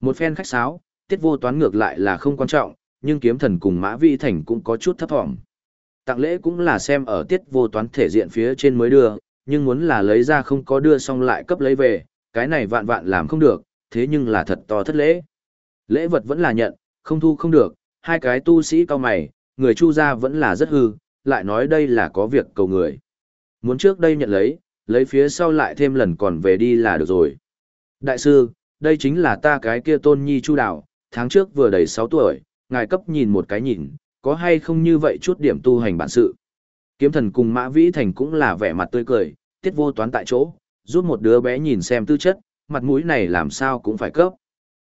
Một phen khách sáo, tiết vô toán ngược lại là không quan trọng, nhưng kiếm thần cùng mã vi thành cũng có chút thấp thỏm. Tặng lễ cũng là xem ở tiết vô toán thể diện phía trên mới đưa, nhưng muốn là lấy ra không có đưa xong lại cấp lấy về, cái này vạn vạn làm không được, thế nhưng là thật to thất lễ. Lễ vật vẫn là nhận, không thu không được, hai cái tu sĩ cao mày, người chu gia vẫn là rất hư, lại nói đây là có việc cầu người. Muốn trước đây nhận lấy, lấy phía sau lại thêm lần còn về đi là được rồi. Đại sư, đây chính là ta cái kia tôn nhi chu đạo, tháng trước vừa đầy 6 tuổi, ngài cấp nhìn một cái nhìn, có hay không như vậy chút điểm tu hành bản sự. Kiếm thần cùng Mã Vĩ Thành cũng là vẻ mặt tươi cười, tiết vô toán tại chỗ, giúp một đứa bé nhìn xem tư chất, mặt mũi này làm sao cũng phải cấp.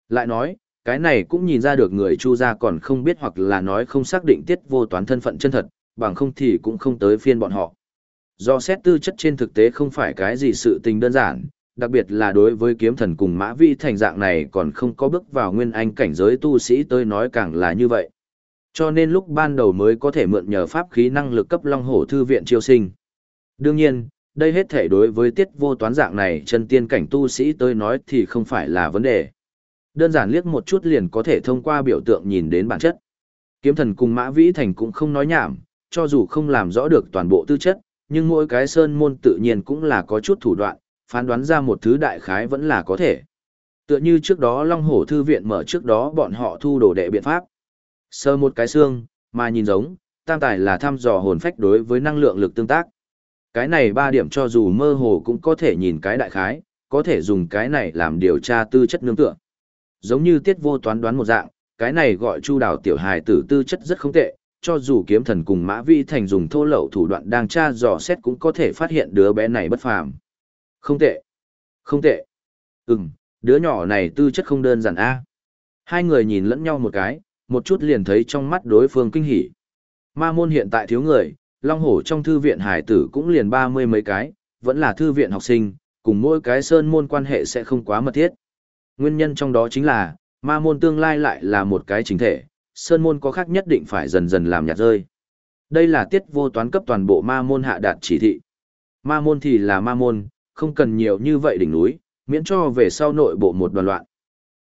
Lại nói, cái này cũng nhìn ra được người chu gia còn không biết hoặc là nói không xác định tiết vô toán thân phận chân thật, bằng không thì cũng không tới phiên bọn họ. Do xét tư chất trên thực tế không phải cái gì sự tình đơn giản, đặc biệt là đối với kiếm thần cùng mã vi thành dạng này còn không có bước vào nguyên anh cảnh giới tu sĩ tôi nói càng là như vậy. Cho nên lúc ban đầu mới có thể mượn nhờ pháp khí năng lực cấp long hổ thư viện chiêu sinh. Đương nhiên, đây hết thể đối với tiết vô toán dạng này chân tiên cảnh tu sĩ tôi nói thì không phải là vấn đề. Đơn giản liếc một chút liền có thể thông qua biểu tượng nhìn đến bản chất. Kiếm thần cùng mã vĩ thành cũng không nói nhảm, cho dù không làm rõ được toàn bộ tư chất, nhưng mỗi cái sơn môn tự nhiên cũng là có chút thủ đoạn, phán đoán ra một thứ đại khái vẫn là có thể. Tựa như trước đó Long Hổ Thư Viện mở trước đó bọn họ thu đồ đệ biện pháp. Sơ một cái xương, mà nhìn giống, tam tài là thăm dò hồn phách đối với năng lượng lực tương tác. Cái này ba điểm cho dù mơ hồ cũng có thể nhìn cái đại khái, có thể dùng cái này làm điều tra tư chất nương tựa. Giống như tiết vô toán đoán một dạng, cái này gọi chu đào tiểu hài tử tư chất rất không tệ, cho dù kiếm thần cùng mã vi thành dùng thô lậu thủ đoạn đang tra dò xét cũng có thể phát hiện đứa bé này bất phàm. Không tệ. Không tệ. Ừm, đứa nhỏ này tư chất không đơn giản a. Hai người nhìn lẫn nhau một cái, một chút liền thấy trong mắt đối phương kinh hỉ. Ma môn hiện tại thiếu người, Long Hổ trong thư viện hải tử cũng liền ba mươi mấy cái, vẫn là thư viện học sinh, cùng mỗi cái sơn môn quan hệ sẽ không quá mật thiết. Nguyên nhân trong đó chính là, ma môn tương lai lại là một cái chính thể, sơn môn có khác nhất định phải dần dần làm nhạt rơi. Đây là tiết vô toán cấp toàn bộ ma môn hạ đạt chỉ thị. Ma môn thì là ma môn, không cần nhiều như vậy đỉnh núi, miễn cho về sau nội bộ một đoàn loạn.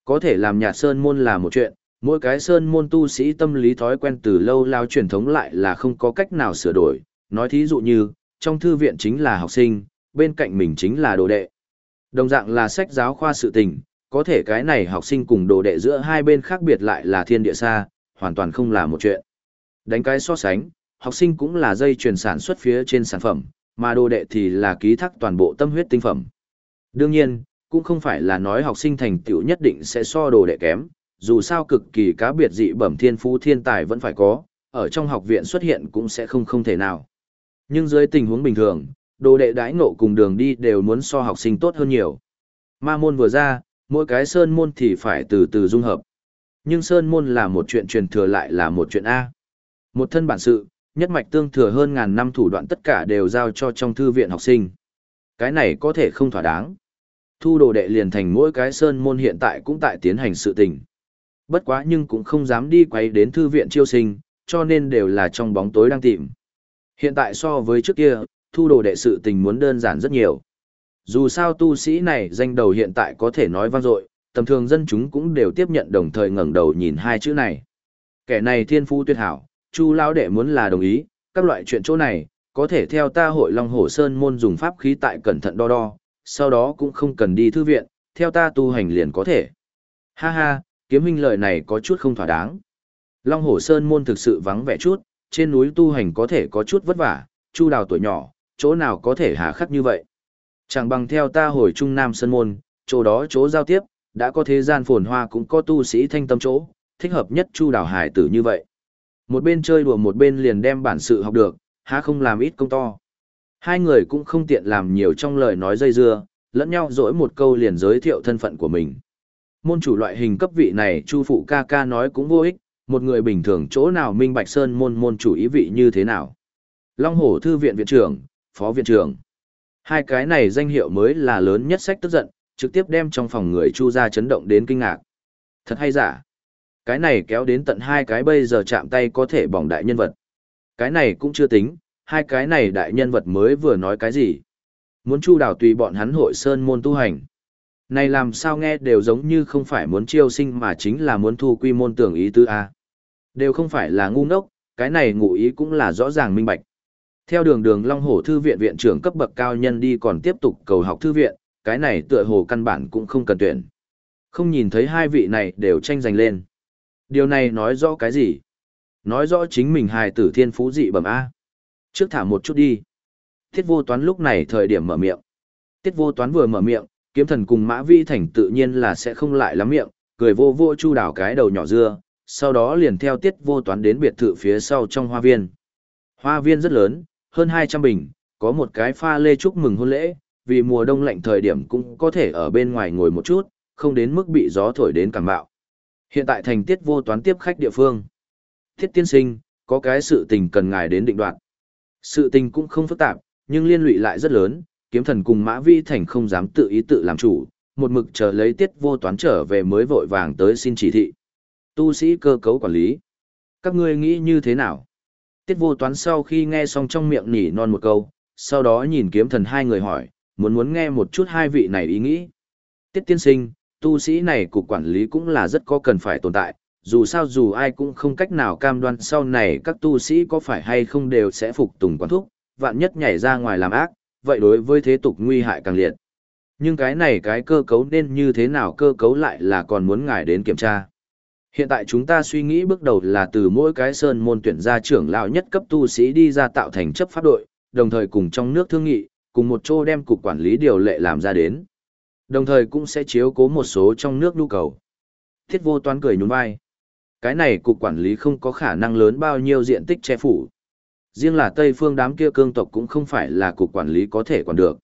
Có thể làm nhạt sơn môn là một chuyện, mỗi cái sơn môn tu sĩ tâm lý thói quen từ lâu lao truyền thống lại là không có cách nào sửa đổi. Nói thí dụ như, trong thư viện chính là học sinh, bên cạnh mình chính là đồ đệ. Đồng dạng là sách giáo khoa sự tình, có thể cái này học sinh cùng đồ đệ giữa hai bên khác biệt lại là thiên địa xa, hoàn toàn không là một chuyện. Đánh cái so sánh, học sinh cũng là dây chuyển sản xuất phía trên sản phẩm, mà đồ đệ thì là ký thác toàn bộ tâm huyết tinh phẩm. Đương nhiên, cũng không phải là nói học sinh thành tựu nhất định sẽ so đồ đệ kém, dù sao cực kỳ cá biệt dị bẩm thiên phú thiên tài vẫn phải có, ở trong học viện xuất hiện cũng sẽ không không thể nào. Nhưng dưới tình huống bình thường, đồ đệ đãi ngộ cùng đường đi đều muốn so học sinh tốt hơn nhiều. Ma môn vừa ra, mỗi cái sơn môn thì phải từ từ dung hợp. Nhưng sơn môn là một chuyện truyền thừa lại là một chuyện A. Một thân bản sự, nhất mạch tương thừa hơn ngàn năm thủ đoạn tất cả đều giao cho trong thư viện học sinh. Cái này có thể không thỏa đáng. Thu đồ đệ liền thành mỗi cái sơn môn hiện tại cũng tại tiến hành sự tình. Bất quá nhưng cũng không dám đi quay đến thư viện chiêu sinh, cho nên đều là trong bóng tối đang tìm. Hiện tại so với trước kia, thu đồ đệ sự tình muốn đơn giản rất nhiều. Dù sao tu sĩ này danh đầu hiện tại có thể nói vang dội, tầm thường dân chúng cũng đều tiếp nhận đồng thời ngẩng đầu nhìn hai chữ này. Kẻ này thiên phú tuyệt hảo, Chu lão đệ muốn là đồng ý, các loại chuyện chỗ này, có thể theo ta hội Long Hổ Sơn môn dùng pháp khí tại cẩn thận đo đo, sau đó cũng không cần đi thư viện, theo ta tu hành liền có thể. Ha ha, kiếm huynh lời này có chút không thỏa đáng. Long Hổ Sơn môn thực sự vắng vẻ chút, trên núi tu hành có thể có chút vất vả, Chu đào tuổi nhỏ, chỗ nào có thể hà khắc như vậy. Chẳng bằng theo ta hồi Trung Nam Sơn môn, chỗ đó chỗ giao tiếp, đã có thế gian phồn hoa cũng có tu sĩ thanh tâm chỗ, thích hợp nhất Chu đào hải tử như vậy. Một bên chơi đùa một bên liền đem bản sự học được, há không làm ít công to. Hai người cũng không tiện làm nhiều trong lời nói dây dưa, lẫn nhau dỗi một câu liền giới thiệu thân phận của mình. Môn chủ loại hình cấp vị này Chu phụ ca ca nói cũng vô ích, một người bình thường chỗ nào minh bạch sơn môn môn chủ ý vị như thế nào. Long Hổ thư viện viện trưởng, phó viện trưởng. Hai cái này danh hiệu mới là lớn nhất sách tức giận, trực tiếp đem trong phòng người Chu ra chấn động đến kinh ngạc. Thật hay giả? Cái này kéo đến tận hai cái bây giờ chạm tay có thể bỏng đại nhân vật. Cái này cũng chưa tính, hai cái này đại nhân vật mới vừa nói cái gì. Muốn chu đảo tùy bọn hắn hội sơn môn tu hành. Này làm sao nghe đều giống như không phải muốn chiêu sinh mà chính là muốn thu quy môn tưởng ý tư A. Đều không phải là ngu ngốc, cái này ngụ ý cũng là rõ ràng minh bạch. Theo đường đường Long Hổ Thư viện viện trưởng cấp bậc cao nhân đi còn tiếp tục cầu học thư viện, cái này tựa hồ căn bản cũng không cần tuyển. Không nhìn thấy hai vị này đều tranh giành lên. Điều này nói rõ cái gì? Nói rõ chính mình hài tử thiên phú dị bẩm A. Trước thả một chút đi. Tiết vô toán lúc này thời điểm mở miệng. Tiết vô toán vừa mở miệng, kiếm thần cùng mã vi thành tự nhiên là sẽ không lại lắm miệng, cười vô vô chu đảo cái đầu nhỏ dưa, sau đó liền theo tiết vô toán đến biệt thự phía sau trong hoa viên. Hoa viên rất lớn, hơn 200 bình, có một cái pha lê chúc mừng hôn lễ, vì mùa đông lạnh thời điểm cũng có thể ở bên ngoài ngồi một chút, không đến mức bị gió thổi đến cảm bạo. Hiện tại thành tiết vô toán tiếp khách địa phương. Thiết tiên sinh, có cái sự tình cần ngài đến định đoạt. Sự tình cũng không phức tạp, nhưng liên lụy lại rất lớn, kiếm thần cùng mã vi thành không dám tự ý tự làm chủ, một mực chờ lấy tiết vô toán trở về mới vội vàng tới xin chỉ thị. Tu sĩ cơ cấu quản lý. Các ngươi nghĩ như thế nào? Tiết vô toán sau khi nghe xong trong miệng nỉ non một câu, sau đó nhìn kiếm thần hai người hỏi, muốn muốn nghe một chút hai vị này ý nghĩ. Tiết tiên sinh, tu sĩ này cục quản lý cũng là rất có cần phải tồn tại, dù sao dù ai cũng không cách nào cam đoan sau này các tu sĩ có phải hay không đều sẽ phục tùng quán thúc, vạn nhất nhảy ra ngoài làm ác, vậy đối với thế tục nguy hại càng liệt. Nhưng cái này cái cơ cấu nên như thế nào cơ cấu lại là còn muốn ngài đến kiểm tra. Hiện tại chúng ta suy nghĩ bước đầu là từ mỗi cái sơn môn tuyển ra trưởng lão nhất cấp tu sĩ đi ra tạo thành chấp pháp đội, đồng thời cùng trong nước thương nghị, cùng một chỗ đem cục quản lý điều lệ làm ra đến. Đồng thời cũng sẽ chiếu cố một số trong nước nhu cầu. Thiết vô toán cười nhún vai. Cái này cục quản lý không có khả năng lớn bao nhiêu diện tích che phủ. Riêng là Tây phương đám kia cương tộc cũng không phải là cục quản lý có thể quản được.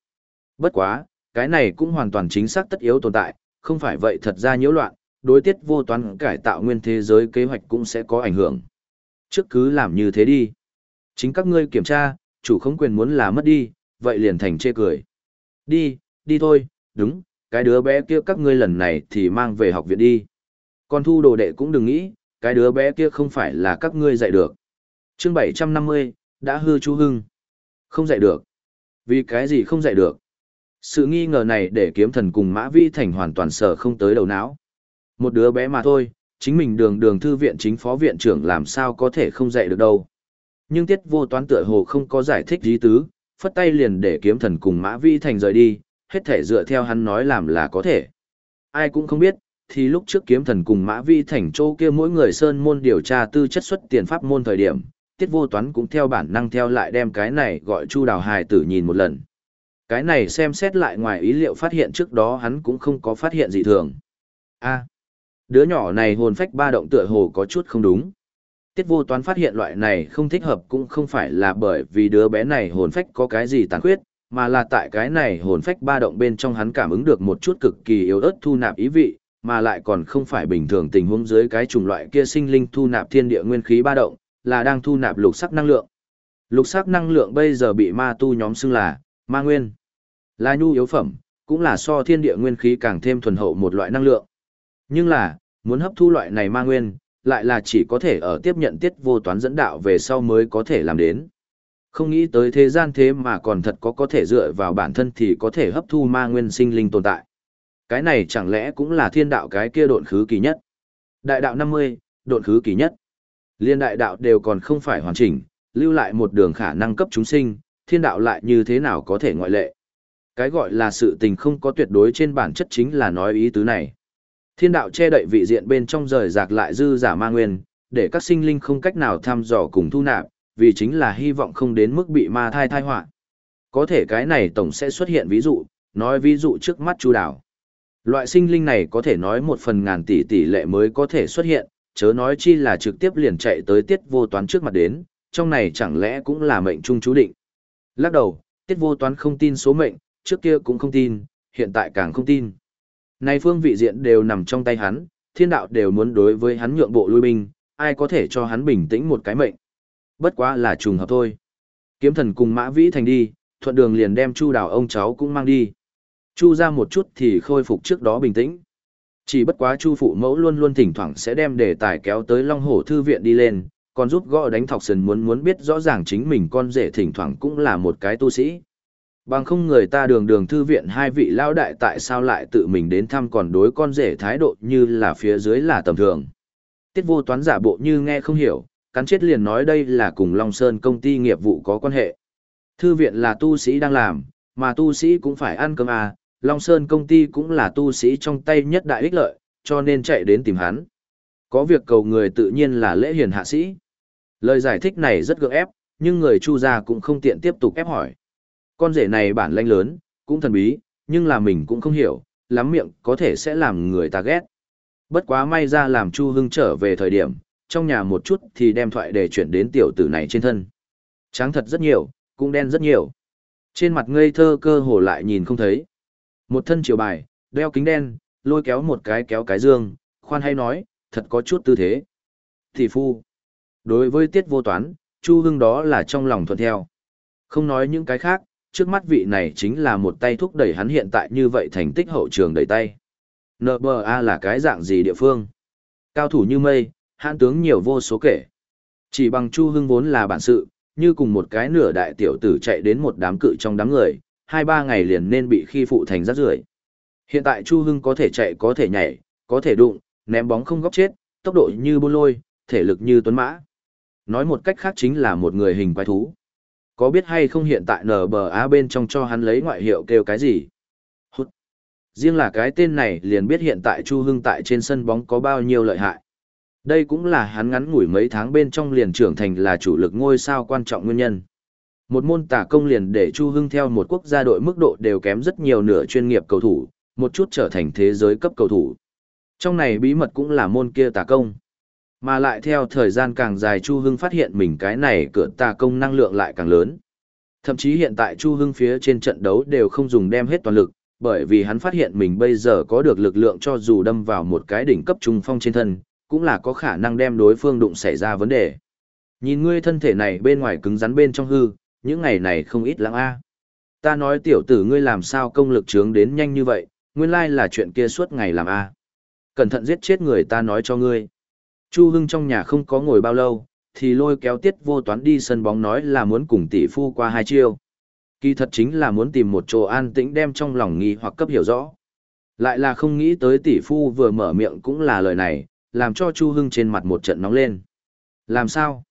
Bất quá, cái này cũng hoàn toàn chính xác tất yếu tồn tại, không phải vậy thật ra nhiễu loạn, đối tiết vô toán cải tạo nguyên thế giới kế hoạch cũng sẽ có ảnh hưởng. Trước cứ làm như thế đi. Chính các ngươi kiểm tra, chủ không quyền muốn là mất đi, vậy liền thành chê cười. Đi, đi thôi, đúng, cái đứa bé kia các ngươi lần này thì mang về học viện đi. Còn thu đồ đệ cũng đừng nghĩ, cái đứa bé kia không phải là các ngươi dạy được. chương 750, đã hư chú hưng. Không dạy được. Vì cái gì không dạy được? Sự nghi ngờ này để kiếm thần cùng Mã Vi Thành hoàn toàn sở không tới đầu não. Một đứa bé mà thôi, chính mình đường đường thư viện chính phó viện trưởng làm sao có thể không dạy được đâu. Nhưng tiết vô toán tựa hồ không có giải thích gì tứ, phất tay liền để kiếm thần cùng Mã Vi Thành rời đi, hết thể dựa theo hắn nói làm là có thể. Ai cũng không biết, thì lúc trước kiếm thần cùng Mã Vi Thành châu kia mỗi người sơn môn điều tra tư chất xuất tiền pháp môn thời điểm, tiết vô toán cũng theo bản năng theo lại đem cái này gọi chu đào hài tử nhìn một lần. Cái này xem xét lại ngoài ý liệu phát hiện trước đó hắn cũng không có phát hiện gì thường. a đứa nhỏ này hồn phách ba động tựa hồ có chút không đúng. Tiết vô toán phát hiện loại này không thích hợp cũng không phải là bởi vì đứa bé này hồn phách có cái gì tàn khuyết, mà là tại cái này hồn phách ba động bên trong hắn cảm ứng được một chút cực kỳ yếu ớt thu nạp ý vị, mà lại còn không phải bình thường tình huống dưới cái chủng loại kia sinh linh thu nạp thiên địa nguyên khí ba động, là đang thu nạp lục sắc năng lượng. Lục sắc năng lượng bây giờ bị ma tu nhóm xưng là ma nguyên, là nhu yếu phẩm, cũng là so thiên địa nguyên khí càng thêm thuần hậu một loại năng lượng. Nhưng là, muốn hấp thu loại này ma nguyên, lại là chỉ có thể ở tiếp nhận tiết vô toán dẫn đạo về sau mới có thể làm đến. Không nghĩ tới thế gian thế mà còn thật có có thể dựa vào bản thân thì có thể hấp thu ma nguyên sinh linh tồn tại. Cái này chẳng lẽ cũng là thiên đạo cái kia độn khứ kỳ nhất. Đại đạo 50, độn khứ kỳ nhất. Liên đại đạo đều còn không phải hoàn chỉnh, lưu lại một đường khả năng cấp chúng sinh, thiên đạo lại như thế nào có thể ngoại lệ. Cái gọi là sự tình không có tuyệt đối trên bản chất chính là nói ý tứ này. Thiên đạo che đậy vị diện bên trong rời rạc lại dư giả ma nguyên, để các sinh linh không cách nào thăm dò cùng thu nạp, vì chính là hy vọng không đến mức bị ma thai thai họa. Có thể cái này tổng sẽ xuất hiện ví dụ, nói ví dụ trước mắt chu đảo. Loại sinh linh này có thể nói một phần ngàn tỷ tỷ lệ mới có thể xuất hiện, chớ nói chi là trực tiếp liền chạy tới tiết vô toán trước mặt đến, trong này chẳng lẽ cũng là mệnh trung chú định. Lắc đầu, tiết vô toán không tin số mệnh, trước kia cũng không tin, hiện tại càng không tin. Này phương vị diện đều nằm trong tay hắn, thiên đạo đều muốn đối với hắn nhượng bộ lui binh, ai có thể cho hắn bình tĩnh một cái mệnh. Bất quá là trùng hợp thôi. Kiếm thần cùng mã vĩ thành đi, thuận đường liền đem chu đào ông cháu cũng mang đi. Chu ra một chút thì khôi phục trước đó bình tĩnh. Chỉ bất quá chu phụ mẫu luôn luôn thỉnh thoảng sẽ đem đề tài kéo tới Long Hổ Thư Viện đi lên, còn giúp gõ đánh thọc sần muốn muốn biết rõ ràng chính mình con rể thỉnh thoảng cũng là một cái tu sĩ. Bằng không người ta đường đường thư viện hai vị lão đại tại sao lại tự mình đến thăm còn đối con rể thái độ như là phía dưới là tầm thường. Tiết vô toán giả bộ như nghe không hiểu, cắn chết liền nói đây là cùng Long Sơn công ty nghiệp vụ có quan hệ. Thư viện là tu sĩ đang làm, mà tu sĩ cũng phải ăn cơm à, Long Sơn công ty cũng là tu sĩ trong tay nhất đại ích lợi, cho nên chạy đến tìm hắn. Có việc cầu người tự nhiên là lễ hiền hạ sĩ. Lời giải thích này rất gượng ép, nhưng người chu gia cũng không tiện tiếp tục ép hỏi. Con rể này bản lanh lớn, cũng thần bí, nhưng là mình cũng không hiểu, lắm miệng có thể sẽ làm người ta ghét. Bất quá may ra làm Chu Hưng trở về thời điểm, trong nhà một chút thì đem thoại để chuyển đến tiểu tử này trên thân. Trắng thật rất nhiều, cũng đen rất nhiều. Trên mặt ngây thơ cơ hồ lại nhìn không thấy. Một thân chiều bài, đeo kính đen, lôi kéo một cái kéo cái dương, khoan hay nói, thật có chút tư thế. Thị phu. Đối với tiết vô toán, Chu Hưng đó là trong lòng thuận theo. Không nói những cái khác, trước mắt vị này chính là một tay thúc đẩy hắn hiện tại như vậy thành tích hậu trường đẩy tay. NBA là cái dạng gì địa phương? Cao thủ như mây, hãn tướng nhiều vô số kể. Chỉ bằng Chu Hưng vốn là bản sự, như cùng một cái nửa đại tiểu tử chạy đến một đám cự trong đám người, hai ba ngày liền nên bị khi phụ thành rác rưởi. Hiện tại Chu Hưng có thể chạy có thể nhảy, có thể đụng, ném bóng không góc chết, tốc độ như buôn lôi, thể lực như tuấn mã. Nói một cách khác chính là một người hình quái thú. Có biết hay không hiện tại NBA bên trong cho hắn lấy ngoại hiệu kêu cái gì? Hút. Riêng là cái tên này liền biết hiện tại Chu Hưng tại trên sân bóng có bao nhiêu lợi hại. Đây cũng là hắn ngắn ngủi mấy tháng bên trong liền trưởng thành là chủ lực ngôi sao quan trọng nguyên nhân. Một môn tả công liền để Chu Hưng theo một quốc gia đội mức độ đều kém rất nhiều nửa chuyên nghiệp cầu thủ, một chút trở thành thế giới cấp cầu thủ. Trong này bí mật cũng là môn kia tà công. Mà lại theo thời gian càng dài Chu Hưng phát hiện mình cái này cửa tà công năng lượng lại càng lớn. Thậm chí hiện tại Chu Hưng phía trên trận đấu đều không dùng đem hết toàn lực, bởi vì hắn phát hiện mình bây giờ có được lực lượng cho dù đâm vào một cái đỉnh cấp trung phong trên thân, cũng là có khả năng đem đối phương đụng xảy ra vấn đề. Nhìn ngươi thân thể này bên ngoài cứng rắn bên trong hư, những ngày này không ít lãng a. Ta nói tiểu tử ngươi làm sao công lực trướng đến nhanh như vậy, nguyên lai là chuyện kia suốt ngày làm a. Cẩn thận giết chết người ta nói cho ngươi. Chu Hưng trong nhà không có ngồi bao lâu, thì lôi kéo tiết vô toán đi sân bóng nói là muốn cùng tỷ phu qua hai chiêu. Kỳ thật chính là muốn tìm một chỗ an tĩnh đem trong lòng nghi hoặc cấp hiểu rõ. Lại là không nghĩ tới tỷ phu vừa mở miệng cũng là lời này, làm cho Chu Hưng trên mặt một trận nóng lên. Làm sao?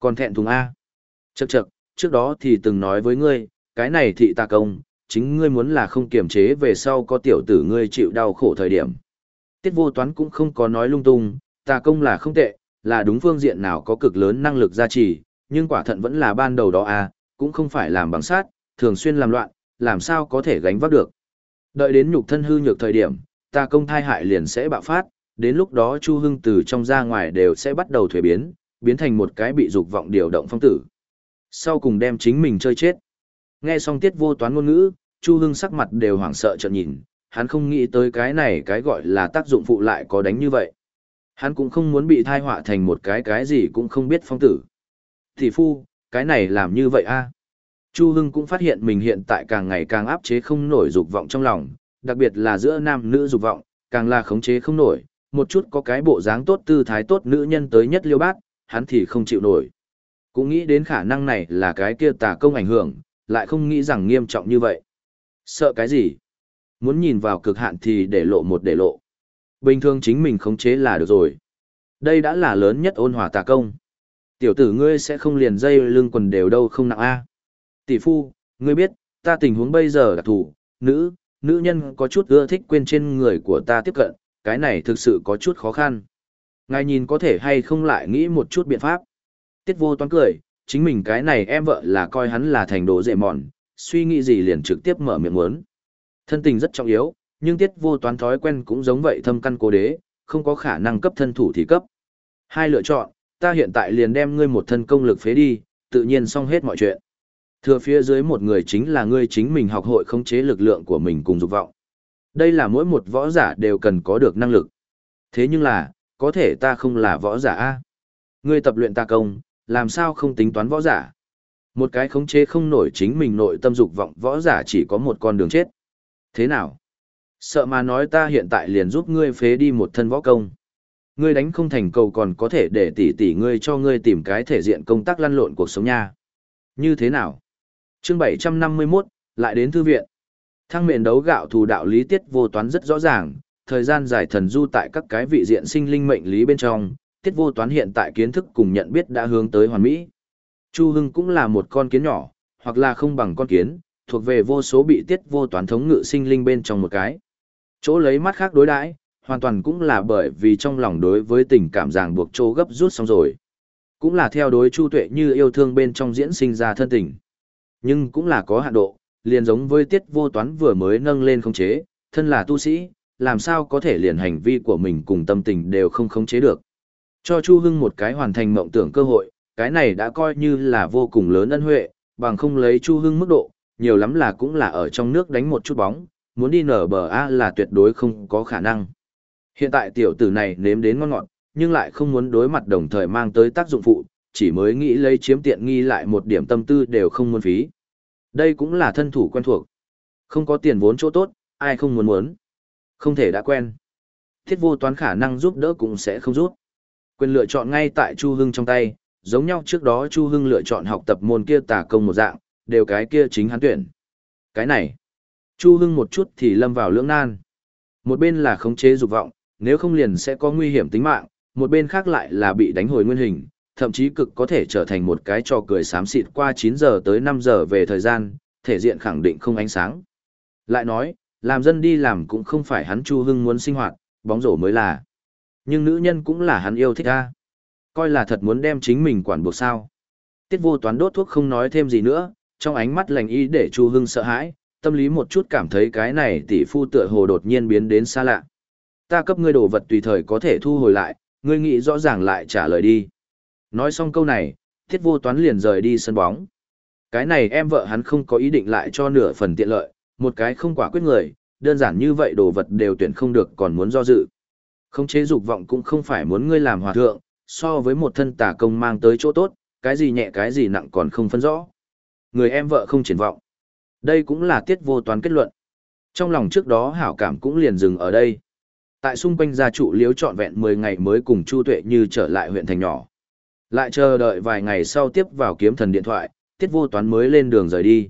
Còn thẹn thùng A. Chậc chậc, trước đó thì từng nói với ngươi, cái này thị ta công, chính ngươi muốn là không kiềm chế về sau có tiểu tử ngươi chịu đau khổ thời điểm. Tiết vô toán cũng không có nói lung tung, ta công là không tệ, là đúng phương diện nào có cực lớn năng lực gia trì, nhưng quả thận vẫn là ban đầu đó à, cũng không phải làm bằng sát, thường xuyên làm loạn, làm sao có thể gánh vác được. Đợi đến nhục thân hư nhược thời điểm, ta công thai hại liền sẽ bạo phát, đến lúc đó Chu Hưng từ trong ra ngoài đều sẽ bắt đầu thuế biến, biến thành một cái bị dục vọng điều động phong tử. Sau cùng đem chính mình chơi chết. Nghe xong tiết vô toán ngôn ngữ, Chu Hưng sắc mặt đều hoảng sợ trợn nhìn, hắn không nghĩ tới cái này cái gọi là tác dụng phụ lại có đánh như vậy. Hắn cũng không muốn bị thai họa thành một cái cái gì cũng không biết phong tử. Thì phu, cái này làm như vậy a Chu Hưng cũng phát hiện mình hiện tại càng ngày càng áp chế không nổi dục vọng trong lòng, đặc biệt là giữa nam nữ dục vọng, càng là khống chế không nổi, một chút có cái bộ dáng tốt tư thái tốt nữ nhân tới nhất liêu bát, hắn thì không chịu nổi. Cũng nghĩ đến khả năng này là cái kia tà công ảnh hưởng, lại không nghĩ rằng nghiêm trọng như vậy. Sợ cái gì? Muốn nhìn vào cực hạn thì để lộ một để lộ. Bình thường chính mình khống chế là được rồi. Đây đã là lớn nhất ôn hòa tà công. Tiểu tử ngươi sẽ không liền dây lưng quần đều đâu không nặng a. Tỷ phu, ngươi biết, ta tình huống bây giờ đặc thủ, nữ, nữ nhân có chút ưa thích quên trên người của ta tiếp cận, cái này thực sự có chút khó khăn. Ngài nhìn có thể hay không lại nghĩ một chút biện pháp. Tiết vô toán cười, chính mình cái này em vợ là coi hắn là thành đồ dễ mòn, suy nghĩ gì liền trực tiếp mở miệng muốn. Thân tình rất trọng yếu, nhưng tiết vô toán thói quen cũng giống vậy thâm căn cố đế, không có khả năng cấp thân thủ thì cấp. Hai lựa chọn, ta hiện tại liền đem ngươi một thân công lực phế đi, tự nhiên xong hết mọi chuyện. Thừa phía dưới một người chính là ngươi chính mình học hội khống chế lực lượng của mình cùng dục vọng. Đây là mỗi một võ giả đều cần có được năng lực. Thế nhưng là, có thể ta không là võ giả a Ngươi tập luyện ta công, làm sao không tính toán võ giả? Một cái khống chế không nổi chính mình nội tâm dục vọng võ giả chỉ có một con đường chết. Thế nào? Sợ mà nói ta hiện tại liền giúp ngươi phế đi một thân võ công. Ngươi đánh không thành cầu còn có thể để tỷ tỷ ngươi cho ngươi tìm cái thể diện công tác lăn lộn cuộc sống nha. Như thế nào? Chương 751, lại đến thư viện. Thăng mền đấu gạo thù đạo lý tiết vô toán rất rõ ràng, thời gian dài thần du tại các cái vị diện sinh linh mệnh lý bên trong, tiết vô toán hiện tại kiến thức cùng nhận biết đã hướng tới hoàn mỹ. Chu Hưng cũng là một con kiến nhỏ, hoặc là không bằng con kiến, thuộc về vô số bị tiết vô toán thống ngự sinh linh bên trong một cái. Chỗ lấy mắt khác đối đãi, hoàn toàn cũng là bởi vì trong lòng đối với tình cảm ràng buộc chỗ gấp rút xong rồi. Cũng là theo đối chu tuệ như yêu thương bên trong diễn sinh ra thân tình. Nhưng cũng là có hạn độ, liền giống với tiết vô toán vừa mới nâng lên khống chế, thân là tu sĩ, làm sao có thể liền hành vi của mình cùng tâm tình đều không khống chế được. Cho Chu Hưng một cái hoàn thành mộng tưởng cơ hội, cái này đã coi như là vô cùng lớn ân huệ, bằng không lấy Chu Hưng mức độ, nhiều lắm là cũng là ở trong nước đánh một chút bóng, muốn đi nở bờ A là tuyệt đối không có khả năng. Hiện tại tiểu tử này nếm đến ngon ngọt, nhưng lại không muốn đối mặt đồng thời mang tới tác dụng phụ, chỉ mới nghĩ lấy chiếm tiện nghi lại một điểm tâm tư đều không muốn phí. Đây cũng là thân thủ quen thuộc. Không có tiền vốn chỗ tốt, ai không muốn muốn. Không thể đã quen. Thiết vô toán khả năng giúp đỡ cũng sẽ không giúp. Quyền lựa chọn ngay tại Chu Hưng trong tay, giống nhau trước đó Chu Hưng lựa chọn học tập môn kia tả công một dạng, đều cái kia chính hắn tuyển. Cái này, Chu Hưng một chút thì lâm vào lưỡng nan. Một bên là khống chế dục vọng, nếu không liền sẽ có nguy hiểm tính mạng, một bên khác lại là bị đánh hồi nguyên hình, thậm chí cực có thể trở thành một cái trò cười xám xịt qua 9 giờ tới 5 giờ về thời gian, thể diện khẳng định không ánh sáng. Lại nói, làm dân đi làm cũng không phải hắn Chu Hưng muốn sinh hoạt, bóng rổ mới là. Nhưng nữ nhân cũng là hắn yêu thích a. Coi là thật muốn đem chính mình quản buộc sao. Tiết vô toán đốt thuốc không nói thêm gì nữa, trong ánh mắt lành y để Chu Hưng sợ hãi, tâm lý một chút cảm thấy cái này tỷ phu tựa hồ đột nhiên biến đến xa lạ. Ta cấp ngươi đồ vật tùy thời có thể thu hồi lại, ngươi nghĩ rõ ràng lại trả lời đi. Nói xong câu này, thiết vô toán liền rời đi sân bóng. Cái này em vợ hắn không có ý định lại cho nửa phần tiện lợi, một cái không quả quyết người, đơn giản như vậy đồ vật đều tuyển không được còn muốn do dự. Không chế dục vọng cũng không phải muốn ngươi làm hòa thượng, so với một thân tà công mang tới chỗ tốt, cái gì nhẹ cái gì nặng còn không phân rõ. Người em vợ không triển vọng. Đây cũng là tiết vô toán kết luận. Trong lòng trước đó hảo cảm cũng liền dừng ở đây. Tại xung quanh gia trụ liếu trọn vẹn 10 ngày mới cùng Chu Tuệ Như trở lại huyện thành nhỏ. Lại chờ đợi vài ngày sau tiếp vào kiếm thần điện thoại, tiết vô toán mới lên đường rời đi.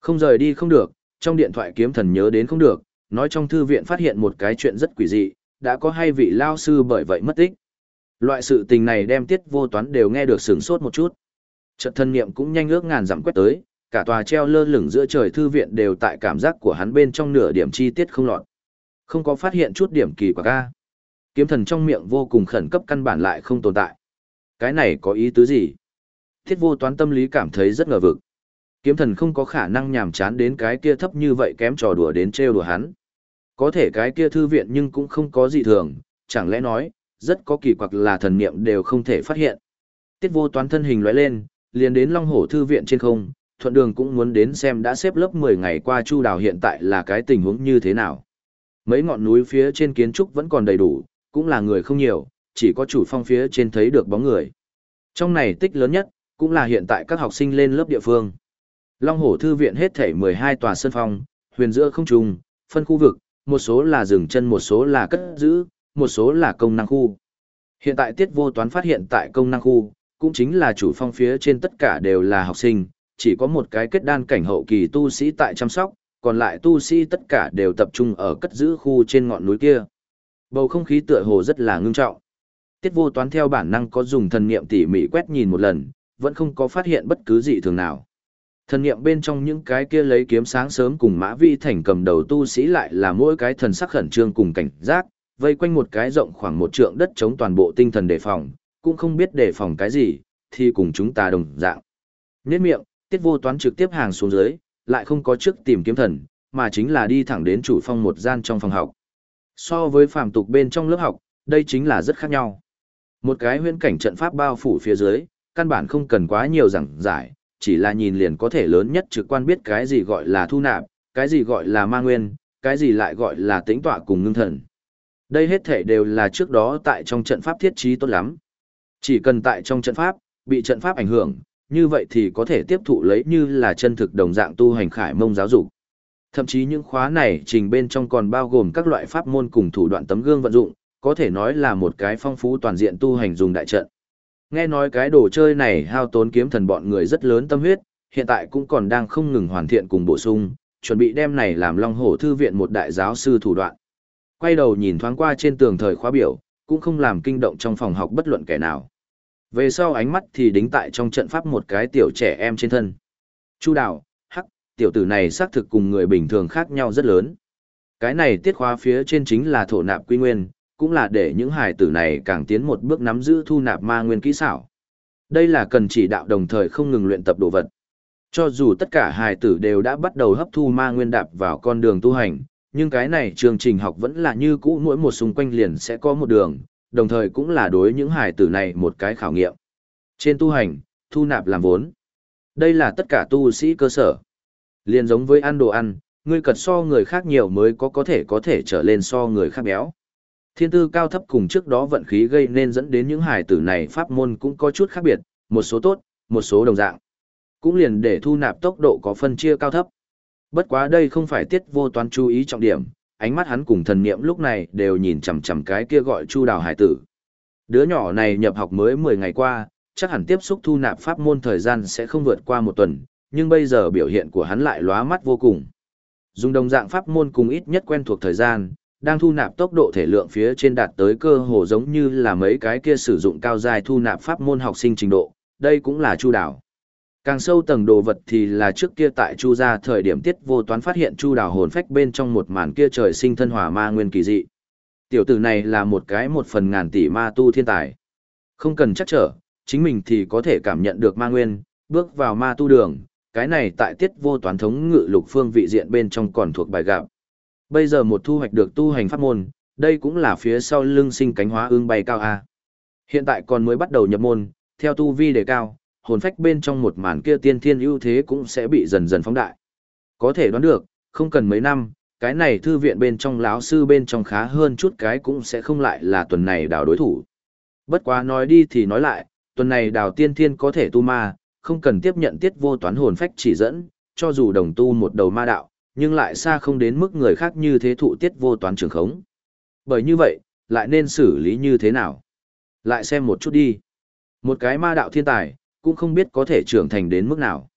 Không rời đi không được, trong điện thoại kiếm thần nhớ đến không được, nói trong thư viện phát hiện một cái chuyện rất quỷ dị, đã có hai vị lao sư bởi vậy mất tích. Loại sự tình này đem tiết vô toán đều nghe được sướng sốt một chút. Trận thân niệm cũng nhanh ước ngàn dặm quét tới, cả tòa treo lơ lửng giữa trời thư viện đều tại cảm giác của hắn bên trong nửa điểm chi tiết không lọt. Không có phát hiện chút điểm kỳ quặc ca. Kiếm thần trong miệng vô cùng khẩn cấp căn bản lại không tồn tại. Cái này có ý tứ gì? Thiết vô toán tâm lý cảm thấy rất ngờ vực. Kiếm thần không có khả năng nhàm chán đến cái kia thấp như vậy kém trò đùa đến trêu đùa hắn. Có thể cái kia thư viện nhưng cũng không có gì thường, chẳng lẽ nói, rất có kỳ quặc là thần niệm đều không thể phát hiện. Tiết vô toán thân hình lóe lên, liền đến Long Hổ thư viện trên không, thuận đường cũng muốn đến xem đã xếp lớp 10 ngày qua Chu Đào hiện tại là cái tình huống như thế nào. Mấy ngọn núi phía trên kiến trúc vẫn còn đầy đủ, cũng là người không nhiều, chỉ có chủ phong phía trên thấy được bóng người. Trong này tích lớn nhất, cũng là hiện tại các học sinh lên lớp địa phương. Long Hổ Thư viện hết thể 12 tòa sân phong, huyền giữa không trùng, phân khu vực, một số là rừng chân một số là cất giữ, một số là công năng khu. Hiện tại tiết vô toán phát hiện tại công năng khu, cũng chính là chủ phong phía trên tất cả đều là học sinh, chỉ có một cái kết đan cảnh hậu kỳ tu sĩ tại chăm sóc, còn lại tu sĩ tất cả đều tập trung ở cất giữ khu trên ngọn núi kia. Bầu không khí tựa hồ rất là ngưng trọng. Tiết vô toán theo bản năng có dùng thần niệm tỉ mỉ quét nhìn một lần, vẫn không có phát hiện bất cứ gì thường nào. Thần niệm bên trong những cái kia lấy kiếm sáng sớm cùng mã vi thành cầm đầu tu sĩ lại là mỗi cái thần sắc khẩn trương cùng cảnh giác, vây quanh một cái rộng khoảng một trượng đất chống toàn bộ tinh thần đề phòng, cũng không biết đề phòng cái gì, thì cùng chúng ta đồng dạng. Nhất miệng, tiết vô toán trực tiếp hàng xuống dưới, lại không có trước tìm kiếm thần, mà chính là đi thẳng đến chủ phong một gian trong phòng học. So với phàm tục bên trong lớp học, đây chính là rất khác nhau. Một cái huyễn cảnh trận pháp bao phủ phía dưới, căn bản không cần quá nhiều giảng giải, chỉ là nhìn liền có thể lớn nhất trực quan biết cái gì gọi là thu nạp, cái gì gọi là ma nguyên, cái gì lại gọi là tĩnh tọa cùng ngưng thần. Đây hết thể đều là trước đó tại trong trận pháp thiết trí tốt lắm. Chỉ cần tại trong trận pháp, bị trận pháp ảnh hưởng, như vậy thì có thể tiếp thụ lấy như là chân thực đồng dạng tu hành khải mông giáo dục. Thậm chí những khóa này trình bên trong còn bao gồm các loại pháp môn cùng thủ đoạn tấm gương vận dụng, có thể nói là một cái phong phú toàn diện tu hành dùng đại trận. Nghe nói cái đồ chơi này hao tốn kiếm thần bọn người rất lớn tâm huyết, hiện tại cũng còn đang không ngừng hoàn thiện cùng bổ sung, chuẩn bị đem này làm Long Hổ Thư viện một đại giáo sư thủ đoạn. Quay đầu nhìn thoáng qua trên tường thời khóa biểu, cũng không làm kinh động trong phòng học bất luận kẻ nào. Về sau ánh mắt thì đính tại trong trận pháp một cái tiểu trẻ em trên thân. Chu đào, hắc, tiểu tử này xác thực cùng người bình thường khác nhau rất lớn. Cái này tiết khóa phía trên chính là thổ nạp quy nguyên, cũng là để những hài tử này càng tiến một bước nắm giữ thu nạp ma nguyên kỹ xảo. Đây là cần chỉ đạo đồng thời không ngừng luyện tập đồ vật. Cho dù tất cả hài tử đều đã bắt đầu hấp thu ma nguyên đạp vào con đường tu hành, nhưng cái này chương trình học vẫn là như cũ mỗi một xung quanh liền sẽ có một đường, đồng thời cũng là đối những hài tử này một cái khảo nghiệm. Trên tu hành, thu nạp làm vốn. Đây là tất cả tu sĩ cơ sở. Liền giống với ăn đồ ăn, ngươi cật so người khác nhiều mới có có thể có thể trở lên so người khác béo. Thiên tư cao thấp cùng trước đó vận khí gây nên dẫn đến những hài tử này pháp môn cũng có chút khác biệt, một số tốt, một số đồng dạng. Cũng liền để thu nạp tốc độ có phân chia cao thấp. Bất quá đây không phải tiết vô toán chú ý trọng điểm, ánh mắt hắn cùng thần niệm lúc này đều nhìn chằm chằm cái kia gọi chu đào hải tử. Đứa nhỏ này nhập học mới 10 ngày qua, chắc hẳn tiếp xúc thu nạp pháp môn thời gian sẽ không vượt qua một tuần, nhưng bây giờ biểu hiện của hắn lại lóa mắt vô cùng. Dùng đồng dạng pháp môn cùng ít nhất quen thuộc thời gian, đang thu nạp tốc độ thể lượng phía trên đạt tới cơ hồ giống như là mấy cái kia sử dụng cao dài thu nạp pháp môn học sinh trình độ, đây cũng là chu đảo. Càng sâu tầng đồ vật thì là trước kia tại chu gia thời điểm tiết vô toán phát hiện chu đảo hồn phách bên trong một màn kia trời sinh thân hỏa ma nguyên kỳ dị. Tiểu tử này là một cái một phần ngàn tỷ ma tu thiên tài. Không cần chắc trở, chính mình thì có thể cảm nhận được ma nguyên, bước vào ma tu đường, cái này tại tiết vô toán thống ngự lục phương vị diện bên trong còn thuộc bài gặp. Bây giờ một thu hoạch được tu hành pháp môn, đây cũng là phía sau lưng sinh cánh hóa ương bay cao A. Hiện tại còn mới bắt đầu nhập môn, theo tu vi đề cao, hồn phách bên trong một màn kia tiên thiên ưu thế cũng sẽ bị dần dần phóng đại. Có thể đoán được, không cần mấy năm, cái này thư viện bên trong lão sư bên trong khá hơn chút cái cũng sẽ không lại là tuần này đào đối thủ. Bất quá nói đi thì nói lại, tuần này đào tiên thiên có thể tu ma, không cần tiếp nhận tiết vô toán hồn phách chỉ dẫn, cho dù đồng tu một đầu ma đạo, nhưng lại xa không đến mức người khác như thế thụ tiết vô toán trường khống. Bởi như vậy, lại nên xử lý như thế nào? Lại xem một chút đi. Một cái ma đạo thiên tài, cũng không biết có thể trưởng thành đến mức nào.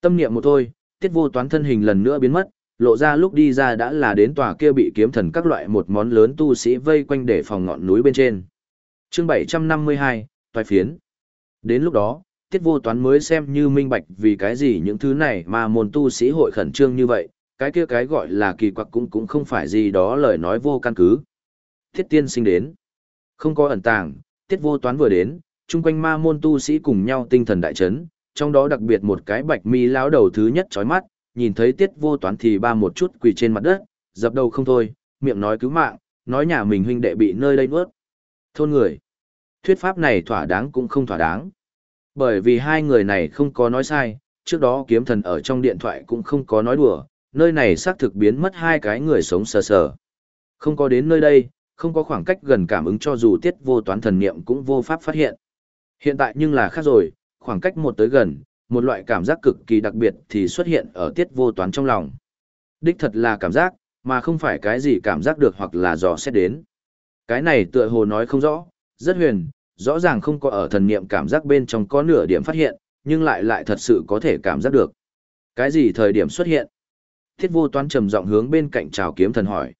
Tâm niệm một thôi, tiết vô toán thân hình lần nữa biến mất, lộ ra lúc đi ra đã là đến tòa kia bị kiếm thần các loại một món lớn tu sĩ vây quanh để phòng ngọn núi bên trên. chương 752, toài phiến. Đến lúc đó, tiết vô toán mới xem như minh bạch vì cái gì những thứ này mà môn tu sĩ hội khẩn trương như vậy, cái kia cái gọi là kỳ quặc cũng cũng không phải gì đó lời nói vô căn cứ. Thiết tiên sinh đến. Không có ẩn tàng, tiết vô toán vừa đến, chung quanh ma môn tu sĩ cùng nhau tinh thần đại chấn, trong đó đặc biệt một cái bạch mi lão đầu thứ nhất chói mắt, nhìn thấy tiết vô toán thì ba một chút quỳ trên mặt đất, dập đầu không thôi, miệng nói cứu mạng, nói nhà mình huynh đệ bị nơi đây nuốt. Thôn người. Thuyết pháp này thỏa đáng cũng không thỏa đáng. Bởi vì hai người này không có nói sai, trước đó kiếm thần ở trong điện thoại cũng không có nói đùa, nơi này xác thực biến mất hai cái người sống sờ sờ. Không có đến nơi đây, không có khoảng cách gần cảm ứng cho dù tiết vô toán thần niệm cũng vô pháp phát hiện. Hiện tại nhưng là khác rồi, khoảng cách một tới gần, một loại cảm giác cực kỳ đặc biệt thì xuất hiện ở tiết vô toán trong lòng. Đích thật là cảm giác, mà không phải cái gì cảm giác được hoặc là dò xét đến. Cái này tựa hồ nói không rõ, rất huyền, rõ ràng không có ở thần niệm cảm giác bên trong có nửa điểm phát hiện, nhưng lại lại thật sự có thể cảm giác được. Cái gì thời điểm xuất hiện? Thiết vô toán trầm giọng hướng bên cạnh trào kiếm thần hỏi.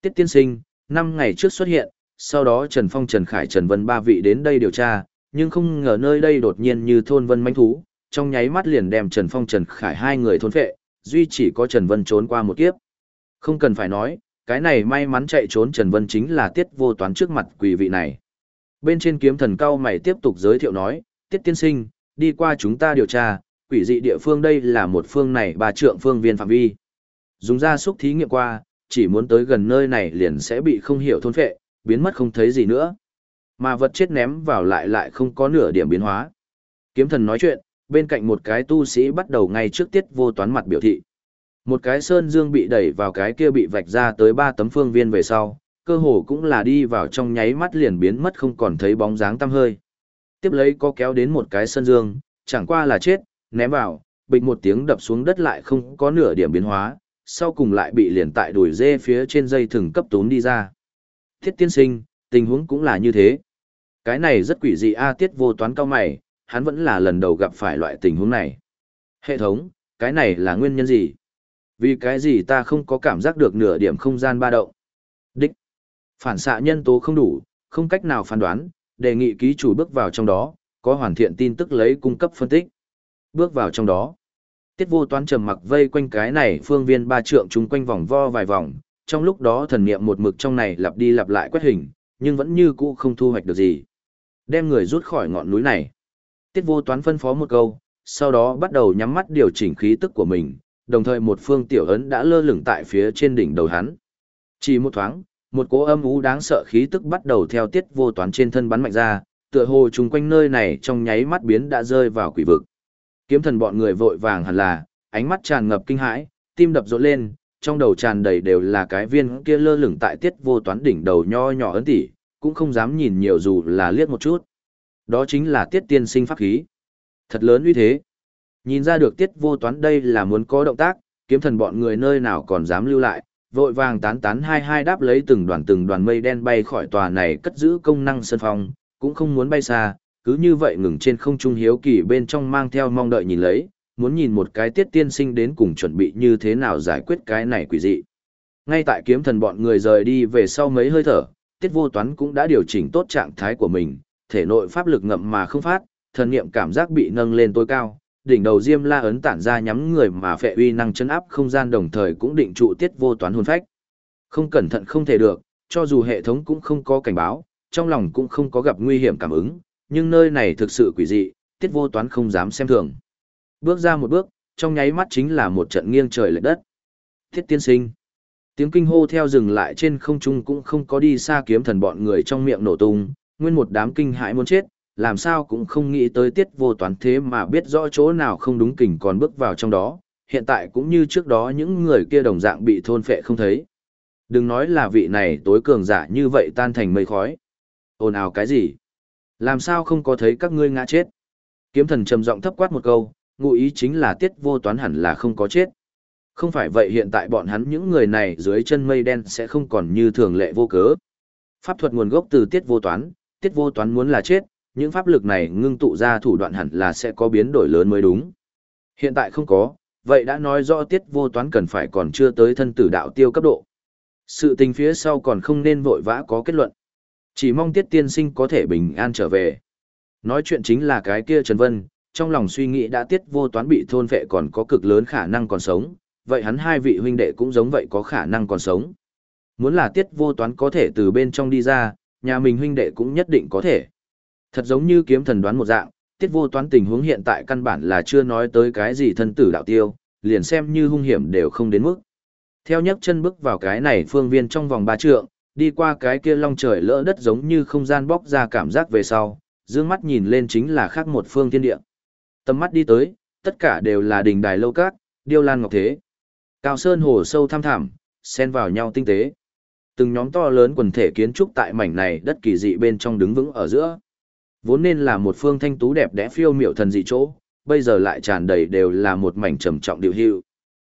Tiết tiên sinh, năm ngày trước xuất hiện, sau đó Trần Phong Trần Khải Trần Vân ba vị đến đây điều tra, nhưng không ngờ nơi đây đột nhiên như thôn vân manh thú, trong nháy mắt liền đem Trần Phong Trần Khải hai người thôn phệ, duy chỉ có Trần Vân trốn qua một kiếp. Không cần phải nói, cái này may mắn chạy trốn Trần Vân chính là tiết vô toán trước mặt quỷ vị này. Bên trên kiếm thần cao mày tiếp tục giới thiệu nói, tiết tiên sinh, đi qua chúng ta điều tra, quỷ dị địa phương đây là một phương này ba trượng phương viên phạm vi. Dùng ra xúc thí nghiệm qua, chỉ muốn tới gần nơi này liền sẽ bị không hiểu thôn phệ, biến mất không thấy gì nữa. Mà vật chết ném vào lại lại không có nửa điểm biến hóa. Kiếm thần nói chuyện, bên cạnh một cái tu sĩ bắt đầu ngay trước tiết vô toán mặt biểu thị. Một cái sơn dương bị đẩy vào cái kia bị vạch ra tới ba tấm phương viên về sau, cơ hồ cũng là đi vào trong nháy mắt liền biến mất không còn thấy bóng dáng tăm hơi. Tiếp lấy có kéo đến một cái sơn dương, chẳng qua là chết, ném vào, bịch một tiếng đập xuống đất lại không có nửa điểm biến hóa, sau cùng lại bị liền tại đùi dê phía trên dây thừng cấp tốn đi ra. Thiết tiên sinh, tình huống cũng là như thế. Cái này rất quỷ dị A tiết vô toán cao mày, hắn vẫn là lần đầu gặp phải loại tình huống này. Hệ thống, cái này là nguyên nhân gì? Vì cái gì ta không có cảm giác được nửa điểm không gian ba động? Đích. Phản xạ nhân tố không đủ, không cách nào phán đoán, đề nghị ký chủ bước vào trong đó, có hoàn thiện tin tức lấy cung cấp phân tích. Bước vào trong đó. Tiết vô toán trầm mặc vây quanh cái này phương viên ba trượng chúng quanh vòng vo vài vòng, trong lúc đó thần niệm một mực trong này lặp đi lặp lại quét hình, nhưng vẫn như cũ không thu hoạch được gì. Đem người rút khỏi ngọn núi này. Tiết vô toán phân phó một câu, sau đó bắt đầu nhắm mắt điều chỉnh khí tức của mình, đồng thời một phương tiểu ấn đã lơ lửng tại phía trên đỉnh đầu hắn. Chỉ một thoáng, một cỗ âm ú đáng sợ khí tức bắt đầu theo tiết vô toán trên thân bắn mạnh ra, tựa hồ chung quanh nơi này trong nháy mắt biến đã rơi vào quỷ vực. Kiếm thần bọn người vội vàng hẳn là, ánh mắt tràn ngập kinh hãi, tim đập rộn lên, trong đầu tràn đầy đều là cái viên kia lơ lửng tại tiết vô toán đỉnh đầu nho nhỏ ấn tỉ, cũng không dám nhìn nhiều dù là liếc một chút. Đó chính là tiết tiên sinh pháp khí. Thật lớn uy thế. Nhìn ra được tiết vô toán đây là muốn có động tác, kiếm thần bọn người nơi nào còn dám lưu lại, vội vàng tán tán hai hai đáp lấy từng đoàn từng đoàn mây đen bay khỏi tòa này cất giữ công năng sân phong, cũng không muốn bay xa, cứ như vậy ngừng trên không trung hiếu kỳ bên trong mang theo mong đợi nhìn lấy, muốn nhìn một cái tiết tiên sinh đến cùng chuẩn bị như thế nào giải quyết cái này quỷ dị. Ngay tại kiếm thần bọn người rời đi về sau mấy hơi thở, tiết vô toán cũng đã điều chỉnh tốt trạng thái của mình, thể nội pháp lực ngậm mà không phát, thần niệm cảm giác bị nâng lên tối cao, đỉnh đầu diêm la ấn tản ra nhắm người mà phệ uy năng chấn áp không gian đồng thời cũng định trụ tiết vô toán hồn phách. Không cẩn thận không thể được, cho dù hệ thống cũng không có cảnh báo, trong lòng cũng không có gặp nguy hiểm cảm ứng, nhưng nơi này thực sự quỷ dị, tiết vô toán không dám xem thường. Bước ra một bước, trong nháy mắt chính là một trận nghiêng trời lệch đất. Thiết tiên sinh. Tiếng kinh hô theo dừng lại trên không trung cũng không có đi xa kiếm thần bọn người trong miệng nổ tung, nguyên một đám kinh hãi muốn chết, làm sao cũng không nghĩ tới tiết vô toán thế mà biết rõ chỗ nào không đúng kình còn bước vào trong đó, hiện tại cũng như trước đó những người kia đồng dạng bị thôn phệ không thấy. Đừng nói là vị này tối cường giả như vậy tan thành mây khói. Ồn ào cái gì? Làm sao không có thấy các ngươi ngã chết? Kiếm thần trầm giọng thấp quát một câu, ngụ ý chính là tiết vô toán hẳn là không có chết. Không phải vậy hiện tại bọn hắn những người này dưới chân mây đen sẽ không còn như thường lệ vô cớ. Pháp thuật nguồn gốc từ tiết vô toán, tiết vô toán muốn là chết, những pháp lực này ngưng tụ ra thủ đoạn hẳn là sẽ có biến đổi lớn mới đúng. Hiện tại không có, vậy đã nói rõ tiết vô toán cần phải còn chưa tới thân tử đạo tiêu cấp độ. Sự tình phía sau còn không nên vội vã có kết luận. Chỉ mong tiết tiên sinh có thể bình an trở về. Nói chuyện chính là cái kia Trần Vân, trong lòng suy nghĩ đã tiết vô toán bị thôn vệ còn có cực lớn khả năng còn sống, vậy hắn hai vị huynh đệ cũng giống vậy có khả năng còn sống. Muốn là tiết vô toán có thể từ bên trong đi ra, nhà mình huynh đệ cũng nhất định có thể. Thật giống như kiếm thần đoán một dạng, tiết vô toán tình huống hiện tại căn bản là chưa nói tới cái gì thân tử đạo tiêu, liền xem như hung hiểm đều không đến mức. Theo nhấc chân bước vào cái này phương viên trong vòng ba trượng, đi qua cái kia long trời lỡ đất giống như không gian bóc ra cảm giác về sau, dương mắt nhìn lên chính là khác một phương thiên địa. Tầm mắt đi tới, tất cả đều là đình đài lâu cát, điêu lan ngọc thế. Cao sơn hồ sâu thăm thẳm, xen vào nhau tinh tế. Từng nhóm to lớn quần thể kiến trúc tại mảnh này đất kỳ dị bên trong đứng vững ở giữa. Vốn nên là một phương thanh tú đẹp đẽ phiêu miểu thần dị chỗ, bây giờ lại tràn đầy đều là một mảnh trầm trọng điều hưu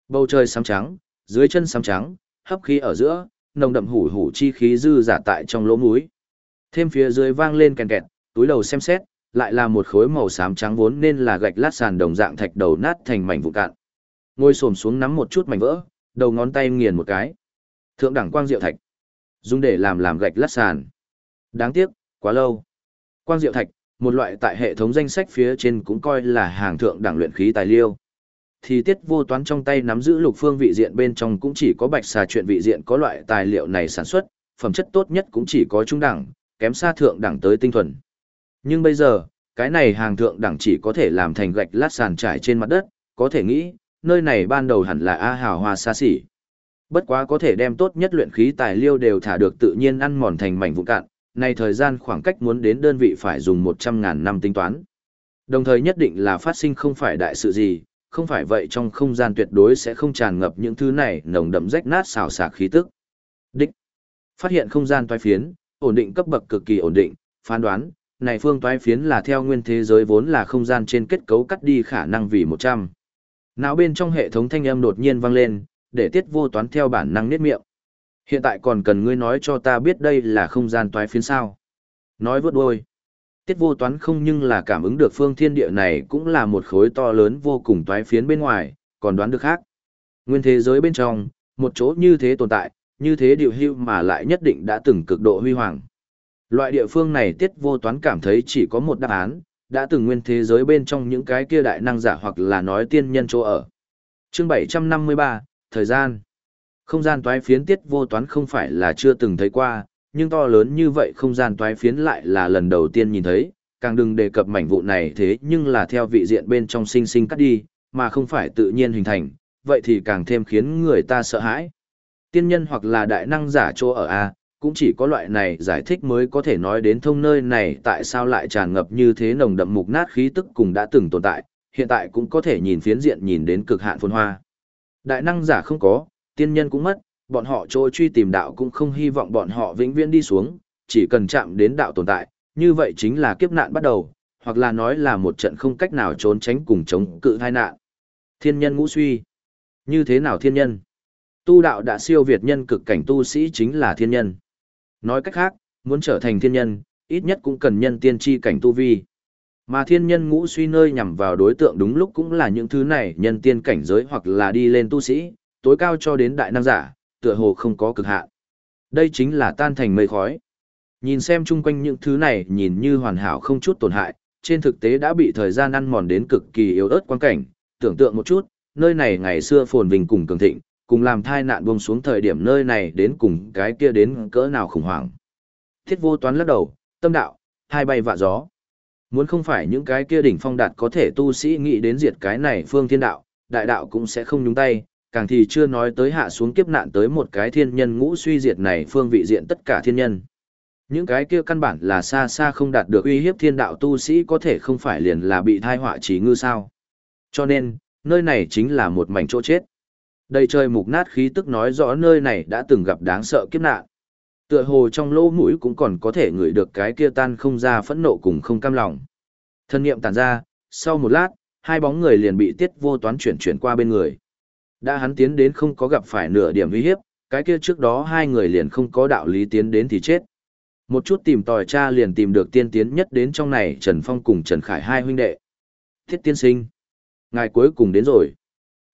Bầu trời xám trắng, dưới chân xám trắng, hấp khí ở giữa, nồng đậm hủ hủ chi khí dư giả tại trong lỗ mũi. Thêm phía dưới vang lên kèn kẹt, túi đầu xem xét, lại là một khối màu xám trắng vốn nên là gạch lát sàn đồng dạng thạch đầu nát thành mảnh vụn cạn. Ngồi xổm xuống nắm một chút mảnh vỡ, đầu ngón tay nghiền một cái. Thượng đẳng quang diệu thạch, dùng để làm làm gạch lát sàn. Đáng tiếc, quá lâu. Quang diệu thạch, một loại tại hệ thống danh sách phía trên cũng coi là hàng thượng đẳng luyện khí tài liêu. Thì tiết vô toán trong tay nắm giữ lục phương vị diện bên trong cũng chỉ có bạch xà chuyện vị diện có loại tài liệu này sản xuất, phẩm chất tốt nhất cũng chỉ có trung đẳng, kém xa thượng đẳng tới tinh thuần. Nhưng bây giờ, cái này hàng thượng đẳng chỉ có thể làm thành gạch lát sàn trải trên mặt đất, có thể nghĩ, nơi này ban đầu hẳn là A hào hoa xa xỉ. Bất quá có thể đem tốt nhất luyện khí tài liêu đều thả được tự nhiên ăn mòn thành mảnh vụn cạn, này thời gian khoảng cách muốn đến đơn vị phải dùng 100.000 năm tính toán. Đồng thời nhất định là phát sinh không phải đại sự gì, không phải vậy trong không gian tuyệt đối sẽ không tràn ngập những thứ này nồng đậm rách nát xào xạc khí tức. Đích. Phát hiện không gian toái phiến, ổn định cấp bậc cực kỳ ổn định, phán đoán, này phương toái phiến là theo nguyên thế giới vốn là không gian trên kết cấu cắt đi khả năng vì 100. Não bên trong hệ thống thanh âm đột nhiên vang lên, để tiết vô toán theo bản năng niết miệng. Hiện tại còn cần ngươi nói cho ta biết đây là không gian toái phiến sao. Nói vớt đuôi. Tiết vô toán không nhưng là cảm ứng được phương thiên địa này cũng là một khối to lớn vô cùng toái phiến bên ngoài, còn đoán được khác. Nguyên thế giới bên trong, một chỗ như thế tồn tại, như thế điều hưu mà lại nhất định đã từng cực độ huy hoàng. Loại địa phương này tiết vô toán cảm thấy chỉ có một đáp án, đã từng nguyên thế giới bên trong những cái kia đại năng giả hoặc là nói tiên nhân chỗ ở. Chương 753, Thời gian Không gian toái phiến tiết vô toán không phải là chưa từng thấy qua, nhưng to lớn như vậy không gian toái phiến lại là lần đầu tiên nhìn thấy, càng đừng đề cập mảnh vụ này thế nhưng là theo vị diện bên trong sinh sinh cắt đi, mà không phải tự nhiên hình thành, vậy thì càng thêm khiến người ta sợ hãi. Tiên nhân hoặc là đại năng giả chỗ ở A, cũng chỉ có loại này giải thích mới có thể nói đến thông nơi này tại sao lại tràn ngập như thế nồng đậm mục nát khí tức cùng đã từng tồn tại, hiện tại cũng có thể nhìn phiến diện nhìn đến cực hạn phồn hoa. Đại năng giả không có, tiên nhân cũng mất, bọn họ trôi truy tìm đạo cũng không hy vọng bọn họ vĩnh viễn đi xuống, chỉ cần chạm đến đạo tồn tại, như vậy chính là kiếp nạn bắt đầu, hoặc là nói là một trận không cách nào trốn tránh cùng chống cự tai nạn. Thiên nhân ngũ suy. Như thế nào thiên nhân? Tu đạo đã siêu việt nhân cực cảnh tu sĩ chính là thiên nhân. Nói cách khác, muốn trở thành thiên nhân, ít nhất cũng cần nhân tiên tri cảnh tu vi. Mà thiên nhân ngũ suy nơi nhằm vào đối tượng đúng lúc cũng là những thứ này nhân tiên cảnh giới hoặc là đi lên tu sĩ, tối cao cho đến đại năng giả, tựa hồ không có cực hạn. Đây chính là tan thành mây khói. Nhìn xem chung quanh những thứ này nhìn như hoàn hảo không chút tổn hại, trên thực tế đã bị thời gian ăn mòn đến cực kỳ yếu ớt quan cảnh, tưởng tượng một chút, nơi này ngày xưa phồn vinh cùng cường thịnh, cùng làm thai nạn buông xuống thời điểm nơi này đến cùng cái kia đến cỡ nào khủng hoảng. Thiết vô toán lắc đầu, tâm đạo, hai bay vạ gió. Muốn không phải những cái kia đỉnh phong đạt có thể tu sĩ nghĩ đến diệt cái này phương thiên đạo, đại đạo cũng sẽ không nhúng tay, càng thì chưa nói tới hạ xuống kiếp nạn tới một cái thiên nhân ngũ suy diệt này phương vị diện tất cả thiên nhân. Những cái kia căn bản là xa xa không đạt được uy hiếp thiên đạo tu sĩ có thể không phải liền là bị thai họa trí ngư sao. Cho nên, nơi này chính là một mảnh chỗ chết. Đầy trời mục nát khí tức nói rõ nơi này đã từng gặp đáng sợ kiếp nạn. Tựa hồ trong lỗ mũi cũng còn có thể ngửi được cái kia tan không ra phẫn nộ cùng không cam lòng. Thân niệm tàn ra, sau một lát, hai bóng người liền bị tiết vô toán chuyển chuyển qua bên người. Đã hắn tiến đến không có gặp phải nửa điểm uy hiếp, cái kia trước đó hai người liền không có đạo lý tiến đến thì chết. Một chút tìm tòi cha liền tìm được tiên tiến nhất đến trong này Trần Phong cùng Trần Khải hai huynh đệ. Thiết tiên sinh. Ngài cuối cùng đến rồi.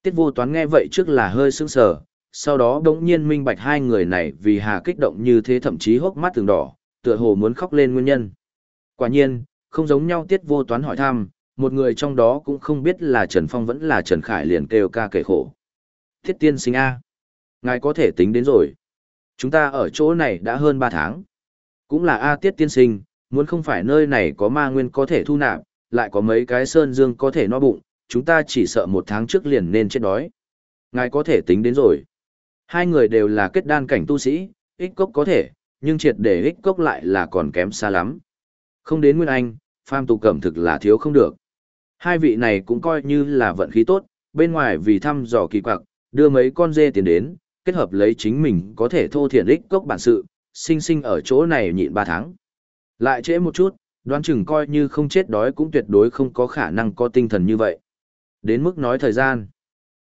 Tiết vô toán nghe vậy trước là hơi sững sờ, sau đó đống nhiên minh bạch hai người này vì hà kích động như thế thậm chí hốc mắt từng đỏ, tựa hồ muốn khóc lên nguyên nhân. Quả nhiên, không giống nhau tiết vô toán hỏi thăm, một người trong đó cũng không biết là Trần Phong vẫn là Trần Khải liền kêu ca kể khổ. Thiết tiên sinh A. Ngài có thể tính đến rồi. Chúng ta ở chỗ này đã hơn ba tháng. Cũng là A tiết tiên sinh, muốn không phải nơi này có ma nguyên có thể thu nạp, lại có mấy cái sơn dương có thể no bụng, chúng ta chỉ sợ một tháng trước liền nên chết đói. Ngài có thể tính đến rồi. Hai người đều là kết đan cảnh tu sĩ, ích cốc có thể, nhưng triệt để ích cốc lại là còn kém xa lắm. Không đến Nguyên Anh, phàm tụ cẩm thực là thiếu không được. Hai vị này cũng coi như là vận khí tốt, bên ngoài vì thăm dò kỳ quặc, đưa mấy con dê tiền đến, kết hợp lấy chính mình có thể thô thiện ích cốc bản sự, sinh sinh ở chỗ này nhịn ba tháng. Lại trễ một chút, đoán chừng coi như không chết đói cũng tuyệt đối không có khả năng có tinh thần như vậy. Đến mức nói thời gian.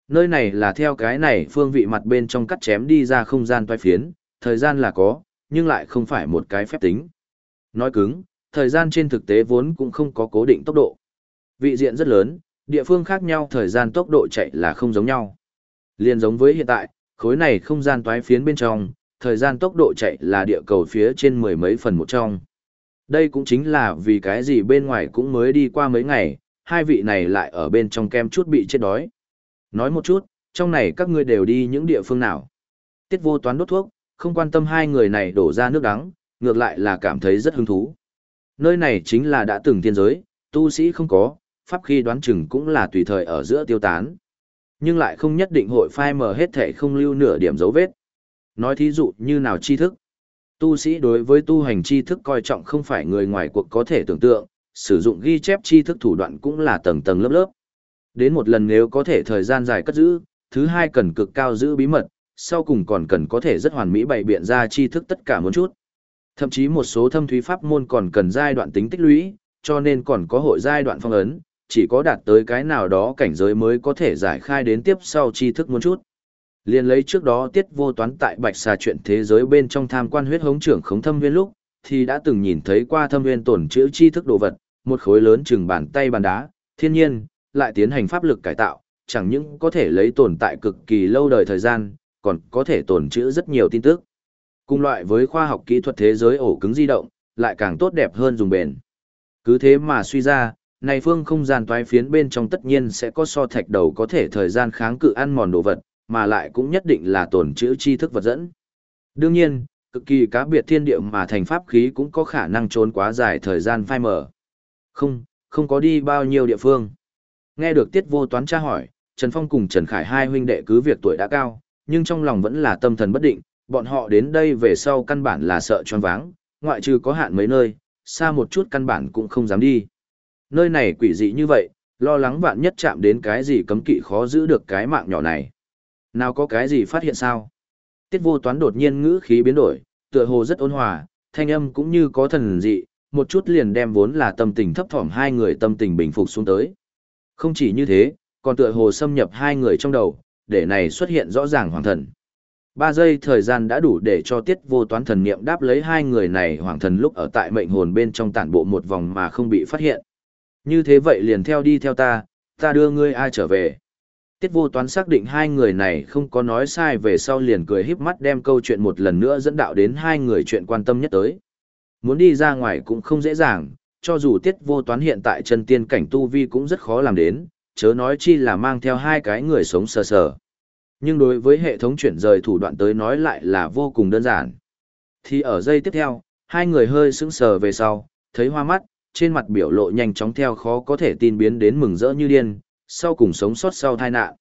Nơi này là theo cái này phương vị mặt bên trong cắt chém đi ra không gian toai phiến, thời gian là có, nhưng lại không phải một cái phép tính. Nói cứng, thời gian trên thực tế vốn cũng không có cố định tốc độ. Vị diện rất lớn, địa phương khác nhau thời gian tốc độ chạy là không giống nhau. Liên giống với hiện tại, khối này không gian toái phiến bên trong, thời gian tốc độ chạy là địa cầu phía trên mười mấy phần một trong. Đây cũng chính là vì cái gì bên ngoài cũng mới đi qua mấy ngày, hai vị này lại ở bên trong kem chút bị chết đói. Nói một chút, trong này các ngươi đều đi những địa phương nào. Tiết vô toán đốt thuốc, không quan tâm hai người này đổ ra nước đắng, ngược lại là cảm thấy rất hứng thú. Nơi này chính là đã từng thiên giới, tu sĩ không có, pháp khi đoán chừng cũng là tùy thời ở giữa tiêu tán. Nhưng lại không nhất định hội phai mờ hết thể không lưu nửa điểm dấu vết. Nói thí dụ như nào tri thức. Tu sĩ đối với tu hành tri thức coi trọng không phải người ngoài cuộc có thể tưởng tượng, sử dụng ghi chép tri thức thủ đoạn cũng là tầng tầng lớp lớp. Đến một lần nếu có thể thời gian dài cất giữ, thứ hai cần cực cao giữ bí mật, sau cùng còn cần có thể rất hoàn mỹ bày biện ra tri thức tất cả một chút. Thậm chí một số thâm thúy pháp môn còn cần giai đoạn tính tích lũy, cho nên còn có hội giai đoạn phong ấn, chỉ có đạt tới cái nào đó cảnh giới mới có thể giải khai đến tiếp sau tri thức một chút. Liên lấy trước đó tiết vô toán tại bạch xà chuyện thế giới bên trong tham quan huyết hống trưởng khống thâm viên lúc, thì đã từng nhìn thấy qua thâm nguyên tổn chữ chi thức đồ vật, một khối lớn chừng bàn tay bàn đá, thiên nhiên, lại tiến hành pháp lực cải tạo, chẳng những có thể lấy tồn tại cực kỳ lâu đời thời gian, còn có thể tồn trữ rất nhiều tin tức. Cùng loại với khoa học kỹ thuật thế giới ổ cứng di động, lại càng tốt đẹp hơn dùng bền. Cứ thế mà suy ra, này phương không gian toái phiến bên trong tất nhiên sẽ có so thạch đầu có thể thời gian kháng cự ăn mòn đồ vật, mà lại cũng nhất định là tồn trữ tri thức vật dẫn. Đương nhiên, cực kỳ cá biệt thiên địa mà thành pháp khí cũng có khả năng trốn quá dài thời gian phai mở. Không, không có đi bao nhiêu địa phương. Nghe được tiết vô toán tra hỏi, Trần Phong cùng Trần Khải hai huynh đệ cứ việc tuổi đã cao, nhưng trong lòng vẫn là tâm thần bất định, bọn họ đến đây về sau căn bản là sợ choáng váng, ngoại trừ có hạn mấy nơi, xa một chút căn bản cũng không dám đi. Nơi này quỷ dị như vậy, lo lắng vạn nhất chạm đến cái gì cấm kỵ khó giữ được cái mạng nhỏ này. Nào có cái gì phát hiện sao? Tiết vô toán đột nhiên ngữ khí biến đổi, tựa hồ rất ôn hòa, thanh âm cũng như có thần dị, một chút liền đem vốn là tâm tình thấp thỏm hai người tâm tình bình phục xuống tới. Không chỉ như thế, còn tựa hồ xâm nhập hai người trong đầu, để này xuất hiện rõ ràng hoàng thần. Ba giây thời gian đã đủ để cho tiết vô toán thần niệm đáp lấy hai người này hoàng thần lúc ở tại mệnh hồn bên trong tản bộ một vòng mà không bị phát hiện. Như thế vậy liền theo đi theo ta, ta đưa ngươi ai trở về. Tiết vô toán xác định hai người này không có nói sai về sau liền cười híp mắt đem câu chuyện một lần nữa dẫn đạo đến hai người chuyện quan tâm nhất tới. Muốn đi ra ngoài cũng không dễ dàng, cho dù tiết vô toán hiện tại chân tiên cảnh tu vi cũng rất khó làm đến, chớ nói chi là mang theo hai cái người sống sờ sờ. Nhưng đối với hệ thống chuyển rời thủ đoạn tới nói lại là vô cùng đơn giản. Thì ở giây tiếp theo, hai người hơi sững sờ về sau, thấy hoa mắt, trên mặt biểu lộ nhanh chóng theo khó có thể tin biến đến mừng rỡ như điên, sau cùng sống sót sau tai nạn.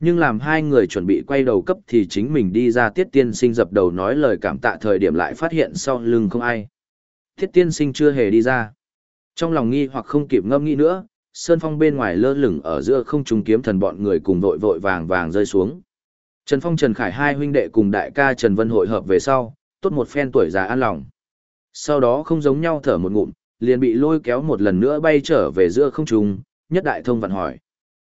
Nhưng làm hai người chuẩn bị quay đầu cấp thì chính mình đi ra tiết tiên sinh dập đầu nói lời cảm tạ thời điểm lại phát hiện sau lưng không ai. Tiết tiên sinh chưa hề đi ra. Trong lòng nghi hoặc không kịp ngâm nghĩ nữa, sơn phong bên ngoài lơ lửng ở giữa không trung kiếm thần bọn người cùng vội vội vàng vàng rơi xuống. Trần Phong Trần Khải hai huynh đệ cùng đại ca Trần Vân hội hợp về sau, tốt một phen tuổi già an lòng. Sau đó không giống nhau thở một ngụm, liền bị lôi kéo một lần nữa bay trở về giữa không trung, nhất đại thông vặn hỏi.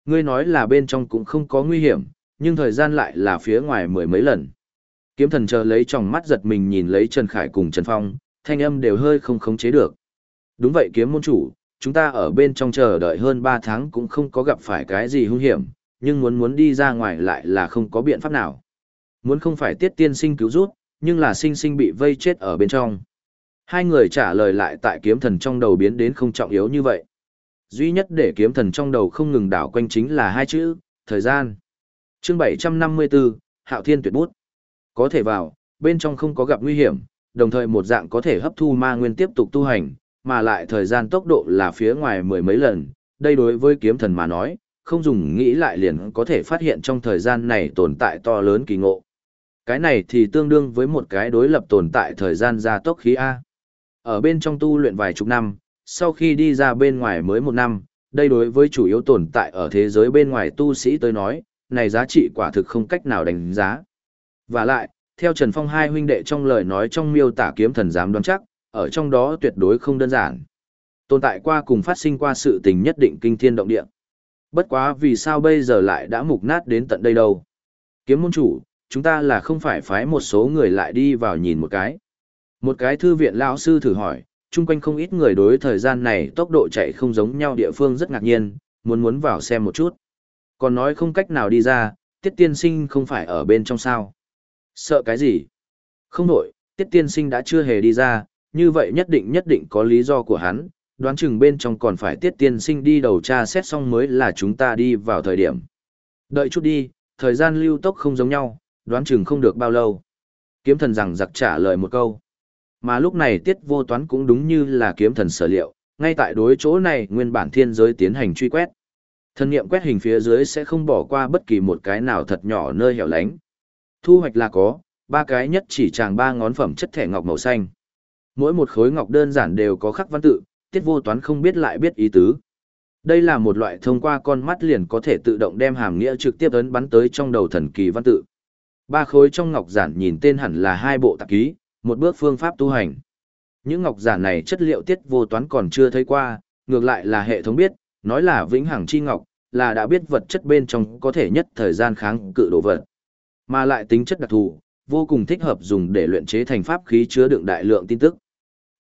Ngươi nói là bên trong cũng không có nguy hiểm, nhưng thời gian lại là phía ngoài mười mấy lần. Kiếm thần chờ lấy tròng mắt giật mình nhìn lấy Trần Khải cùng Trần Phong, thanh âm đều hơi không khống chế được. Đúng vậy kiếm môn chủ, chúng ta ở bên trong chờ đợi hơn 3 tháng cũng không có gặp phải cái gì hung hiểm, nhưng muốn muốn đi ra ngoài lại là không có biện pháp nào. Muốn không phải tiết tiên sinh cứu rút, nhưng là sinh sinh bị vây chết ở bên trong. Hai người trả lời lại tại kiếm thần trong đầu biến đến không trọng yếu như vậy. Duy nhất để kiếm thần trong đầu không ngừng đảo quanh chính là hai chữ, thời gian. chương 754, Hạo Thiên tuyệt bút. Có thể vào, bên trong không có gặp nguy hiểm, đồng thời một dạng có thể hấp thu ma nguyên tiếp tục tu hành, mà lại thời gian tốc độ là phía ngoài mười mấy lần, đây đối với kiếm thần mà nói, không dùng nghĩ lại liền có thể phát hiện trong thời gian này tồn tại to lớn kỳ ngộ. Cái này thì tương đương với một cái đối lập tồn tại thời gian gia tốc khí A. Ở bên trong tu luyện vài chục năm, sau khi đi ra bên ngoài mới một năm, đây đối với chủ yếu tồn tại ở thế giới bên ngoài tu sĩ tới nói, này giá trị quả thực không cách nào đánh giá. Và lại, theo Trần Phong hai huynh đệ trong lời nói trong miêu tả kiếm thần dám đoán chắc, ở trong đó tuyệt đối không đơn giản. Tồn tại qua cùng phát sinh qua sự tình nhất định kinh thiên động địa. Bất quá vì sao bây giờ lại đã mục nát đến tận đây đâu. Kiếm môn chủ, chúng ta là không phải phái một số người lại đi vào nhìn một cái. Một cái thư viện lão sư thử hỏi, chung quanh không ít người đối thời gian này tốc độ chạy không giống nhau địa phương rất ngạc nhiên, muốn muốn vào xem một chút. Còn nói không cách nào đi ra, tiết tiên sinh không phải ở bên trong sao. Sợ cái gì? Không đổi, tiết tiên sinh đã chưa hề đi ra, như vậy nhất định nhất định có lý do của hắn, đoán chừng bên trong còn phải tiết tiên sinh đi đầu tra xét xong mới là chúng ta đi vào thời điểm. Đợi chút đi, thời gian lưu tốc không giống nhau, đoán chừng không được bao lâu. Kiếm thần rằng giặc trả lời một câu. Mà lúc này tiết vô toán cũng đúng như là kiếm thần sở liệu, ngay tại đối chỗ này nguyên bản thiên giới tiến hành truy quét. Thần niệm quét hình phía dưới sẽ không bỏ qua bất kỳ một cái nào thật nhỏ nơi hẻo lánh. Thu hoạch là có, ba cái nhất chỉ tràng ba ngón phẩm chất thẻ ngọc màu xanh. Mỗi một khối ngọc đơn giản đều có khắc văn tự, tiết vô toán không biết lại biết ý tứ. Đây là một loại thông qua con mắt liền có thể tự động đem hàm nghĩa trực tiếp ấn bắn tới trong đầu thần kỳ văn tự. Ba khối trong ngọc giản nhìn tên hẳn là hai bộ tạp ký, một bước phương pháp tu hành. Những ngọc giản này chất liệu tiết vô toán còn chưa thấy qua, ngược lại là hệ thống biết, nói là vĩnh hằng chi ngọc, là đã biết vật chất bên trong có thể nhất thời gian kháng cự đồ vật. Mà lại tính chất đặc thù, vô cùng thích hợp dùng để luyện chế thành pháp khí chứa đựng đại lượng tin tức.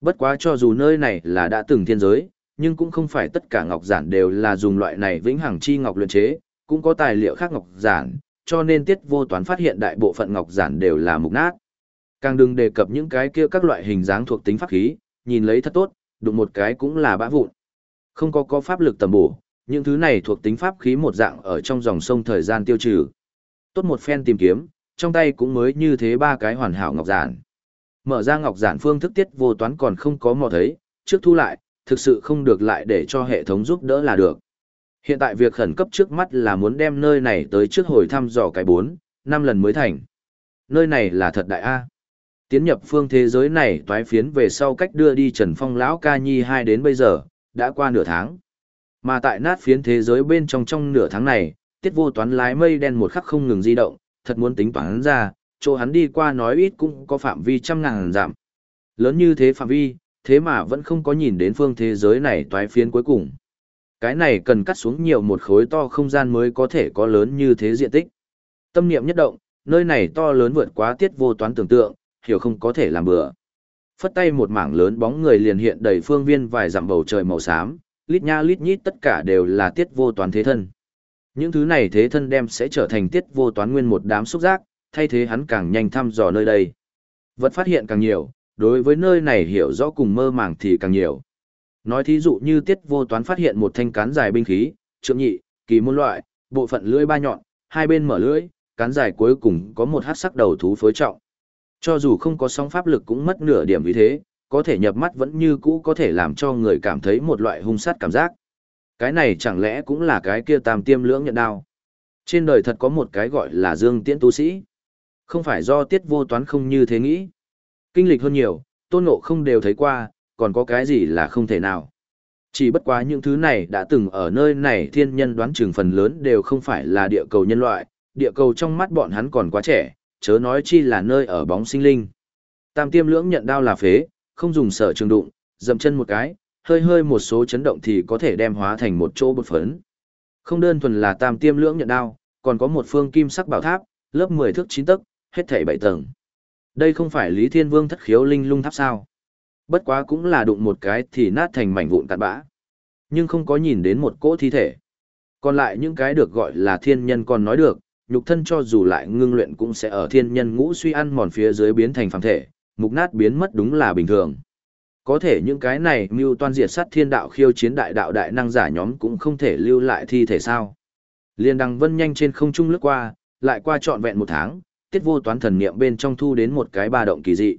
Bất quá cho dù nơi này là đã từng thiên giới, nhưng cũng không phải tất cả ngọc giản đều là dùng loại này vĩnh hằng chi ngọc luyện chế, cũng có tài liệu khác ngọc giản, cho nên tiết vô toán phát hiện đại bộ phận ngọc giản đều là mục nát. Càng đừng đề cập những cái kia các loại hình dáng thuộc tính pháp khí, nhìn lấy thật tốt, đụng một cái cũng là bã vụn. Không có có pháp lực tầm bổ, những thứ này thuộc tính pháp khí một dạng ở trong dòng sông thời gian tiêu trừ. Tốt một phen tìm kiếm, trong tay cũng mới như thế ba cái hoàn hảo ngọc giản. Mở ra ngọc giản phương thức tiết vô toán còn không có mò thấy, trước thu lại, thực sự không được lại để cho hệ thống giúp đỡ là được. Hiện tại việc khẩn cấp trước mắt là muốn đem nơi này tới trước hồi thăm dò cái 4, 5 lần mới thành. Nơi này là thật đại A. Tiến nhập phương thế giới này toái phiến về sau cách đưa đi Trần Phong lão ca nhi hai đến bây giờ, đã qua nửa tháng. Mà tại nát phiến thế giới bên trong trong nửa tháng này, tiết vô toán lái mây đen một khắc không ngừng di động, thật muốn tính toán ra, chỗ hắn đi qua nói ít cũng có phạm vi trăm ngàn giảm. Lớn như thế phạm vi, thế mà vẫn không có nhìn đến phương thế giới này toái phiến cuối cùng. Cái này cần cắt xuống nhiều một khối to không gian mới có thể có lớn như thế diện tích. Tâm niệm nhất động, nơi này to lớn vượt quá tiết vô toán tưởng tượng, hiểu không có thể làm bừa. Phất tay một mảng lớn bóng người liền hiện đầy phương viên vài dặm bầu trời màu xám, lít nha lít nhít tất cả đều là tiết vô toán thế thân. Những thứ này thế thân đem sẽ trở thành tiết vô toán nguyên một đám xúc giác, thay thế hắn càng nhanh thăm dò nơi đây. Vật phát hiện càng nhiều, đối với nơi này hiểu rõ cùng mơ màng thì càng nhiều. Nói thí dụ như tiết vô toán phát hiện một thanh cán dài binh khí, trượng nhị, kỳ môn loại, bộ phận lưỡi ba nhọn, hai bên mở lưỡi, cán dài cuối cùng có một hát sắc đầu thú phối trọng. Cho dù không có sóng pháp lực cũng mất nửa điểm vì thế, có thể nhập mắt vẫn như cũ có thể làm cho người cảm thấy một loại hung sát cảm giác. Cái này chẳng lẽ cũng là cái kia tam tiêm lưỡng nhận đao. Trên đời thật có một cái gọi là dương tiễn tu sĩ. Không phải do tiết vô toán không như thế nghĩ. Kinh lịch hơn nhiều, tôn ngộ không đều thấy qua, còn có cái gì là không thể nào. Chỉ bất quá những thứ này đã từng ở nơi này thiên nhân đoán chừng phần lớn đều không phải là địa cầu nhân loại, địa cầu trong mắt bọn hắn còn quá trẻ, chớ nói chi là nơi ở bóng sinh linh. Tam tiêm lưỡng nhận đao là phế, không dùng sở trường đụng, dậm chân một cái, hơi hơi một số chấn động thì có thể đem hóa thành một chỗ bột phấn. Không đơn thuần là tam tiêm lưỡng nhận đao, còn có một phương kim sắc bảo tháp, lớp 10 thước 9 tấc, hết thảy 7 tầng. Đây không phải Lý Thiên Vương thất khiếu linh lung tháp sao? Bất quá cũng là đụng một cái thì nát thành mảnh vụn cạn bã. Nhưng không có nhìn đến một cỗ thi thể. Còn lại những cái được gọi là thiên nhân còn nói được, nhục thân cho dù lại ngưng luyện cũng sẽ ở thiên nhân ngũ suy ăn mòn phía dưới biến thành phàm thể, mục nát biến mất đúng là bình thường. Có thể những cái này mưu toan diệt sát thiên đạo khiêu chiến đại đạo đại năng giả nhóm cũng không thể lưu lại thi thể sao. Liên đăng vân nhanh trên không trung lướt qua, lại qua trọn vẹn một tháng, tiết vô toán thần niệm bên trong thu đến một cái ba động kỳ dị.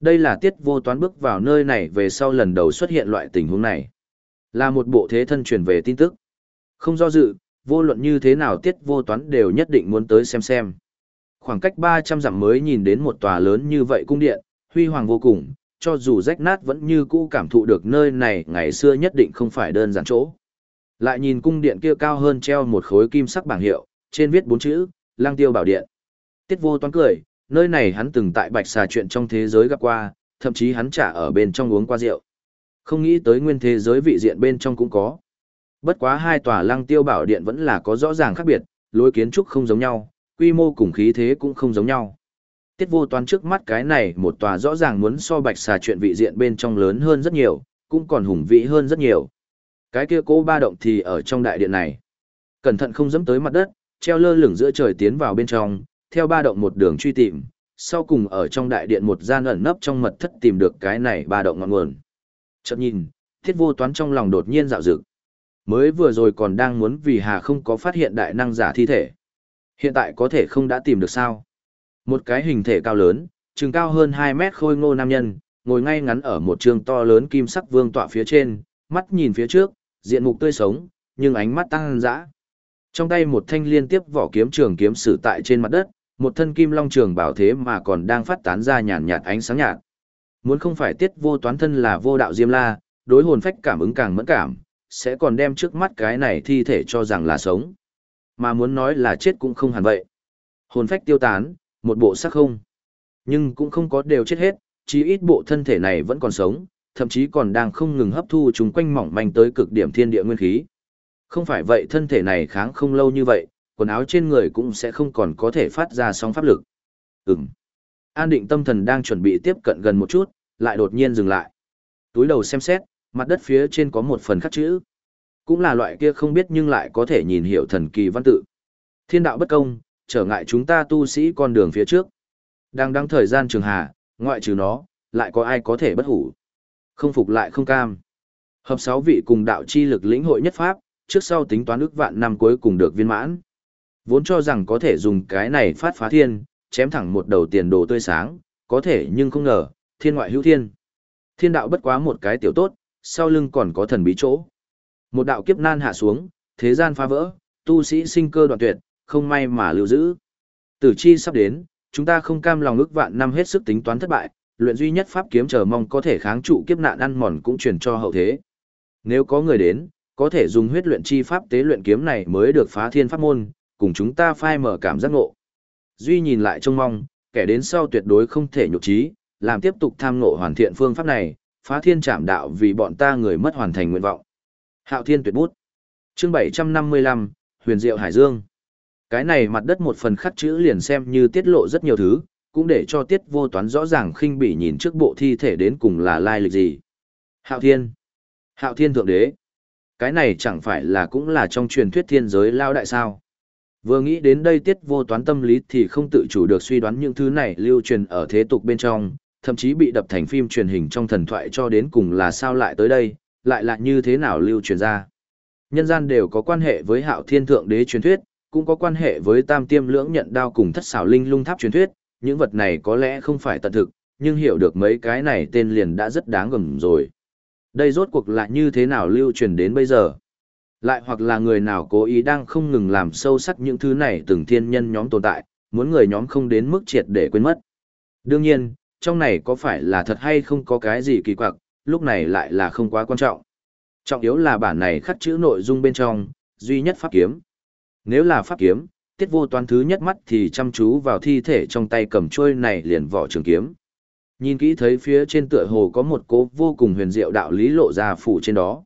Đây là tiết vô toán bước vào nơi này về sau lần đầu xuất hiện loại tình huống này. Là một bộ thế thân truyền về tin tức. Không do dự, vô luận như thế nào tiết vô toán đều nhất định muốn tới xem xem. Khoảng cách 300 dặm mới nhìn đến một tòa lớn như vậy cung điện, huy hoàng vô cùng, cho dù rách nát vẫn như cũ cảm thụ được nơi này ngày xưa nhất định không phải đơn giản chỗ. Lại nhìn cung điện kia cao hơn treo một khối kim sắc bảng hiệu, trên viết bốn chữ, lang tiêu bảo điện. Tiết vô toán cười, nơi này hắn từng tại bạch xà chuyện trong thế giới gặp qua, thậm chí hắn trả ở bên trong uống qua rượu. Không nghĩ tới nguyên thế giới vị diện bên trong cũng có. Bất quá hai tòa lăng tiêu bảo điện vẫn là có rõ ràng khác biệt, lối kiến trúc không giống nhau, quy mô cùng khí thế cũng không giống nhau. Tiết vô toán trước mắt cái này một tòa rõ ràng muốn so bạch xà chuyện vị diện bên trong lớn hơn rất nhiều, cũng còn hùng vĩ hơn rất nhiều. Cái kia cố ba động thì ở trong đại điện này. Cẩn thận không dẫm tới mặt đất, treo lơ lửng giữa trời tiến vào bên trong, theo ba động một đường truy tìm, sau cùng ở trong đại điện một gian ẩn nấp trong mật thất tìm được cái này ba động ngọn nguồn. Chợt nhìn, thiết vô toán trong lòng đột nhiên dạo dực. Mới vừa rồi còn đang muốn vì hà không có phát hiện đại năng giả thi thể. Hiện tại có thể không đã tìm được sao. Một cái hình thể cao lớn, chừng cao hơn hai mét khôi ngô nam nhân, ngồi ngay ngắn ở một trường to lớn kim sắc vương tọa phía trên, mắt nhìn phía trước, diện mục tươi sống, nhưng ánh mắt tăng dã. Trong tay một thanh liên tiếp vỏ kiếm trường kiếm sử tại trên mặt đất, một thân kim long trường bảo thế mà còn đang phát tán ra nhàn nhạt ánh sáng nhạt. Muốn không phải tiết vô toán thân là vô đạo diêm la, đối hồn phách cảm ứng càng mẫn cảm, sẽ còn đem trước mắt cái này thi thể cho rằng là sống. Mà muốn nói là chết cũng không hẳn vậy. Hồn phách tiêu tán, một bộ sắc không. Nhưng cũng không có đều chết hết, chỉ ít bộ thân thể này vẫn còn sống, thậm chí còn đang không ngừng hấp thu chúng quanh mỏng manh tới cực điểm thiên địa nguyên khí. Không phải vậy thân thể này kháng không lâu như vậy, quần áo trên người cũng sẽ không còn có thể phát ra sóng pháp lực. Ừm. An định tâm thần đang chuẩn bị tiếp cận gần một chút, lại đột nhiên dừng lại. Túi đầu xem xét, mặt đất phía trên có một phần khắc chữ. Cũng là loại kia không biết nhưng lại có thể nhìn hiểu thần kỳ văn tự. Thiên đạo bất công, trở ngại chúng ta tu sĩ con đường phía trước. Đang đăng thời gian trường hà, ngoại trừ nó, lại có ai có thể bất hủ. Không phục lại không cam. Hợp sáu vị cùng đạo chi lực lĩnh hội nhất pháp, trước sau tính toán ước vạn năm cuối cùng được viên mãn. Vốn cho rằng có thể dùng cái này phát phá thiên, chém thẳng một đầu tiền đồ tươi sáng, có thể nhưng không ngờ, thiên ngoại hữu thiên. Thiên đạo bất quá một cái tiểu tốt, sau lưng còn có thần bí chỗ. Một đạo kiếp nan hạ xuống, thế gian phá vỡ, tu sĩ sinh cơ đoạn tuyệt, không may mà lưu giữ. Tử chi sắp đến, chúng ta không cam lòng ước vạn năm hết sức tính toán thất bại, luyện duy nhất pháp kiếm chờ mong có thể kháng trụ kiếp nạn ăn mòn cũng truyền cho hậu thế. Nếu có người đến, có thể dùng huyết luyện chi pháp tế luyện kiếm này mới được phá thiên pháp môn, cùng chúng ta phai mở cảm giác ngộ. Duy nhìn lại trông mong, kẻ đến sau tuyệt đối không thể nhục trí, làm tiếp tục tham ngộ hoàn thiện phương pháp này, phá thiên trảm đạo vì bọn ta người mất hoàn thành nguyện vọng. Hạo Thiên tuyệt bút. Chương 755, Huyền Diệu Hải Dương. Cái này mặt đất một phần khắc chữ liền xem như tiết lộ rất nhiều thứ, cũng để cho tiết vô toán rõ ràng khinh bỉ nhìn trước bộ thi thể đến cùng là lai lịch gì. Hạo Thiên. Hạo Thiên Thượng Đế. Cái này chẳng phải là cũng là trong truyền thuyết thiên giới lao đại sao. Vừa nghĩ đến đây tiết vô toán tâm lý thì không tự chủ được suy đoán những thứ này lưu truyền ở thế tục bên trong, thậm chí bị đập thành phim truyền hình trong thần thoại cho đến cùng là sao lại tới đây, lại là như thế nào lưu truyền ra. Nhân gian đều có quan hệ với hạo thiên thượng đế truyền thuyết, cũng có quan hệ với tam tiêm lưỡng nhận đao cùng thất xảo linh lung tháp truyền thuyết, những vật này có lẽ không phải tận thực, nhưng hiểu được mấy cái này tên liền đã rất đáng gầm rồi. Đây rốt cuộc là như thế nào lưu truyền đến bây giờ? Lại hoặc là người nào cố ý đang không ngừng làm sâu sắc những thứ này từng thiên nhân nhóm tồn tại, muốn người nhóm không đến mức triệt để quên mất. Đương nhiên, trong này có phải là thật hay không có cái gì kỳ quặc, lúc này lại là không quá quan trọng. Trọng yếu là bản này khắc chữ nội dung bên trong, duy nhất pháp kiếm. Nếu là pháp kiếm, tiết vô toán thứ nhất mắt thì chăm chú vào thi thể trong tay cầm trôi này liền vỏ trường kiếm. Nhìn kỹ thấy phía trên tựa hồ có một cố vô cùng huyền diệu đạo lý lộ ra phủ trên đó.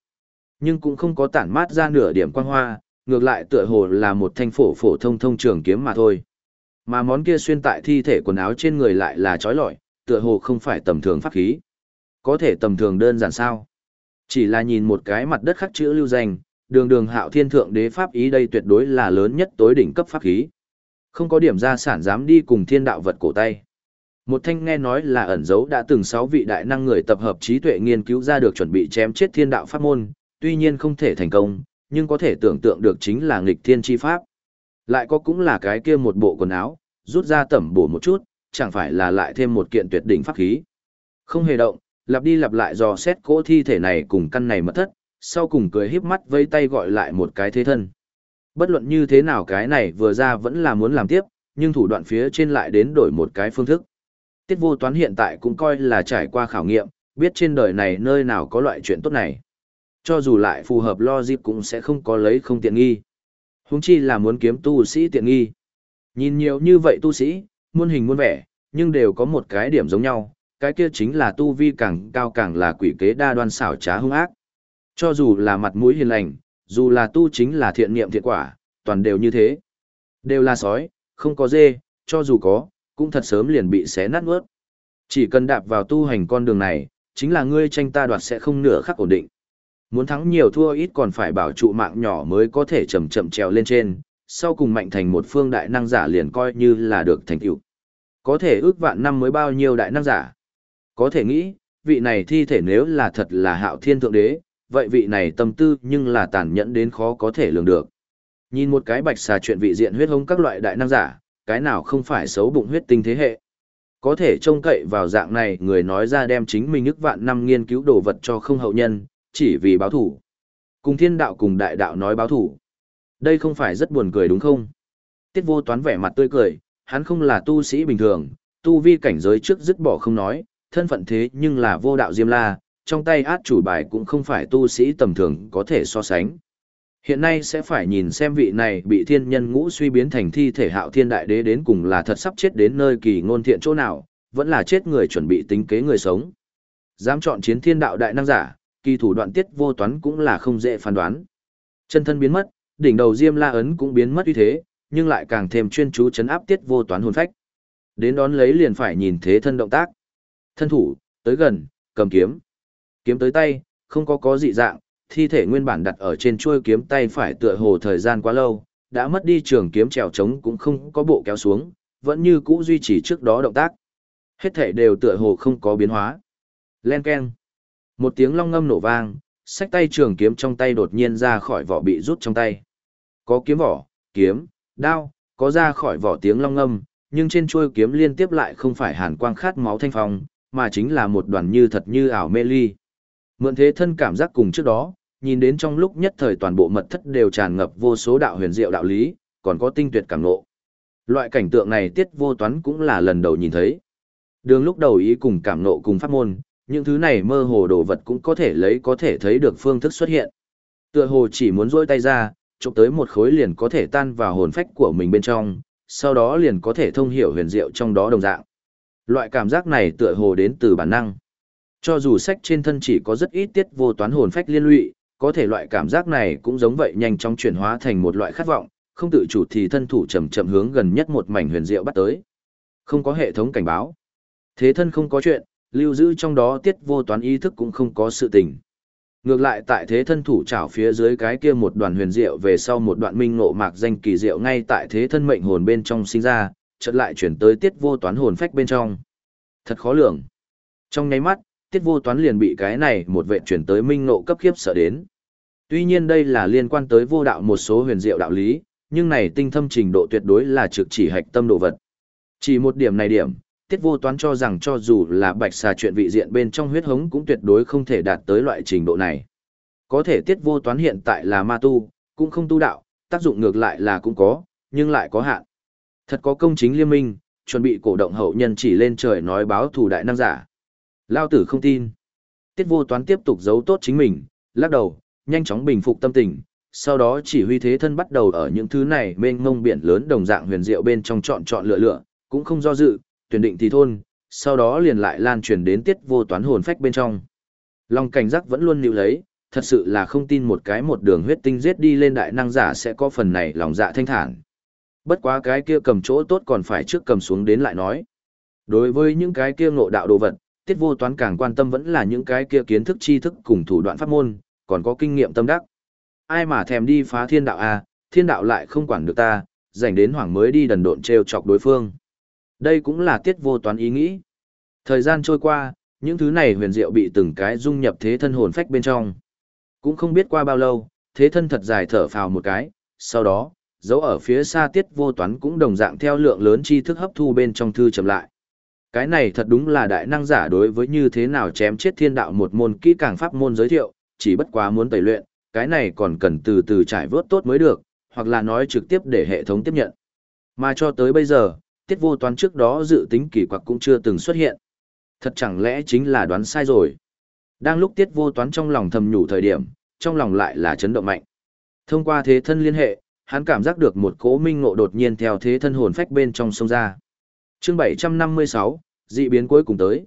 Nhưng cũng không có tản mát ra nửa điểm quang hoa, ngược lại tựa hồ là một thanh phổ phổ thông thông trường kiếm mà thôi. Mà món kia xuyên tại thi thể quần áo trên người lại là trói lọi, tựa hồ không phải tầm thường pháp khí. Có thể tầm thường đơn giản sao? Chỉ là nhìn một cái mặt đất khắc chữ lưu danh, đường đường hạo thiên thượng đế pháp ý đây tuyệt đối là lớn nhất tối đỉnh cấp pháp khí. Không có điểm gia sản dám đi cùng thiên đạo vật cổ tay. Một thanh nghe nói là ẩn dấu đã từng sáu vị đại năng người tập hợp trí tuệ nghiên cứu ra được chuẩn bị chém chết thiên đạo pháp môn, tuy nhiên không thể thành công, nhưng có thể tưởng tượng được chính là nghịch thiên chi pháp. Lại có cũng là cái kia một bộ quần áo, rút ra tẩm bổ một chút, chẳng phải là lại thêm một kiện tuyệt đỉnh pháp khí. Không hề động, lặp đi lặp lại dò xét cỗ thi thể này cùng căn này mất thất, sau cùng cười híp mắt vây tay gọi lại một cái thế thân. Bất luận như thế nào cái này vừa ra vẫn là muốn làm tiếp, nhưng thủ đoạn phía trên lại đến đổi một cái phương thức. Tiết vô toán hiện tại cũng coi là trải qua khảo nghiệm, biết trên đời này nơi nào có loại chuyện tốt này. Cho dù lại phù hợp logic cũng sẽ không có lấy không tiện nghi. Húng chi là muốn kiếm tu sĩ tiện nghi. Nhìn nhiều như vậy tu sĩ, muôn hình muôn vẻ, nhưng đều có một cái điểm giống nhau, cái kia chính là tu vi càng cao càng là quỷ kế đa đoan xảo trá hung ác. Cho dù là mặt mũi hiền lành, dù là tu chính là thiện niệm thiện quả, toàn đều như thế. Đều là sói, không có dê, cho dù có, cũng thật sớm liền bị xé nát nuốt. Chỉ cần đạp vào tu hành con đường này, chính là ngươi tranh ta đoạt sẽ không nửa khắc ổn định. Muốn thắng nhiều thua ít còn phải bảo trụ mạng nhỏ mới có thể chậm chậm trèo lên trên, sau cùng mạnh thành một phương đại năng giả liền coi như là được thành tựu. Có thể ước vạn năm mới bao nhiêu đại năng giả. Có thể nghĩ, vị này thi thể nếu là thật là hạo thiên thượng đế, vậy vị này tâm tư nhưng là tàn nhẫn đến khó có thể lường được. Nhìn một cái bạch xà chuyện vị diện huyết hống các loại đại năng giả, cái nào không phải xấu bụng huyết tinh thế hệ. Có thể trông cậy vào dạng này người nói ra đem chính mình ức vạn năm nghiên cứu đồ vật cho không hậu nhân, chỉ vì báo thủ. Cùng thiên đạo cùng đại đạo nói báo thủ. Đây không phải rất buồn cười đúng không? Tiết vô toán vẻ mặt tươi cười, hắn không là tu sĩ bình thường, tu vi cảnh giới trước dứt bỏ không nói, thân phận thế nhưng là vô đạo diêm la, trong tay át chủ bài cũng không phải tu sĩ tầm thường có thể so sánh. Hiện nay sẽ phải nhìn xem vị này bị thiên nhân ngũ suy biến thành thi thể hạo thiên đại đế đến cùng là thật sắp chết đến nơi kỳ ngôn thiện chỗ nào, vẫn là chết người chuẩn bị tính kế người sống. Dám chọn chiến thiên đạo đại năng giả, kỳ thủ đoạn tiết vô toán cũng là không dễ phán đoán. Chân thân biến mất, đỉnh đầu diêm la ấn cũng biến mất uy thế, nhưng lại càng thêm chuyên chú chấn áp tiết vô toán hồn phách. Đến đón lấy liền phải nhìn thế thân động tác. Thân thủ, tới gần, cầm kiếm. Kiếm tới tay, không có có dị dạng, thi thể nguyên bản đặt ở trên chuôi kiếm tay phải tựa hồ thời gian quá lâu, đã mất đi trường kiếm trèo trống cũng không có bộ kéo xuống, vẫn như cũ duy trì trước đó động tác. Hết thể đều tựa hồ không có biến hóa. Len keng. Một tiếng long ngâm nổ vang, sách tay trường kiếm trong tay đột nhiên ra khỏi vỏ bị rút trong tay. Có kiếm vỏ, kiếm, đao, có ra khỏi vỏ tiếng long ngâm, nhưng trên chuôi kiếm liên tiếp lại không phải hàn quang khát máu thanh phong, mà chính là một đoàn như thật như ảo mê ly. Mượn thế thân cảm giác cùng trước đó, nhìn đến trong lúc nhất thời toàn bộ mật thất đều tràn ngập vô số đạo huyền diệu đạo lý, còn có tinh tuyệt cảm ngộ. Loại cảnh tượng này tiết vô toán cũng là lần đầu nhìn thấy. Đường lúc đầu ý cùng cảm ngộ cùng pháp môn, những thứ này mơ hồ đồ vật cũng có thể lấy có thể thấy được phương thức xuất hiện. Tựa hồ chỉ muốn rôi tay ra, chụp tới một khối liền có thể tan vào hồn phách của mình bên trong, sau đó liền có thể thông hiểu huyền diệu trong đó đồng dạng. Loại cảm giác này tựa hồ đến từ bản năng. Cho dù sách trên thân chỉ có rất ít tiết vô toán hồn phách liên lụy, có thể loại cảm giác này cũng giống vậy nhanh chóng chuyển hóa thành một loại khát vọng, không tự chủ thì thân thủ chậm chậm hướng gần nhất một mảnh huyền diệu bắt tới. Không có hệ thống cảnh báo. Thế thân không có chuyện, lưu giữ trong đó tiết vô toán ý thức cũng không có sự tình. Ngược lại tại thế thân thủ trảo phía dưới cái kia một đoàn huyền diệu về sau một đoạn minh ngộ mạc danh kỳ diệu ngay tại thế thân mệnh hồn bên trong sinh ra, chợt lại chuyển tới tiết vô toán hồn phách bên trong. Thật khó lường. Trong nháy mắt, tiết vô toán liền bị cái này một vệ chuyển tới minh ngộ cấp khiếp sợ đến. Tuy nhiên đây là liên quan tới vô đạo một số huyền diệu đạo lý, nhưng này tinh thâm trình độ tuyệt đối là trực chỉ hạch tâm độ vật. Chỉ một điểm này điểm, tiết vô toán cho rằng cho dù là bạch xà chuyện vị diện bên trong huyết hống cũng tuyệt đối không thể đạt tới loại trình độ này. Có thể tiết vô toán hiện tại là ma tu, cũng không tu đạo, tác dụng ngược lại là cũng có, nhưng lại có hạn. Thật có công chính liên minh, chuẩn bị cổ động hậu nhân chỉ lên trời nói báo thù đại năng giả. Lao tử không tin. Tiết vô toán tiếp tục giấu tốt chính mình, lắc đầu, nhanh chóng bình phục tâm tình, sau đó chỉ huy thế thân bắt đầu ở những thứ này mênh mông biển lớn đồng dạng huyền diệu bên trong chọn chọn lựa lựa, cũng không do dự, tuyển định thì thôn, sau đó liền lại lan truyền đến tiết vô toán hồn phách bên trong. Long cảnh giác vẫn luôn níu lấy, thật sự là không tin một cái một đường huyết tinh giết đi lên đại năng giả sẽ có phần này lòng dạ thanh thản. Bất quá cái kia cầm chỗ tốt còn phải trước cầm xuống đến lại nói. Đối với những cái kia ngộ đạo đồ vật, tiết vô toán càng quan tâm vẫn là những cái kia kiến thức tri thức cùng thủ đoạn pháp môn, còn có kinh nghiệm tâm đắc. Ai mà thèm đi phá thiên đạo à, thiên đạo lại không quản được ta, dành đến hoàng mới đi đần độn treo chọc đối phương. Đây cũng là tiết vô toán ý nghĩ. Thời gian trôi qua, những thứ này huyền diệu bị từng cái dung nhập thế thân hồn phách bên trong. Cũng không biết qua bao lâu, thế thân thật dài thở phào một cái, sau đó, dấu ở phía xa tiết vô toán cũng đồng dạng theo lượng lớn tri thức hấp thu bên trong thư chậm lại. Cái này thật đúng là đại năng giả đối với như thế nào chém chết thiên đạo một môn kỹ càng pháp môn giới thiệu, chỉ bất quá muốn tẩy luyện, cái này còn cần từ từ trải vớt tốt mới được, hoặc là nói trực tiếp để hệ thống tiếp nhận. Mà cho tới bây giờ, tiết vô toán trước đó dự tính kỳ quặc cũng chưa từng xuất hiện. Thật chẳng lẽ chính là đoán sai rồi. Đang lúc tiết vô toán trong lòng thầm nhủ thời điểm, trong lòng lại là chấn động mạnh. Thông qua thế thân liên hệ, hắn cảm giác được một cỗ minh ngộ đột nhiên theo thế thân hồn phách bên trong sông ra. Chương 756, dị biến cuối cùng tới.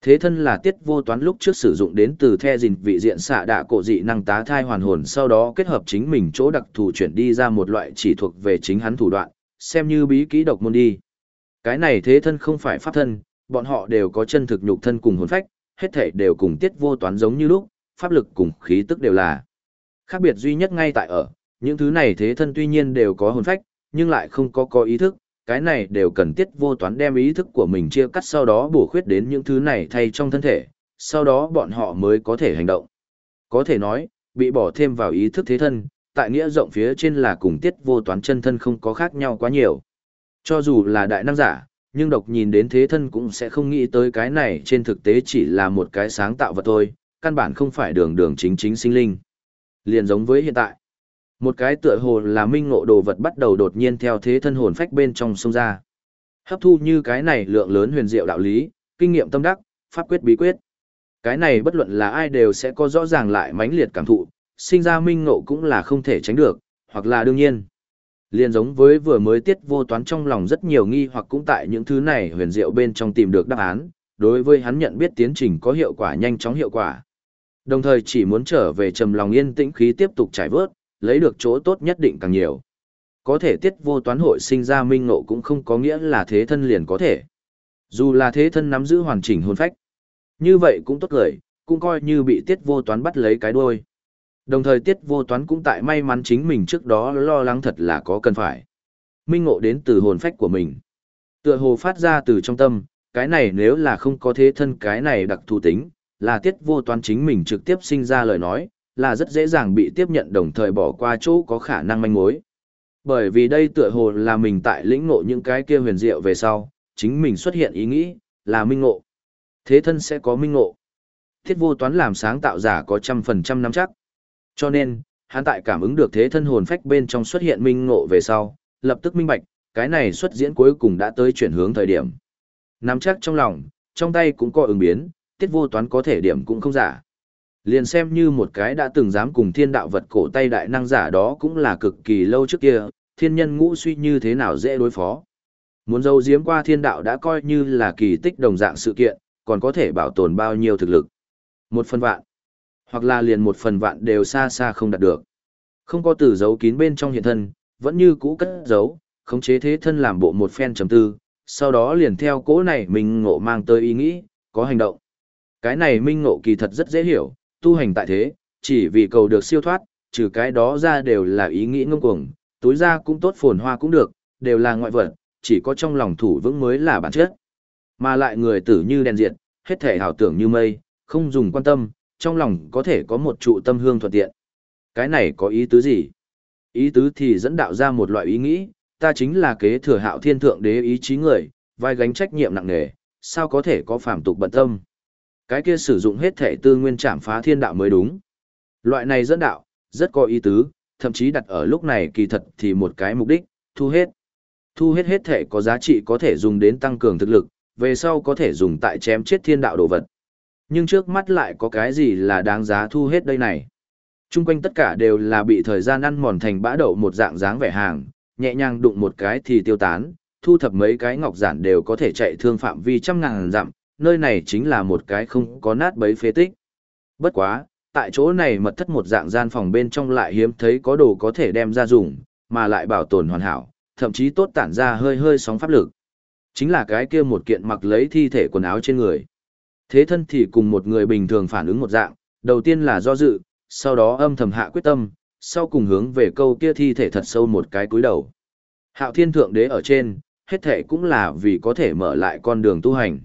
Thế thân là tiết vô toán lúc trước sử dụng đến từ the dìn vị diện xạ đạ cổ dị năng tá thai hoàn hồn sau đó kết hợp chính mình chỗ đặc thù chuyển đi ra một loại chỉ thuộc về chính hắn thủ đoạn, xem như bí kỹ độc môn đi. Cái này thế thân không phải pháp thân, bọn họ đều có chân thực nhục thân cùng hồn phách, hết thể đều cùng tiết vô toán giống như lúc, pháp lực cùng khí tức đều là. Khác biệt duy nhất ngay tại ở, những thứ này thế thân tuy nhiên đều có hồn phách, nhưng lại không có có ý thức, cái này đều cần tiết vô toán đem ý thức của mình chia cắt sau đó bổ khuyết đến những thứ này thay trong thân thể, sau đó bọn họ mới có thể hành động. Có thể nói, bị bỏ thêm vào ý thức thế thân, tại nghĩa rộng phía trên là cùng tiết vô toán chân thân không có khác nhau quá nhiều. Cho dù là đại năng giả, nhưng độc nhìn đến thế thân cũng sẽ không nghĩ tới cái này trên thực tế chỉ là một cái sáng tạo vật thôi, căn bản không phải đường đường chính chính sinh linh. Liền giống với hiện tại. Một cái tựa hồ là minh ngộ đồ vật bắt đầu đột nhiên theo thế thân hồn phách bên trong sông ra. Hấp thu như cái này lượng lớn huyền diệu đạo lý, kinh nghiệm tâm đắc, pháp quyết bí quyết. Cái này bất luận là ai đều sẽ có rõ ràng lại mãnh liệt cảm thụ, sinh ra minh ngộ cũng là không thể tránh được, hoặc là đương nhiên. Liên giống với vừa mới tiết vô toán trong lòng rất nhiều nghi hoặc cũng tại những thứ này huyền diệu bên trong tìm được đáp án, đối với hắn nhận biết tiến trình có hiệu quả nhanh chóng hiệu quả. Đồng thời chỉ muốn trở về trầm lòng yên tĩnh khí tiếp tục trải vớt, lấy được chỗ tốt nhất định càng nhiều. Có thể tiết vô toán hội sinh ra minh ngộ cũng không có nghĩa là thế thân liền có thể. Dù là thế thân nắm giữ hoàn chỉnh hồn phách. Như vậy cũng tốt lời, cũng coi như bị tiết vô toán bắt lấy cái đuôi. Đồng thời tiết vô toán cũng tại may mắn chính mình trước đó lo lắng thật là có cần phải. Minh ngộ đến từ hồn phách của mình. Tựa hồ phát ra từ trong tâm, cái này nếu là không có thế thân cái này đặc thù tính, là tiết vô toán chính mình trực tiếp sinh ra lời nói, là rất dễ dàng bị tiếp nhận đồng thời bỏ qua chỗ có khả năng manh mối. Bởi vì đây tựa hồ là mình tại lĩnh ngộ những cái kia huyền diệu về sau, chính mình xuất hiện ý nghĩ, là minh ngộ. Thế thân sẽ có minh ngộ. Thiết vô toán làm sáng tạo giả có trăm phần trăm nắm chắc. Cho nên, hắn tại cảm ứng được thế thân hồn phách bên trong xuất hiện minh ngộ về sau, lập tức minh bạch, cái này xuất diễn cuối cùng đã tới chuyển hướng thời điểm. Nắm chắc trong lòng, trong tay cũng có ứng biến, tiết vô toán có thể điểm cũng không giả. Liền xem như một cái đã từng dám cùng thiên đạo vật cổ tay đại năng giả đó cũng là cực kỳ lâu trước kia, thiên nhân ngũ suy như thế nào dễ đối phó. Muốn dâu diếm qua thiên đạo đã coi như là kỳ tích đồng dạng sự kiện, còn có thể bảo tồn bao nhiêu thực lực. Một phần vạn, hoặc là liền một phần vạn đều xa xa không đạt được. Không có từ dấu kín bên trong hiện thân, vẫn như cũ cất giấu, khống chế thế thân làm bộ một phen chấm tư, sau đó liền theo cố này mình ngộ mang tới ý nghĩ, có hành động. Cái này minh ngộ kỳ thật rất dễ hiểu, tu hành tại thế, chỉ vì cầu được siêu thoát, trừ cái đó ra đều là ý nghĩ ngông cuồng, túi ra cũng tốt phồn hoa cũng được, đều là ngoại vật, chỉ có trong lòng thủ vững mới là bản chất. Mà lại người tử như đèn diệt, hết thể hảo tưởng như mây, không dùng quan tâm, trong lòng có thể có một trụ tâm hương thuận tiện. Cái này có ý tứ gì? Ý tứ thì dẫn đạo ra một loại ý nghĩ, ta chính là kế thừa hạo thiên thượng đế ý chí người, vai gánh trách nhiệm nặng nề, sao có thể có phạm tục bận tâm. Cái kia sử dụng hết thể tư nguyên trảm phá thiên đạo mới đúng. Loại này dẫn đạo, rất có ý tứ, thậm chí đặt ở lúc này kỳ thật thì một cái mục đích, thu hết. Thu hết hết thể có giá trị có thể dùng đến tăng cường thực lực, về sau có thể dùng tại chém chết thiên đạo đồ vật. Nhưng trước mắt lại có cái gì là đáng giá thu hết đây này. Trung quanh tất cả đều là bị thời gian ăn mòn thành bã đậu một dạng dáng vẻ hàng, nhẹ nhàng đụng một cái thì tiêu tán, thu thập mấy cái ngọc giản đều có thể chạy thương phạm vi trăm ngàn dặm, nơi này chính là một cái không có nát bấy phế tích. Bất quá, tại chỗ này mật thất một dạng gian phòng bên trong lại hiếm thấy có đồ có thể đem ra dùng, mà lại bảo tồn hoàn hảo, thậm chí tốt tản ra hơi hơi sóng pháp lực. Chính là cái kia một kiện mặc lấy thi thể quần áo trên người. Thế thân thì cùng một người bình thường phản ứng một dạng, đầu tiên là do dự, sau đó âm thầm hạ quyết tâm, sau cùng hướng về câu kia thi thể thật sâu một cái cúi đầu. Hạo thiên thượng đế ở trên, hết thể cũng là vì có thể mở lại con đường tu hành.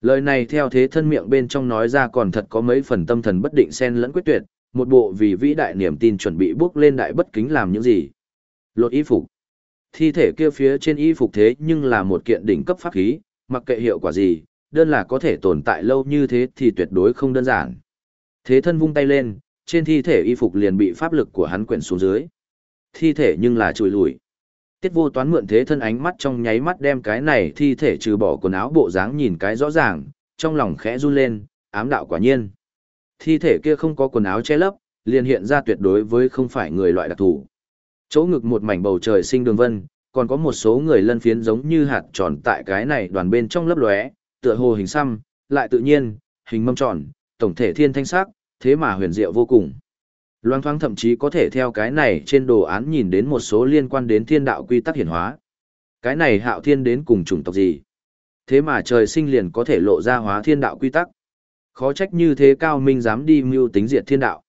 Lời này theo thế thân miệng bên trong nói ra còn thật có mấy phần tâm thần bất định xen lẫn quyết tuyệt, một bộ vì vĩ đại niềm tin chuẩn bị bước lên đại bất kính làm những gì. Lột y phục. Thi thể kia phía trên y phục thế nhưng là một kiện đỉnh cấp pháp khí, mặc kệ hiệu quả gì, đơn là có thể tồn tại lâu như thế thì tuyệt đối không đơn giản. Thế thân vung tay lên, trên thi thể y phục liền bị pháp lực của hắn quyển xuống dưới. Thi thể nhưng là chùi lùi. Tiết vô toán mượn thế thân ánh mắt trong nháy mắt đem cái này thi thể trừ bỏ quần áo bộ dáng nhìn cái rõ ràng, trong lòng khẽ run lên, ám đạo quả nhiên. Thi thể kia không có quần áo che lấp, liền hiện ra tuyệt đối với không phải người loại đặc thù. Chỗ ngực một mảnh bầu trời sinh đường vân, còn có một số người lân phiến giống như hạt tròn tại cái này đoàn bên trong lấp lóe, tựa hồ hình xăm, lại tự nhiên, hình mâm tròn, tổng thể thiên thanh sắc, thế mà huyền diệu vô cùng. Loan thoáng thậm chí có thể theo cái này trên đồ án nhìn đến một số liên quan đến thiên đạo quy tắc hiển hóa. Cái này hạo thiên đến cùng chủng tộc gì? Thế mà trời sinh liền có thể lộ ra hóa thiên đạo quy tắc. Khó trách như thế cao minh dám đi mưu tính diệt thiên đạo.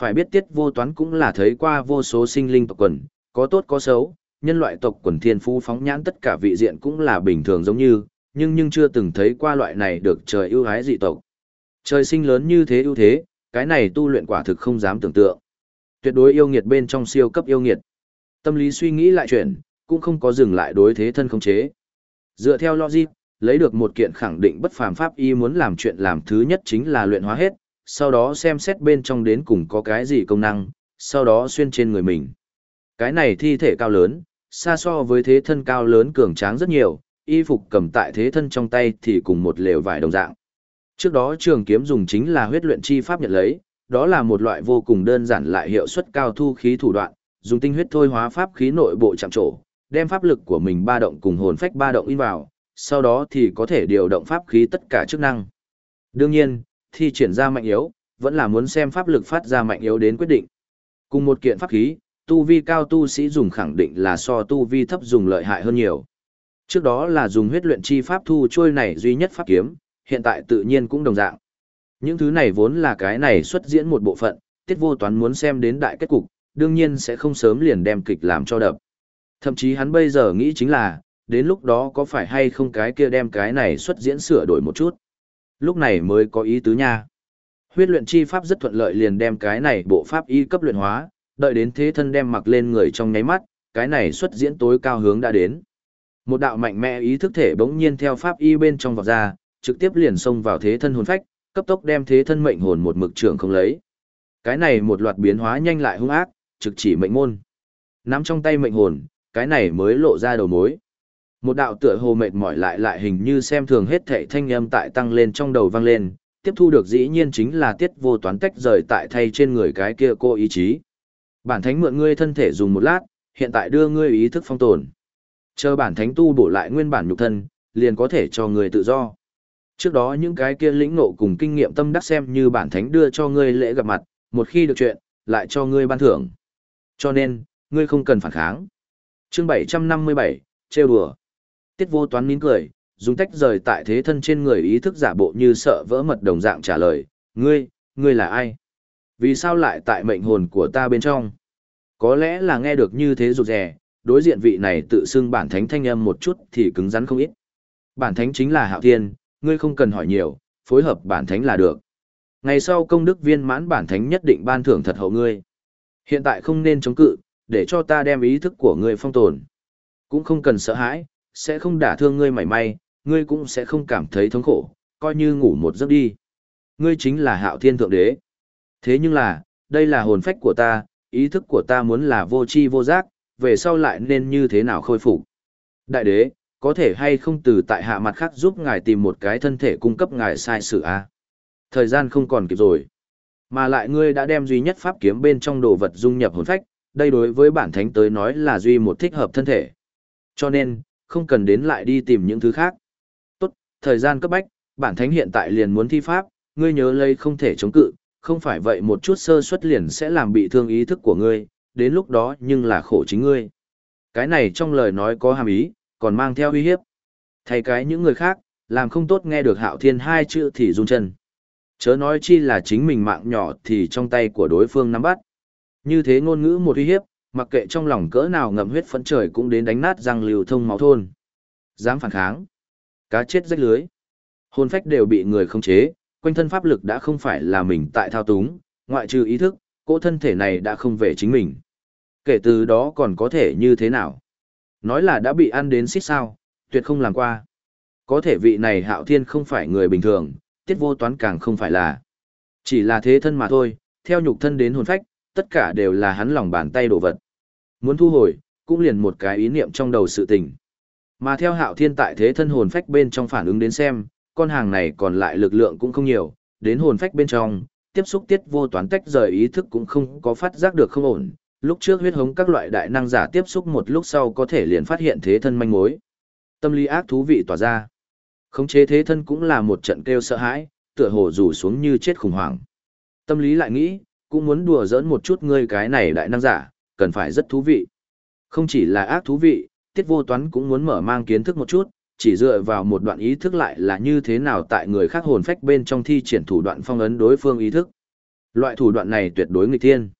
Phải biết tiết vô toán cũng là thấy qua vô số sinh linh tộc quần, có tốt có xấu, nhân loại tộc quần thiên phú phóng nhãn tất cả vị diện cũng là bình thường giống như, nhưng nhưng chưa từng thấy qua loại này được trời ưu ái dị tộc. Trời sinh lớn như thế ưu thế, cái này tu luyện quả thực không dám tưởng tượng. Tuyệt đối yêu nghiệt bên trong siêu cấp yêu nghiệt. Tâm lý suy nghĩ lại chuyện, cũng không có dừng lại đối thế thân không chế. Dựa theo logic, lấy được một kiện khẳng định bất phàm pháp y muốn làm chuyện làm thứ nhất chính là luyện hóa hết, sau đó xem xét bên trong đến cùng có cái gì công năng, sau đó xuyên trên người mình. Cái này thi thể cao lớn, xa so với thế thân cao lớn cường tráng rất nhiều, y phục cầm tại thế thân trong tay thì cùng một lều vải đồng dạng. Trước đó trường kiếm dùng chính là huyết luyện chi pháp nhận lấy, đó là một loại vô cùng đơn giản lại hiệu suất cao thu khí thủ đoạn, dùng tinh huyết thôi hóa pháp khí nội bộ chạm trổ, đem pháp lực của mình ba động cùng hồn phách ba động in vào, sau đó thì có thể điều động pháp khí tất cả chức năng. Đương nhiên, thi triển ra mạnh yếu, vẫn là muốn xem pháp lực phát ra mạnh yếu đến quyết định. Cùng một kiện pháp khí, tu vi cao tu sĩ dùng khẳng định là so tu vi thấp dùng lợi hại hơn nhiều. Trước đó là dùng huyết luyện chi pháp thu trôi này duy nhất pháp kiếm, hiện tại tự nhiên cũng đồng dạng. Những thứ này vốn là cái này xuất diễn một bộ phận, tiết vô toán muốn xem đến đại kết cục, đương nhiên sẽ không sớm liền đem kịch làm cho đập. Thậm chí hắn bây giờ nghĩ chính là, đến lúc đó có phải hay không cái kia đem cái này xuất diễn sửa đổi một chút. Lúc này mới có ý tứ nha. Huyết luyện chi pháp rất thuận lợi liền đem cái này bộ pháp y cấp luyện hóa, đợi đến thế thân đem mặc lên người trong nháy mắt, cái này xuất diễn tối cao hướng đã đến. Một đạo mạnh mẽ ý thức thể bỗng nhiên theo pháp y bên trong vọt ra, trực tiếp liền xông vào thế thân hồn phách, cấp tốc đem thế thân mệnh hồn một mực trưởng không lấy. Cái này một loạt biến hóa nhanh lại hung ác, trực chỉ mệnh môn. Nắm trong tay mệnh hồn, cái này mới lộ ra đầu mối. Một đạo tựa hồ mệt mỏi lại lại hình như xem thường hết thảy thanh âm tại tăng lên trong đầu vang lên, tiếp thu được dĩ nhiên chính là tiết vô toán tách rời tại thay trên người cái kia cô ý chí. Bản thánh mượn ngươi thân thể dùng một lát, hiện tại đưa ngươi ý thức phong tồn. Chờ bản thánh tu bổ lại nguyên bản nhục thân, liền có thể cho người tự do. Trước đó những cái kia lĩnh nộ cùng kinh nghiệm tâm đắc xem như bản thánh đưa cho ngươi lễ gặp mặt, một khi được chuyện, lại cho ngươi ban thưởng. Cho nên, ngươi không cần phản kháng. Chương 757, trêu đùa. Tiết vô toán mỉm cười, dùng tách rời tại thế thân trên người ý thức giả bộ như sợ vỡ mật đồng dạng trả lời, ngươi, ngươi là ai? Vì sao lại tại mệnh hồn của ta bên trong? Có lẽ là nghe được như thế rụt rè, đối diện vị này tự xưng bản thánh thanh âm một chút thì cứng rắn không ít. Bản thánh chính là hạo thiên, ngươi không cần hỏi nhiều, phối hợp bản thánh là được. Ngày sau công đức viên mãn bản thánh nhất định ban thưởng thật hậu ngươi. Hiện tại không nên chống cự, để cho ta đem ý thức của ngươi phong tồn. Cũng không cần sợ hãi, sẽ không đả thương ngươi mảy may, ngươi cũng sẽ không cảm thấy thống khổ, coi như ngủ một giấc đi. Ngươi chính là hạo thiên thượng đế. Thế nhưng là, đây là hồn phách của ta, ý thức của ta muốn là vô chi vô giác, về sau lại nên như thế nào khôi phục. Đại đế, có thể hay không từ tại hạ mặt khác giúp ngài tìm một cái thân thể cung cấp ngài sai sự a Thời gian không còn kịp rồi. Mà lại ngươi đã đem duy nhất pháp kiếm bên trong đồ vật dung nhập hồn phách, đây đối với bản thánh tới nói là duy một thích hợp thân thể. Cho nên, không cần đến lại đi tìm những thứ khác. Tốt, thời gian cấp bách, bản thánh hiện tại liền muốn thi pháp, ngươi nhớ lấy không thể chống cự, không phải vậy một chút sơ suất liền sẽ làm bị thương ý thức của ngươi, đến lúc đó nhưng là khổ chính ngươi. Cái này trong lời nói có hàm ý, còn mang theo uy hiếp. Thay cái những người khác, làm không tốt nghe được hạo thiên hai chữ thì run chân. Chớ nói chi là chính mình mạng nhỏ thì trong tay của đối phương nắm bắt. Như thế ngôn ngữ một uy hiếp, mặc kệ trong lòng cỡ nào ngậm huyết phấn trời cũng đến đánh nát răng liều thông máu thôn. Dám phản kháng. Cá chết rách lưới. Hồn phách đều bị người khống chế, quanh thân pháp lực đã không phải là mình tại thao túng, ngoại trừ ý thức, cỗ thân thể này đã không về chính mình. Kể từ đó còn có thể như thế nào? Nói là đã bị ăn đến xích sao, tuyệt không làm qua. Có thể vị này hạo thiên không phải người bình thường, tiết vô toán càng không phải là. Chỉ là thế thân mà thôi, theo nhục thân đến hồn phách, tất cả đều là hắn lòng bàn tay đổ vật. Muốn thu hồi, cũng liền một cái ý niệm trong đầu sự tình. Mà theo hạo thiên tại thế thân hồn phách bên trong phản ứng đến xem, con hàng này còn lại lực lượng cũng không nhiều, đến hồn phách bên trong, tiếp xúc tiết vô toán tách rời ý thức cũng không có phát giác được không ổn. Lúc trước huyết hống các loại đại năng giả tiếp xúc một lúc sau có thể liền phát hiện thế thân manh mối. Tâm lý ác thú vị tỏa ra. Khống chế thế thân cũng là một trận kêu sợ hãi, tựa hồ rủ xuống như chết khủng hoảng. Tâm lý lại nghĩ, cũng muốn đùa giỡn một chút ngươi cái này đại năng giả, cần phải rất thú vị. Không chỉ là ác thú vị, tiết vô toán cũng muốn mở mang kiến thức một chút, chỉ dựa vào một đoạn ý thức lại là như thế nào tại người khác hồn phách bên trong thi triển thủ đoạn phong ấn đối phương ý thức. Loại thủ đoạn này tuyệt đối nghịch thiên.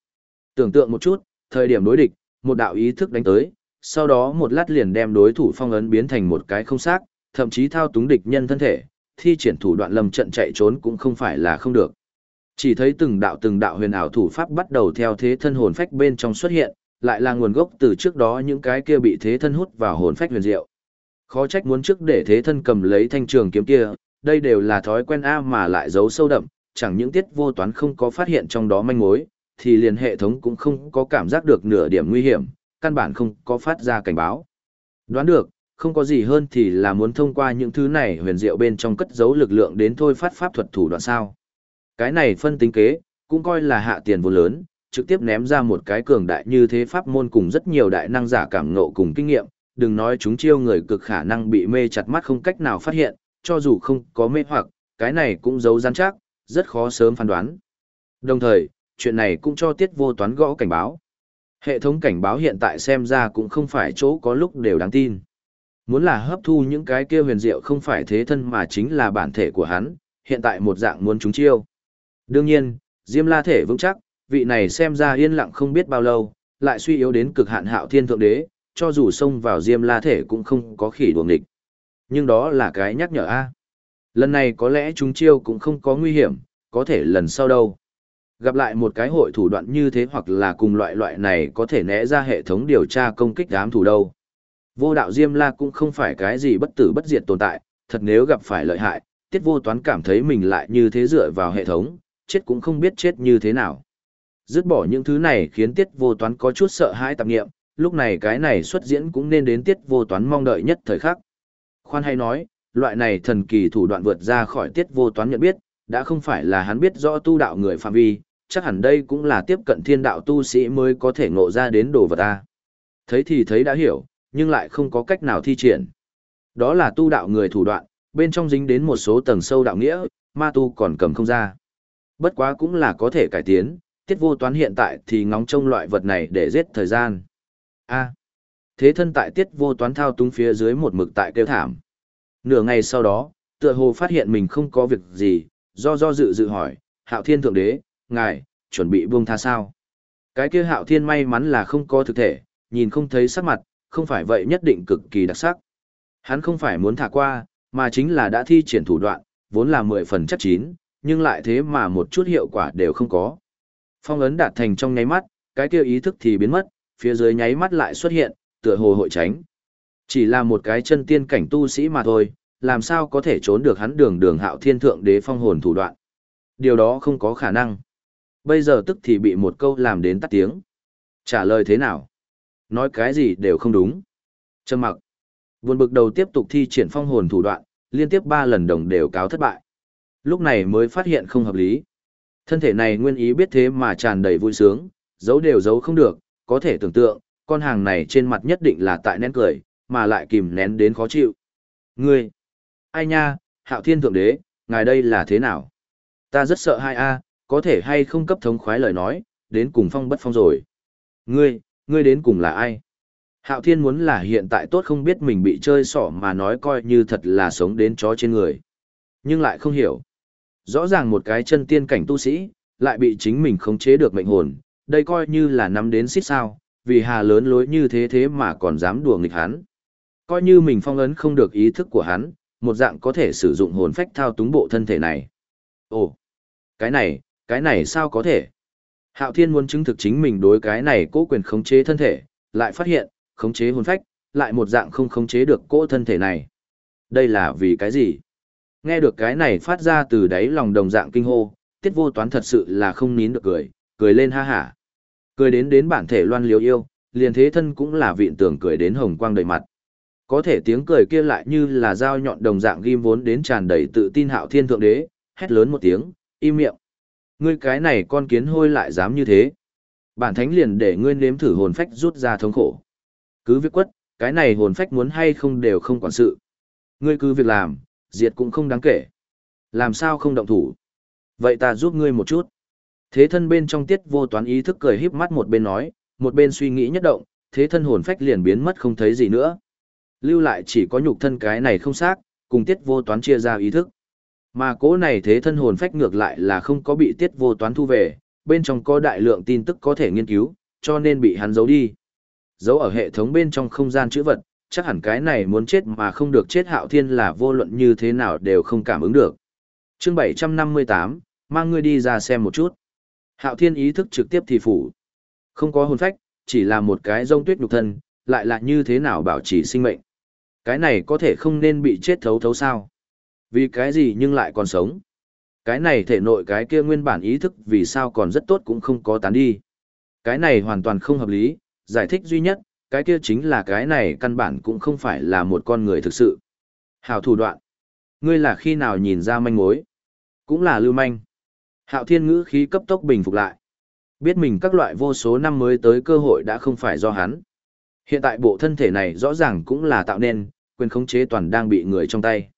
Tưởng tượng một chút, thời điểm đối địch, một đạo ý thức đánh tới, sau đó một lát liền đem đối thủ phong ấn biến thành một cái không xác, thậm chí thao túng địch nhân thân thể, thi triển thủ đoạn lầm trận chạy trốn cũng không phải là không được. Chỉ thấy từng đạo từng đạo huyền ảo thủ pháp bắt đầu theo thế thân hồn phách bên trong xuất hiện, lại là nguồn gốc từ trước đó những cái kia bị thế thân hút vào hồn phách huyền diệu. Khó trách muốn trước để thế thân cầm lấy thanh trường kiếm kia, đây đều là thói quen A mà lại giấu sâu đậm, chẳng những tiết vô toán không có phát hiện trong đó manh mối, thì liền hệ thống cũng không có cảm giác được nửa điểm nguy hiểm, căn bản không có phát ra cảnh báo. Đoán được, không có gì hơn thì là muốn thông qua những thứ này huyền diệu bên trong cất giấu lực lượng đến thôi phát pháp thuật thủ đoạn sao. Cái này phân tính kế, cũng coi là hạ tiền vô lớn, trực tiếp ném ra một cái cường đại như thế pháp môn cùng rất nhiều đại năng giả cảm ngộ cùng kinh nghiệm, đừng nói chúng chiêu người cực khả năng bị mê chặt mắt không cách nào phát hiện, cho dù không có mê hoặc, cái này cũng giấu gian chắc, rất khó sớm phán đoán. Đồng thời, chuyện này cũng cho tiết vô toán gõ cảnh báo. Hệ thống cảnh báo hiện tại xem ra cũng không phải chỗ có lúc đều đáng tin. Muốn là hấp thu những cái kia huyền diệu không phải thế thân mà chính là bản thể của hắn, hiện tại một dạng muốn chúng chiêu. Đương nhiên, Diêm La thể vững chắc, vị này xem ra yên lặng không biết bao lâu, lại suy yếu đến cực hạn hạo thiên thượng đế, cho dù xông vào Diêm La thể cũng không có khỉ đuồng địch. Nhưng đó là cái nhắc nhở a. Lần này có lẽ chúng chiêu cũng không có nguy hiểm, có thể lần sau đâu. Gặp lại một cái hội thủ đoạn như thế hoặc là cùng loại loại này có thể né ra hệ thống điều tra công kích đám thủ đâu. Vô đạo Diêm La cũng không phải cái gì bất tử bất diệt tồn tại, thật nếu gặp phải lợi hại, tiết vô toán cảm thấy mình lại như thế dựa vào hệ thống, chết cũng không biết chết như thế nào. Dứt bỏ những thứ này khiến tiết vô toán có chút sợ hãi tạp nghiệm, lúc này cái này xuất diễn cũng nên đến tiết vô toán mong đợi nhất thời khắc. Khoan hay nói, loại này thần kỳ thủ đoạn vượt ra khỏi tiết vô toán nhận biết, đã không phải là hắn biết rõ tu đạo người phạm vi, chắc hẳn đây cũng là tiếp cận thiên đạo tu sĩ mới có thể ngộ ra đến đồ vật ta. Thấy thì thấy đã hiểu, nhưng lại không có cách nào thi triển. Đó là tu đạo người thủ đoạn, bên trong dính đến một số tầng sâu đạo nghĩa, ma tu còn cầm không ra. Bất quá cũng là có thể cải tiến, tiết vô toán hiện tại thì ngóng trông loại vật này để giết thời gian. A. À. thế thân tại tiết vô toán thao túng phía dưới một mực tại kêu thảm. Nửa ngày sau đó, tựa hồ phát hiện mình không có việc gì, do do dự dự hỏi, hạo thiên thượng đế, ngài, chuẩn bị buông tha sao? Cái kia hạo thiên may mắn là không có thực thể, nhìn không thấy sắc mặt, không phải vậy nhất định cực kỳ đặc sắc. Hắn không phải muốn thả qua, mà chính là đã thi triển thủ đoạn, vốn là mười phần chắc chín, nhưng lại thế mà một chút hiệu quả đều không có. Phong ấn đạt thành trong nháy mắt, cái kia ý thức thì biến mất, phía dưới nháy mắt lại xuất hiện, tựa hồ hội tránh. Chỉ là một cái chân tiên cảnh tu sĩ mà thôi, làm sao có thể trốn được hắn đường đường hạo thiên thượng đế phong hồn thủ đoạn. Điều đó không có khả năng. Bây giờ tức thì bị một câu làm đến tắt tiếng. Trả lời thế nào? Nói cái gì đều không đúng. Trầm mặc. Buồn bực đầu tiếp tục thi triển phong hồn thủ đoạn, liên tiếp ba lần đồng đều cáo thất bại. Lúc này mới phát hiện không hợp lý. Thân thể này nguyên ý biết thế mà tràn đầy vui sướng, giấu đều giấu không được, có thể tưởng tượng, con hàng này trên mặt nhất định là tại nén cười, mà lại kìm nén đến khó chịu. Ngươi! Ai nha, hạo thiên thượng đế, ngài đây là thế nào? Ta rất sợ hai a, có thể hay không cấp thống khoái lời nói, đến cùng phong bất phong rồi. Ngươi, ngươi đến cùng là ai? Hạo thiên muốn là hiện tại tốt không biết mình bị chơi xỏ mà nói coi như thật là sống đến chó trên người. Nhưng lại không hiểu. Rõ ràng một cái chân tiên cảnh tu sĩ, lại bị chính mình khống chế được mệnh hồn, đây coi như là nắm đến xích sao, vì hà lớn lối như thế thế mà còn dám đùa nghịch hắn. Coi như mình phong ấn không được ý thức của hắn, một dạng có thể sử dụng hồn phách thao túng bộ thân thể này. Ồ, cái này, cái này sao có thể? Hạo Thiên muốn chứng thực chính mình đối cái này cố quyền khống chế thân thể, lại phát hiện, khống chế hồn phách, lại một dạng không khống chế được cỗ thân thể này. Đây là vì cái gì? Nghe được cái này phát ra từ đáy lòng đồng dạng kinh hô, tiết vô toán thật sự là không nín được cười, cười lên ha hả. Cười đến đến bản thể loan liếu yêu, liền thế thân cũng là vịn tưởng cười đến hồng quang đầy mặt. Có thể tiếng cười kia lại như là dao nhọn đồng dạng ghim vốn đến tràn đầy tự tin hạo thiên thượng đế, hét lớn một tiếng, im miệng. Ngươi cái này con kiến hôi lại dám như thế. Bản thánh liền để ngươi nếm thử hồn phách rút ra thống khổ. Cứ việc quất, cái này hồn phách muốn hay không đều không quản sự. Ngươi cứ việc làm, diệt cũng không đáng kể. Làm sao không động thủ? Vậy ta giúp ngươi một chút. Thế thân bên trong tiết vô toán ý thức cười híp mắt một bên nói, một bên suy nghĩ nhất động, thế thân hồn phách liền biến mất không thấy gì nữa. Lưu lại chỉ có nhục thân cái này không xác, cùng tiết vô toán chia ra ý thức. Mà cố này thế thân hồn phách ngược lại là không có bị tiết vô toán thu về, bên trong có đại lượng tin tức có thể nghiên cứu, cho nên bị hắn giấu đi. Giấu ở hệ thống bên trong không gian chữ vật, chắc hẳn cái này muốn chết mà không được chết hạo thiên là vô luận như thế nào đều không cảm ứng được. chương 758, mang ngươi đi ra xem một chút. Hạo thiên ý thức trực tiếp thì phủ. Không có hồn phách, chỉ là một cái rông tuyết nhục thân, lại là như thế nào bảo trì sinh mệnh. Cái này có thể không nên bị chết thấu thấu sao. Vì cái gì nhưng lại còn sống. Cái này thể nội cái kia nguyên bản ý thức vì sao còn rất tốt cũng không có tán đi. Cái này hoàn toàn không hợp lý, giải thích duy nhất, cái kia chính là cái này căn bản cũng không phải là một con người thực sự. Hảo thủ đoạn. Ngươi là khi nào nhìn ra manh mối? Cũng là lưu manh. Hạo thiên ngữ khí cấp tốc bình phục lại. Biết mình các loại vô số năm mới tới cơ hội đã không phải do hắn. Hiện tại bộ thân thể này rõ ràng cũng là tạo nên, quyền khống chế toàn đang bị người trong tay.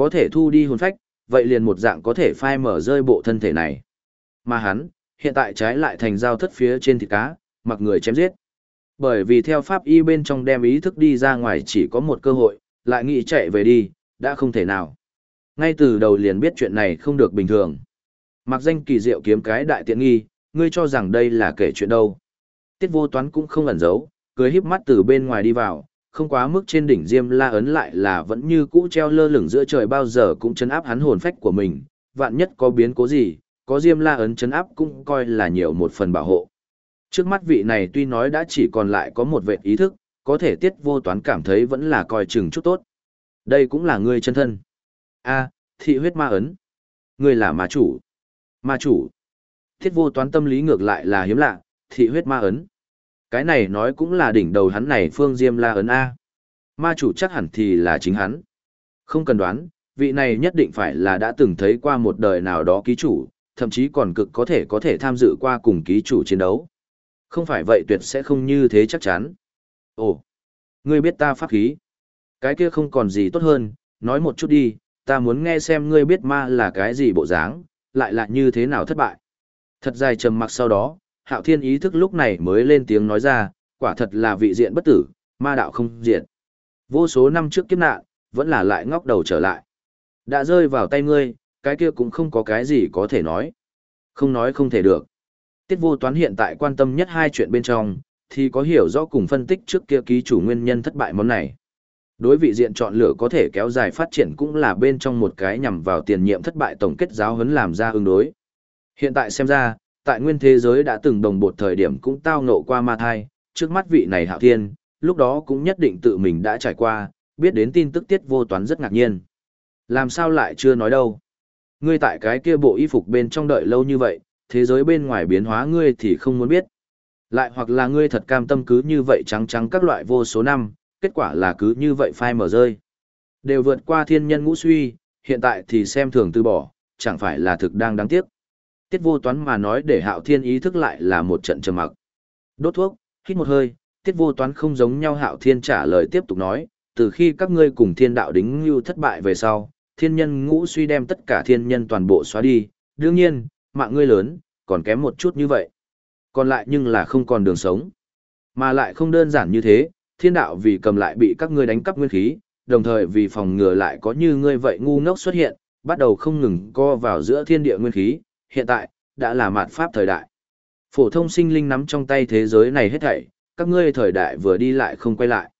Có thể thu đi hồn phách, vậy liền một dạng có thể phai mở rơi bộ thân thể này. Mà hắn, hiện tại trái lại thành dao thất phía trên thịt cá, mặc người chém giết. Bởi vì theo pháp y bên trong đem ý thức đi ra ngoài chỉ có một cơ hội, lại nghĩ chạy về đi, đã không thể nào. Ngay từ đầu liền biết chuyện này không được bình thường. Mặc danh kỳ diệu kiếm cái đại tiện nghi, ngươi cho rằng đây là kể chuyện đâu. Tiết vô toán cũng không ẩn giấu, cười híp mắt từ bên ngoài đi vào, không quá mức trên đỉnh diêm la ấn lại là vẫn như cũ treo lơ lửng giữa trời bao giờ cũng chấn áp hắn hồn phách của mình, vạn nhất có biến cố gì, có diêm la ấn chấn áp cũng coi là nhiều một phần bảo hộ. Trước mắt vị này tuy nói đã chỉ còn lại có một vệ ý thức, có thể tiết vô toán cảm thấy vẫn là coi chừng chút tốt. Đây cũng là ngươi chân thân. a thị huyết ma ấn. Ngươi là ma chủ. Ma chủ. Tiết vô toán tâm lý ngược lại là hiếm lạ, thị huyết ma ấn. Cái này nói cũng là đỉnh đầu hắn này phương diêm la ấn A. Ma chủ chắc hẳn thì là chính hắn. Không cần đoán, vị này nhất định phải là đã từng thấy qua một đời nào đó ký chủ, thậm chí còn cực có thể có thể tham dự qua cùng ký chủ chiến đấu. Không phải vậy tuyệt sẽ không như thế chắc chắn. Ồ, ngươi biết ta pháp khí. Cái kia không còn gì tốt hơn, nói một chút đi, ta muốn nghe xem ngươi biết ma là cái gì bộ dáng, lại là như thế nào thất bại. Thật dài trầm mặc sau đó, hạo thiên ý thức lúc này mới lên tiếng nói ra, quả thật là vị diện bất tử, ma đạo không diện. Vô số năm trước kiếp nạn, vẫn là lại ngóc đầu trở lại. Đã rơi vào tay ngươi, cái kia cũng không có cái gì có thể nói. Không nói không thể được. Tiết vô toán hiện tại quan tâm nhất hai chuyện bên trong, thì có hiểu rõ cùng phân tích trước kia ký chủ nguyên nhân thất bại món này. Đối vị diện chọn lựa có thể kéo dài phát triển cũng là bên trong một cái nhằm vào tiền nhiệm thất bại tổng kết giáo huấn làm ra ứng đối. Hiện tại xem ra, tại nguyên thế giới đã từng đồng bột thời điểm cũng tao nộ qua ma thai, trước mắt vị này hạo thiên, lúc đó cũng nhất định tự mình đã trải qua, biết đến tin tức tiết vô toán rất ngạc nhiên. Làm sao lại chưa nói đâu? Ngươi tại cái kia bộ y phục bên trong đợi lâu như vậy, thế giới bên ngoài biến hóa ngươi thì không muốn biết. Lại hoặc là ngươi thật cam tâm cứ như vậy trắng trắng các loại vô số năm, kết quả là cứ như vậy phai mở rơi. Đều vượt qua thiên nhân ngũ suy, hiện tại thì xem thường từ bỏ, chẳng phải là thực đang đáng tiếc. Tiết vô toán mà nói để hạo thiên ý thức lại là một trận trầm mặc. Đốt thuốc, hít một hơi, tiết vô toán không giống nhau hạo thiên trả lời tiếp tục nói, từ khi các ngươi cùng thiên đạo đính như thất bại về sau, thiên nhân ngũ suy đem tất cả thiên nhân toàn bộ xóa đi, đương nhiên, mạng ngươi lớn, còn kém một chút như vậy. Còn lại nhưng là không còn đường sống. Mà lại không đơn giản như thế, thiên đạo vì cầm lại bị các ngươi đánh cắp nguyên khí, đồng thời vì phòng ngừa lại có như ngươi vậy ngu ngốc xuất hiện, bắt đầu không ngừng co vào giữa thiên địa nguyên khí, hiện tại, đã là mạt pháp thời đại. Phổ thông sinh linh nắm trong tay thế giới này hết thảy, các ngươi thời đại vừa đi lại không quay lại.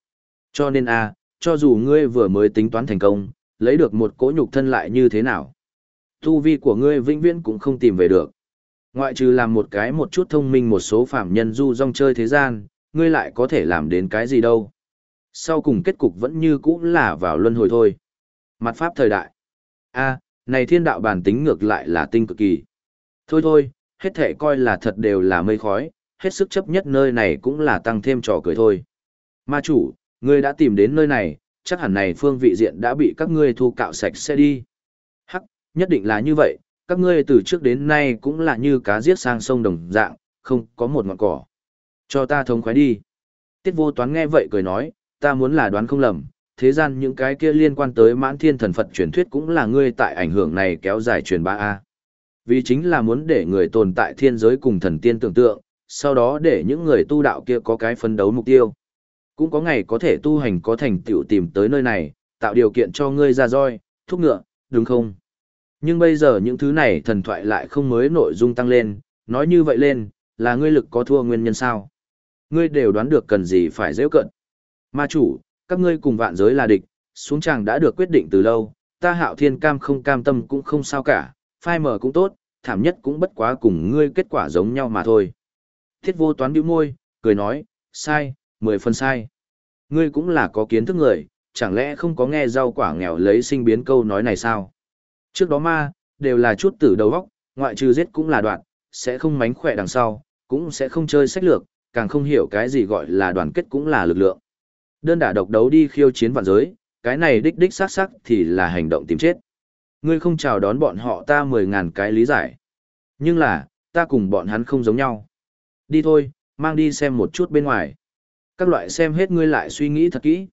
Cho nên a, cho dù ngươi vừa mới tính toán thành công, lấy được một cỗ nhục thân lại như thế nào. Tu vi của ngươi vĩnh viễn cũng không tìm về được. Ngoại trừ làm một cái một chút thông minh một số phạm nhân du rong chơi thế gian, ngươi lại có thể làm đến cái gì đâu. Sau cùng kết cục vẫn như cũ là vào luân hồi thôi. Mặt pháp thời đại. a này thiên đạo bản tính ngược lại là tinh cực kỳ. Thôi thôi, hết thể coi là thật đều là mây khói, hết sức chấp nhất nơi này cũng là tăng thêm trò cười thôi. Ma chủ, ngươi đã tìm đến nơi này, chắc hẳn này phương vị diện đã bị các ngươi thu cạo sạch sẽ đi. Hắc, nhất định là như vậy, các ngươi từ trước đến nay cũng là như cá giết sang sông đồng dạng, không có một ngọn cỏ. Cho ta thống khoái đi. Tiết vô toán nghe vậy cười nói, ta muốn là đoán không lầm, thế gian những cái kia liên quan tới mãn thiên thần Phật truyền thuyết cũng là ngươi tại ảnh hưởng này kéo dài truyền ba a vì chính là muốn để người tồn tại thiên giới cùng thần tiên tưởng tượng, sau đó để những người tu đạo kia có cái phân đấu mục tiêu. Cũng có ngày có thể tu hành có thành tựu tìm tới nơi này, tạo điều kiện cho ngươi ra roi, thúc ngựa, đúng không? Nhưng bây giờ những thứ này thần thoại lại không mới nội dung tăng lên, nói như vậy lên, là ngươi lực có thua nguyên nhân sao? Ngươi đều đoán được cần gì phải dễ cận. Ma chủ, các ngươi cùng vạn giới là địch, xuống chàng đã được quyết định từ lâu, ta hạo thiên cam không cam tâm cũng không sao cả, phai mở cũng tốt, thảm nhất cũng bất quá cùng ngươi kết quả giống nhau mà thôi. Thiết vô toán bĩu môi, cười nói, sai, mười phần sai. Ngươi cũng là có kiến thức người, chẳng lẽ không có nghe rau quả nghèo lấy sinh biến câu nói này sao? Trước đó ma, đều là chút tử đầu góc, ngoại trừ giết cũng là đoạn, sẽ không mánh khỏe đằng sau, cũng sẽ không chơi sách lược, càng không hiểu cái gì gọi là đoàn kết cũng là lực lượng. Đơn đả độc đấu đi khiêu chiến vạn giới, cái này đích đích xác sắc thì là hành động tìm chết. Ngươi không chào đón bọn họ ta mười ngàn cái lý giải. Nhưng là, ta cùng bọn hắn không giống nhau. Đi thôi, mang đi xem một chút bên ngoài. Các loại xem hết ngươi lại suy nghĩ thật kỹ.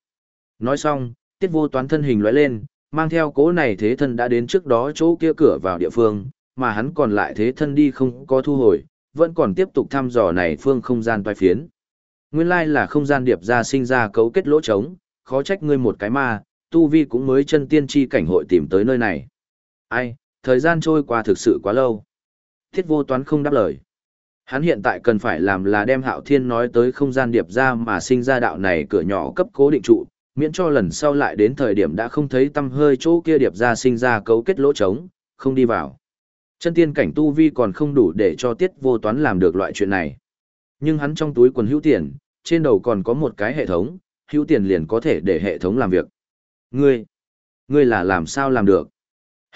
Nói xong, tiết vô toán thân hình loại lên, mang theo cố này thế thân đã đến trước đó chỗ kia cửa vào địa phương, mà hắn còn lại thế thân đi không có thu hồi, vẫn còn tiếp tục thăm dò này phương không gian toai phiến. Nguyên lai là không gian điệp ra sinh ra cấu kết lỗ trống, khó trách ngươi một cái ma, tu vi cũng mới chân tiên tri cảnh hội tìm tới nơi này. Ai, thời gian trôi qua thực sự quá lâu. Thiết vô toán không đáp lời. Hắn hiện tại cần phải làm là đem hạo thiên nói tới không gian điệp ra mà sinh ra đạo này cửa nhỏ cấp cố định trụ, miễn cho lần sau lại đến thời điểm đã không thấy tâm hơi chỗ kia điệp ra sinh ra cấu kết lỗ trống, không đi vào. Chân tiên cảnh tu vi còn không đủ để cho tiết vô toán làm được loại chuyện này. Nhưng hắn trong túi quần hữu tiền, trên đầu còn có một cái hệ thống, hữu tiền liền có thể để hệ thống làm việc. Ngươi, ngươi là làm sao làm được?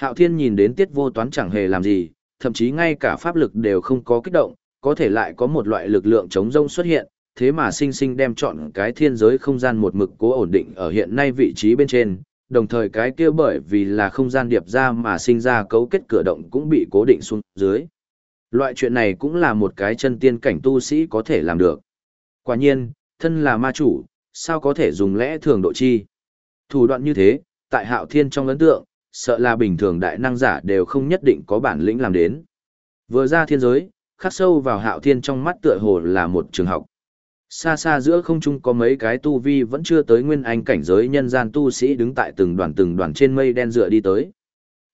Hạo thiên nhìn đến tiết vô toán chẳng hề làm gì, thậm chí ngay cả pháp lực đều không có kích động, có thể lại có một loại lực lượng chống rông xuất hiện, thế mà sinh sinh đem chọn cái thiên giới không gian một mực cố ổn định ở hiện nay vị trí bên trên, đồng thời cái kia bởi vì là không gian điệp ra mà sinh ra cấu kết cửa động cũng bị cố định xuống dưới. Loại chuyện này cũng là một cái chân tiên cảnh tu sĩ có thể làm được. Quả nhiên, thân là ma chủ, sao có thể dùng lẽ thường độ chi. Thủ đoạn như thế, tại hạo thiên trong ấn tượng, sợ là bình thường đại năng giả đều không nhất định có bản lĩnh làm đến. Vừa ra thiên giới, khắc sâu vào hạo thiên trong mắt tựa hồ là một trường học. Xa xa giữa không trung có mấy cái tu vi vẫn chưa tới nguyên anh cảnh giới nhân gian tu sĩ đứng tại từng đoàn từng đoàn trên mây đen dựa đi tới.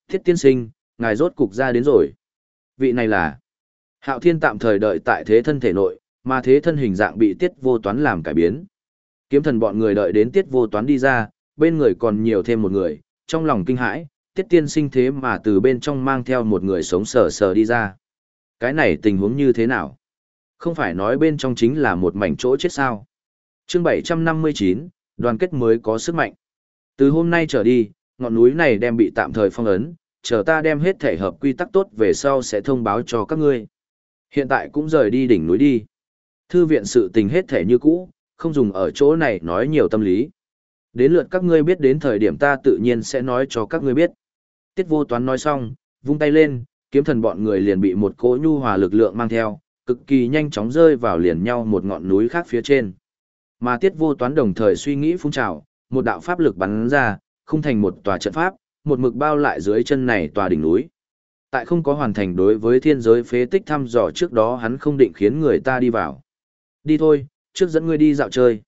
Thiết tiên sinh, ngài rốt cục ra đến rồi. Vị này là Hạo thiên tạm thời đợi tại thế thân thể nội, mà thế thân hình dạng bị tiết vô toán làm cải biến. Kiếm thần bọn người đợi đến tiết vô toán đi ra, bên người còn nhiều thêm một người, trong lòng kinh hãi, tiết tiên sinh thế mà từ bên trong mang theo một người sống sờ sờ đi ra. Cái này tình huống như thế nào? Không phải nói bên trong chính là một mảnh chỗ chết sao? chương 759, đoàn kết mới có sức mạnh. Từ hôm nay trở đi, ngọn núi này đem bị tạm thời phong ấn, chờ ta đem hết thể hợp quy tắc tốt về sau sẽ thông báo cho các ngươi. Hiện tại cũng rời đi đỉnh núi đi. Thư viện sự tình hết thể như cũ, không dùng ở chỗ này nói nhiều tâm lý. Đến lượt các ngươi biết đến thời điểm ta tự nhiên sẽ nói cho các ngươi biết. Tiết vô toán nói xong, vung tay lên, kiếm thần bọn người liền bị một cỗ nhu hòa lực lượng mang theo, cực kỳ nhanh chóng rơi vào liền nhau một ngọn núi khác phía trên. Mà tiết vô toán đồng thời suy nghĩ phun trào, một đạo pháp lực bắn ra, không thành một tòa trận pháp, một mực bao lại dưới chân này tòa đỉnh núi. Tại không có hoàn thành đối với thiên giới phế tích thăm dò trước đó hắn không định khiến người ta đi vào. Đi thôi, trước dẫn ngươi đi dạo chơi.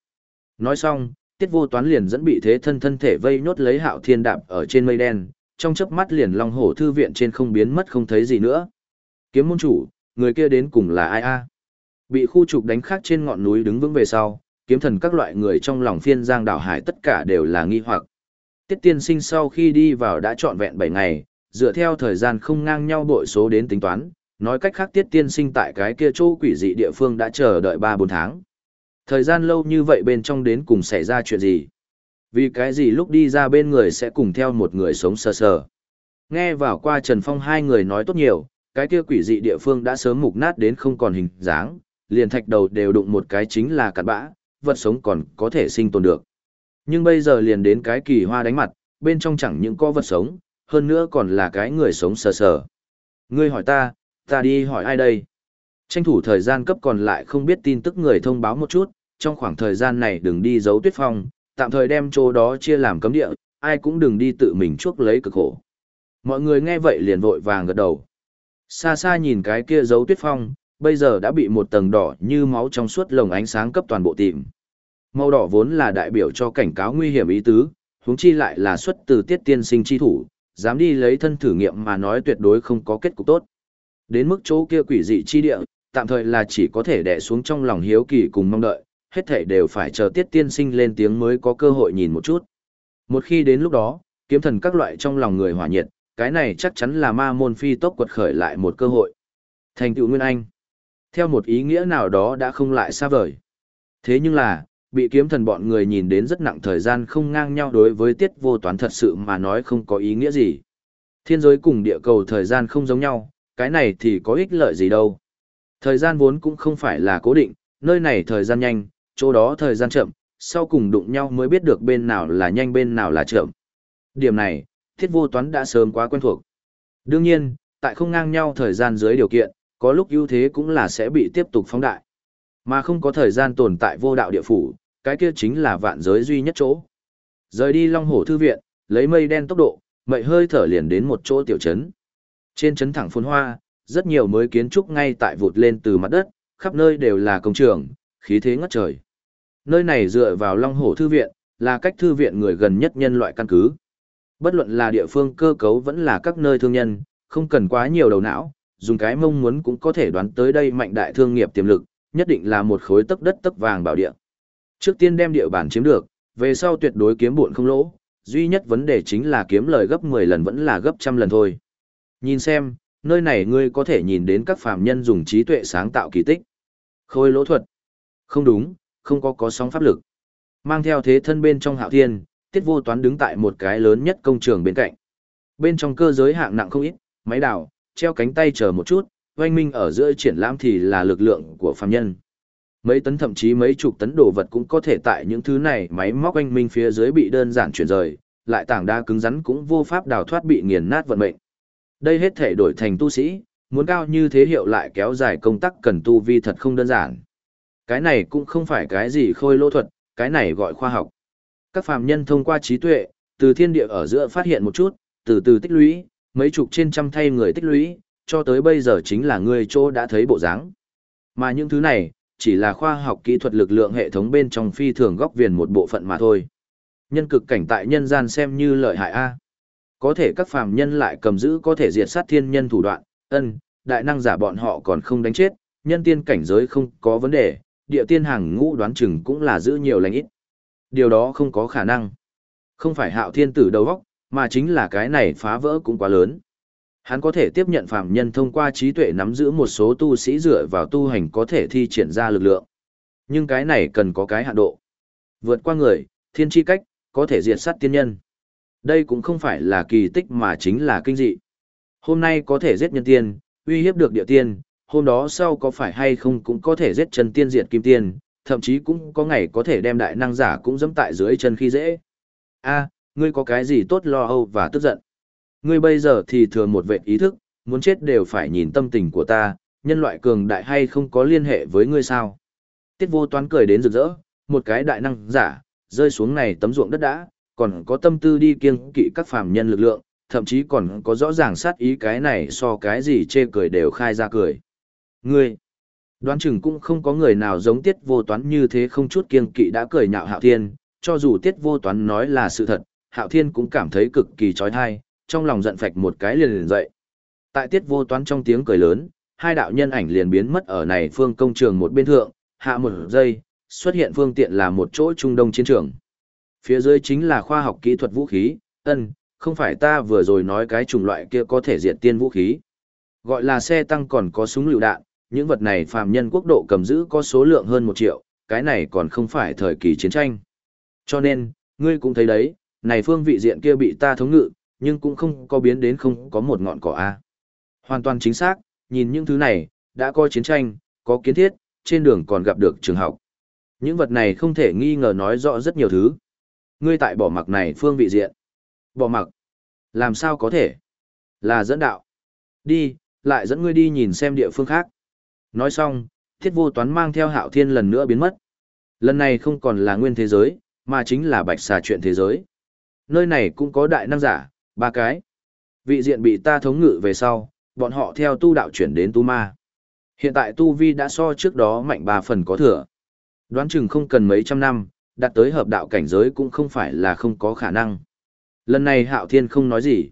Nói xong, tiết vô toán liền dẫn bị thế thân thân thể vây nhốt lấy hạo thiên đạp ở trên mây đen, trong chớp mắt liền long hổ thư viện trên không biến mất không thấy gì nữa. Kiếm môn chủ, người kia đến cùng là ai a? Bị khu trục đánh khác trên ngọn núi đứng vững về sau, kiếm thần các loại người trong lòng phiên giang đảo hải tất cả đều là nghi hoặc. Tiết tiên sinh sau khi đi vào đã trọn vẹn bảy ngày, dựa theo thời gian không ngang nhau bội số đến tính toán, nói cách khác tiết tiên sinh tại cái kia chỗ quỷ dị địa phương đã chờ đợi 3-4 tháng. Thời gian lâu như vậy bên trong đến cùng xảy ra chuyện gì? Vì cái gì lúc đi ra bên người sẽ cùng theo một người sống sờ sờ? Nghe vào qua Trần Phong hai người nói tốt nhiều, cái kia quỷ dị địa phương đã sớm mục nát đến không còn hình dáng, liền thạch đầu đều đụng một cái chính là cặn bã, vật sống còn có thể sinh tồn được. Nhưng bây giờ liền đến cái kỳ hoa đánh mặt, bên trong chẳng những có vật sống, hơn nữa còn là cái người sống sờ sờ. Ngươi hỏi ta, ta đi hỏi ai đây? Tranh thủ thời gian cấp còn lại không biết tin tức người thông báo một chút, trong khoảng thời gian này đừng đi giấu tuyết phong, tạm thời đem chỗ đó chia làm cấm địa, ai cũng đừng đi tự mình chuốc lấy cực khổ. Mọi người nghe vậy liền vội vàng gật đầu. Xa xa nhìn cái kia giấu tuyết phong, bây giờ đã bị một tầng đỏ như máu trong suốt lồng ánh sáng cấp toàn bộ tìm. Màu đỏ vốn là đại biểu cho cảnh cáo nguy hiểm ý tứ, huống chi lại là xuất từ tiết tiên sinh chi thủ, dám đi lấy thân thử nghiệm mà nói tuyệt đối không có kết cục tốt. Đến mức chỗ kia quỷ dị chi địa, tạm thời là chỉ có thể đè xuống trong lòng hiếu kỳ cùng mong đợi, hết thảy đều phải chờ tiết tiên sinh lên tiếng mới có cơ hội nhìn một chút. Một khi đến lúc đó, kiếm thần các loại trong lòng người hỏa nhiệt, cái này chắc chắn là ma môn phi tốc quật khởi lại một cơ hội. Thành tựu Nguyên Anh. Theo một ý nghĩa nào đó đã không lại xa vời. Thế nhưng là, bị kiếm thần bọn người nhìn đến rất nặng thời gian không ngang nhau đối với tiết vô toán thật sự mà nói không có ý nghĩa gì. Thiên giới cùng địa cầu thời gian không giống nhau, cái này thì có ích lợi gì đâu. Thời gian vốn cũng không phải là cố định, nơi này thời gian nhanh, chỗ đó thời gian chậm, sau cùng đụng nhau mới biết được bên nào là nhanh bên nào là chậm. Điểm này, thiết vô toán đã sớm quá quen thuộc. Đương nhiên, tại không ngang nhau thời gian dưới điều kiện, có lúc ưu thế cũng là sẽ bị tiếp tục phóng đại. Mà không có thời gian tồn tại vô đạo địa phủ, cái kia chính là vạn giới duy nhất chỗ. Rời đi Long Hổ Thư Viện, lấy mây đen tốc độ, mậy hơi thở liền đến một chỗ tiểu trấn. Trên trấn thẳng phun hoa, rất nhiều mới kiến trúc ngay tại vụt lên từ mặt đất, khắp nơi đều là công trường, khí thế ngất trời. Nơi này dựa vào Long Hổ Thư Viện, là cách thư viện người gần nhất nhân loại căn cứ. Bất luận là địa phương cơ cấu vẫn là các nơi thương nhân, không cần quá nhiều đầu não, dùng cái mong muốn cũng có thể đoán tới đây mạnh đại thương nghiệp tiềm lực, nhất định là một khối tấc đất tấc vàng bảo địa. Trước tiên đem địa bàn chiếm được, về sau tuyệt đối kiếm buồn không lỗ, duy nhất vấn đề chính là kiếm lời gấp 10 lần vẫn là gấp trăm lần thôi. Nhìn xem, nơi này ngươi có thể nhìn đến các phàm nhân dùng trí tuệ sáng tạo kỳ tích. Khôi lỗ thuật. Không đúng, không có có sóng pháp lực. Mang theo thế thân bên trong hạo thiên, tiết vô toán đứng tại một cái lớn nhất công trường bên cạnh. Bên trong cơ giới hạng nặng không ít, máy đào, treo cánh tay chờ một chút, oanh minh ở giữa triển lãm thì là lực lượng của phàm nhân. Mấy tấn thậm chí mấy chục tấn đồ vật cũng có thể tại những thứ này máy móc oanh minh phía dưới bị đơn giản chuyển rời, lại tảng đa cứng rắn cũng vô pháp đào thoát bị nghiền nát vận mệnh. Đây hết thể đổi thành tu sĩ, muốn cao như thế hiệu lại kéo dài công tác cần tu vi thật không đơn giản. Cái này cũng không phải cái gì khôi lỗ thuật, cái này gọi khoa học. Các phàm nhân thông qua trí tuệ, từ thiên địa ở giữa phát hiện một chút, từ từ tích lũy, mấy chục trên trăm thay người tích lũy, cho tới bây giờ chính là người chỗ đã thấy bộ dáng. Mà những thứ này, chỉ là khoa học kỹ thuật lực lượng hệ thống bên trong phi thường góc viền một bộ phận mà thôi. Nhân cực cảnh tại nhân gian xem như lợi hại A. Có thể các phàm nhân lại cầm giữ có thể diệt sát thiên nhân thủ đoạn, ân, đại năng giả bọn họ còn không đánh chết, nhân tiên cảnh giới không có vấn đề, địa tiên hàng ngũ đoán chừng cũng là giữ nhiều lành ít. Điều đó không có khả năng. Không phải hạo thiên tử đầu góc, mà chính là cái này phá vỡ cũng quá lớn. Hắn có thể tiếp nhận phàm nhân thông qua trí tuệ nắm giữ một số tu sĩ dựa vào tu hành có thể thi triển ra lực lượng. Nhưng cái này cần có cái hạn độ. Vượt qua người, thiên chi cách, có thể diệt sát tiên nhân. Đây cũng không phải là kỳ tích mà chính là kinh dị. Hôm nay có thể giết nhân tiên, uy hiếp được địa tiên, hôm đó sau có phải hay không cũng có thể giết chân tiên diệt kim tiên, thậm chí cũng có ngày có thể đem đại năng giả cũng dẫm tại dưới chân khi dễ. A, ngươi có cái gì tốt lo âu và tức giận? Ngươi bây giờ thì thừa một vệ ý thức, muốn chết đều phải nhìn tâm tình của ta, nhân loại cường đại hay không có liên hệ với ngươi sao? Tiết vô toán cười đến rực rỡ, một cái đại năng giả, rơi xuống này tấm ruộng đất đã, còn có tâm tư đi kiêng kỵ các phàm nhân lực lượng, thậm chí còn có rõ ràng sát ý cái này so cái gì chê cười đều khai ra cười. Ngươi, đoán chừng cũng không có người nào giống tiết vô toán như thế không chút kiêng kỵ đã cười nhạo hạo thiên, cho dù tiết vô toán nói là sự thật, hạo thiên cũng cảm thấy cực kỳ trói thai, trong lòng giận phạch một cái liền liền dậy. Tại tiết vô toán trong tiếng cười lớn, hai đạo nhân ảnh liền biến mất ở này phương công trường một bên thượng, hạ một giây, xuất hiện phương tiện là một chỗ trung đông chiến trường. Phía dưới chính là khoa học kỹ thuật vũ khí, ân, không phải ta vừa rồi nói cái chủng loại kia có thể diệt tiên vũ khí. Gọi là xe tăng còn có súng lựu đạn, những vật này phàm nhân quốc độ cầm giữ có số lượng hơn một triệu, cái này còn không phải thời kỳ chiến tranh. Cho nên, ngươi cũng thấy đấy, này phương vị diện kia bị ta thống ngự, nhưng cũng không có biến đến không có một ngọn cỏ A. Hoàn toàn chính xác, nhìn những thứ này, đã có chiến tranh, có kiến thiết, trên đường còn gặp được trường học. Những vật này không thể nghi ngờ nói rõ rất nhiều thứ. Ngươi tại bỏ mặc này phương vị diện. Bỏ mặc. Làm sao có thể? Là dẫn đạo. Đi, lại dẫn ngươi đi nhìn xem địa phương khác. Nói xong, thiết vô toán mang theo hạo thiên lần nữa biến mất. Lần này không còn là nguyên thế giới, mà chính là bạch xà chuyện thế giới. Nơi này cũng có đại năng giả, ba cái. Vị diện bị ta thống ngự về sau, bọn họ theo tu đạo chuyển đến tu ma. Hiện tại tu vi đã so trước đó mạnh ba phần có thừa. Đoán chừng không cần mấy trăm năm, đạt tới hợp đạo cảnh giới cũng không phải là không có khả năng. Lần này Hạo Thiên không nói gì.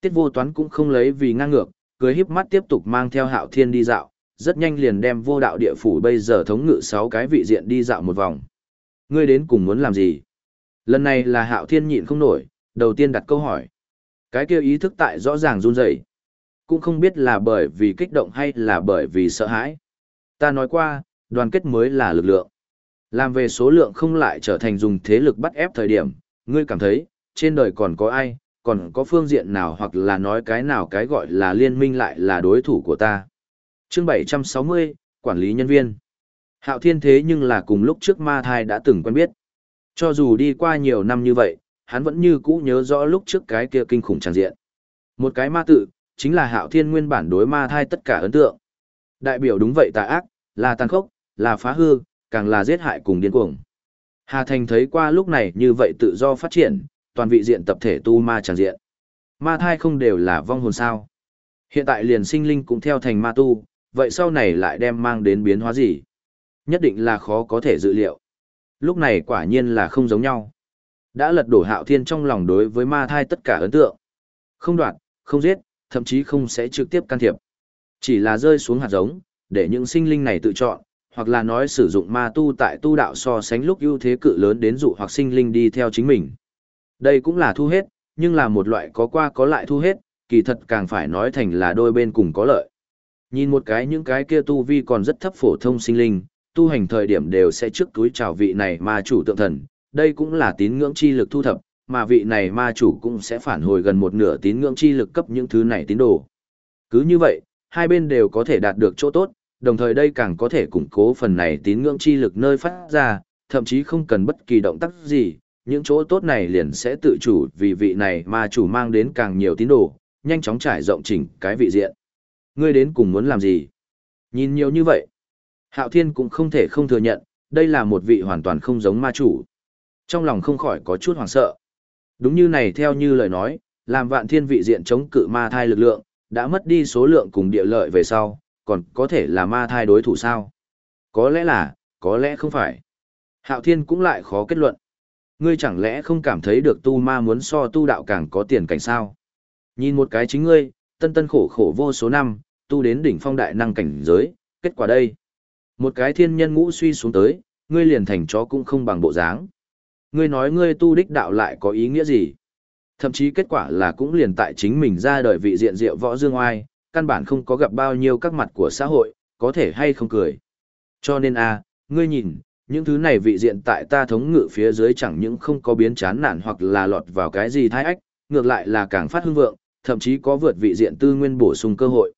Tiết vô toán cũng không lấy vì ngang ngược, cười híp mắt tiếp tục mang theo Hạo Thiên đi dạo, rất nhanh liền đem vô đạo địa phủ bây giờ thống ngự sáu cái vị diện đi dạo một vòng. Ngươi đến cùng muốn làm gì? Lần này là Hạo Thiên nhịn không nổi, đầu tiên đặt câu hỏi. Cái kia ý thức tại rõ ràng run rẩy, cũng không biết là bởi vì kích động hay là bởi vì sợ hãi. Ta nói qua, đoàn kết mới là lực lượng. Làm về số lượng không lại trở thành dùng thế lực bắt ép thời điểm, ngươi cảm thấy, trên đời còn có ai, còn có phương diện nào hoặc là nói cái nào cái gọi là liên minh lại là đối thủ của ta. Chương 760, Quản lý nhân viên. Hạo thiên thế nhưng là cùng lúc trước ma thai đã từng quen biết. Cho dù đi qua nhiều năm như vậy, hắn vẫn như cũ nhớ rõ lúc trước cái kia kinh khủng tràn diện. Một cái ma tự, chính là hạo thiên nguyên bản đối ma thai tất cả ấn tượng. Đại biểu đúng vậy tà ác, là tàn khốc, là phá hư, càng là giết hại cùng điên cuồng. Hà Thành thấy qua lúc này như vậy tự do phát triển, toàn vị diện tập thể tu ma tràn diện. Ma thai không đều là vong hồn sao. Hiện tại liền sinh linh cũng theo thành ma tu, vậy sau này lại đem mang đến biến hóa gì? Nhất định là khó có thể dự liệu. Lúc này quả nhiên là không giống nhau. Đã lật đổ hạo thiên trong lòng đối với ma thai tất cả ấn tượng. Không đoạt, không giết, thậm chí không sẽ trực tiếp can thiệp. Chỉ là rơi xuống hạt giống, để những sinh linh này tự chọn, hoặc là nói sử dụng ma tu tại tu đạo so sánh lúc ưu thế cự lớn đến dụ hoặc sinh linh đi theo chính mình. Đây cũng là thu hết, nhưng là một loại có qua có lại thu hết, kỳ thật càng phải nói thành là đôi bên cùng có lợi. Nhìn một cái những cái kia tu vi còn rất thấp phổ thông sinh linh, tu hành thời điểm đều sẽ trước túi chào vị này ma chủ tượng thần, đây cũng là tín ngưỡng chi lực thu thập, mà vị này ma chủ cũng sẽ phản hồi gần một nửa tín ngưỡng chi lực cấp những thứ này tín đồ. Cứ như vậy, hai bên đều có thể đạt được chỗ tốt, đồng thời đây càng có thể củng cố phần này tín ngưỡng chi lực nơi phát ra, thậm chí không cần bất kỳ động tác gì, những chỗ tốt này liền sẽ tự chủ vì vị này ma chủ mang đến càng nhiều tín đồ, nhanh chóng trải rộng chỉnh cái vị diện. Ngươi đến cùng muốn làm gì? Nhìn nhiều như vậy, Hạo Thiên cũng không thể không thừa nhận, đây là một vị hoàn toàn không giống ma chủ. Trong lòng không khỏi có chút hoảng sợ. Đúng như này theo như lời nói, làm vạn thiên vị diện chống cự ma thai lực lượng, đã mất đi số lượng cùng địa lợi về sau, còn có thể là ma thai đối thủ sao? Có lẽ là, có lẽ không phải. Hạo Thiên cũng lại khó kết luận. Ngươi chẳng lẽ không cảm thấy được tu ma muốn so tu đạo càng có tiền cảnh sao? Nhìn một cái chính ngươi, tân tân khổ khổ vô số năm, tu đến đỉnh phong đại năng cảnh giới, kết quả đây. Một cái thiên nhân ngũ suy xuống tới, ngươi liền thành chó cũng không bằng bộ dáng. Ngươi nói ngươi tu đích đạo lại có ý nghĩa gì? Thậm chí kết quả là cũng liền tại chính mình ra đời vị diện diệu võ dương oai, căn bản không có gặp bao nhiêu các mặt của xã hội, có thể hay không cười. Cho nên a, ngươi nhìn, những thứ này vị diện tại ta thống ngự phía dưới chẳng những không có biến chán nản hoặc là lọt vào cái gì thái ách, ngược lại là càng phát hưng vượng, thậm chí có vượt vị diện tư nguyên bổ sung cơ hội.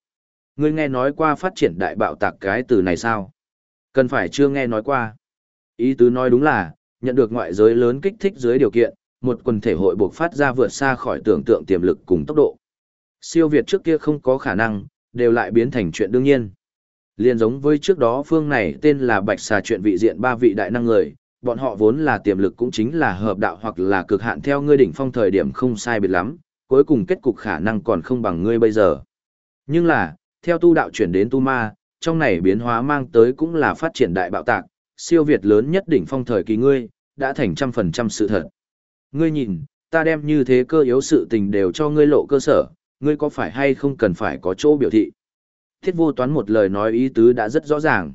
Ngươi nghe nói qua phát triển đại bạo tạc cái từ này sao? Cần phải chưa nghe nói qua. Ý tứ nói đúng là, nhận được ngoại giới lớn kích thích dưới điều kiện, một quần thể hội buộc phát ra vượt xa khỏi tưởng tượng tiềm lực cùng tốc độ. Siêu Việt trước kia không có khả năng, đều lại biến thành chuyện đương nhiên. Liên giống với trước đó phương này tên là Bạch Xà chuyện vị diện ba vị đại năng người, bọn họ vốn là tiềm lực cũng chính là hợp đạo hoặc là cực hạn theo ngươi đỉnh phong thời điểm không sai biệt lắm, cuối cùng kết cục khả năng còn không bằng ngươi bây giờ. Nhưng là, theo tu đạo chuyển đến tu ma, trong này biến hóa mang tới cũng là phát triển đại bạo tạc, siêu việt lớn nhất đỉnh phong thời kỳ ngươi, đã thành trăm phần trăm sự thật. Ngươi nhìn, ta đem như thế cơ yếu sự tình đều cho ngươi lộ cơ sở, ngươi có phải hay không cần phải có chỗ biểu thị. Thiết vô toán một lời nói ý tứ đã rất rõ ràng.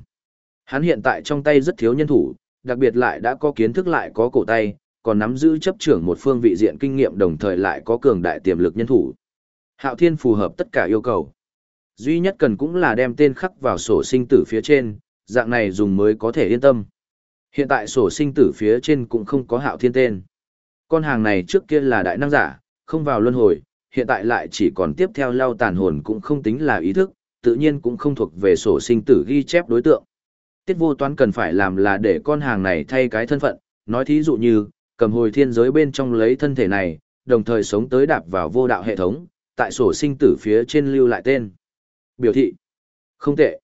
Hắn hiện tại trong tay rất thiếu nhân thủ, đặc biệt lại đã có kiến thức lại có cổ tay, còn nắm giữ chấp trưởng một phương vị diện kinh nghiệm đồng thời lại có cường đại tiềm lực nhân thủ. Hạo Thiên phù hợp tất cả yêu cầu. Duy nhất cần cũng là đem tên khắc vào sổ sinh tử phía trên, dạng này dùng mới có thể yên tâm. Hiện tại sổ sinh tử phía trên cũng không có Hạo Thiên tên. Con hàng này trước kia là đại năng giả, không vào luân hồi, hiện tại lại chỉ còn tiếp theo lao tàn hồn cũng không tính là ý thức, tự nhiên cũng không thuộc về sổ sinh tử ghi chép đối tượng. Tiết vô toán cần phải làm là để con hàng này thay cái thân phận, nói thí dụ như, cầm hồi thiên giới bên trong lấy thân thể này, đồng thời sống tới đạp vào vô đạo hệ thống, tại sổ sinh tử phía trên lưu lại tên. Biểu thị. Không tệ.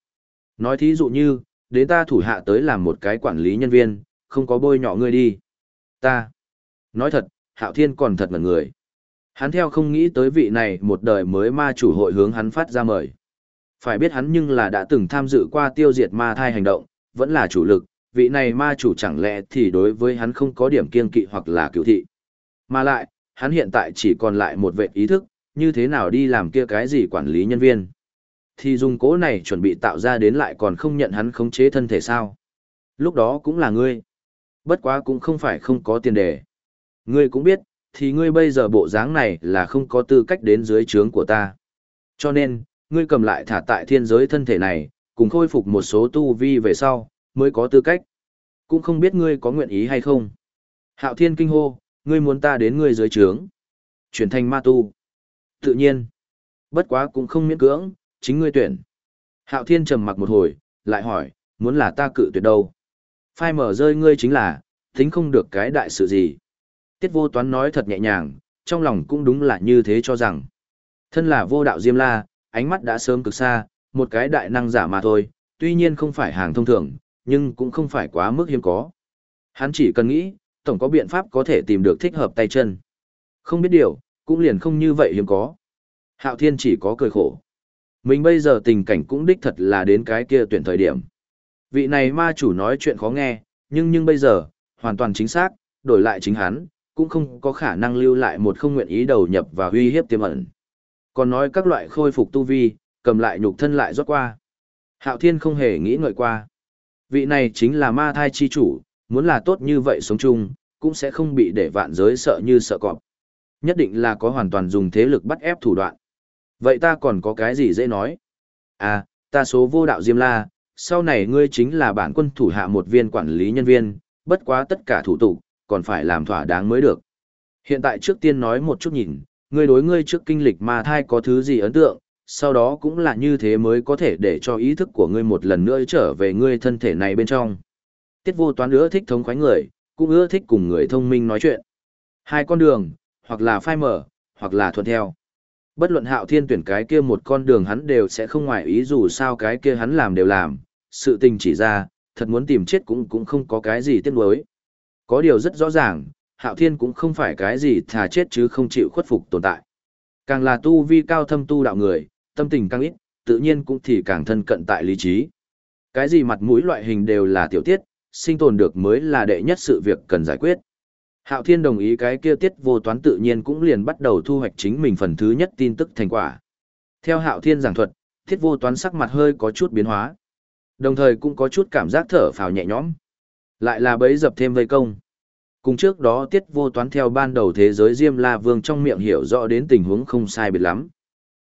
Nói thí dụ như, đến ta thủ hạ tới làm một cái quản lý nhân viên, không có bôi nhọ ngươi đi. Ta. Nói thật, Hạo Thiên còn thật ngẩn người. Hắn theo không nghĩ tới vị này một đời mới ma chủ hội hướng hắn phát ra mời. Phải biết hắn nhưng là đã từng tham dự qua tiêu diệt ma thai hành động, vẫn là chủ lực, vị này ma chủ chẳng lẽ thì đối với hắn không có điểm kiên kỵ hoặc là cựu thị. Mà lại, hắn hiện tại chỉ còn lại một vệ ý thức, như thế nào đi làm kia cái gì quản lý nhân viên. Thì dùng cố này chuẩn bị tạo ra đến lại còn không nhận hắn khống chế thân thể sao. Lúc đó cũng là ngươi. Bất quá cũng không phải không có tiền đề. Ngươi cũng biết, thì ngươi bây giờ bộ dáng này là không có tư cách đến dưới trướng của ta. Cho nên, ngươi cầm lại thả tại thiên giới thân thể này, cùng khôi phục một số tu vi về sau, mới có tư cách. Cũng không biết ngươi có nguyện ý hay không. Hạo thiên kinh hô, ngươi muốn ta đến ngươi dưới trướng. Chuyển thành ma tu. Tự nhiên. Bất quá cũng không miễn cưỡng, chính ngươi tuyển. Hạo thiên trầm mặc một hồi, lại hỏi, muốn là ta cự tuyệt đâu. Phai mở rơi ngươi chính là, tính không được cái đại sự gì. Tiết vô toán nói thật nhẹ nhàng, trong lòng cũng đúng là như thế cho rằng. Thân là vô đạo Diêm La, ánh mắt đã sớm cực xa, một cái đại năng giả mà thôi, tuy nhiên không phải hàng thông thường, nhưng cũng không phải quá mức hiếm có. Hắn chỉ cần nghĩ, tổng có biện pháp có thể tìm được thích hợp tay chân. Không biết điều, cũng liền không như vậy hiếm có. Hạo Thiên chỉ có cười khổ. Mình bây giờ tình cảnh cũng đích thật là đến cái kia tuyển thời điểm. Vị này ma chủ nói chuyện khó nghe, nhưng nhưng bây giờ, hoàn toàn chính xác, đổi lại chính hắn, cũng không có khả năng lưu lại một không nguyện ý đầu nhập và uy hiếp tiềm ẩn. Còn nói các loại khôi phục tu vi, cầm lại nhục thân lại rót qua. Hạo Thiên không hề nghĩ ngợi qua. Vị này chính là ma thai chi chủ, muốn là tốt như vậy sống chung, cũng sẽ không bị để vạn giới sợ như sợ cọp. Nhất định là có hoàn toàn dùng thế lực bắt ép thủ đoạn. Vậy ta còn có cái gì dễ nói? À, ta số vô đạo Diêm La, sau này ngươi chính là bản quân thủ hạ một viên quản lý nhân viên, bất quá tất cả thủ tục, còn phải làm thỏa đáng mới được. Hiện tại trước tiên nói một chút nhìn, ngươi đối ngươi trước kinh lịch ma thai có thứ gì ấn tượng, sau đó cũng là như thế mới có thể để cho ý thức của ngươi một lần nữa trở về ngươi thân thể này bên trong. Tiết vô toán ưa thích thống khoái người, cũng ưa thích cùng người thông minh nói chuyện. Hai con đường, hoặc là phai mở, hoặc là thuận theo. Bất luận hạo thiên tuyển cái kia một con đường hắn đều sẽ không ngoại ý dù sao cái kia hắn làm đều làm, sự tình chỉ ra, thật muốn tìm chết cũng cũng không có cái gì tiếc nuối. Có điều rất rõ ràng, hạo thiên cũng không phải cái gì thà chết chứ không chịu khuất phục tồn tại. Càng là tu vi cao thâm tu đạo người, tâm tình càng ít, tự nhiên cũng thì càng thân cận tại lý trí. Cái gì mặt mũi loại hình đều là tiểu tiết, sinh tồn được mới là đệ nhất sự việc cần giải quyết. Hạo Thiên đồng ý cái kia tiết vô toán tự nhiên cũng liền bắt đầu thu hoạch chính mình phần thứ nhất tin tức thành quả. Theo Hạo Thiên giảng thuật, tiết vô toán sắc mặt hơi có chút biến hóa. Đồng thời cũng có chút cảm giác thở phào nhẹ nhõm. Lại là bấy dập thêm vây công. Cùng trước đó tiết vô toán theo ban đầu thế giới Diêm La Vương trong miệng hiểu rõ đến tình huống không sai biệt lắm.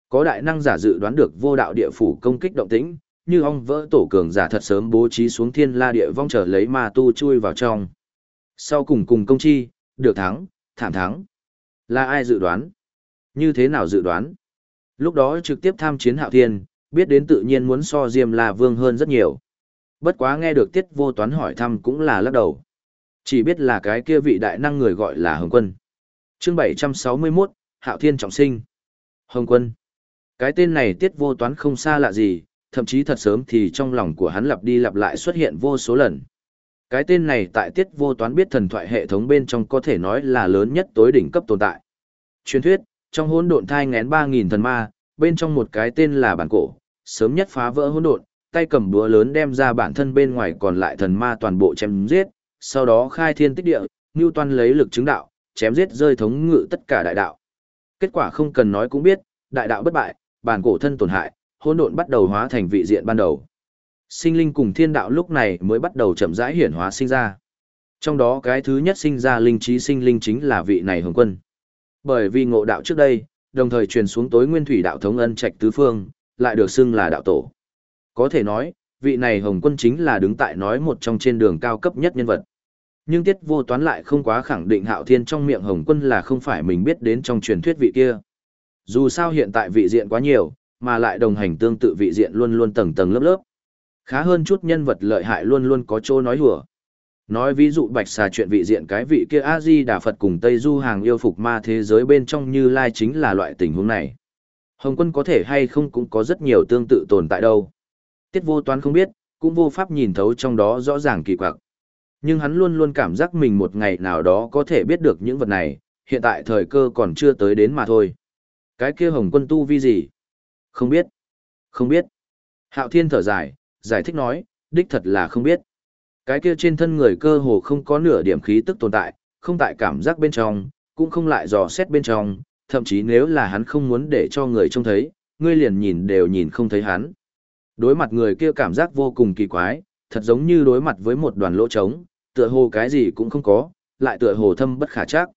Có đại năng giả dự đoán được vô đạo địa phủ công kích động tĩnh, như ong vỡ tổ cường giả thật sớm bố trí xuống thiên la địa vong trở lấy ma tu chui vào trong. Sau cùng cùng công chi, được thắng, thảm thắng. Là ai dự đoán? Như thế nào dự đoán? Lúc đó trực tiếp tham chiến hạo thiên, biết đến tự nhiên muốn so Diêm La Vương hơn rất nhiều. Bất quá nghe được tiết vô toán hỏi thăm cũng là lắc đầu. Chỉ biết là cái kia vị đại năng người gọi là Hồng Quân. chương 761, Hạo Thiên Trọng Sinh. Hồng Quân. Cái tên này tiết vô toán không xa lạ gì, thậm chí thật sớm thì trong lòng của hắn lặp đi lặp lại xuất hiện vô số lần. Cái tên này tại tiết vô toán biết thần thoại hệ thống bên trong có thể nói là lớn nhất tối đỉnh cấp tồn tại. Truyền thuyết, trong hỗn độn thai ngén 3.000 thần ma, bên trong một cái tên là bản cổ, sớm nhất phá vỡ hỗn độn, tay cầm búa lớn đem ra bản thân bên ngoài còn lại thần ma toàn bộ chém giết, sau đó khai thiên tích địa, Ngưu Toan lấy lực chứng đạo, chém giết rơi thống ngự tất cả đại đạo. Kết quả không cần nói cũng biết, đại đạo bất bại, bản cổ thân tổn hại, hỗn độn bắt đầu hóa thành vị diện ban đầu. Sinh linh cùng thiên đạo lúc này mới bắt đầu chậm rãi hiển hóa sinh ra. Trong đó cái thứ nhất sinh ra linh trí sinh linh chính là vị này Hồng Quân. Bởi vì ngộ đạo trước đây, đồng thời truyền xuống tối nguyên thủy đạo thống ân trạch tứ phương, lại được xưng là đạo tổ. Có thể nói, vị này Hồng Quân chính là đứng tại nói một trong trên đường cao cấp nhất nhân vật. Nhưng Tiết Vô Toán lại không quá khẳng định Hạo Thiên trong miệng Hồng Quân là không phải mình biết đến trong truyền thuyết vị kia. Dù sao hiện tại vị diện quá nhiều, mà lại đồng hành tương tự vị diện luôn luôn tầng tầng lớp lớp. Khá hơn chút nhân vật lợi hại luôn luôn có chỗ nói hùa. Nói ví dụ bạch xà chuyện vị diện cái vị kia A-di Đà Phật cùng Tây Du hàng yêu phục ma thế giới bên trong như lai chính là loại tình huống này. Hồng quân có thể hay không cũng có rất nhiều tương tự tồn tại đâu. Tiết vô toán không biết, cũng vô pháp nhìn thấu trong đó rõ ràng kỳ quặc. Nhưng hắn luôn luôn cảm giác mình một ngày nào đó có thể biết được những vật này, hiện tại thời cơ còn chưa tới đến mà thôi. Cái kia hồng quân tu vi gì? Không biết. Không biết. Hạo thiên thở dài, giải thích nói, đích thật là không biết. Cái kia trên thân người cơ hồ không có nửa điểm khí tức tồn tại, không tại cảm giác bên trong, cũng không lại dò xét bên trong, thậm chí nếu là hắn không muốn để cho người trông thấy, ngươi liền nhìn đều nhìn không thấy hắn. Đối mặt người kia cảm giác vô cùng kỳ quái, thật giống như đối mặt với một đoàn lỗ trống, tựa hồ cái gì cũng không có, lại tựa hồ thâm bất khả chắc.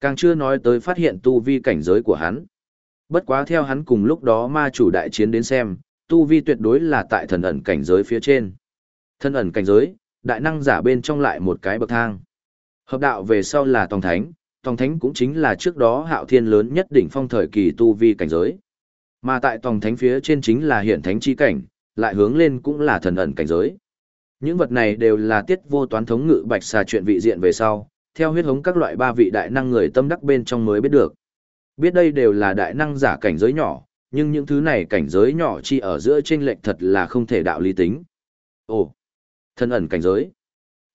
Càng chưa nói tới phát hiện tu vi cảnh giới của hắn. Bất quá theo hắn cùng lúc đó ma chủ đại chiến đến xem, tu vi tuyệt đối là tại thần ẩn cảnh giới phía trên. Thần ẩn cảnh giới, đại năng giả bên trong lại một cái bậc thang. Hợp đạo về sau là tòng thánh, tòng thánh cũng chính là trước đó hạo thiên lớn nhất đỉnh phong thời kỳ tu vi cảnh giới. Mà tại tòng thánh phía trên chính là hiện thánh chi cảnh, lại hướng lên cũng là thần ẩn cảnh giới. Những vật này đều là tiết vô toán thống ngự bạch xà chuyện vị diện về sau, theo huyết hống các loại ba vị đại năng người tâm đắc bên trong mới biết được. Biết đây đều là đại năng giả cảnh giới nhỏ, nhưng những thứ này cảnh giới nhỏ chi ở giữa chênh lệch thật là không thể đạo lý tính. Ồ, thân ẩn cảnh giới.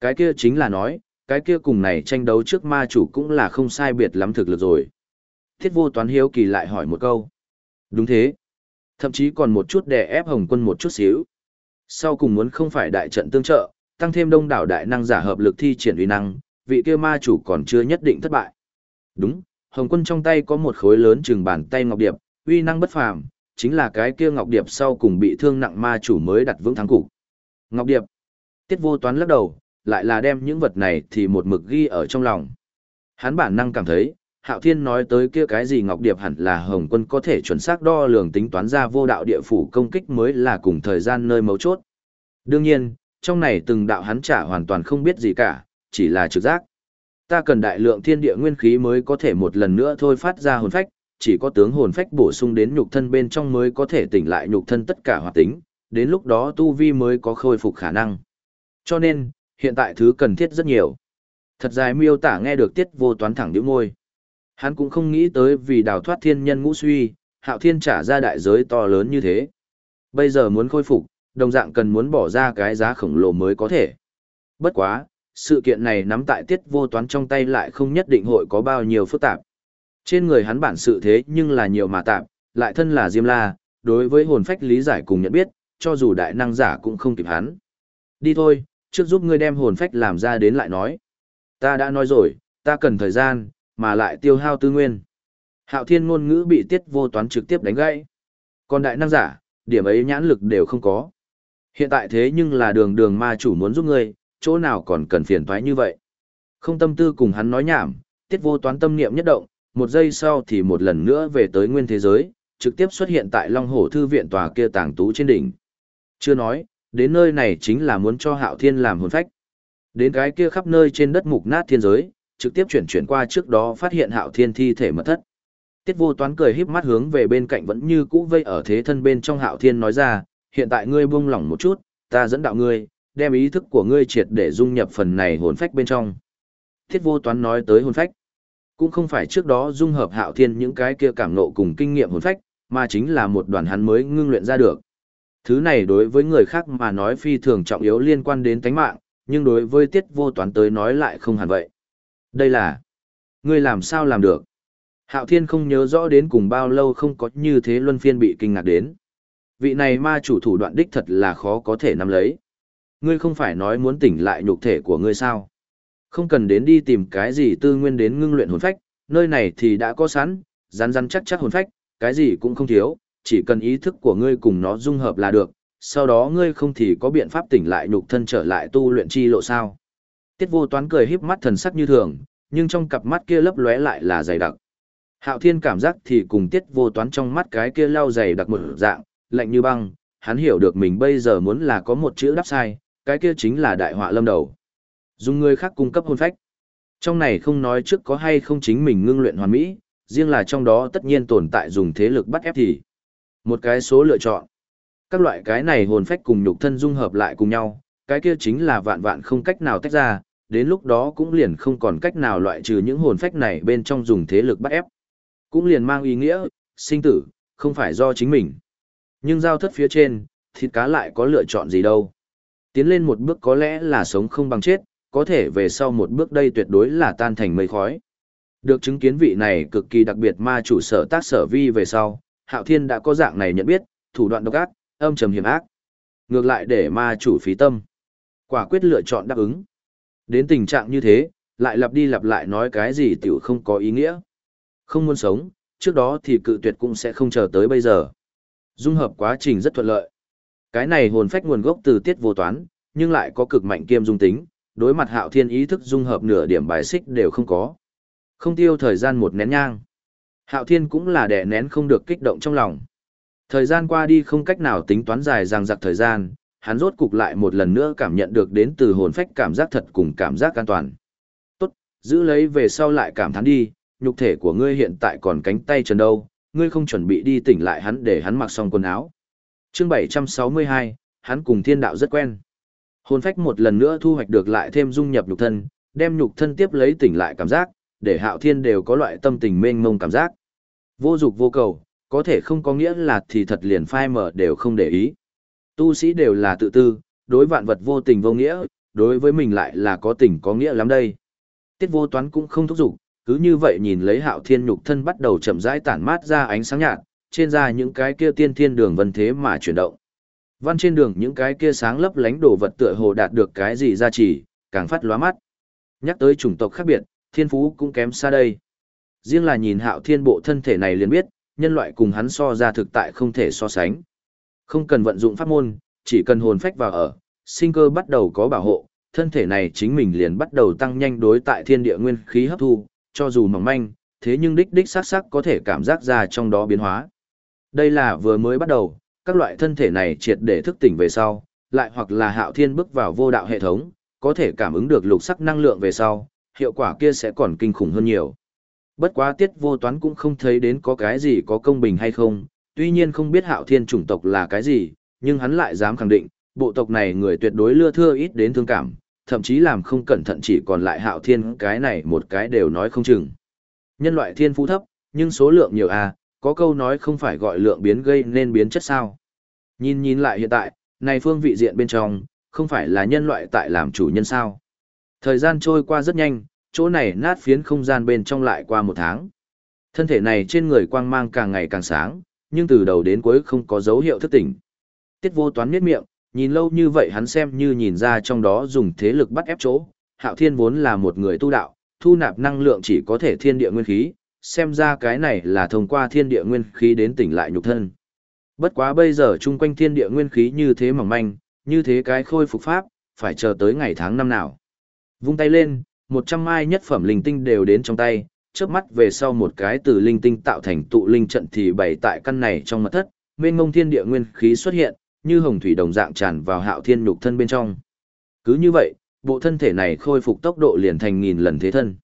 Cái kia chính là nói, cái kia cùng này tranh đấu trước ma chủ cũng là không sai biệt lắm thực lực rồi. Thiết vô toán hiếu kỳ lại hỏi một câu. Đúng thế. Thậm chí còn một chút đè ép hồng quân một chút xíu. Sau cùng muốn không phải đại trận tương trợ, tăng thêm đông đảo đại năng giả hợp lực thi triển uy năng, vị kia ma chủ còn chưa nhất định thất bại. Đúng, Hồng quân trong tay có một khối lớn chừng bàn tay ngọc điệp, uy năng bất phàm, chính là cái kia Ngọc Điệp sau cùng bị thương nặng ma chủ mới đặt vững thắng cục. Ngọc Điệp. Tiết vô toán lắc đầu, lại là đem những vật này thì một mực ghi ở trong lòng. Hắn bản năng cảm thấy, Hạo Thiên nói tới kia cái gì Ngọc Điệp hẳn là Hồng Quân có thể chuẩn xác đo lường tính toán ra vô đạo địa phủ công kích mới là cùng thời gian nơi mấu chốt. Đương nhiên, trong này từng đạo hắn trả hoàn toàn không biết gì cả, chỉ là trực giác. Ta cần đại lượng thiên địa nguyên khí mới có thể một lần nữa thôi phát ra hồn phách, chỉ có tướng hồn phách bổ sung đến nhục thân bên trong mới có thể tỉnh lại nhục thân tất cả hoạt tính, đến lúc đó tu vi mới có khôi phục khả năng. Cho nên, hiện tại thứ cần thiết rất nhiều. Thật dài miêu tả nghe được tiết vô toán thẳng điểm môi. Hắn cũng không nghĩ tới vì đào thoát thiên nhân ngũ suy, hạo thiên trả ra đại giới to lớn như thế. Bây giờ muốn khôi phục, đồng dạng cần muốn bỏ ra cái giá khổng lồ mới có thể. Bất quá, sự kiện này nắm tại tiết vô toán trong tay lại không nhất định hội có bao nhiêu phức tạp. Trên người hắn bản sự thế nhưng là nhiều mà tạm, lại thân là Diêm La, đối với hồn phách lý giải cùng nhận biết, cho dù đại năng giả cũng không kịp hắn. Đi thôi, trước giúp ngươi đem hồn phách làm ra đến lại nói. Ta đã nói rồi, ta cần thời gian, mà lại tiêu hao tư nguyên. Hạo thiên ngôn ngữ bị tiết vô toán trực tiếp đánh gãy. Còn đại năng giả, điểm ấy nhãn lực đều không có. Hiện tại thế nhưng là đường đường ma chủ muốn giúp ngươi, chỗ nào còn cần phiền toái như vậy. Không tâm tư cùng hắn nói nhảm, tiết vô toán tâm niệm nhất động, một giây sau thì một lần nữa về tới nguyên thế giới, trực tiếp xuất hiện tại Long Hổ Thư viện tòa kia tàng tú trên đỉnh. Chưa nói, đến nơi này chính là muốn cho Hạo Thiên làm hồn phách. Đến cái kia khắp nơi trên đất mục nát thiên giới, trực tiếp chuyển chuyển qua trước đó phát hiện Hạo Thiên thi thể mất thất. Tiết vô toán cười híp mắt hướng về bên cạnh vẫn như cũ vây ở thế thân bên trong Hạo Thiên nói ra, hiện tại ngươi buông lỏng một chút, ta dẫn đạo ngươi, đem ý thức của ngươi triệt để dung nhập phần này hồn phách bên trong. Tiết vô toán nói tới hồn phách. Cũng không phải trước đó dung hợp hạo thiên những cái kia cảm nộ cùng kinh nghiệm hồn phách, mà chính là một đoàn hắn mới ngưng luyện ra được. Thứ này đối với người khác mà nói phi thường trọng yếu liên quan đến tánh mạng, nhưng đối với tiết vô toán tới nói lại không hẳn vậy. Đây là, ngươi làm sao làm được? Hạo thiên không nhớ rõ đến cùng bao lâu không có như thế luân phiên bị kinh ngạc đến. Vị này ma chủ thủ đoạn đích thật là khó có thể nắm lấy. Ngươi không phải nói muốn tỉnh lại nhục thể của ngươi sao? Không cần đến đi tìm cái gì tư nguyên đến ngưng luyện hồn phách, nơi này thì đã có sẵn, rắn rắn chắc chắc hồn phách, cái gì cũng không thiếu, chỉ cần ý thức của ngươi cùng nó dung hợp là được, sau đó ngươi không thì có biện pháp tỉnh lại nhục thân trở lại tu luyện chi lộ sao. Tiết vô toán cười híp mắt thần sắc như thường, nhưng trong cặp mắt kia lấp lóe lại là dày đặc. Hạo thiên cảm giác thì cùng tiết vô toán trong mắt cái kia lao dày đặc một dạng, lạnh như băng, hắn hiểu được mình bây giờ muốn là có một chữ đáp sai, cái kia chính là đại họa lâm đầu. Dùng người khác cung cấp hôn phách. Trong này không nói trước có hay không chính mình ngưng luyện hoàn mỹ, riêng là trong đó tất nhiên tồn tại dùng thế lực bắt ép thì. Một cái số lựa chọn. Các loại cái này hồn phách cùng nhục thân dung hợp lại cùng nhau, cái kia chính là vạn vạn không cách nào tách ra, đến lúc đó cũng liền không còn cách nào loại trừ những hồn phách này bên trong dùng thế lực bắt ép. Cũng liền mang ý nghĩa, sinh tử, không phải do chính mình. Nhưng giao thất phía trên, thịt cá lại có lựa chọn gì đâu. Tiến lên một bước có lẽ là sống không bằng chết, có thể về sau một bước đây tuyệt đối là tan thành mây khói. Được chứng kiến vị này cực kỳ đặc biệt ma chủ sở tác sở vi về sau, Hạo Thiên đã có dạng này nhận biết, thủ đoạn độc ác, âm trầm hiểm ác. Ngược lại để ma chủ phí tâm. Quả quyết lựa chọn đáp ứng. Đến tình trạng như thế, lại lặp đi lặp lại nói cái gì tiểu không có ý nghĩa. Không muốn sống, trước đó thì cự tuyệt cũng sẽ không chờ tới bây giờ. Dung hợp quá trình rất thuận lợi. Cái này hồn phách nguồn gốc từ tiết vô toán, nhưng lại có cực mạnh kiêm dung tính, đối mặt hạo thiên ý thức dung hợp nửa điểm bài xích đều không có. Không tiêu thời gian một nén nhang. Hạo thiên cũng là đè nén không được kích động trong lòng. Thời gian qua đi không cách nào tính toán dài rằng giặc thời gian, hắn rốt cục lại một lần nữa cảm nhận được đến từ hồn phách cảm giác thật cùng cảm giác an toàn. Tốt, giữ lấy về sau lại cảm thán đi, nhục thể của ngươi hiện tại còn cánh tay trần đâu, ngươi không chuẩn bị đi tỉnh lại hắn để hắn mặc xong quần áo. Chương 762, hắn cùng thiên đạo rất quen. Hồn phách một lần nữa thu hoạch được lại thêm dung nhập nhục thân, đem nhục thân tiếp lấy tỉnh lại cảm giác, để hạo thiên đều có loại tâm tình mênh mông cảm giác. Vô dục vô cầu, có thể không có nghĩa là thì thật liền phai mở đều không để ý. Tu sĩ đều là tự tư, đối vạn vật vô tình vô nghĩa, đối với mình lại là có tình có nghĩa lắm đây. Tiết vô toán cũng không thúc giục, cứ như vậy nhìn lấy hạo thiên nhục thân bắt đầu chậm rãi tản mát ra ánh sáng nhạt, trên da những cái kia tiên thiên đường vân thế mà chuyển động. Văn trên đường những cái kia sáng lấp lánh đồ vật tựa hồ đạt được cái gì ra chỉ, càng phát lóa mắt. Nhắc tới chủng tộc khác biệt, thiên phú cũng kém xa đây. Riêng là nhìn hạo thiên bộ thân thể này liền biết, nhân loại cùng hắn so ra thực tại không thể so sánh. Không cần vận dụng pháp môn, chỉ cần hồn phách vào ở, sinh cơ bắt đầu có bảo hộ, thân thể này chính mình liền bắt đầu tăng nhanh đối tại thiên địa nguyên khí hấp thu, cho dù mỏng manh, thế nhưng đích đích sắc sắc có thể cảm giác ra trong đó biến hóa. Đây là vừa mới bắt đầu, các loại thân thể này triệt để thức tỉnh về sau, lại hoặc là hạo thiên bước vào vô đạo hệ thống, có thể cảm ứng được lục sắc năng lượng về sau, hiệu quả kia sẽ còn kinh khủng hơn nhiều. Bất quá tiết vô toán cũng không thấy đến có cái gì có công bình hay không, tuy nhiên không biết hạo thiên chủng tộc là cái gì, nhưng hắn lại dám khẳng định, bộ tộc này người tuyệt đối lưa thưa ít đến thương cảm, thậm chí làm không cẩn thận chỉ còn lại hạo thiên cái này một cái đều nói không chừng. Nhân loại thiên phú thấp, nhưng số lượng nhiều à, có câu nói không phải gọi lượng biến gây nên biến chất sao. Nhìn nhìn lại hiện tại, này phương vị diện bên trong, không phải là nhân loại tại làm chủ nhân sao. Thời gian trôi qua rất nhanh, chỗ này nát phiến không gian bên trong lại qua một tháng. Thân thể này trên người quang mang càng ngày càng sáng, nhưng từ đầu đến cuối không có dấu hiệu thức tỉnh. Tiết vô toán miết miệng, nhìn lâu như vậy hắn xem như nhìn ra trong đó dùng thế lực bắt ép chỗ. Hạo thiên vốn là một người tu đạo, thu nạp năng lượng chỉ có thể thiên địa nguyên khí, xem ra cái này là thông qua thiên địa nguyên khí đến tỉnh lại nhục thân. Bất quá bây giờ chung quanh thiên địa nguyên khí như thế mỏng manh, như thế cái khôi phục pháp, phải chờ tới ngày tháng năm nào. Vung tay lên, một trăm mai nhất phẩm linh tinh đều đến trong tay, chớp mắt về sau một cái từ linh tinh tạo thành tụ linh trận thì bày tại căn này trong mật thất, mênh ngông thiên địa nguyên khí xuất hiện, như hồng thủy đồng dạng tràn vào hạo thiên nhục thân bên trong. Cứ như vậy, bộ thân thể này khôi phục tốc độ liền thành nghìn lần thế thân.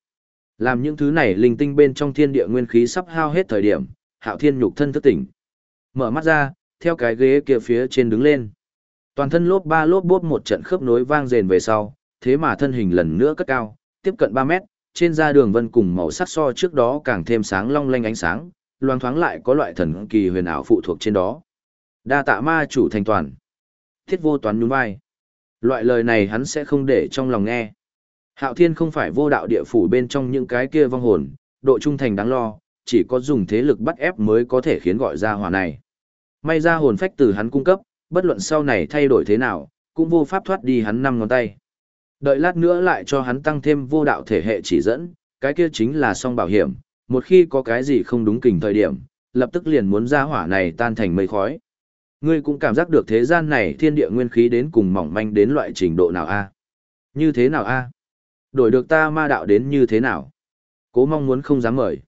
Làm những thứ này linh tinh bên trong thiên địa nguyên khí sắp hao hết thời điểm, hạo thiên nhục thân thức tỉnh. Mở mắt ra, theo cái ghế kia phía trên đứng lên. Toàn thân lốp ba lốp bốp một trận khớp nối vang rền về sau, thế mà thân hình lần nữa cất cao, tiếp cận 3 mét, trên da đường vân cùng màu sắc so trước đó càng thêm sáng long lanh ánh sáng, loang thoáng lại có loại thần kỳ huyền ảo phụ thuộc trên đó. Đa tạ ma chủ thành toàn. Thiết vô toán nhún vai. Loại lời này hắn sẽ không để trong lòng nghe. Hạo thiên không phải vô đạo địa phủ bên trong những cái kia vong hồn, độ trung thành đáng lo, chỉ có dùng thế lực bắt ép mới có thể khiến gọi ra hỏa này. May ra hồn phách từ hắn cung cấp, bất luận sau này thay đổi thế nào, cũng vô pháp thoát đi hắn năm ngón tay. Đợi lát nữa lại cho hắn tăng thêm vô đạo thể hệ chỉ dẫn, cái kia chính là song bảo hiểm, một khi có cái gì không đúng kình thời điểm, lập tức liền muốn ra hỏa này tan thành mây khói. Ngươi cũng cảm giác được thế gian này thiên địa nguyên khí đến cùng mỏng manh đến loại trình độ nào a? Như thế nào a? Đổi được ta ma đạo đến như thế nào? Cố mong muốn không dám mời.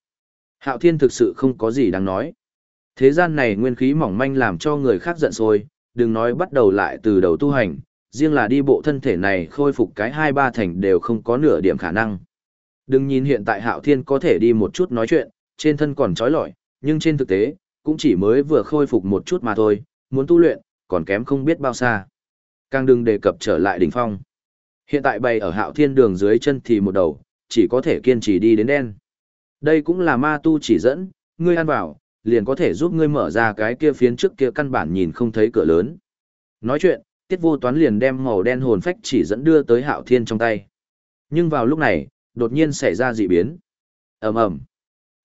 Hạo thiên thực sự không có gì đáng nói. Thế gian này nguyên khí mỏng manh làm cho người khác giận sôi đừng nói bắt đầu lại từ đầu tu hành, riêng là đi bộ thân thể này khôi phục cái hai ba thành đều không có nửa điểm khả năng. Đừng nhìn hiện tại Hạo Thiên có thể đi một chút nói chuyện, trên thân còn trói lọi, nhưng trên thực tế, cũng chỉ mới vừa khôi phục một chút mà thôi, muốn tu luyện, còn kém không biết bao xa. Càng đừng đề cập trở lại đỉnh phong. Hiện tại bày ở Hạo Thiên đường dưới chân thì một đầu, chỉ có thể kiên trì đi đến đen. Đây cũng là ma tu chỉ dẫn, ngươi ăn vào, liền có thể giúp ngươi mở ra cái kia phiến trước kia căn bản nhìn không thấy cửa lớn. Nói chuyện, tiết vô toán liền đem màu đen hồn phách chỉ dẫn đưa tới hạo thiên trong tay. Nhưng vào lúc này, đột nhiên xảy ra dị biến. ầm ầm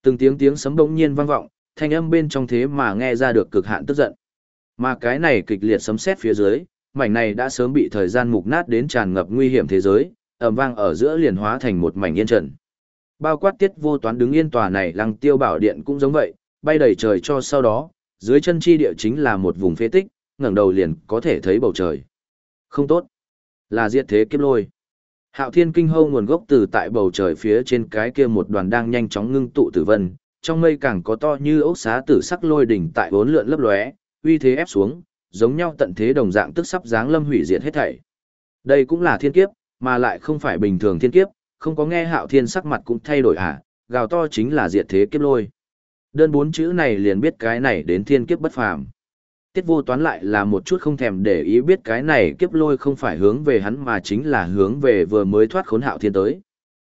Từng tiếng tiếng sấm bỗng nhiên vang vọng, thanh âm bên trong thế mà nghe ra được cực hạn tức giận. Mà cái này kịch liệt sấm sét phía dưới, mảnh này đã sớm bị thời gian mục nát đến tràn ngập nguy hiểm thế giới, ầm vang ở giữa liền hóa thành một mảnh yên trần. Bao quát tiết vô toán đứng yên tòa này lăng tiêu bảo điện cũng giống vậy, bay đầy trời cho sau đó, dưới chân chi địa chính là một vùng phế tích, ngẩng đầu liền có thể thấy bầu trời. Không tốt. Là diệt thế kiếp lôi. Hạo thiên kinh hâu nguồn gốc từ tại bầu trời phía trên cái kia một đoàn đang nhanh chóng ngưng tụ tử vân, trong mây càng có to như ốc xá tử sắc lôi đỉnh tại bốn lượn lấp lóe, uy thế ép xuống, giống nhau tận thế đồng dạng tức sắp giáng lâm hủy diệt hết thảy. Đây cũng là thiên kiếp, mà lại không phải bình thường thiên kiếp, không có nghe hạo thiên sắc mặt cũng thay đổi à, gào to chính là diệt thế kiếp lôi. Đơn bốn chữ này liền biết cái này đến thiên kiếp bất phàm. Tiết vô toán lại là một chút không thèm để ý biết cái này kiếp lôi không phải hướng về hắn mà chính là hướng về vừa mới thoát khốn hạo thiên tới.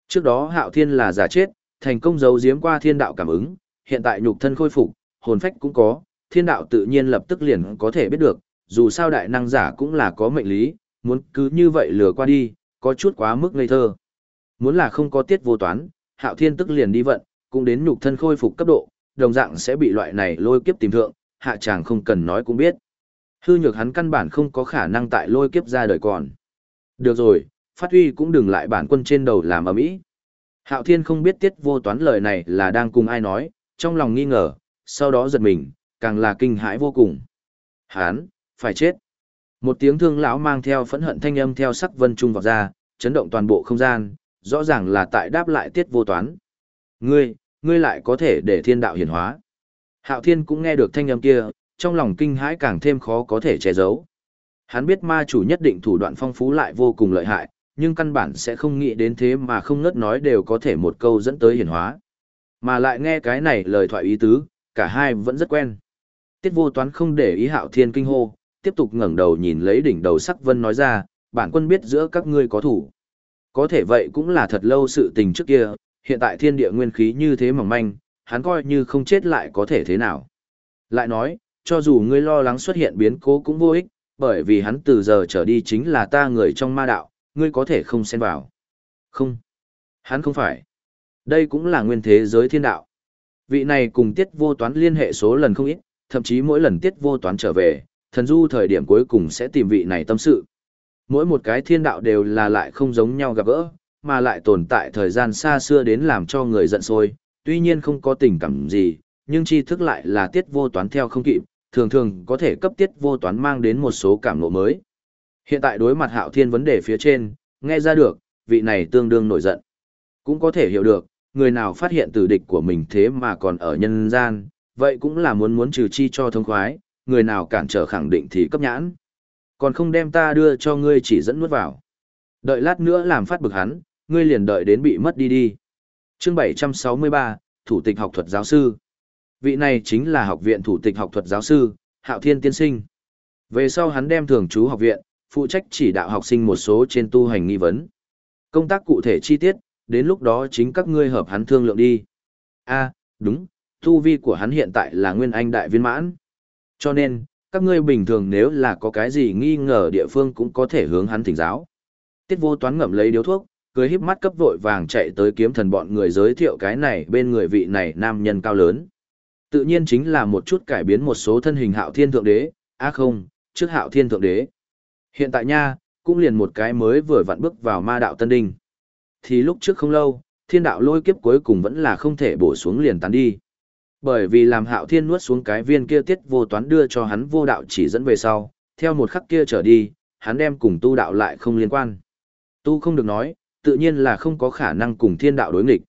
Trước đó hạo thiên là giả chết, thành công giấu giếm qua thiên đạo cảm ứng, hiện tại nhục thân khôi phục, hồn phách cũng có, thiên đạo tự nhiên lập tức liền có thể biết được, dù sao đại năng giả cũng là có mệnh lý, muốn cứ như vậy lừa qua đi, có chút quá mức ngây thơ. Muốn là không có tiết vô toán, hạo thiên tức liền đi vận, cũng đến nhục thân khôi phục cấp độ, đồng dạng sẽ bị loại này lôi kiếp tìm thượng, hạ chàng không cần nói cũng biết. Hư nhược hắn căn bản không có khả năng tại lôi kiếp ra đời còn. Được rồi, phát huy cũng đừng lại bản quân trên đầu làm ầm ĩ. Hạo Thiên không biết tiết vô toán lời này là đang cùng ai nói, trong lòng nghi ngờ, sau đó giật mình, càng là kinh hãi vô cùng. Hán, phải chết. Một tiếng thương lão mang theo phẫn hận thanh âm theo sắc vân trung vào ra, chấn động toàn bộ không gian, rõ ràng là tại đáp lại tiết vô toán. Ngươi, ngươi lại có thể để thiên đạo hiển hóa. Hạo thiên cũng nghe được thanh âm kia, trong lòng kinh hãi càng thêm khó có thể che giấu. Hắn biết ma chủ nhất định thủ đoạn phong phú lại vô cùng lợi hại, nhưng căn bản sẽ không nghĩ đến thế mà không ngớt nói đều có thể một câu dẫn tới hiển hóa. Mà lại nghe cái này lời thoại ý tứ, cả hai vẫn rất quen. Tiết vô toán không để ý hạo thiên kinh hô, tiếp tục ngẩng đầu nhìn lấy đỉnh đầu sắc vân nói ra, bản quân biết giữa các ngươi có thủ. Có thể vậy cũng là thật lâu sự tình trước kia, hiện tại thiên địa nguyên khí như thế mỏng manh, hắn coi như không chết lại có thể thế nào. Lại nói, cho dù ngươi lo lắng xuất hiện biến cố cũng vô ích, bởi vì hắn từ giờ trở đi chính là ta người trong ma đạo, ngươi có thể không xen vào. Không. Hắn không phải. Đây cũng là nguyên thế giới thiên đạo. Vị này cùng tiết vô toán liên hệ số lần không ít, thậm chí mỗi lần tiết vô toán trở về, thần du thời điểm cuối cùng sẽ tìm vị này tâm sự. Mỗi một cái thiên đạo đều là lại không giống nhau gặp gỡ, mà lại tồn tại thời gian xa xưa đến làm cho người giận sôi tuy nhiên không có tình cảm gì, nhưng tri thức lại là tiết vô toán theo không kịp, thường thường có thể cấp tiết vô toán mang đến một số cảm ngộ mới. Hiện tại đối mặt hạo thiên vấn đề phía trên, nghe ra được, vị này tương đương nổi giận. Cũng có thể hiểu được, người nào phát hiện tử địch của mình thế mà còn ở nhân gian, vậy cũng là muốn muốn trừ chi cho thông khoái, người nào cản trở khẳng định thì cấp nhãn. Còn không đem ta đưa cho ngươi chỉ dẫn nuốt vào. Đợi lát nữa làm phát bực hắn, ngươi liền đợi đến bị mất đi đi. Chương 763, Thủ tịch học thuật giáo sư. Vị này chính là học viện thủ tịch học thuật giáo sư, Hạo Thiên Tiên Sinh. Về sau hắn đem thường trú học viện, phụ trách chỉ đạo học sinh một số trên tu hành nghi vấn. Công tác cụ thể chi tiết, đến lúc đó chính các ngươi hợp hắn thương lượng đi. A, đúng, tu vi của hắn hiện tại là nguyên anh đại viên mãn. Cho nên, các ngươi bình thường nếu là có cái gì nghi ngờ địa phương cũng có thể hướng hắn thỉnh giáo. Tiết vô toán ngậm lấy điếu thuốc, cười híp mắt cấp vội vàng chạy tới kiếm thần bọn người giới thiệu cái này bên người vị này nam nhân cao lớn. Tự nhiên chính là một chút cải biến một số thân hình hạo thiên thượng đế, á không, trước hạo thiên thượng đế. Hiện tại nha, cũng liền một cái mới vừa vặn bước vào ma đạo tân đinh. Thì lúc trước không lâu, thiên đạo lôi kiếp cuối cùng vẫn là không thể bổ xuống liền tán đi. Bởi vì làm hạo thiên nuốt xuống cái viên kia tiết vô toán đưa cho hắn vô đạo chỉ dẫn về sau, theo một khắc kia trở đi, hắn đem cùng tu đạo lại không liên quan. Tu không được nói, tự nhiên là không có khả năng cùng thiên đạo đối nghịch.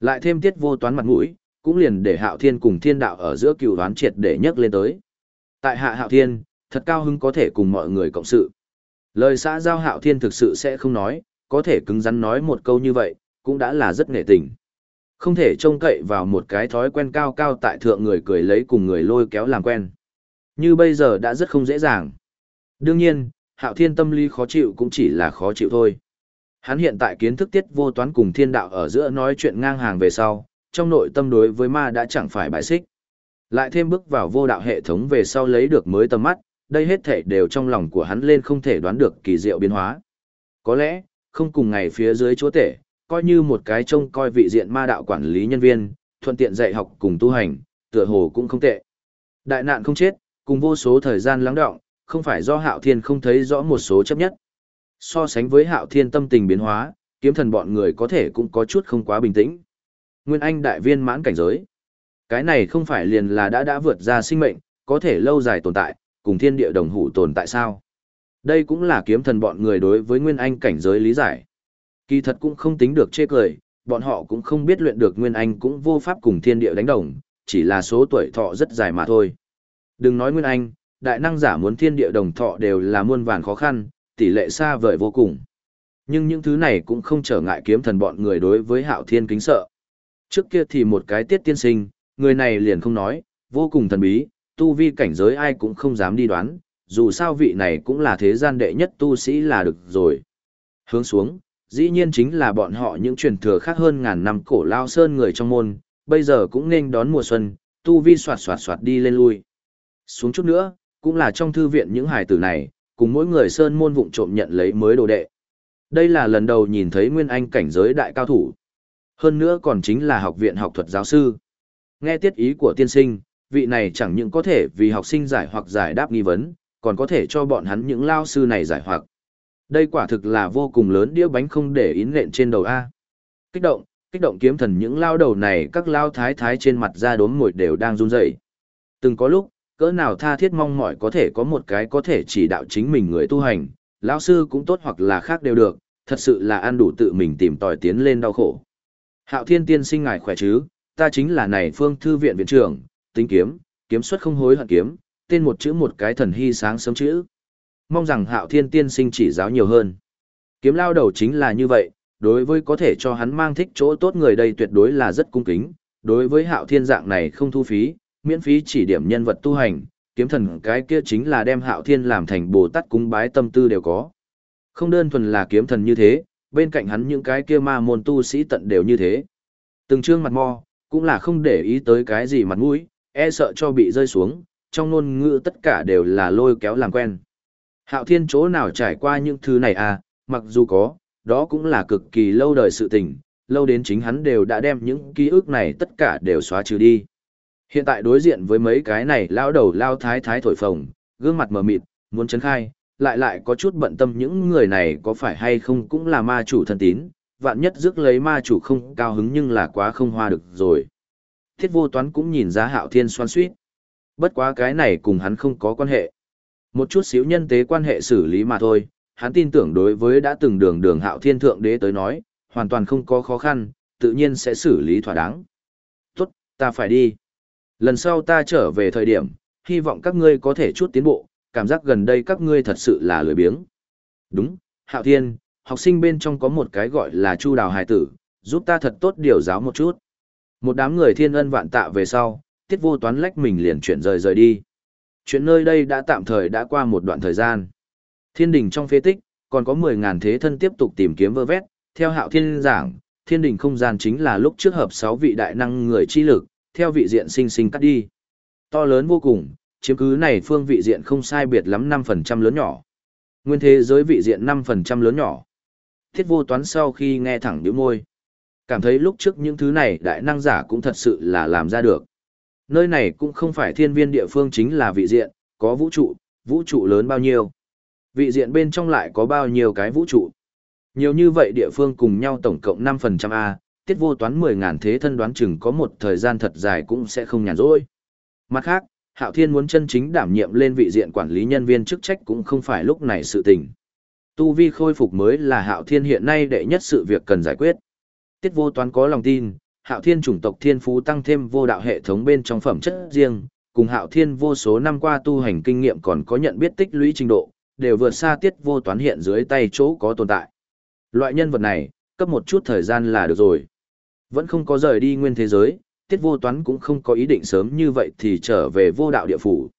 Lại thêm tiết vô toán mặt mũi, cũng liền để hạo thiên cùng thiên đạo ở giữa cựu đoán triệt để nhấc lên tới. Tại hạ hạo thiên, thật cao hứng có thể cùng mọi người cộng sự. Lời xã giao hạo thiên thực sự sẽ không nói, có thể cứng rắn nói một câu như vậy, cũng đã là rất nghệ tình. Không thể trông cậy vào một cái thói quen cao cao tại thượng người cười lấy cùng người lôi kéo làm quen. Như bây giờ đã rất không dễ dàng. Đương nhiên, hạo thiên tâm lý khó chịu cũng chỉ là khó chịu thôi. Hắn hiện tại kiến thức tiết vô toán cùng thiên đạo ở giữa nói chuyện ngang hàng về sau, trong nội tâm đối với ma đã chẳng phải bài xích. Lại thêm bước vào vô đạo hệ thống về sau lấy được mới tầm mắt, đây hết thể đều trong lòng của hắn lên không thể đoán được kỳ diệu biến hóa. Có lẽ, không cùng ngày phía dưới chúa tể, coi như một cái trông coi vị diện ma đạo quản lý nhân viên, thuận tiện dạy học cùng tu hành, tựa hồ cũng không tệ. Đại nạn không chết, cùng vô số thời gian lắng đọng không phải do hạo thiên không thấy rõ một số chấp nhất. So sánh với hạo thiên tâm tình biến hóa, kiếm thần bọn người có thể cũng có chút không quá bình tĩnh. Nguyên Anh đại viên mãn cảnh giới. Cái này không phải liền là đã đã vượt ra sinh mệnh, có thể lâu dài tồn tại, cùng thiên địa đồng hữu tồn tại sao? Đây cũng là kiếm thần bọn người đối với Nguyên Anh cảnh giới lý giải. Kỳ thật cũng không tính được chê cười, bọn họ cũng không biết luyện được Nguyên Anh cũng vô pháp cùng thiên địa đánh đồng, chỉ là số tuổi thọ rất dài mà thôi. Đừng nói Nguyên Anh, đại năng giả muốn thiên địa đồng thọ đều là muôn vàn khó khăn, tỷ lệ xa vời vô cùng. Nhưng những thứ này cũng không trở ngại kiếm thần bọn người đối với hạo thiên kính sợ. Trước kia thì một cái tiết tiên sinh, người này liền không nói, vô cùng thần bí, tu vi cảnh giới ai cũng không dám đi đoán, dù sao vị này cũng là thế gian đệ nhất tu sĩ là được rồi. Hướng xuống, dĩ nhiên chính là bọn họ những truyền thừa khác hơn ngàn năm cổ lao sơn người trong môn, bây giờ cũng nên đón mùa xuân, tu vi soạt soạt soạt đi lên lui. Xuống chút nữa, cũng là trong thư viện những hài tử này, cùng mỗi người sơn môn vụng trộm nhận lấy mới đồ đệ. Đây là lần đầu nhìn thấy Nguyên Anh cảnh giới đại cao thủ. Hơn nữa còn chính là học viện học thuật giáo sư. Nghe tiết ý của tiên sinh, vị này chẳng những có thể vì học sinh giải hoặc giải đáp nghi vấn, còn có thể cho bọn hắn những lao sư này giải hoặc. Đây quả thực là vô cùng lớn đĩa bánh không để ín lện trên đầu A. Kích động, kích động kiếm thần những lao đầu này các lao thái thái trên mặt da đốm ngồi đều đang run rẩy. Từng có lúc, cỡ nào tha thiết mong mỏi có thể có một cái có thể chỉ đạo chính mình người tu hành, lão sư cũng tốt hoặc là khác đều được, thật sự là ăn đủ tự mình tìm tòi tiến lên đau khổ. Hạo Thiên tiên sinh ngài khỏe chứ, ta chính là này Phương thư viện viện trưởng, tính kiếm, kiếm xuất không hối hận kiếm, tên một chữ một cái thần hy sáng sớm chữ. Mong rằng Hạo Thiên tiên sinh chỉ giáo nhiều hơn. Kiếm lao đầu chính là như vậy, đối với có thể cho hắn mang thích chỗ tốt người đây tuyệt đối là rất cung kính, đối với Hạo Thiên dạng này không thu phí, miễn phí chỉ điểm nhân vật tu hành, kiếm thần cái kia chính là đem Hạo Thiên làm thành Bồ Tát cúng bái tâm tư đều có. Không đơn thuần là kiếm thần như thế, bên cạnh hắn những cái kia ma môn tu sĩ tận đều như thế. Từng trương mặt mò, cũng là không để ý tới cái gì mặt mũi, e sợ cho bị rơi xuống, trong ngôn ngữ tất cả đều là lôi kéo làm quen. Hạo thiên chỗ nào trải qua những thứ này à, mặc dù có, đó cũng là cực kỳ lâu đời sự tình, lâu đến chính hắn đều đã đem những ký ức này tất cả đều xóa trừ đi. Hiện tại đối diện với mấy cái này lao đầu lao thái thái thổi phồng, gương mặt mờ mịt, muốn chấn khai, lại lại có chút bận tâm những người này có phải hay không cũng là ma chủ thân tín, vạn nhất rước lấy ma chủ không cao hứng nhưng là quá không hoa được rồi. Thiết vô toán cũng nhìn ra hạo thiên xoan suýt. Bất quá cái này cùng hắn không có quan hệ. Một chút xíu nhân tế quan hệ xử lý mà thôi, hắn tin tưởng đối với đã từng đường đường hạo thiên thượng đế tới nói, hoàn toàn không có khó khăn, tự nhiên sẽ xử lý thỏa đáng. Tốt, ta phải đi. Lần sau ta trở về thời điểm, hy vọng các ngươi có thể chút tiến bộ, cảm giác gần đây các ngươi thật sự là lười biếng. Đúng, Hạo Thiên, học sinh bên trong có một cái gọi là Chu Đào Hải Tử, giúp ta thật tốt điều giáo một chút. Một đám người thiên ân vạn tạ về sau, tiết vô toán lách mình liền chuyển rời rời đi. Chuyện nơi đây đã tạm thời đã qua một đoạn thời gian. Thiên đình trong phế tích, còn có 10.000 thế thân tiếp tục tìm kiếm vơ vét, theo hạo thiên giảng, thiên đình không gian chính là lúc trước hợp 6 vị đại năng người chi lực, theo vị diện sinh sinh cắt đi. To lớn vô cùng, chiếm cứ này phương vị diện không sai biệt lắm 5% lớn nhỏ. Nguyên thế giới vị diện 5% lớn nhỏ. Thiết vô toán sau khi nghe thẳng điểm môi. Cảm thấy lúc trước những thứ này đại năng giả cũng thật sự là làm ra được. Nơi này cũng không phải thiên viên địa phương chính là vị diện, có vũ trụ, vũ trụ lớn bao nhiêu. Vị diện bên trong lại có bao nhiêu cái vũ trụ. Nhiều như vậy địa phương cùng nhau tổng cộng 5% A, tiết vô toán 10.000 thế thân đoán chừng có một thời gian thật dài cũng sẽ không nhàn rỗi. Mặt khác, Hạo Thiên muốn chân chính đảm nhiệm lên vị diện quản lý nhân viên chức trách cũng không phải lúc này sự tình. Tu vi khôi phục mới là Hạo Thiên hiện nay đệ nhất sự việc cần giải quyết. Tiết vô toán có lòng tin, Hạo Thiên chủng tộc thiên phú tăng thêm vô đạo hệ thống bên trong phẩm chất riêng, cùng Hạo Thiên vô số năm qua tu hành kinh nghiệm còn có nhận biết tích lũy trình độ, đều vượt xa Tiết vô toán hiện dưới tay chỗ có tồn tại. Loại nhân vật này, cấp một chút thời gian là được rồi. Vẫn không có rời đi nguyên thế giới, tiết vô toán cũng không có ý định sớm như vậy thì trở về vô đạo địa phủ.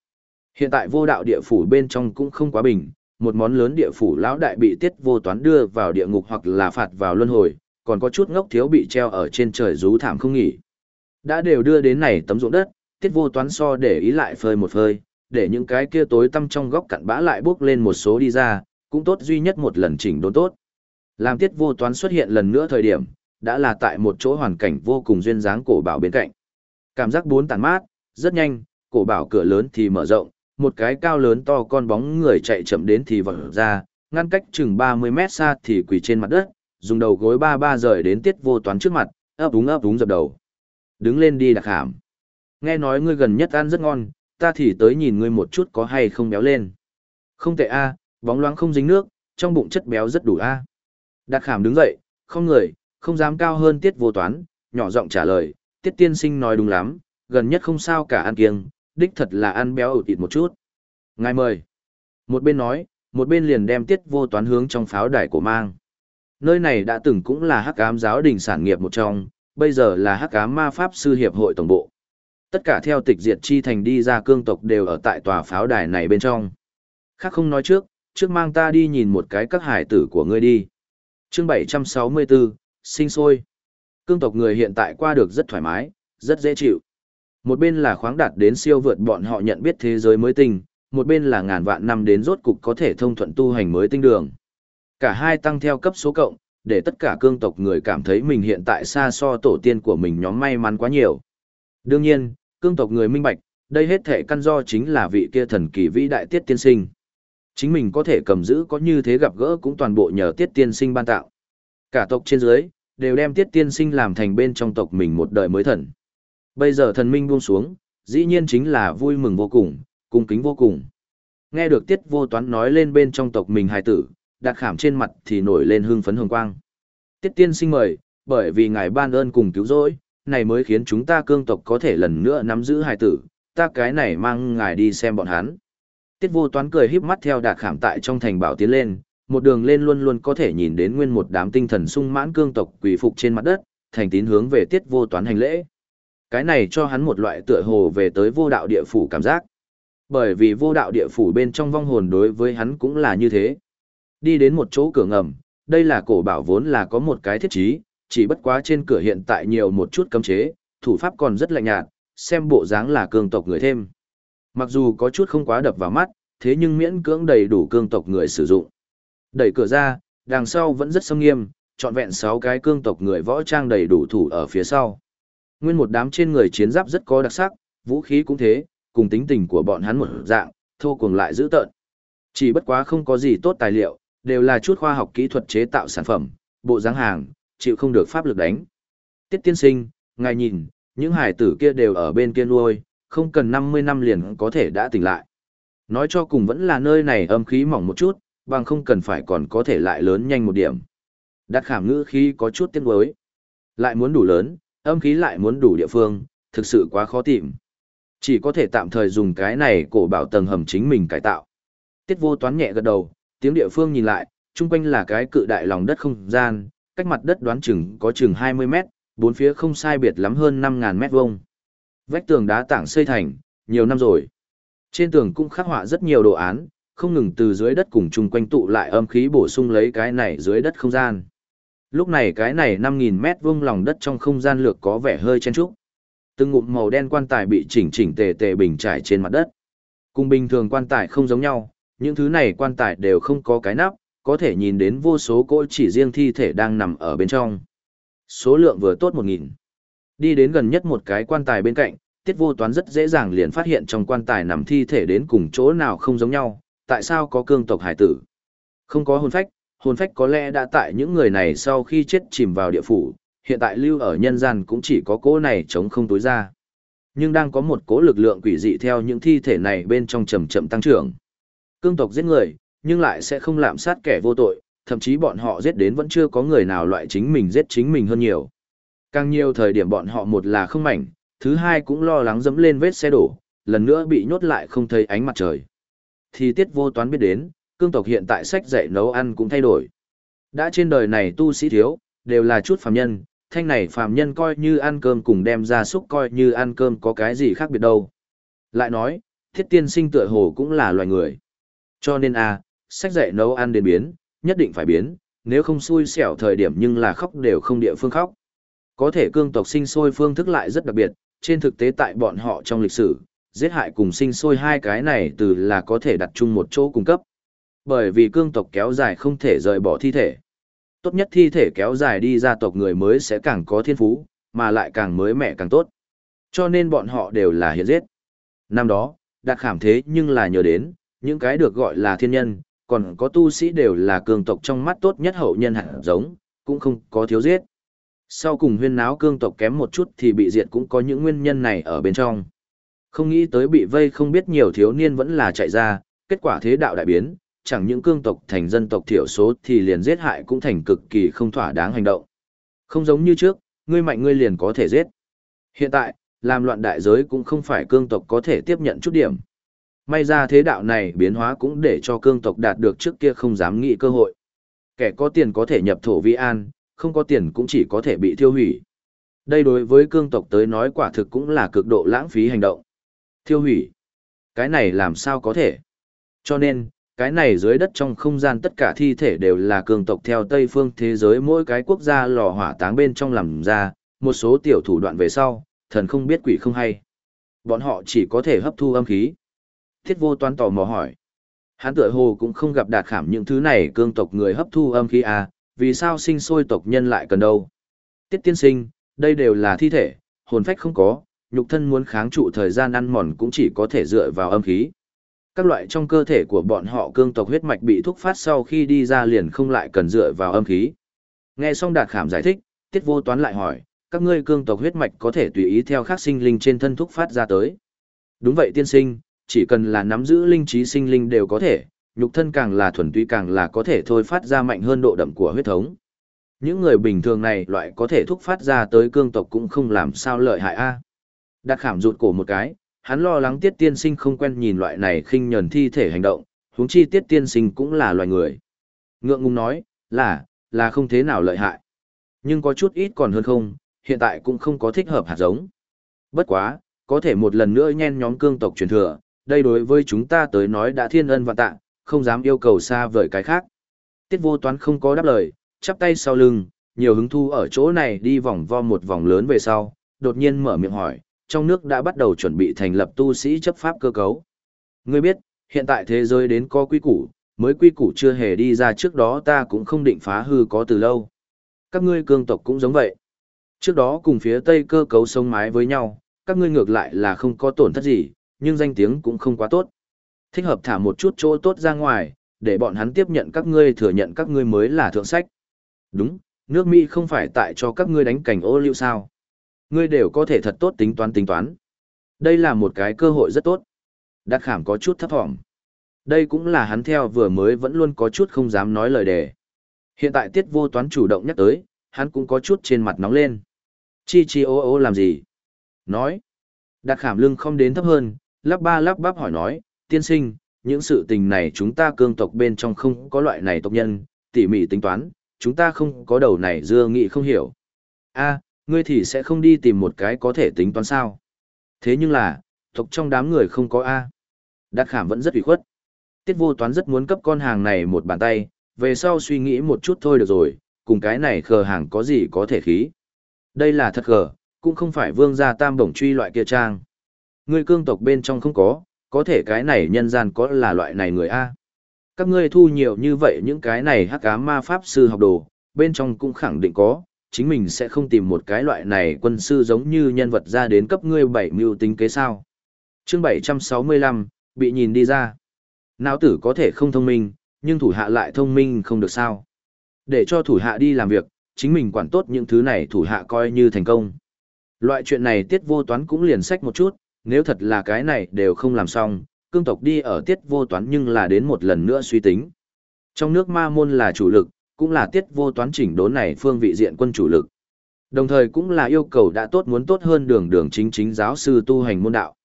Hiện tại vô đạo địa phủ bên trong cũng không quá bình, một món lớn địa phủ lão đại bị tiết vô toán đưa vào địa ngục hoặc là phạt vào luân hồi, còn có chút ngốc thiếu bị treo ở trên trời rú thảm không nghỉ. Đã đều đưa đến này tấm ruộng đất, tiết vô toán so để ý lại phơi một phơi, để những cái kia tối tăm trong góc cặn bã lại bước lên một số đi ra, cũng tốt duy nhất một lần chỉnh đốn tốt. Làm tiết vô toán xuất hiện lần nữa thời điểm, đã là tại một chỗ hoàn cảnh vô cùng duyên dáng cổ bảo bên cạnh. Cảm giác bốn tàn mát, rất nhanh, cổ bảo cửa lớn thì mở rộng, một cái cao lớn to con bóng người chạy chậm đến thì vọt ra, ngăn cách chừng 30 mét xa thì quỳ trên mặt đất, dùng đầu gối ba ba rời đến tiết vô toán trước mặt, ấp úng ấp úng dập đầu. Đứng lên đi đặc hàm. Nghe nói ngươi gần nhất ăn rất ngon, ta thì tới nhìn ngươi một chút có hay không béo lên. Không tệ a, bóng loáng không dính nước, trong bụng chất béo rất đủ a. À. Đặc hàm đứng dậy, không người, không dám cao hơn tiết vô toán, nhỏ giọng trả lời, tiết tiên sinh nói đúng lắm, gần nhất không sao cả ăn kiêng, đích thật là ăn béo ủ thịt một chút. Ngài mời. Một bên nói, một bên liền đem tiết vô toán hướng trong pháo đài của mang. Nơi này đã từng cũng là hắc ám giáo đình sản nghiệp một trong, bây giờ là hắc ám ma pháp sư hiệp hội tổng bộ. Tất cả theo tịch diệt chi thành đi ra cương tộc đều ở tại tòa pháo đài này bên trong. Khác không nói trước, trước mang ta đi nhìn một cái các hải tử của ngươi đi. Chương 764, sinh sôi. Cương tộc người hiện tại qua được rất thoải mái, rất dễ chịu. Một bên là khoáng đạt đến siêu vượt bọn họ nhận biết thế giới mới tinh, một bên là ngàn vạn năm đến rốt cục có thể thông thuận tu hành mới tinh đường. Cả hai tăng theo cấp số cộng, để tất cả cương tộc người cảm thấy mình hiện tại xa so tổ tiên của mình nhóm may mắn quá nhiều. Đương nhiên, cương tộc người minh bạch, đây hết thể căn do chính là vị kia thần kỳ vĩ đại tiết tiên sinh. Chính mình có thể cầm giữ có như thế gặp gỡ cũng toàn bộ nhờ tiết tiên sinh ban tạo. Cả tộc trên dưới, đều đem tiết tiên sinh làm thành bên trong tộc mình một đời mới thần. Bây giờ thần minh buông xuống, dĩ nhiên chính là vui mừng vô cùng, cung kính vô cùng. Nghe được tiết vô toán nói lên bên trong tộc mình hài tử, đặt khảm trên mặt thì nổi lên hương phấn hồng quang. Tiết tiên sinh mời, bởi vì ngài ban ơn cùng cứu rỗi, này mới khiến chúng ta cương tộc có thể lần nữa nắm giữ hài tử, ta cái này mang ngài đi xem bọn hắn. Tiết vô toán cười híp mắt theo đạt khảm tại trong thành bảo tiến lên, một đường lên luôn luôn có thể nhìn đến nguyên một đám tinh thần sung mãn cương tộc quỷ phục trên mặt đất, thành tín hướng về tiết vô toán hành lễ. Cái này cho hắn một loại tựa hồ về tới vô đạo địa phủ cảm giác. Bởi vì vô đạo địa phủ bên trong vong hồn đối với hắn cũng là như thế. Đi đến một chỗ cửa ngầm, đây là cổ bảo vốn là có một cái thiết trí, chỉ bất quá trên cửa hiện tại nhiều một chút cấm chế, thủ pháp còn rất lạnh nhạt, xem bộ dáng là cương tộc người thêm. Mặc dù có chút không quá đập vào mắt, thế nhưng miễn cưỡng đầy đủ cương tộc người sử dụng. Đẩy cửa ra, đằng sau vẫn rất sâm nghiêm, trọn vẹn 6 cái cương tộc người võ trang đầy đủ thủ ở phía sau. Nguyên một đám trên người chiến giáp rất có đặc sắc, vũ khí cũng thế, cùng tính tình của bọn hắn một dạng, thô cuồng lại dữ tợn. Chỉ bất quá không có gì tốt tài liệu, đều là chút khoa học kỹ thuật chế tạo sản phẩm, bộ dáng hàng, chịu không được pháp lực đánh. Tiết tiên sinh, ngài nhìn, những hải tử kia đều ở bên kia nuôi, không cần 50 năm liền có thể đã tỉnh lại. Nói cho cùng vẫn là nơi này âm khí mỏng một chút, bằng không cần phải còn có thể lại lớn nhanh một điểm. Đặt khảm ngữ khí có chút tiếc nuối. Lại muốn đủ lớn, âm khí lại muốn đủ địa phương, thực sự quá khó tìm. Chỉ có thể tạm thời dùng cái này cổ bảo tầng hầm chính mình cải tạo. Tiết vô toán nhẹ gật đầu, tiếng địa phương nhìn lại, chung quanh là cái cự đại lòng đất không gian, cách mặt đất đoán chừng có chừng 20 mét, bốn phía không sai biệt lắm hơn 5.000 mét vuông. Vách tường đá tảng xây thành, nhiều năm rồi. Trên tường cũng khắc họa rất nhiều đồ án, không ngừng từ dưới đất cùng chung quanh tụ lại âm khí bổ sung lấy cái này dưới đất không gian. Lúc này cái này 5.000 mét vuông lòng đất trong không gian lược có vẻ hơi chen trúc. Từng ngụm màu đen quan tài bị chỉnh chỉnh tề tề bình trải trên mặt đất. Cùng bình thường quan tài không giống nhau, những thứ này quan tài đều không có cái nắp, có thể nhìn đến vô số cỗ chỉ riêng thi thể đang nằm ở bên trong. Số lượng vừa tốt 1.000. Đi đến gần nhất một cái quan tài bên cạnh, tiết vô toán rất dễ dàng liền phát hiện trong quan tài nằm thi thể đến cùng chỗ nào không giống nhau, tại sao có cương tộc hải tử. Không có hồn phách, hồn phách có lẽ đã tại những người này sau khi chết chìm vào địa phủ, hiện tại lưu ở nhân gian cũng chỉ có cỗ này chống không tối ra. Nhưng đang có một cỗ lực lượng quỷ dị theo những thi thể này bên trong chậm chậm tăng trưởng. Cương tộc giết người, nhưng lại sẽ không lạm sát kẻ vô tội, thậm chí bọn họ giết đến vẫn chưa có người nào loại chính mình giết chính mình hơn nhiều. Càng nhiều thời điểm bọn họ một là không mảnh, thứ hai cũng lo lắng dẫm lên vết xe đổ, lần nữa bị nhốt lại không thấy ánh mặt trời. Thì tiết vô toán biết đến, cương tộc hiện tại sách dạy nấu ăn cũng thay đổi. Đã trên đời này tu sĩ thiếu, đều là chút phàm nhân, thanh này phàm nhân coi như ăn cơm cùng đem ra súc coi như ăn cơm có cái gì khác biệt đâu. Lại nói, thiết tiên sinh tựa hồ cũng là loài người. Cho nên a, sách dạy nấu ăn đến biến, nhất định phải biến, nếu không xui xẻo thời điểm nhưng là khóc đều không địa phương khóc. Có thể cương tộc sinh sôi phương thức lại rất đặc biệt, trên thực tế tại bọn họ trong lịch sử, giết hại cùng sinh sôi hai cái này từ là có thể đặt chung một chỗ cung cấp. Bởi vì cương tộc kéo dài không thể rời bỏ thi thể. Tốt nhất thi thể kéo dài đi ra tộc người mới sẽ càng có thiên phú, mà lại càng mới mẻ càng tốt. Cho nên bọn họ đều là hiện giết. Năm đó, đạt khảm thế nhưng là nhờ đến, những cái được gọi là thiên nhân, còn có tu sĩ đều là cường tộc trong mắt tốt nhất hậu nhân hạt giống, cũng không có thiếu giết. Sau cùng huyên náo cương tộc kém một chút thì bị diệt cũng có những nguyên nhân này ở bên trong. Không nghĩ tới bị vây không biết nhiều thiếu niên vẫn là chạy ra, kết quả thế đạo đại biến, chẳng những cương tộc thành dân tộc thiểu số thì liền giết hại cũng thành cực kỳ không thỏa đáng hành động. Không giống như trước, ngươi mạnh ngươi liền có thể giết. Hiện tại, làm loạn đại giới cũng không phải cương tộc có thể tiếp nhận chút điểm. May ra thế đạo này biến hóa cũng để cho cương tộc đạt được trước kia không dám nghĩ cơ hội. Kẻ có tiền có thể nhập thổ vi an, không có tiền cũng chỉ có thể bị tiêu hủy. Đây đối với cương tộc tới nói quả thực cũng là cực độ lãng phí hành động. Thiêu hủy. Cái này làm sao có thể? Cho nên, cái này dưới đất trong không gian tất cả thi thể đều là cương tộc theo Tây phương thế giới mỗi cái quốc gia lò hỏa táng bên trong làm ra, một số tiểu thủ đoạn về sau, thần không biết quỷ không hay. Bọn họ chỉ có thể hấp thu âm khí. Thiết vô toán tò mò hỏi. Hắn tựa hồ cũng không gặp đạt khảm những thứ này cương tộc người hấp thu âm khí à, vì sao sinh sôi tộc nhân lại cần đâu. Tiết tiên sinh, đây đều là thi thể, hồn phách không có, nhục thân muốn kháng trụ thời gian ăn mòn cũng chỉ có thể dựa vào âm khí. Các loại trong cơ thể của bọn họ cương tộc huyết mạch bị thúc phát sau khi đi ra liền không lại cần dựa vào âm khí. Nghe xong đạt khảm giải thích, tiết vô toán lại hỏi, các ngươi cương tộc huyết mạch có thể tùy ý theo khác sinh linh trên thân thúc phát ra tới. Đúng vậy tiên sinh, chỉ cần là nắm giữ linh trí sinh linh đều có thể, nhục thân càng là thuần túy càng là có thể thôi phát ra mạnh hơn độ đậm của huyết thống. Những người bình thường này loại có thể thúc phát ra tới cương tộc cũng không làm sao lợi hại a. À. Đạt khảm rụt cổ một cái, hắn lo lắng tiết tiên sinh không quen nhìn loại này khinh nhẫn thi thể hành động, huống chi tiết tiên sinh cũng là loài người. Ngượng ngùng nói, là, là không thế nào lợi hại. Nhưng có chút ít còn hơn không, hiện tại cũng không có thích hợp hạt giống. Bất quá, có thể một lần nữa nhen nhóm cương tộc truyền thừa, đây đối với chúng ta tới nói đã thiên ân và tạ, không dám yêu cầu xa vời cái khác. Tiết vô toán không có đáp lời, chắp tay sau lưng, nhiều hứng thu ở chỗ này đi vòng vo một vòng lớn về sau, đột nhiên mở miệng hỏi, trong nước đã bắt đầu chuẩn bị thành lập tu sĩ chấp pháp cơ cấu. Ngươi biết, hiện tại thế giới đến có quy củ, mới quy củ chưa hề đi ra trước đó ta cũng không định phá hư có từ lâu. Các ngươi cương tộc cũng giống vậy. Trước đó cùng phía Tây cơ cấu sống mái với nhau, các ngươi ngược lại là không có tổn thất gì, nhưng danh tiếng cũng không quá tốt. Thích hợp thả một chút chỗ tốt ra ngoài, để bọn hắn tiếp nhận các ngươi thừa nhận các ngươi mới là thượng sách. Đúng, nước Mỹ không phải tại cho các ngươi đánh cảnh ô liu sao. Ngươi đều có thể thật tốt tính toán tính toán. Đây là một cái cơ hội rất tốt. Đặc khảm có chút thấp thỏm. Đây cũng là hắn theo vừa mới vẫn luôn có chút không dám nói lời đề. Hiện tại tiết vô toán chủ động nhắc tới, hắn cũng có chút trên mặt nóng lên. Chi chi ô ô làm gì? Nói. Đặc khảm lưng không đến thấp hơn, lắp ba lắp bắp hỏi nói, tiên sinh, những sự tình này chúng ta cương tộc bên trong không có loại này tộc nhân, tỉ mỉ tính toán, chúng ta không có đầu này dưa nghị không hiểu. a ngươi thì sẽ không đi tìm một cái có thể tính toán sao. Thế nhưng là, tộc trong đám người không có A. Đạt khảm vẫn rất ủy khuất. Tiết vô toán rất muốn cấp con hàng này một bàn tay, về sau suy nghĩ một chút thôi được rồi, cùng cái này khờ hàng có gì có thể khí. Đây là thật khờ, cũng không phải vương gia tam bổng truy loại kia trang. Ngươi cương tộc bên trong không có, có thể cái này nhân gian có là loại này người A. Các ngươi thu nhiều như vậy những cái này hắc ám ma pháp sư học đồ, bên trong cũng khẳng định có, chính mình sẽ không tìm một cái loại này quân sư giống như nhân vật ra đến cấp ngươi bảy mưu tính kế sao. chương 765, bị nhìn đi ra. Não tử có thể không thông minh, nhưng thủ hạ lại thông minh không được sao. Để cho thủ hạ đi làm việc, chính mình quản tốt những thứ này thủ hạ coi như thành công. Loại chuyện này tiết vô toán cũng liền sách một chút, nếu thật là cái này đều không làm xong, cương tộc đi ở tiết vô toán nhưng là đến một lần nữa suy tính. Trong nước ma môn là chủ lực, cũng là tiết vô toán chỉnh đốn này phương vị diện quân chủ lực. Đồng thời cũng là yêu cầu đã tốt muốn tốt hơn đường đường chính chính giáo sư tu hành môn đạo.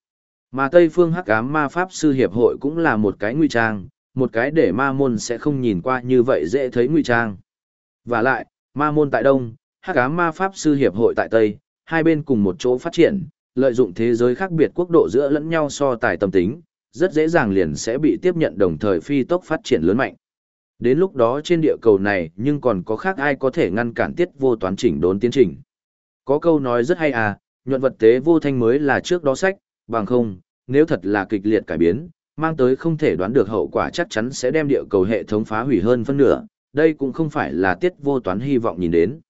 Mà Tây phương hắc ám ma pháp sư hiệp hội cũng là một cái nguy trang, một cái để ma môn sẽ không nhìn qua như vậy dễ thấy nguy trang. Và lại, ma môn tại Đông, hắc ám ma pháp sư hiệp hội tại Tây, hai bên cùng một chỗ phát triển, lợi dụng thế giới khác biệt quốc độ giữa lẫn nhau so tài tâm tính, rất dễ dàng liền sẽ bị tiếp nhận đồng thời phi tốc phát triển lớn mạnh. Đến lúc đó trên địa cầu này nhưng còn có khác ai có thể ngăn cản tiết vô toán chỉnh đốn tiến trình. Có câu nói rất hay à, nhuận vật tế vô thanh mới là trước đó sách, bằng không, nếu thật là kịch liệt cải biến, mang tới không thể đoán được hậu quả chắc chắn sẽ đem địa cầu hệ thống phá hủy hơn phân nửa, đây cũng không phải là tiết vô toán hy vọng nhìn đến.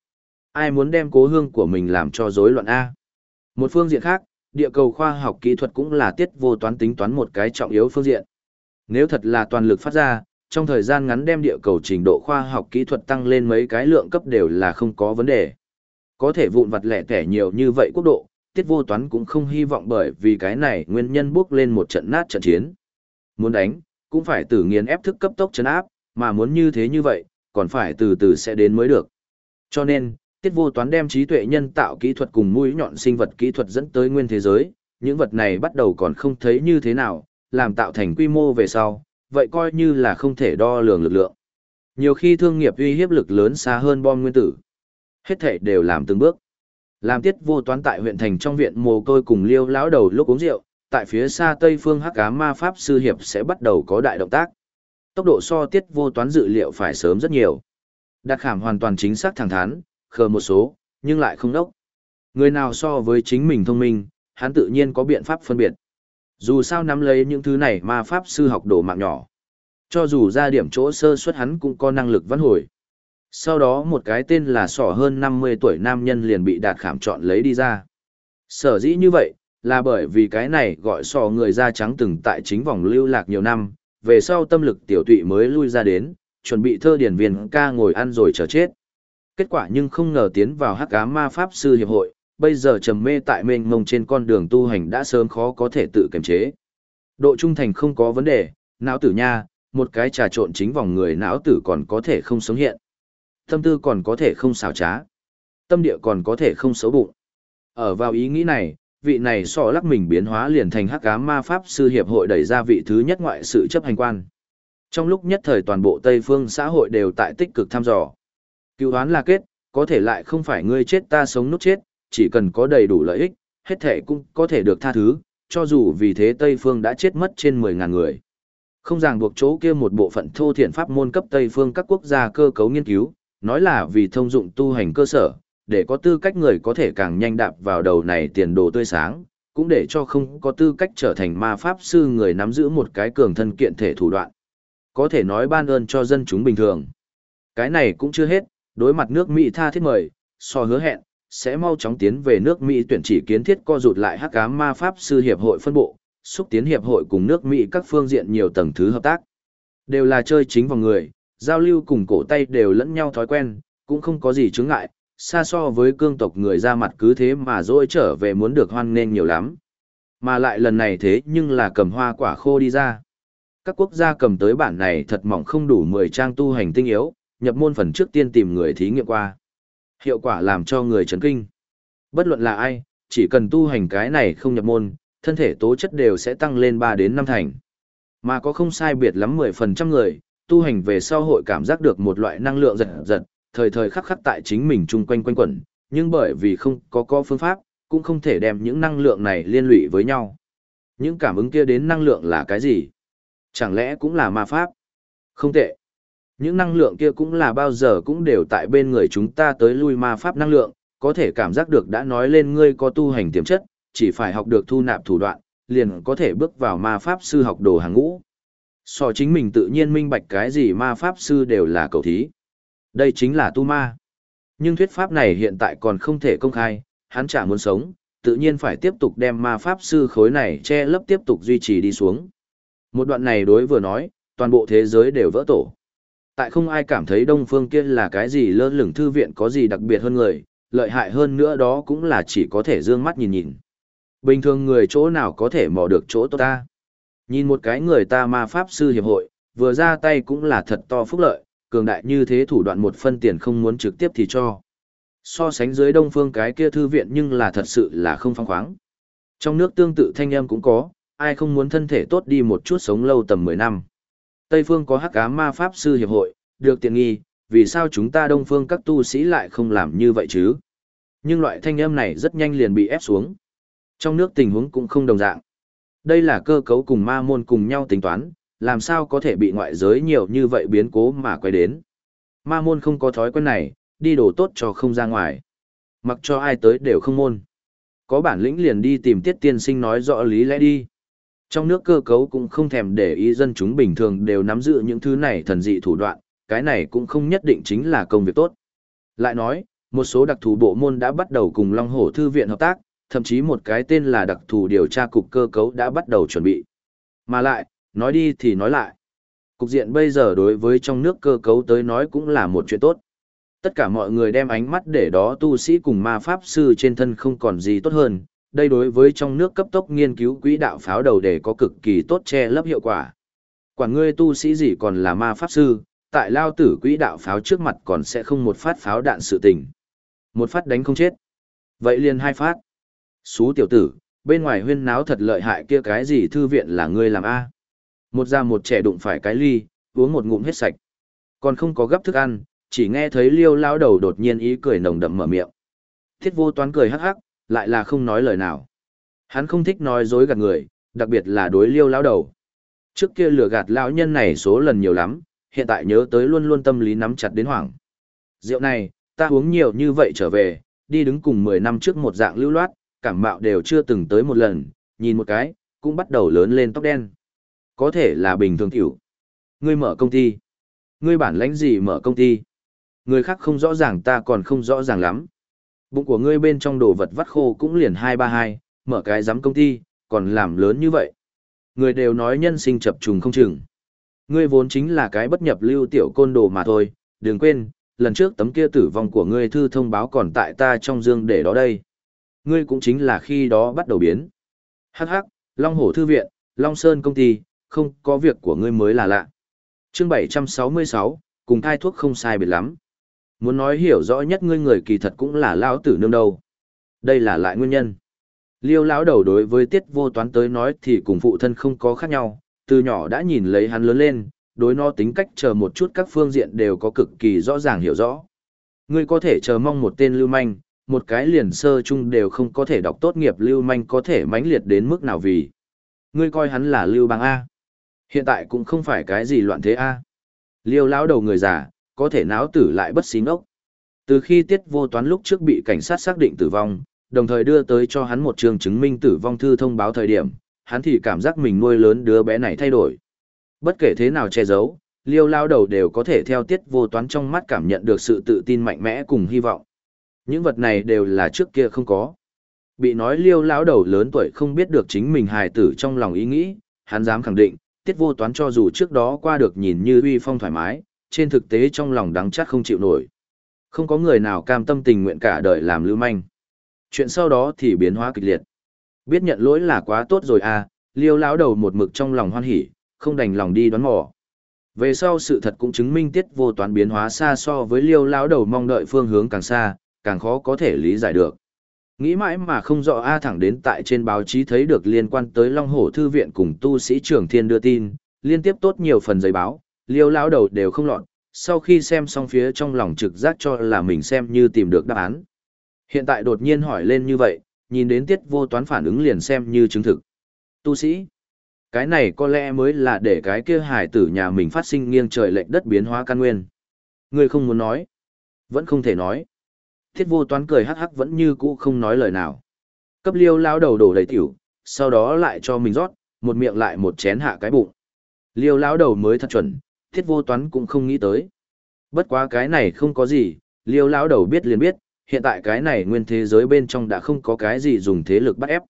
Ai muốn đem cố hương của mình làm cho rối loạn A. Một phương diện khác, địa cầu khoa học kỹ thuật cũng là tiết vô toán tính toán một cái trọng yếu phương diện. Nếu thật là toàn lực phát ra, trong thời gian ngắn đem địa cầu trình độ khoa học kỹ thuật tăng lên mấy cái lượng cấp đều là không có vấn đề. Có thể vụn vặt lẻ tẻ nhiều như vậy quốc độ, tiết vô toán cũng không hy vọng bởi vì cái này nguyên nhân bước lên một trận nát trận chiến. Muốn đánh, cũng phải tử nghiền ép thức cấp tốc chấn áp, mà muốn như thế như vậy, còn phải từ từ sẽ đến mới được. Cho nên, tiết vô toán đem trí tuệ nhân tạo kỹ thuật cùng mũi nhọn sinh vật kỹ thuật dẫn tới nguyên thế giới, những vật này bắt đầu còn không thấy như thế nào, làm tạo thành quy mô về sau, vậy coi như là không thể đo lường lực lượng. Nhiều khi thương nghiệp uy hiếp lực lớn xa hơn bom nguyên tử. Hết thể đều làm từng bước. Làm tiết vô toán tại huyện thành trong viện mồ côi cùng liêu lão đầu lúc uống rượu, tại phía xa tây phương hắc cá ma pháp sư hiệp sẽ bắt đầu có đại động tác. Tốc độ so tiết vô toán dự liệu phải sớm rất nhiều. Đặc khảm hoàn toàn chính xác thẳng thắn, khờ một số, nhưng lại không đốc. Người nào so với chính mình thông minh, hắn tự nhiên có biện pháp phân biệt. Dù sao nắm lấy những thứ này mà pháp sư học đồ mạng nhỏ. Cho dù ra điểm chỗ sơ suất hắn cũng có năng lực văn hồi. Sau đó một cái tên là sỏ hơn 50 tuổi nam nhân liền bị đạt khảm chọn lấy đi ra. Sở dĩ như vậy, là bởi vì cái này gọi sỏ người da trắng từng tại chính vòng lưu lạc nhiều năm, về sau tâm lực tiểu tụy mới lui ra đến, chuẩn bị thơ điển viên ca ngồi ăn rồi chờ chết. Kết quả nhưng không ngờ tiến vào hắc ám ma pháp sư hiệp hội, bây giờ trầm mê tại mênh mông trên con đường tu hành đã sớm khó có thể tự kiềm chế. Độ trung thành không có vấn đề, não tử nha, một cái trà trộn chính vòng người não tử còn có thể không sống hiện. Tâm tư còn có thể không xào trá. Tâm địa còn có thể không xấu bụng. Ở vào ý nghĩ này, vị này sọ lắc mình biến hóa liền thành hắc ám ma pháp sư hiệp hội đẩy ra vị thứ nhất ngoại sự chấp hành quan. Trong lúc nhất thời toàn bộ Tây phương xã hội đều tại tích cực thăm dò. Cứu đoán là kết, có thể lại không phải ngươi chết ta sống nút chết, chỉ cần có đầy đủ lợi ích, hết thể cũng có thể được tha thứ, cho dù vì thế Tây phương đã chết mất trên 10.000 người. Không ràng buộc chỗ kia một bộ phận thô thiện pháp môn cấp Tây phương các quốc gia cơ cấu nghiên cứu, nói là vì thông dụng tu hành cơ sở, để có tư cách người có thể càng nhanh đạp vào đầu này tiền đồ tươi sáng, cũng để cho không có tư cách trở thành ma pháp sư người nắm giữ một cái cường thân kiện thể thủ đoạn. Có thể nói ban ơn cho dân chúng bình thường. Cái này cũng chưa hết, đối mặt nước Mỹ tha thiết mời, so hứa hẹn, sẽ mau chóng tiến về nước Mỹ tuyển chỉ kiến thiết co rụt lại hắc ám ma pháp sư hiệp hội phân bộ, xúc tiến hiệp hội cùng nước Mỹ các phương diện nhiều tầng thứ hợp tác. Đều là chơi chính vào người, giao lưu cùng cổ tay đều lẫn nhau thói quen, cũng không có gì chướng ngại, xa so với cương tộc người ra mặt cứ thế mà dỗi trở về muốn được hoan nghênh nhiều lắm. Mà lại lần này thế nhưng là cầm hoa quả khô đi ra. Các quốc gia cầm tới bản này thật mỏng không đủ 10 trang tu hành tinh yếu, nhập môn phần trước tiên tìm người thí nghiệm qua. Hiệu quả làm cho người chấn kinh. Bất luận là ai, chỉ cần tu hành cái này không nhập môn, thân thể tố chất đều sẽ tăng lên 3 đến 5 thành. Mà có không sai biệt lắm 10% người, tu hành về sau hội cảm giác được một loại năng lượng giật giật, thời thời khắc khắc tại chính mình chung quanh quanh quẩn, nhưng bởi vì không có có phương pháp, cũng không thể đem những năng lượng này liên lụy với nhau. Những cảm ứng kia đến năng lượng là cái gì? Chẳng lẽ cũng là ma pháp? Không tệ. Những năng lượng kia cũng là bao giờ cũng đều tại bên người chúng ta tới lui ma pháp năng lượng, có thể cảm giác được đã nói lên ngươi có tu hành tiềm chất, chỉ phải học được thu nạp thủ đoạn, liền có thể bước vào ma pháp sư học đồ hàng ngũ. So chính mình tự nhiên minh bạch cái gì ma pháp sư đều là cầu thí. Đây chính là tu ma. Nhưng thuyết pháp này hiện tại còn không thể công khai, hắn chả muốn sống, tự nhiên phải tiếp tục đem ma pháp sư khối này che lấp tiếp tục duy trì đi xuống. Một đoạn này đối vừa nói, toàn bộ thế giới đều vỡ tổ. Tại không ai cảm thấy Đông Phương kia là cái gì lơ lửng thư viện có gì đặc biệt hơn người, lợi hại hơn nữa đó cũng là chỉ có thể dương mắt nhìn nhìn. Bình thường người chỗ nào có thể mò được chỗ tốt ta. Nhìn một cái người ta ma pháp sư hiệp hội, vừa ra tay cũng là thật to phúc lợi, cường đại như thế thủ đoạn một phân tiền không muốn trực tiếp thì cho. So sánh dưới đông phương cái kia thư viện nhưng là thật sự là không phong khoáng. Trong nước tương tự thanh em cũng có, ai không muốn thân thể tốt đi một chút sống lâu tầm 10 năm. Tây phương có hắc ám ma pháp sư hiệp hội, được tiện nghi, vì sao chúng ta đông phương các tu sĩ lại không làm như vậy chứ? Nhưng loại thanh âm này rất nhanh liền bị ép xuống. Trong nước tình huống cũng không đồng dạng. Đây là cơ cấu cùng ma môn cùng nhau tính toán, làm sao có thể bị ngoại giới nhiều như vậy biến cố mà quay đến. Ma môn không có thói quen này, đi đổ tốt cho không ra ngoài. Mặc cho ai tới đều không môn. Có bản lĩnh liền đi tìm tiết tiên sinh nói rõ lý lẽ đi. Trong nước cơ cấu cũng không thèm để ý dân chúng bình thường đều nắm giữ những thứ này thần dị thủ đoạn, cái này cũng không nhất định chính là công việc tốt. Lại nói, một số đặc thù bộ môn đã bắt đầu cùng Long Hổ Thư viện hợp tác, thậm chí một cái tên là đặc thù điều tra cục cơ cấu đã bắt đầu chuẩn bị. Mà lại, nói đi thì nói lại. Cục diện bây giờ đối với trong nước cơ cấu tới nói cũng là một chuyện tốt. Tất cả mọi người đem ánh mắt để đó tu sĩ cùng ma pháp sư trên thân không còn gì tốt hơn. Đây đối với trong nước cấp tốc nghiên cứu quỹ đạo pháo đầu để có cực kỳ tốt che lấp hiệu quả. Quả ngươi tu sĩ gì còn là ma pháp sư, tại lao tử quỹ đạo pháo trước mặt còn sẽ không một phát pháo đạn sự tình. Một phát đánh không chết. Vậy liền hai phát. Xú tiểu tử, bên ngoài huyên náo thật lợi hại kia cái gì thư viện là ngươi làm A. Một già một trẻ đụng phải cái ly, uống một ngụm hết sạch. Còn không có gấp thức ăn, chỉ nghe thấy liêu lao đầu đột nhiên ý cười nồng đậm mở miệng. Thiết vô toán cười hắc hắc, lại là không nói lời nào. Hắn không thích nói dối gạt người, đặc biệt là đối liêu lão đầu. Trước kia lừa gạt lão nhân này số lần nhiều lắm, hiện tại nhớ tới luôn luôn tâm lý nắm chặt đến hoảng. Rượu này, ta uống nhiều như vậy trở về, đi đứng cùng 10 năm trước một dạng lưu loát, cảm mạo đều chưa từng tới một lần, nhìn một cái, cũng bắt đầu lớn lên tóc đen. Có thể là bình thường tiểu. Ngươi mở công ty. Ngươi bản lãnh gì mở công ty? Người khác không rõ ràng ta còn không rõ ràng lắm. Bụng của ngươi bên trong đồ vật vắt khô cũng liền 232, mở cái giám công ty, còn làm lớn như vậy. Người đều nói nhân sinh chập trùng không chừng. Ngươi vốn chính là cái bất nhập lưu tiểu côn đồ mà thôi, đừng quên, lần trước tấm kia tử vong của ngươi thư thông báo còn tại ta trong dương để đó đây. Ngươi cũng chính là khi đó bắt đầu biến. Hắc hắc, Long Hổ Thư Viện, Long Sơn Công ty, không có việc của ngươi mới là lạ. chương 766, cùng thai thuốc không sai biệt lắm. Muốn nói hiểu rõ nhất ngươi người kỳ thật cũng là lão tử nương đâu. Đây là lại nguyên nhân. Liêu lão đầu đối với tiết vô toán tới nói thì cùng phụ thân không có khác nhau, từ nhỏ đã nhìn lấy hắn lớn lên, đối nó tính cách chờ một chút các phương diện đều có cực kỳ rõ ràng hiểu rõ. Ngươi có thể chờ mong một tên lưu manh, một cái liền sơ chung đều không có thể đọc tốt nghiệp lưu manh có thể mãnh liệt đến mức nào vì. Ngươi coi hắn là lưu bang A. Hiện tại cũng không phải cái gì loạn thế A. Liêu lão đầu người già, có thể náo tử lại bất xí ngốc. Từ khi tiết vô toán lúc trước bị cảnh sát xác định tử vong, đồng thời đưa tới cho hắn một trường chứng minh tử vong thư thông báo thời điểm, hắn thì cảm giác mình nuôi lớn đứa bé này thay đổi. Bất kể thế nào che giấu, liêu lao đầu đều có thể theo tiết vô toán trong mắt cảm nhận được sự tự tin mạnh mẽ cùng hy vọng. Những vật này đều là trước kia không có. Bị nói liêu lão đầu lớn tuổi không biết được chính mình hài tử trong lòng ý nghĩ, hắn dám khẳng định, tiết vô toán cho dù trước đó qua được nhìn như uy phong thoải mái, trên thực tế trong lòng đắng chát không chịu nổi. Không có người nào cam tâm tình nguyện cả đời làm lưu manh. Chuyện sau đó thì biến hóa kịch liệt. Biết nhận lỗi là quá tốt rồi à, liêu lão đầu một mực trong lòng hoan hỉ, không đành lòng đi đoán mò. Về sau sự thật cũng chứng minh tiết vô toán biến hóa xa so với liêu lão đầu mong đợi phương hướng càng xa, càng khó có thể lý giải được. Nghĩ mãi mà không rõ A thẳng đến tại trên báo chí thấy được liên quan tới Long Hổ Thư Viện cùng tu sĩ trưởng thiên đưa tin, liên tiếp tốt nhiều phần giấy báo, liêu lão đầu đều không lọt, sau khi xem xong phía trong lòng trực giác cho là mình xem như tìm được đáp án. Hiện tại đột nhiên hỏi lên như vậy, nhìn đến tiết vô toán phản ứng liền xem như chứng thực. Tu sĩ, cái này có lẽ mới là để cái kia hải tử nhà mình phát sinh nghiêng trời lệnh đất biến hóa căn nguyên. Người không muốn nói, vẫn không thể nói. Thiết vô toán cười hắc hắc vẫn như cũ không nói lời nào. Cấp liêu lao đầu đổ đầy tiểu, sau đó lại cho mình rót, một miệng lại một chén hạ cái bụng. Liêu lao đầu mới thật chuẩn, thiết vô toán cũng không nghĩ tới. Bất quá cái này không có gì, liêu lão đầu biết liền biết, hiện tại cái này nguyên thế giới bên trong đã không có cái gì dùng thế lực bắt ép.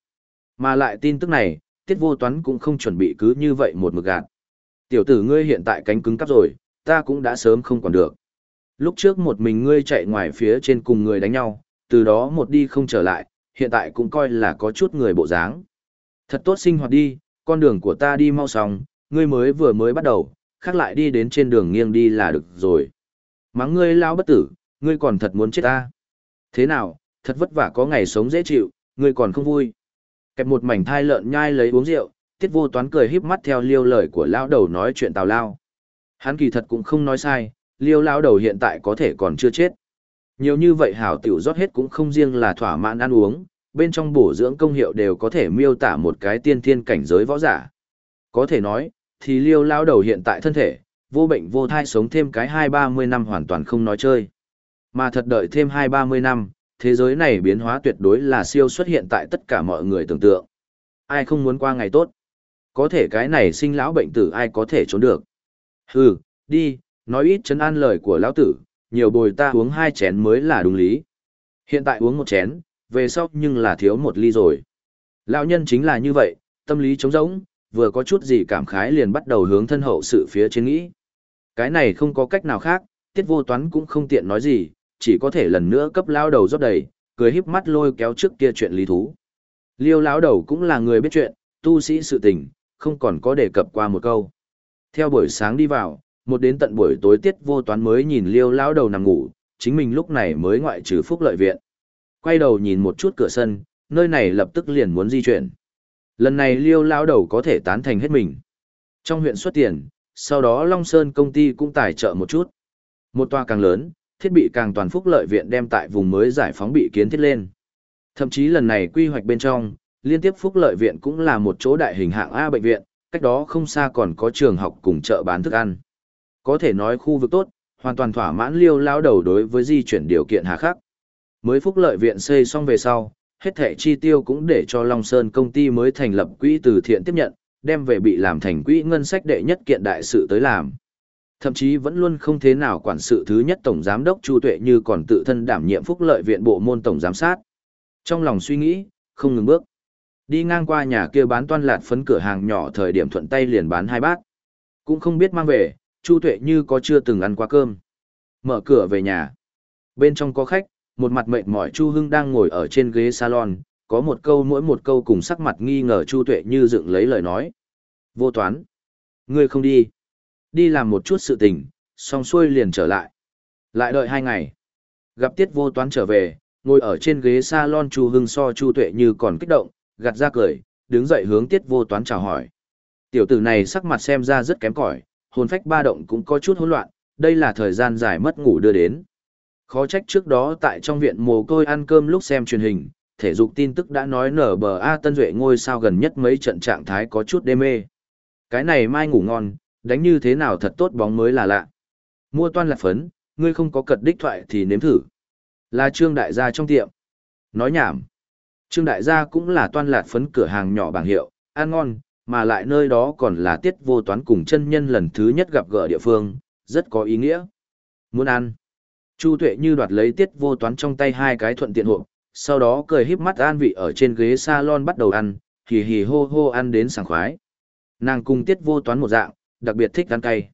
Mà lại tin tức này, tiết vô toán cũng không chuẩn bị cứ như vậy một mực gạt. Tiểu tử ngươi hiện tại cánh cứng cắp rồi, ta cũng đã sớm không còn được. Lúc trước một mình ngươi chạy ngoài phía trên cùng người đánh nhau, từ đó một đi không trở lại, hiện tại cũng coi là có chút người bộ dáng. Thật tốt sinh hoạt đi, con đường của ta đi mau xong, ngươi mới vừa mới bắt đầu, khác lại đi đến trên đường nghiêng đi là được rồi. Mắng ngươi lao bất tử, ngươi còn thật muốn chết ta. Thế nào, thật vất vả có ngày sống dễ chịu, ngươi còn không vui. Kẹp một mảnh thai lợn nhai lấy uống rượu, tiết vô toán cười híp mắt theo liêu lời của lão đầu nói chuyện tào lao. Hắn kỳ thật cũng không nói sai, liêu lão đầu hiện tại có thể còn chưa chết. Nhiều như vậy hảo tiểu rót hết cũng không riêng là thỏa mãn ăn uống, bên trong bổ dưỡng công hiệu đều có thể miêu tả một cái tiên thiên cảnh giới võ giả. Có thể nói, thì liêu lão đầu hiện tại thân thể, vô bệnh vô thai sống thêm cái hai ba mươi năm hoàn toàn không nói chơi. Mà thật đợi thêm hai ba mươi năm, thế giới này biến hóa tuyệt đối là siêu xuất hiện tại tất cả mọi người tưởng tượng. Ai không muốn qua ngày tốt? Có thể cái này sinh lão bệnh tử ai có thể trốn được? Hừ, đi, nói ít chấn an lời của lão tử, nhiều bồi ta uống hai chén mới là đúng lý. Hiện tại uống một chén, về sau nhưng là thiếu một ly rồi. Lão nhân chính là như vậy, tâm lý trống rỗng, vừa có chút gì cảm khái liền bắt đầu hướng thân hậu sự phía trên nghĩ. Cái này không có cách nào khác, tiết vô toán cũng không tiện nói gì, chỉ có thể lần nữa cấp lao đầu rót đầy, cười híp mắt lôi kéo trước kia chuyện lý thú. Liêu lão đầu cũng là người biết chuyện, tu sĩ sự tình, không còn có đề cập qua một câu. Theo buổi sáng đi vào, một đến tận buổi tối tiết vô toán mới nhìn liêu lão đầu nằm ngủ, chính mình lúc này mới ngoại trừ phúc lợi viện. Quay đầu nhìn một chút cửa sân, nơi này lập tức liền muốn di chuyển. Lần này liêu lao đầu có thể tán thành hết mình. Trong huyện xuất tiền, sau đó Long Sơn công ty cũng tài trợ một chút. Một tòa càng lớn, thiết bị càng toàn phúc lợi viện đem tại vùng mới giải phóng bị kiến thiết lên. Thậm chí lần này quy hoạch bên trong, liên tiếp phúc lợi viện cũng là một chỗ đại hình hạng A bệnh viện, cách đó không xa còn có trường học cùng chợ bán thức ăn. Có thể nói khu vực tốt, hoàn toàn thỏa mãn liêu lao đầu đối với di chuyển điều kiện hà khắc. Mới phúc lợi viện xây xong về sau, hết thẻ chi tiêu cũng để cho Long Sơn công ty mới thành lập quỹ từ thiện tiếp nhận, đem về bị làm thành quỹ ngân sách đệ nhất kiện đại sự tới làm thậm chí vẫn luôn không thế nào quản sự thứ nhất tổng giám đốc Chu Tuệ như còn tự thân đảm nhiệm phúc lợi viện bộ môn tổng giám sát. Trong lòng suy nghĩ, không ngừng bước. Đi ngang qua nhà kia bán toan lạt phấn cửa hàng nhỏ thời điểm thuận tay liền bán hai bát. Cũng không biết mang về, Chu Tuệ như có chưa từng ăn qua cơm. Mở cửa về nhà. Bên trong có khách, một mặt mệt mỏi Chu Hưng đang ngồi ở trên ghế salon, có một câu mỗi một câu cùng sắc mặt nghi ngờ Chu Tuệ như dựng lấy lời nói. Vô toán. Ngươi không đi. Đi làm một chút sự tình, xong xuôi liền trở lại. Lại đợi hai ngày. Gặp tiết vô toán trở về, ngồi ở trên ghế salon Chu Hưng so Chu Tuệ như còn kích động, gạt ra cười, đứng dậy hướng tiết vô toán chào hỏi. Tiểu tử này sắc mặt xem ra rất kém cỏi, hồn phách ba động cũng có chút hỗn loạn, đây là thời gian dài mất ngủ đưa đến. Khó trách trước đó tại trong viện mồ côi ăn cơm lúc xem truyền hình, thể dục tin tức đã nói nở bờ A Tân Duệ ngôi sao gần nhất mấy trận trạng thái có chút đê mê. Cái này mai ngủ ngon, đánh như thế nào thật tốt bóng mới là lạ. Mua toan lạc phấn, ngươi không có cật đích thoại thì nếm thử. Là Trương Đại gia trong tiệm. Nói nhảm. Trương Đại gia cũng là toan lạc phấn cửa hàng nhỏ bảng hiệu, ăn ngon, mà lại nơi đó còn là tiết vô toán cùng chân nhân lần thứ nhất gặp gỡ địa phương, rất có ý nghĩa. Muốn ăn. Chu Tuệ như đoạt lấy tiết vô toán trong tay hai cái thuận tiện hộp, sau đó cười híp mắt an vị ở trên ghế salon bắt đầu ăn, hì hì hô hô ăn đến sảng khoái. Nàng cùng tiết vô toán một dạng, đặc biệt thích ăn cay.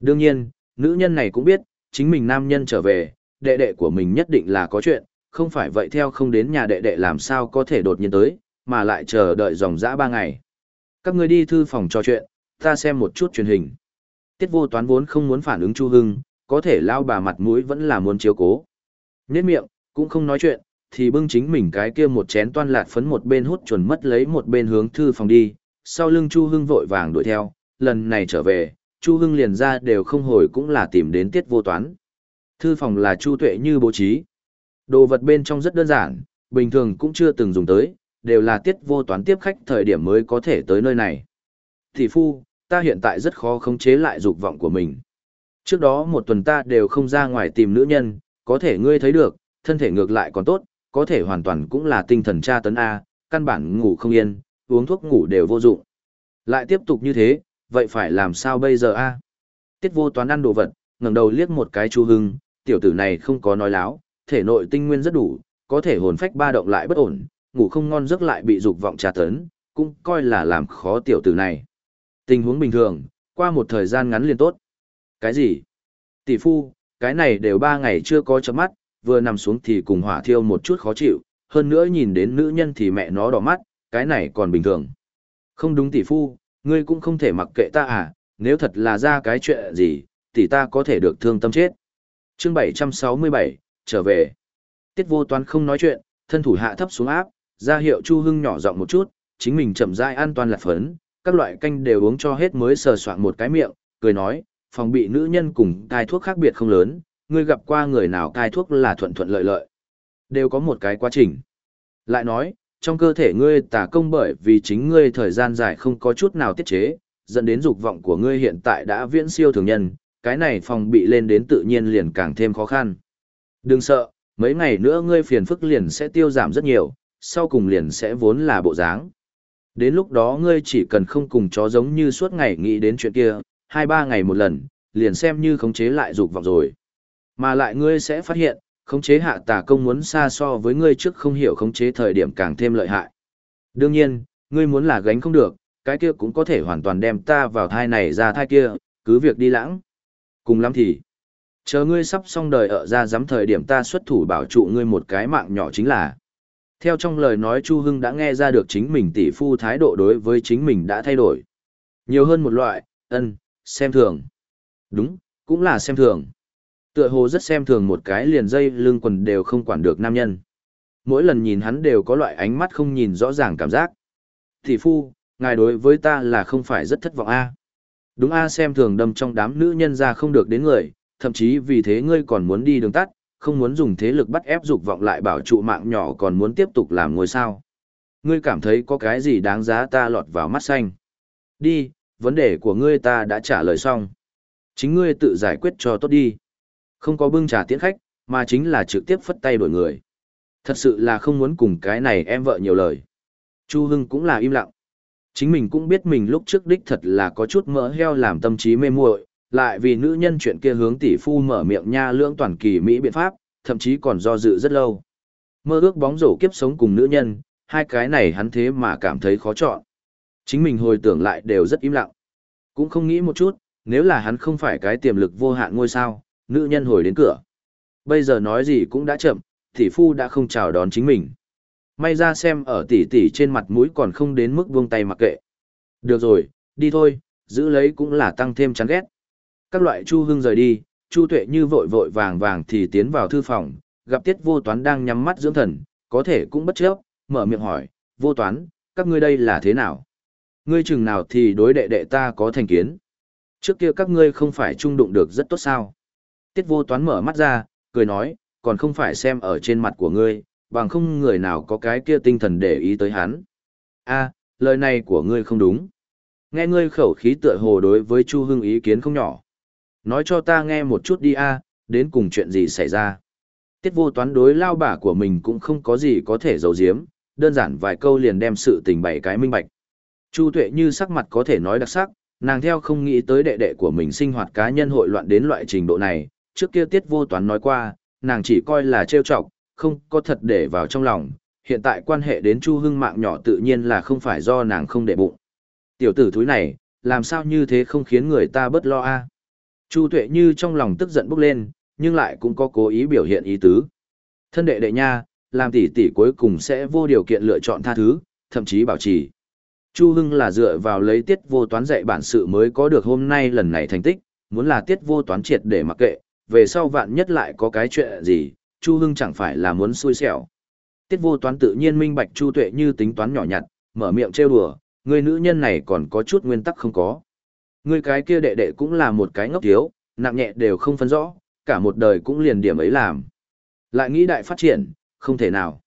Đương nhiên, nữ nhân này cũng biết, chính mình nam nhân trở về, đệ đệ của mình nhất định là có chuyện, không phải vậy theo không đến nhà đệ đệ làm sao có thể đột nhiên tới, mà lại chờ đợi dòng dã ba ngày. Các người đi thư phòng trò chuyện, ta xem một chút truyền hình. Tiết vô toán vốn không muốn phản ứng Chu Hưng, có thể lao bà mặt mũi vẫn là muốn chiếu cố. Nhết miệng, cũng không nói chuyện, thì bưng chính mình cái kia một chén toan lạt phấn một bên hút chuẩn mất lấy một bên hướng thư phòng đi, sau lưng Chu Hưng vội vàng đuổi theo, lần này trở về, Chu Hưng liền ra đều không hồi cũng là tìm đến tiết vô toán. Thư phòng là Chu Tuệ như bố trí. Đồ vật bên trong rất đơn giản, bình thường cũng chưa từng dùng tới, đều là tiết vô toán tiếp khách thời điểm mới có thể tới nơi này. Thị phu, ta hiện tại rất khó khống chế lại dục vọng của mình. Trước đó một tuần ta đều không ra ngoài tìm nữ nhân, có thể ngươi thấy được, thân thể ngược lại còn tốt, có thể hoàn toàn cũng là tinh thần tra tấn A, căn bản ngủ không yên, uống thuốc ngủ đều vô dụng. Lại tiếp tục như thế, vậy phải làm sao bây giờ A? Tiết vô toán ăn đồ vật, ngẩng đầu liếc một cái chu hưng, tiểu tử này không có nói láo, thể nội tinh nguyên rất đủ, có thể hồn phách ba động lại bất ổn, ngủ không ngon giấc lại bị dục vọng tra tấn, cũng coi là làm khó tiểu tử này. Tình huống bình thường, qua một thời gian ngắn liền tốt. Cái gì? Tỷ phu, cái này đều ba ngày chưa có chấm mắt, vừa nằm xuống thì cùng hỏa thiêu một chút khó chịu, hơn nữa nhìn đến nữ nhân thì mẹ nó đỏ mắt, cái này còn bình thường. Không đúng tỷ phu, ngươi cũng không thể mặc kệ ta à, nếu thật là ra cái chuyện gì, tỷ ta có thể được thương tâm chết. Chương 767, trở về. Tiết vô toán không nói chuyện, thân thủ hạ thấp xuống áp, ra hiệu Chu Hưng nhỏ giọng một chút, chính mình chậm rãi an toàn lạc phấn, các loại canh đều uống cho hết mới sờ soạn một cái miệng, cười nói, phòng bị nữ nhân cùng cai thuốc khác biệt không lớn, ngươi gặp qua người nào cai thuốc là thuận thuận lợi lợi. Đều có một cái quá trình. Lại nói, trong cơ thể ngươi tà công bởi vì chính ngươi thời gian dài không có chút nào tiết chế, dẫn đến dục vọng của ngươi hiện tại đã viễn siêu thường nhân, cái này phòng bị lên đến tự nhiên liền càng thêm khó khăn. Đừng sợ, mấy ngày nữa ngươi phiền phức liền sẽ tiêu giảm rất nhiều, sau cùng liền sẽ vốn là bộ dáng. Đến lúc đó ngươi chỉ cần không cùng chó giống như suốt ngày nghĩ đến chuyện kia, hai ba ngày một lần, liền xem như khống chế lại dục vọng rồi. Mà lại ngươi sẽ phát hiện, khống chế hạ tà công muốn xa so với ngươi trước không hiểu khống chế thời điểm càng thêm lợi hại. Đương nhiên, ngươi muốn là gánh không được, cái kia cũng có thể hoàn toàn đem ta vào thai này ra thai kia, cứ việc đi lãng. Cùng lắm thì, chờ ngươi sắp xong đời ở ra giám thời điểm ta xuất thủ bảo trụ ngươi một cái mạng nhỏ chính là. Theo trong lời nói Chu Hưng đã nghe ra được chính mình tỷ phu thái độ đối với chính mình đã thay đổi. Nhiều hơn một loại, ân, xem thường. Đúng, cũng là xem thường. Tựa hồ rất xem thường một cái liền dây lưng quần đều không quản được nam nhân. Mỗi lần nhìn hắn đều có loại ánh mắt không nhìn rõ ràng cảm giác. thị phu, ngài đối với ta là không phải rất thất vọng a Đúng a xem thường đâm trong đám nữ nhân ra không được đến người, thậm chí vì thế ngươi còn muốn đi đường tắt, không muốn dùng thế lực bắt ép dục vọng lại bảo trụ mạng nhỏ còn muốn tiếp tục làm ngôi sao. Ngươi cảm thấy có cái gì đáng giá ta lọt vào mắt xanh. Đi, vấn đề của ngươi ta đã trả lời xong. Chính ngươi tự giải quyết cho tốt đi. Không có bưng trà tiễn khách, mà chính là trực tiếp phất tay đổi người. Thật sự là không muốn cùng cái này em vợ nhiều lời. Chu Hưng cũng là im lặng. Chính mình cũng biết mình lúc trước đích thật là có chút mỡ heo làm tâm trí mê muội, lại vì nữ nhân chuyện kia hướng tỷ phu mở miệng nha lưỡng toàn kỳ mỹ biện pháp, thậm chí còn do dự rất lâu. Mơ ước bóng rổ kiếp sống cùng nữ nhân, hai cái này hắn thế mà cảm thấy khó chọn. Chính mình hồi tưởng lại đều rất im lặng. Cũng không nghĩ một chút, nếu là hắn không phải cái tiềm lực vô hạn ngôi sao, nữ nhân hồi đến cửa. Bây giờ nói gì cũng đã chậm, tỷ phu đã không chào đón chính mình. May ra xem ở tỷ tỷ trên mặt mũi còn không đến mức buông tay mặc kệ. Được rồi, đi thôi, giữ lấy cũng là tăng thêm chán ghét. Các loại Chu Hưng rời đi, Chu Tuệ như vội vội vàng vàng thì tiến vào thư phòng, gặp Tiết Vô Toán đang nhắm mắt dưỡng thần, có thể cũng bất chấp, mở miệng hỏi, "Vô Toán, các ngươi đây là thế nào? Ngươi chừng nào thì đối đệ đệ ta có thành kiến? Trước kia các ngươi không phải trung đụng được rất tốt sao?" Tiết Vô Toán mở mắt ra, cười nói, "Còn không phải xem ở trên mặt của ngươi, bằng không người nào có cái kia tinh thần để ý tới hắn." "A, lời này của ngươi không đúng." Nghe ngươi khẩu khí tựa hồ đối với Chu Hưng ý kiến không nhỏ. Nói cho ta nghe một chút đi a, đến cùng chuyện gì xảy ra. Tiết vô toán đối lao bả của mình cũng không có gì có thể giấu giếm, đơn giản vài câu liền đem sự tình bày cái minh bạch. Chu tuệ như sắc mặt có thể nói đặc sắc, nàng theo không nghĩ tới đệ đệ của mình sinh hoạt cá nhân hội loạn đến loại trình độ này, trước kia tiết vô toán nói qua, nàng chỉ coi là trêu chọc, không có thật để vào trong lòng, hiện tại quan hệ đến Chu Hưng mạng nhỏ tự nhiên là không phải do nàng không để bụng. Tiểu tử thúi này, làm sao như thế không khiến người ta bất lo a? Chu Tuệ như trong lòng tức giận bốc lên, nhưng lại cũng có cố ý biểu hiện ý tứ. Thân đệ đệ nha, làm tỷ tỷ cuối cùng sẽ vô điều kiện lựa chọn tha thứ, thậm chí bảo trì. Chu Hưng là dựa vào lấy tiết vô toán dạy bản sự mới có được hôm nay lần này thành tích, muốn là tiết vô toán triệt để mặc kệ, về sau vạn nhất lại có cái chuyện gì, Chu Hưng chẳng phải là muốn xui xẻo. Tiết vô toán tự nhiên minh bạch Chu Tuệ như tính toán nhỏ nhặt, mở miệng trêu đùa, người nữ nhân này còn có chút nguyên tắc không có. Người cái kia đệ đệ cũng là một cái ngốc thiếu, nặng nhẹ đều không phân rõ, cả một đời cũng liền điểm ấy làm. Lại nghĩ đại phát triển, không thể nào.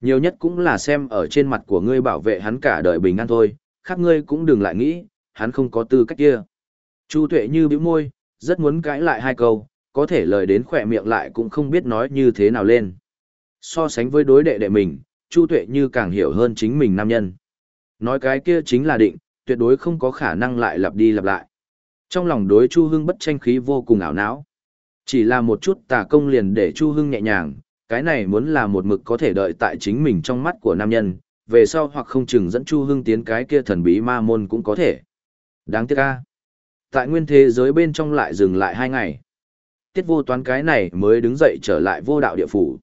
Nhiều nhất cũng là xem ở trên mặt của ngươi bảo vệ hắn cả đời bình an thôi, khác ngươi cũng đừng lại nghĩ, hắn không có tư cách kia. Chu tuệ như bĩu môi, rất muốn cãi lại hai câu, có thể lời đến khỏe miệng lại cũng không biết nói như thế nào lên. So sánh với đối đệ đệ mình, Chu tuệ như càng hiểu hơn chính mình nam nhân. Nói cái kia chính là định, tuyệt đối không có khả năng lại lặp đi lặp lại. Trong lòng đối Chu Hưng bất tranh khí vô cùng ảo não. Chỉ là một chút tà công liền để Chu Hưng nhẹ nhàng, cái này muốn là một mực có thể đợi tại chính mình trong mắt của nam nhân, về sau hoặc không chừng dẫn Chu Hưng tiến cái kia thần bí ma môn cũng có thể. Đáng tiếc ca. Tại nguyên thế giới bên trong lại dừng lại hai ngày. Tiết vô toán cái này mới đứng dậy trở lại vô đạo địa phủ.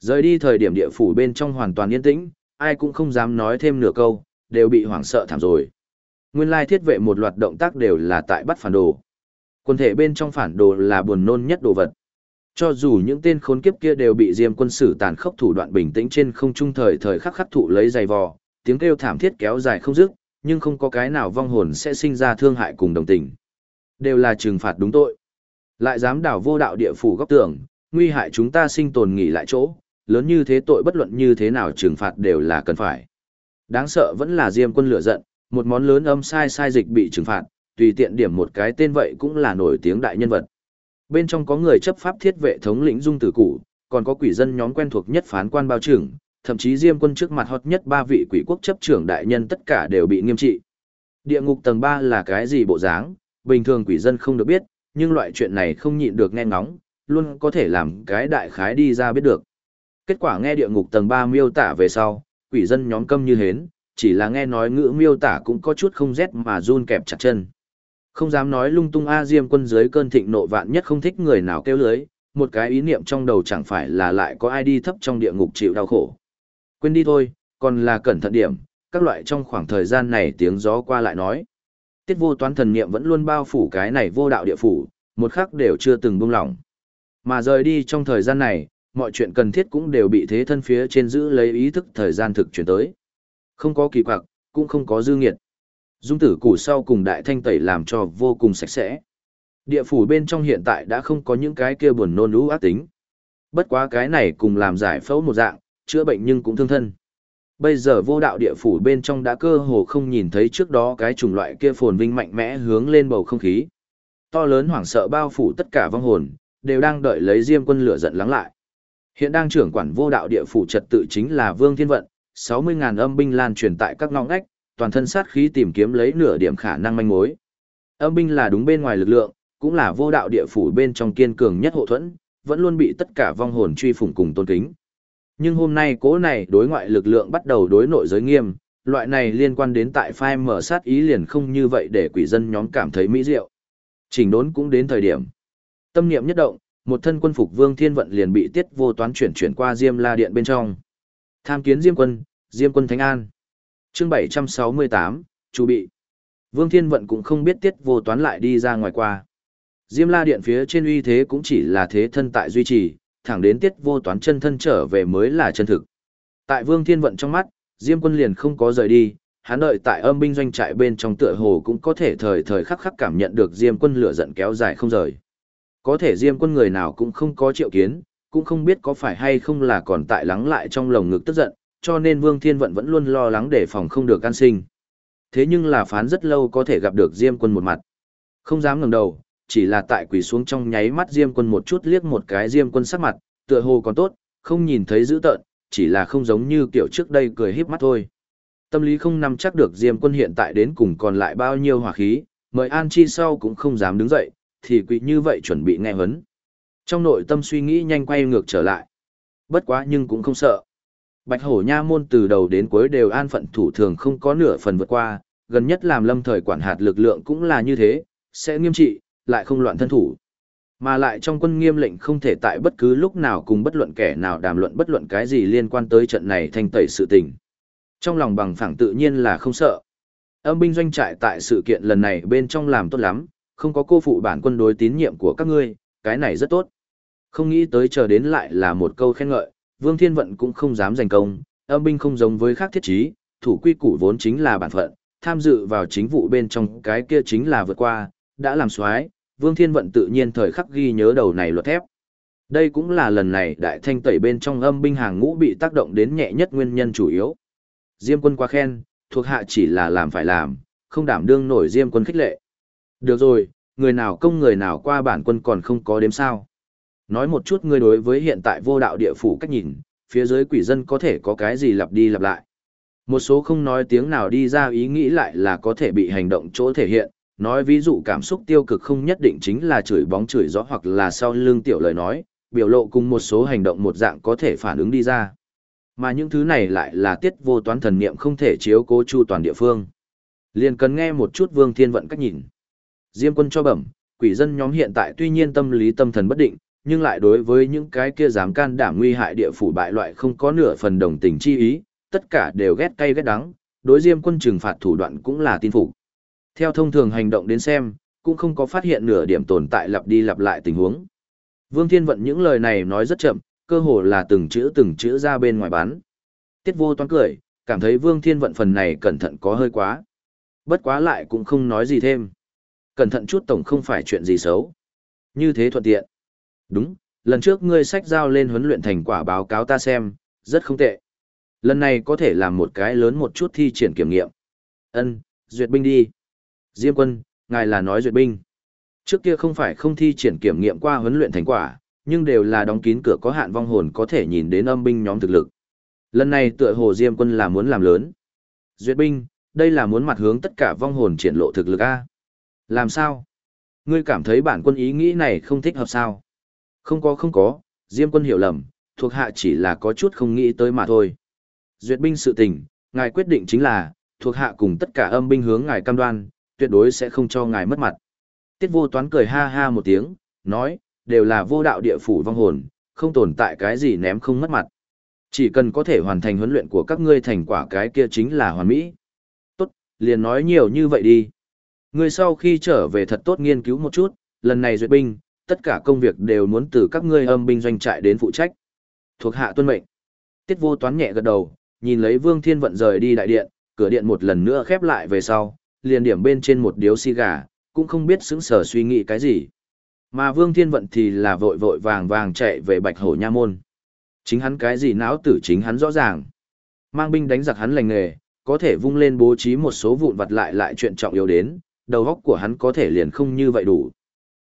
Rời đi thời điểm địa phủ bên trong hoàn toàn yên tĩnh, ai cũng không dám nói thêm nửa câu, đều bị hoảng sợ thảm rồi. Nguyên lai thiết vệ một loạt động tác đều là tại bắt phản đồ. Quân thể bên trong phản đồ là buồn nôn nhất đồ vật. Cho dù những tên khốn kiếp kia đều bị Diêm quân sử tàn khốc thủ đoạn bình tĩnh trên không trung thời thời khắc khắc thụ lấy giày vò, tiếng kêu thảm thiết kéo dài không dứt, nhưng không có cái nào vong hồn sẽ sinh ra thương hại cùng đồng tình. Đều là trừng phạt đúng tội. Lại dám đảo vô đạo địa phủ góc tường, nguy hại chúng ta sinh tồn nghỉ lại chỗ, lớn như thế tội bất luận như thế nào trừng phạt đều là cần phải. Đáng sợ vẫn là Diêm quân lửa giận, một món lớn âm sai sai dịch bị trừng phạt, tùy tiện điểm một cái tên vậy cũng là nổi tiếng đại nhân vật. Bên trong có người chấp pháp thiết vệ thống lĩnh dung tử cụ, còn có quỷ dân nhóm quen thuộc nhất phán quan bao trưởng, thậm chí Diêm quân trước mặt hot nhất ba vị quỷ quốc chấp trưởng đại nhân tất cả đều bị nghiêm trị. Địa ngục tầng 3 là cái gì bộ dáng, bình thường quỷ dân không được biết, nhưng loại chuyện này không nhịn được nghe ngóng, luôn có thể làm cái đại khái đi ra biết được. Kết quả nghe địa ngục tầng 3 miêu tả về sau, quỷ dân nhóm câm như hến, chỉ là nghe nói ngữ miêu tả cũng có chút không rét mà run kẹp chặt chân. Không dám nói lung tung A Diêm quân dưới cơn thịnh nộ vạn nhất không thích người nào kêu lưới, một cái ý niệm trong đầu chẳng phải là lại có ai đi thấp trong địa ngục chịu đau khổ. Quên đi thôi, còn là cẩn thận điểm, các loại trong khoảng thời gian này tiếng gió qua lại nói. Tiết vô toán thần niệm vẫn luôn bao phủ cái này vô đạo địa phủ, một khắc đều chưa từng buông lỏng. Mà rời đi trong thời gian này, mọi chuyện cần thiết cũng đều bị thế thân phía trên giữ lấy ý thức thời gian thực chuyển tới. Không có kỳ quặc, cũng không có dư nghiệt. Dung tử củ sau cùng đại thanh tẩy làm cho vô cùng sạch sẽ. Địa phủ bên trong hiện tại đã không có những cái kia buồn nôn lũ ác tính. Bất quá cái này cùng làm giải phẫu một dạng, chữa bệnh nhưng cũng thương thân. Bây giờ vô đạo địa phủ bên trong đã cơ hồ không nhìn thấy trước đó cái chủng loại kia phồn vinh mạnh mẽ hướng lên bầu không khí. To lớn hoảng sợ bao phủ tất cả vong hồn, đều đang đợi lấy diêm quân lửa giận lắng lại. Hiện đang trưởng quản vô đạo địa phủ trật tự chính là Vương Thiên Vận, 60.000 âm binh lan truyền tại các ngõ ngách, toàn thân sát khí tìm kiếm lấy nửa điểm khả năng manh mối. Âm binh là đúng bên ngoài lực lượng, cũng là vô đạo địa phủ bên trong kiên cường nhất hộ thuẫn, vẫn luôn bị tất cả vong hồn truy phủng cùng tôn kính. Nhưng hôm nay cố này đối ngoại lực lượng bắt đầu đối nội giới nghiêm, loại này liên quan đến tại phai mở sát ý liền không như vậy để quỷ dân nhóm cảm thấy mỹ diệu. Trình đốn cũng đến thời điểm. Tâm niệm nhất động, một thân quân phục Vương Thiên Vận liền bị Tiết Vô Toán chuyển chuyển qua Diêm La Điện bên trong. Tham kiến Diêm Quân, Diêm Quân Thánh An. Chương 768, chu bị. Vương Thiên Vận cũng không biết Tiết Vô Toán lại đi ra ngoài qua. Diêm La Điện phía trên uy thế cũng chỉ là thế thân tại duy trì, thẳng đến Tiết Vô Toán chân thân trở về mới là chân thực. Tại Vương Thiên Vận trong mắt, Diêm Quân liền không có rời đi, hắn đợi tại âm binh doanh trại bên trong tựa hồ cũng có thể thời thời khắc khắc cảm nhận được Diêm Quân lửa giận kéo dài không rời. Có thể Diêm Quân người nào cũng không có triệu kiến, cũng không biết có phải hay không là còn tại lắng lại trong lồng ngực tức giận, cho nên Vương Thiên Vận vẫn luôn lo lắng để phòng không được an sinh. Thế nhưng là phán rất lâu có thể gặp được Diêm Quân một mặt. Không dám ngẩng đầu, chỉ là tại quỳ xuống trong nháy mắt Diêm Quân một chút liếc một cái Diêm Quân sắc mặt, tựa hồ còn tốt, không nhìn thấy dữ tợn, chỉ là không giống như kiểu trước đây cười híp mắt thôi. Tâm lý không nắm chắc được Diêm Quân hiện tại đến cùng còn lại bao nhiêu hỏa khí, mời An Chi sau cũng không dám đứng dậy, thì quỳ như vậy chuẩn bị nghe hấn. Trong nội tâm suy nghĩ nhanh quay ngược trở lại. Bất quá nhưng cũng không sợ. Bạch hổ nha môn từ đầu đến cuối đều an phận thủ thường không có nửa phần vượt qua, gần nhất làm lâm thời quản hạt lực lượng cũng là như thế, sẽ nghiêm trị, lại không loạn thân thủ. Mà lại trong quân nghiêm lệnh không thể tại bất cứ lúc nào cùng bất luận kẻ nào đàm luận bất luận cái gì liên quan tới trận này thanh tẩy sự tình. Trong lòng bằng phẳng tự nhiên là không sợ. Âm binh doanh trại tại sự kiện lần này bên trong làm tốt lắm, không có cô phụ bản quân đối tín nhiệm của các ngươi, cái này rất tốt. Không nghĩ tới chờ đến lại là một câu khen ngợi, Vương Thiên Vận cũng không dám giành công, âm binh không giống với khác thiết trí, thủ quy củ vốn chính là bản phận, tham dự vào chính vụ bên trong cái kia chính là vượt qua, đã làm xoái, Vương Thiên Vận tự nhiên thời khắc ghi nhớ đầu này luật thép. Đây cũng là lần này đại thanh tẩy bên trong âm binh hàng ngũ bị tác động đến nhẹ nhất nguyên nhân chủ yếu. Diêm quân quá khen, thuộc hạ chỉ là làm phải làm, không đảm đương nổi Diêm quân khích lệ. Được rồi, người nào công người nào qua bản quân còn không có đếm sao. Nói một chút ngươi đối với hiện tại vô đạo địa phủ cách nhìn, phía dưới quỷ dân có thể có cái gì lặp đi lặp lại. Một số không nói tiếng nào đi ra ý nghĩ lại là có thể bị hành động chỗ thể hiện, nói ví dụ cảm xúc tiêu cực không nhất định chính là chửi bóng chửi gió hoặc là sau lưng tiểu lời nói, biểu lộ cùng một số hành động một dạng có thể phản ứng đi ra. Mà những thứ này lại là tiết vô toán thần niệm không thể chiếu cố chu toàn địa phương. Liền cần nghe một chút vương thiên vận cách nhìn. Diêm quân cho bẩm, quỷ dân nhóm hiện tại tuy nhiên tâm lý tâm thần bất định, nhưng lại đối với những cái kia dám can đảm nguy hại địa phủ bại loại không có nửa phần đồng tình chi ý, tất cả đều ghét cay ghét đắng, đối diêm quân trừng phạt thủ đoạn cũng là tin phục. Theo thông thường hành động đến xem, cũng không có phát hiện nửa điểm tồn tại lặp đi lặp lại tình huống. Vương Thiên Vận những lời này nói rất chậm, cơ hồ là từng chữ từng chữ ra bên ngoài bán. Tiết vô toán cười, cảm thấy Vương Thiên Vận phần này cẩn thận có hơi quá. Bất quá lại cũng không nói gì thêm. Cẩn thận chút tổng không phải chuyện gì xấu. Như thế thuận tiện. Đúng, lần trước ngươi sách giao lên huấn luyện thành quả báo cáo ta xem, rất không tệ. Lần này có thể làm một cái lớn một chút thi triển kiểm nghiệm. Ân, duyệt binh đi. Diêm quân, ngài là nói duyệt binh. Trước kia không phải không thi triển kiểm nghiệm qua huấn luyện thành quả, nhưng đều là đóng kín cửa có hạn vong hồn có thể nhìn đến âm binh nhóm thực lực. Lần này tựa hồ Diêm quân là muốn làm lớn. Duyệt binh, đây là muốn mặt hướng tất cả vong hồn triển lộ thực lực A. Làm sao? Ngươi cảm thấy bản quân ý nghĩ này không thích hợp sao? Không có không có, Diêm quân hiểu lầm, thuộc hạ chỉ là có chút không nghĩ tới mà thôi. Duyệt binh sự tình, ngài quyết định chính là, thuộc hạ cùng tất cả âm binh hướng ngài cam đoan, tuyệt đối sẽ không cho ngài mất mặt. Tiết vô toán cười ha ha một tiếng, nói, đều là vô đạo địa phủ vong hồn, không tồn tại cái gì ném không mất mặt. Chỉ cần có thể hoàn thành huấn luyện của các ngươi thành quả cái kia chính là hoàn mỹ. Tốt, liền nói nhiều như vậy đi. Ngươi sau khi trở về thật tốt nghiên cứu một chút, lần này duyệt binh, tất cả công việc đều muốn từ các ngươi âm binh doanh trại đến phụ trách. Thuộc hạ tuân mệnh. Tiết vô toán nhẹ gật đầu, nhìn lấy Vương Thiên Vận rời đi đại điện, cửa điện một lần nữa khép lại về sau, liền điểm bên trên một điếu xì gà, cũng không biết sững sờ suy nghĩ cái gì. Mà Vương Thiên Vận thì là vội vội vàng vàng chạy về Bạch Hổ Nha Môn. Chính hắn cái gì não tử chính hắn rõ ràng. Mang binh đánh giặc hắn lành nghề, có thể vung lên bố trí một số vụn vặt lại lại chuyện trọng yếu đến, đầu óc của hắn có thể liền không như vậy đủ.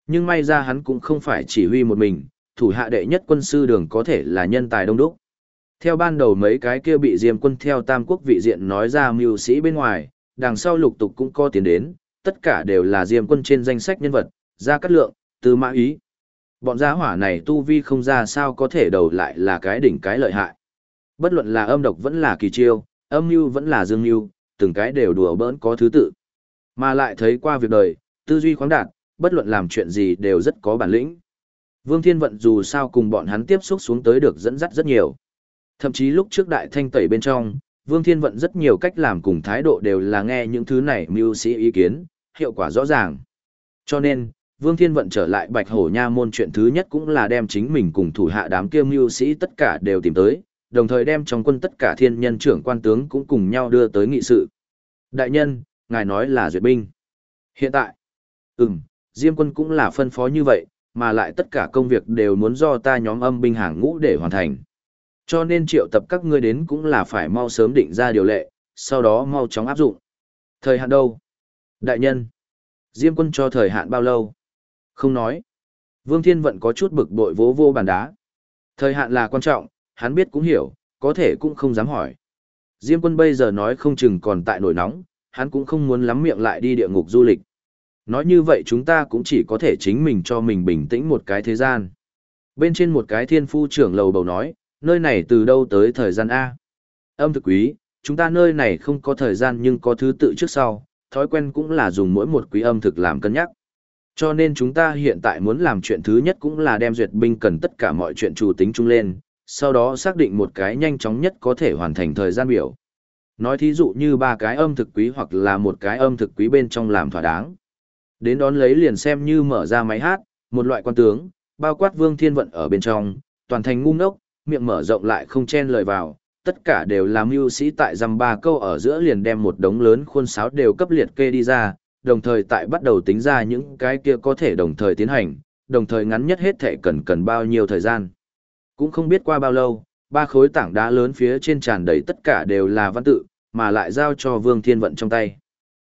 Nhưng may ra hắn cũng không phải chỉ huy một mình, thủ hạ đệ nhất quân sư đường có thể là nhân tài đông đúc. Theo ban đầu mấy cái kia bị Diêm quân theo Tam Quốc vị diện nói ra mưu sĩ bên ngoài, đằng sau lục tục cũng có tiến đến, tất cả đều là Diêm quân trên danh sách nhân vật, ra cắt lượng, từ mã ý. Bọn gia hỏa này tu vi không ra sao có thể đầu lại là cái đỉnh cái lợi hại. Bất luận là âm độc vẫn là kỳ chiêu, âm mưu vẫn là dương mưu, từng cái đều đùa bỡn có thứ tự. Mà lại thấy qua việc đời, tư duy khoáng đạt, bất luận làm chuyện gì đều rất có bản lĩnh. Vương Thiên Vận dù sao cùng bọn hắn tiếp xúc xuống tới được dẫn dắt rất nhiều. Thậm chí lúc trước đại thanh tẩy bên trong, Vương Thiên Vận rất nhiều cách làm cùng thái độ đều là nghe những thứ này mưu sĩ ý kiến, hiệu quả rõ ràng. Cho nên, Vương Thiên Vận trở lại Bạch Hổ Nha môn chuyện thứ nhất cũng là đem chính mình cùng thủ hạ đám kia mưu sĩ tất cả đều tìm tới, đồng thời đem trong quân tất cả thiên nhân trưởng quan tướng cũng cùng nhau đưa tới nghị sự. Đại nhân, ngài nói là duyệt binh. Hiện tại, ừm, Diêm quân cũng là phân phó như vậy, mà lại tất cả công việc đều muốn do ta nhóm âm binh hàng ngũ để hoàn thành. Cho nên triệu tập các ngươi đến cũng là phải mau sớm định ra điều lệ, sau đó mau chóng áp dụng. Thời hạn đâu? Đại nhân, Diêm quân cho thời hạn bao lâu? Không nói. Vương Thiên Vận có chút bực bội vỗ vô bàn đá. Thời hạn là quan trọng, hắn biết cũng hiểu, có thể cũng không dám hỏi. Diêm quân bây giờ nói không chừng còn tại nổi nóng, hắn cũng không muốn lắm miệng lại đi địa ngục du lịch. Nói như vậy chúng ta cũng chỉ có thể chính mình cho mình bình tĩnh một cái thế gian. Bên trên một cái thiên phu trưởng lầu bầu nói, nơi này từ đâu tới thời gian A. Âm thực quý, chúng ta nơi này không có thời gian nhưng có thứ tự trước sau, thói quen cũng là dùng mỗi một quý âm thực làm cân nhắc. Cho nên chúng ta hiện tại muốn làm chuyện thứ nhất cũng là đem duyệt binh cần tất cả mọi chuyện chủ tính chung lên, sau đó xác định một cái nhanh chóng nhất có thể hoàn thành thời gian biểu. Nói thí dụ như ba cái âm thực quý hoặc là một cái âm thực quý bên trong làm thỏa đáng. Đến đón lấy liền xem như mở ra máy hát, một loại quan tướng, bao quát vương thiên vận ở bên trong, toàn thành ngu ngốc, miệng mở rộng lại không chen lời vào, tất cả đều làm mưu sĩ tại dăm ba câu ở giữa liền đem một đống lớn khuôn sáo đều cấp liệt kê đi ra, đồng thời tại bắt đầu tính ra những cái kia có thể đồng thời tiến hành, đồng thời ngắn nhất hết thể cần cần bao nhiêu thời gian. Cũng không biết qua bao lâu, ba khối tảng đá lớn phía trên tràn đầy tất cả đều là văn tự, mà lại giao cho Vương Thiên Vận trong tay.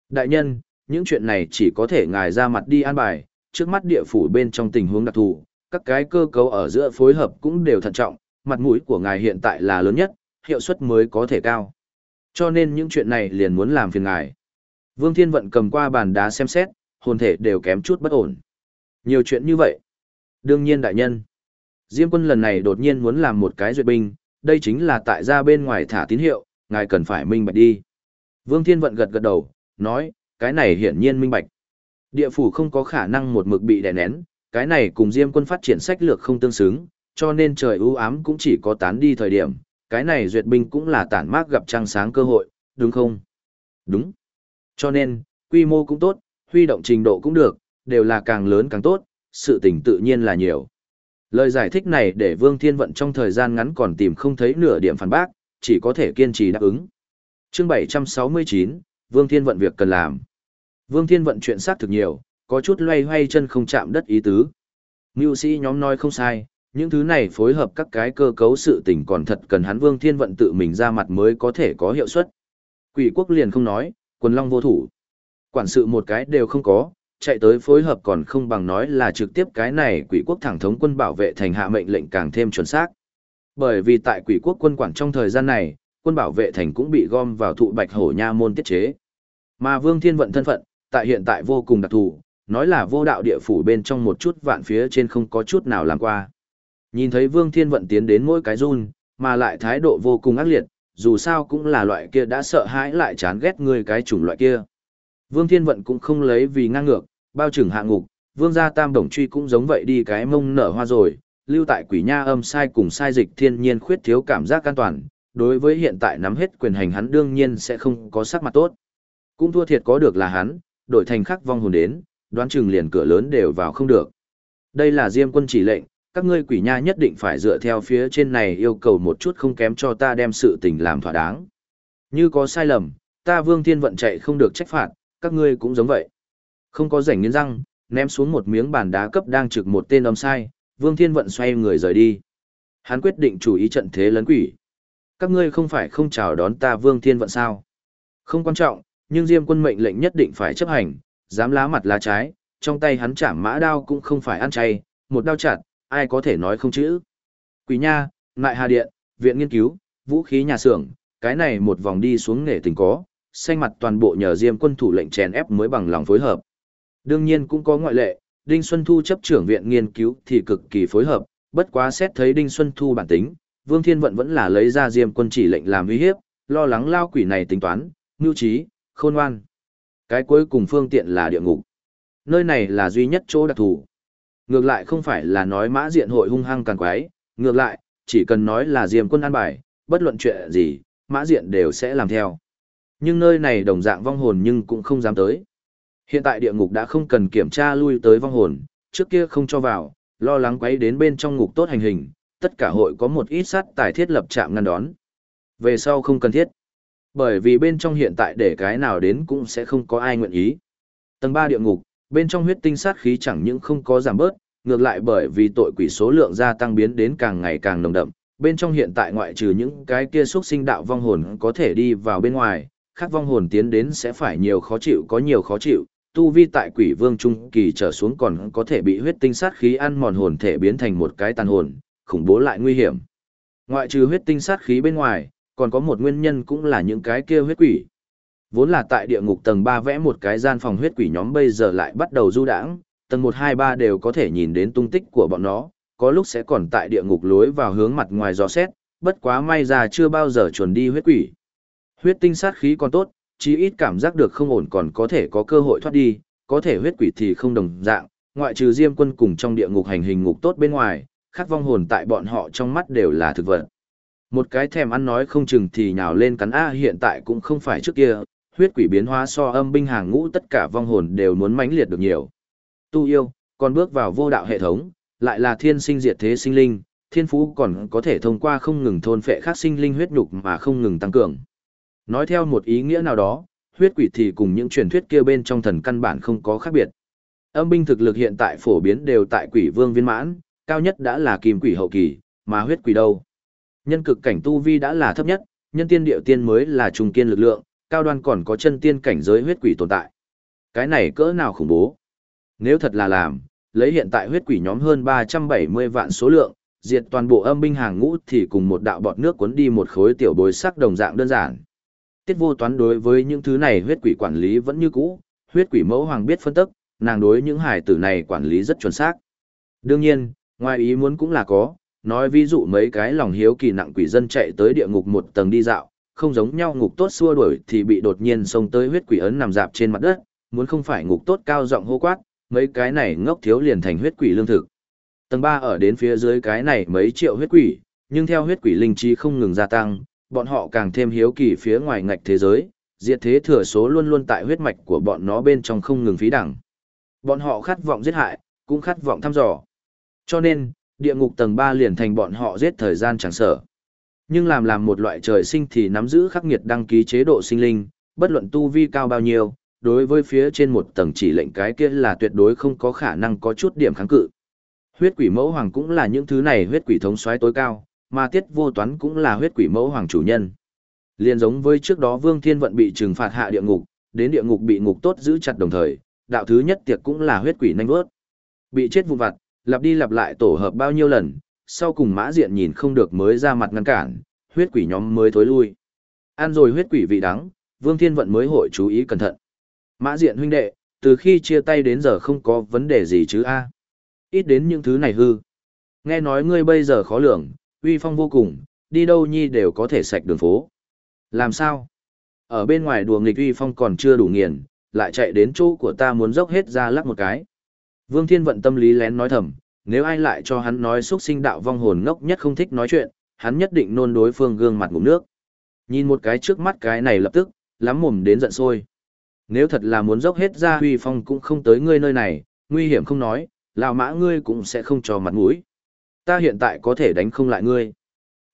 Đại nhân, những chuyện này chỉ có thể ngài ra mặt đi an bài, trước mắt địa phủ bên trong tình huống đặc thù, các cái cơ cấu ở giữa phối hợp cũng đều thận trọng, mặt mũi của ngài hiện tại là lớn nhất, hiệu suất mới có thể cao. Cho nên những chuyện này liền muốn làm phiền ngài. Vương Thiên Vận cầm qua bàn đá xem xét, hồn thể đều kém chút bất ổn. Nhiều chuyện như vậy. Đương nhiên đại nhân. Diêm quân lần này đột nhiên muốn làm một cái duyệt binh, đây chính là tại ra bên ngoài thả tín hiệu, ngài cần phải minh bạch đi. Vương Thiên Vận gật gật đầu, nói, cái này hiển nhiên minh bạch. Địa phủ không có khả năng một mực bị đè nén, cái này cùng Diêm quân phát triển sách lược không tương xứng, cho nên trời ưu ám cũng chỉ có tán đi thời điểm, cái này duyệt binh cũng là tản mát gặp trăng sáng cơ hội, đúng không? Đúng. Cho nên, quy mô cũng tốt, huy động trình độ cũng được, đều là càng lớn càng tốt, sự tình tự nhiên là nhiều. Lời giải thích này để Vương Thiên Vận trong thời gian ngắn còn tìm không thấy nửa điểm phản bác, chỉ có thể kiên trì đáp ứng. Chương 769, Vương Thiên Vận việc cần làm. Vương Thiên Vận chuyện xác thực nhiều, có chút loay hoay chân không chạm đất ý tứ. Mưu sĩ nhóm nói không sai, những thứ này phối hợp các cái cơ cấu sự tình còn thật cần hắn Vương Thiên Vận tự mình ra mặt mới có thể có hiệu suất. Quỷ quốc liền không nói, quần long vô thủ. Quản sự một cái đều không có, chạy tới phối hợp còn không bằng nói là trực tiếp cái này quỷ quốc thẳng thống quân bảo vệ thành hạ mệnh lệnh càng thêm chuẩn xác. Bởi vì tại quỷ quốc quân quản trong thời gian này, quân bảo vệ thành cũng bị gom vào thụ bạch hổ nha môn tiết chế. Mà Vương Thiên Vận thân phận, tại hiện tại vô cùng đặc thù, nói là vô đạo địa phủ bên trong một chút vạn phía trên không có chút nào làm qua. Nhìn thấy Vương Thiên Vận tiến đến mỗi cái run, mà lại thái độ vô cùng ác liệt, dù sao cũng là loại kia đã sợ hãi lại chán ghét người cái chủng loại kia. Vương Thiên Vận cũng không lấy vì ngang ngược, bao trừng hạ ngục, Vương gia Tam Đồng Truy cũng giống vậy đi cái mông nở hoa rồi, lưu tại quỷ nha âm sai cùng sai dịch thiên nhiên khuyết thiếu cảm giác an toàn, đối với hiện tại nắm hết quyền hành hắn đương nhiên sẽ không có sắc mặt tốt. Cũng thua thiệt có được là hắn, đổi thành khắc vong hồn đến, đoán chừng liền cửa lớn đều vào không được. Đây là Diêm quân chỉ lệnh, các ngươi quỷ nha nhất định phải dựa theo phía trên này yêu cầu một chút không kém cho ta đem sự tình làm thỏa đáng. Như có sai lầm, ta vương thiên vận chạy không được trách phạt, các ngươi cũng giống vậy. Không có rảnh nghiến răng, ném xuống một miếng bàn đá cấp đang trực một tên âm sai, vương thiên vận xoay người rời đi. Hắn quyết định chủ ý trận thế lấn quỷ. Các ngươi không phải không chào đón ta vương thiên vận sao. Không quan trọng, nhưng diêm quân mệnh lệnh nhất định phải chấp hành, dám lá mặt lá trái, trong tay hắn chạm mã đao cũng không phải ăn chay, một đao chặt, ai có thể nói không chữ. Quỷ nha, ngại hà điện, viện nghiên cứu, vũ khí nhà xưởng, cái này một vòng đi xuống nghề tình có, xanh mặt toàn bộ nhờ diêm quân thủ lệnh chèn ép mới bằng lòng phối hợp. Đương nhiên cũng có ngoại lệ, Đinh Xuân Thu chấp trưởng viện nghiên cứu thì cực kỳ phối hợp, bất quá xét thấy Đinh Xuân Thu bản tính, Vương Thiên Vận vẫn là lấy ra diêm quân chỉ lệnh làm uy hiếp, lo lắng lao quỷ này tính toán, mưu trí, khôn ngoan. Cái cuối cùng phương tiện là địa ngục. Nơi này là duy nhất chỗ đặc thù. Ngược lại không phải là nói mã diện hội hung hăng càng quái, ngược lại, chỉ cần nói là diêm quân an bài, bất luận chuyện gì, mã diện đều sẽ làm theo. Nhưng nơi này đồng dạng vong hồn nhưng cũng không dám tới. Hiện tại địa ngục đã không cần kiểm tra lui tới vong hồn, trước kia không cho vào, lo lắng quấy đến bên trong ngục tốt hành hình, tất cả hội có một ít sát tài thiết lập trạm ngăn đón. Về sau không cần thiết. Bởi vì bên trong hiện tại để cái nào đến cũng sẽ không có ai nguyện ý. Tầng 3 địa ngục, bên trong huyết tinh sát khí chẳng những không có giảm bớt, ngược lại bởi vì tội quỷ số lượng gia tăng biến đến càng ngày càng nồng đậm, bên trong hiện tại ngoại trừ những cái kia xuất sinh đạo vong hồn có thể đi vào bên ngoài, khác vong hồn tiến đến sẽ phải nhiều khó chịu có nhiều khó chịu, tu vi tại quỷ vương trung kỳ trở xuống còn có thể bị huyết tinh sát khí ăn mòn hồn thể biến thành một cái tàn hồn, khủng bố lại nguy hiểm. Ngoại trừ huyết tinh sát khí bên ngoài, còn có một nguyên nhân cũng là những cái kia huyết quỷ. Vốn là tại địa ngục tầng 3 vẽ một cái gian phòng huyết quỷ nhóm bây giờ lại bắt đầu du đãng, tầng 1 2 3 đều có thể nhìn đến tung tích của bọn nó, có lúc sẽ còn tại địa ngục lối vào hướng mặt ngoài dò xét, bất quá may ra chưa bao giờ chuẩn đi huyết quỷ. Huyết tinh sát khí còn tốt, chí ít cảm giác được không ổn còn có thể có cơ hội thoát đi, có thể huyết quỷ thì không đồng dạng, ngoại trừ Diêm Quân cùng trong địa ngục hành hình ngục tốt bên ngoài, khắc vong hồn tại bọn họ trong mắt đều là thực vật. Một cái thèm ăn nói không chừng thì nhào lên cắn A hiện tại cũng không phải trước kia, huyết quỷ biến hóa so âm binh hàng ngũ tất cả vong hồn đều muốn mãnh liệt được nhiều. Tu yêu, còn bước vào vô đạo hệ thống, lại là thiên sinh diệt thế sinh linh, thiên phú còn có thể thông qua không ngừng thôn phệ khác sinh linh huyết nhục mà không ngừng tăng cường. Nói theo một ý nghĩa nào đó, huyết quỷ thì cùng những truyền thuyết kia bên trong thần căn bản không có khác biệt. Âm binh thực lực hiện tại phổ biến đều tại quỷ vương viên mãn, cao nhất đã là kim quỷ hậu kỳ, mà huyết quỷ đâu. Nhân cực cảnh tu vi đã là thấp nhất, nhân tiên điệu tiên mới là trung kiên lực lượng, cao đoan còn có chân tiên cảnh giới huyết quỷ tồn tại. Cái này cỡ nào khủng bố. Nếu thật là làm, lấy hiện tại huyết quỷ nhóm hơn 370 vạn số lượng, diệt toàn bộ âm binh hàng ngũ thì cùng một đạo bọt nước cuốn đi một khối tiểu bối sắc đồng dạng đơn giản. Tiết vô toán đối với những thứ này huyết quỷ quản lý vẫn như cũ, huyết quỷ mẫu hoàng biết phân tức, nàng đối những hải tử này quản lý rất chuẩn xác. Đương nhiên, ngoài ý muốn cũng là có, nói ví dụ mấy cái lòng hiếu kỳ nặng quỷ dân chạy tới địa ngục một tầng đi dạo, không giống nhau ngục tốt xua đuổi thì bị đột nhiên xông tới huyết quỷ ấn nằm dạp trên mặt đất, muốn không phải ngục tốt cao giọng hô quát, mấy cái này ngốc thiếu liền thành huyết quỷ lương thực. Tầng 3 ở đến phía dưới cái này mấy triệu huyết quỷ, nhưng theo huyết quỷ linh trí không ngừng gia tăng, bọn họ càng thêm hiếu kỳ phía ngoài ngạch thế giới, diệt thế thừa số luôn luôn tại huyết mạch của bọn nó bên trong không ngừng phí đẳng. Bọn họ khát vọng giết hại, cũng khát vọng thăm dò. Cho nên, địa ngục tầng 3 liền thành bọn họ giết thời gian chẳng sợ. Nhưng làm làm một loại trời sinh thì nắm giữ khắc nghiệt đăng ký chế độ sinh linh, bất luận tu vi cao bao nhiêu, đối với phía trên một tầng chỉ lệnh cái kia là tuyệt đối không có khả năng có chút điểm kháng cự. Huyết quỷ mẫu hoàng cũng là những thứ này huyết quỷ thống soái tối cao, mà tiết vô toán cũng là huyết quỷ mẫu hoàng chủ nhân. Liên giống với trước đó Vương Thiên Vận bị trừng phạt hạ địa ngục, đến địa ngục bị ngục tốt giữ chặt đồng thời, đạo thứ nhất tiệc cũng là huyết quỷ nhanh vớt. Bị chết vụn vặt, lặp đi lặp lại tổ hợp bao nhiêu lần, sau cùng mã diện nhìn không được mới ra mặt ngăn cản, huyết quỷ nhóm mới thối lui. Ăn rồi huyết quỷ vị đắng, Vương Thiên Vận mới hội chú ý cẩn thận. Mã diện huynh đệ, từ khi chia tay đến giờ không có vấn đề gì chứ a Ít đến những thứ này hư. Nghe nói ngươi bây giờ khó lường, uy phong vô cùng, đi đâu nhi đều có thể sạch đường phố. Làm sao? Ở bên ngoài đùa nghịch uy phong còn chưa đủ nghiền, lại chạy đến chỗ của ta muốn dốc hết ra lắc một cái. Vương Thiên vận tâm lý lén nói thầm, nếu ai lại cho hắn nói xuất sinh đạo vong hồn ngốc nhất không thích nói chuyện, hắn nhất định nôn đối phương gương mặt ngụm nước. Nhìn một cái trước mắt cái này lập tức, lắm mồm đến giận sôi. Nếu thật là muốn dốc hết ra huy phong cũng không tới ngươi nơi này, nguy hiểm không nói, lão mã ngươi cũng sẽ không cho mặt mũi. Ta hiện tại có thể đánh không lại ngươi.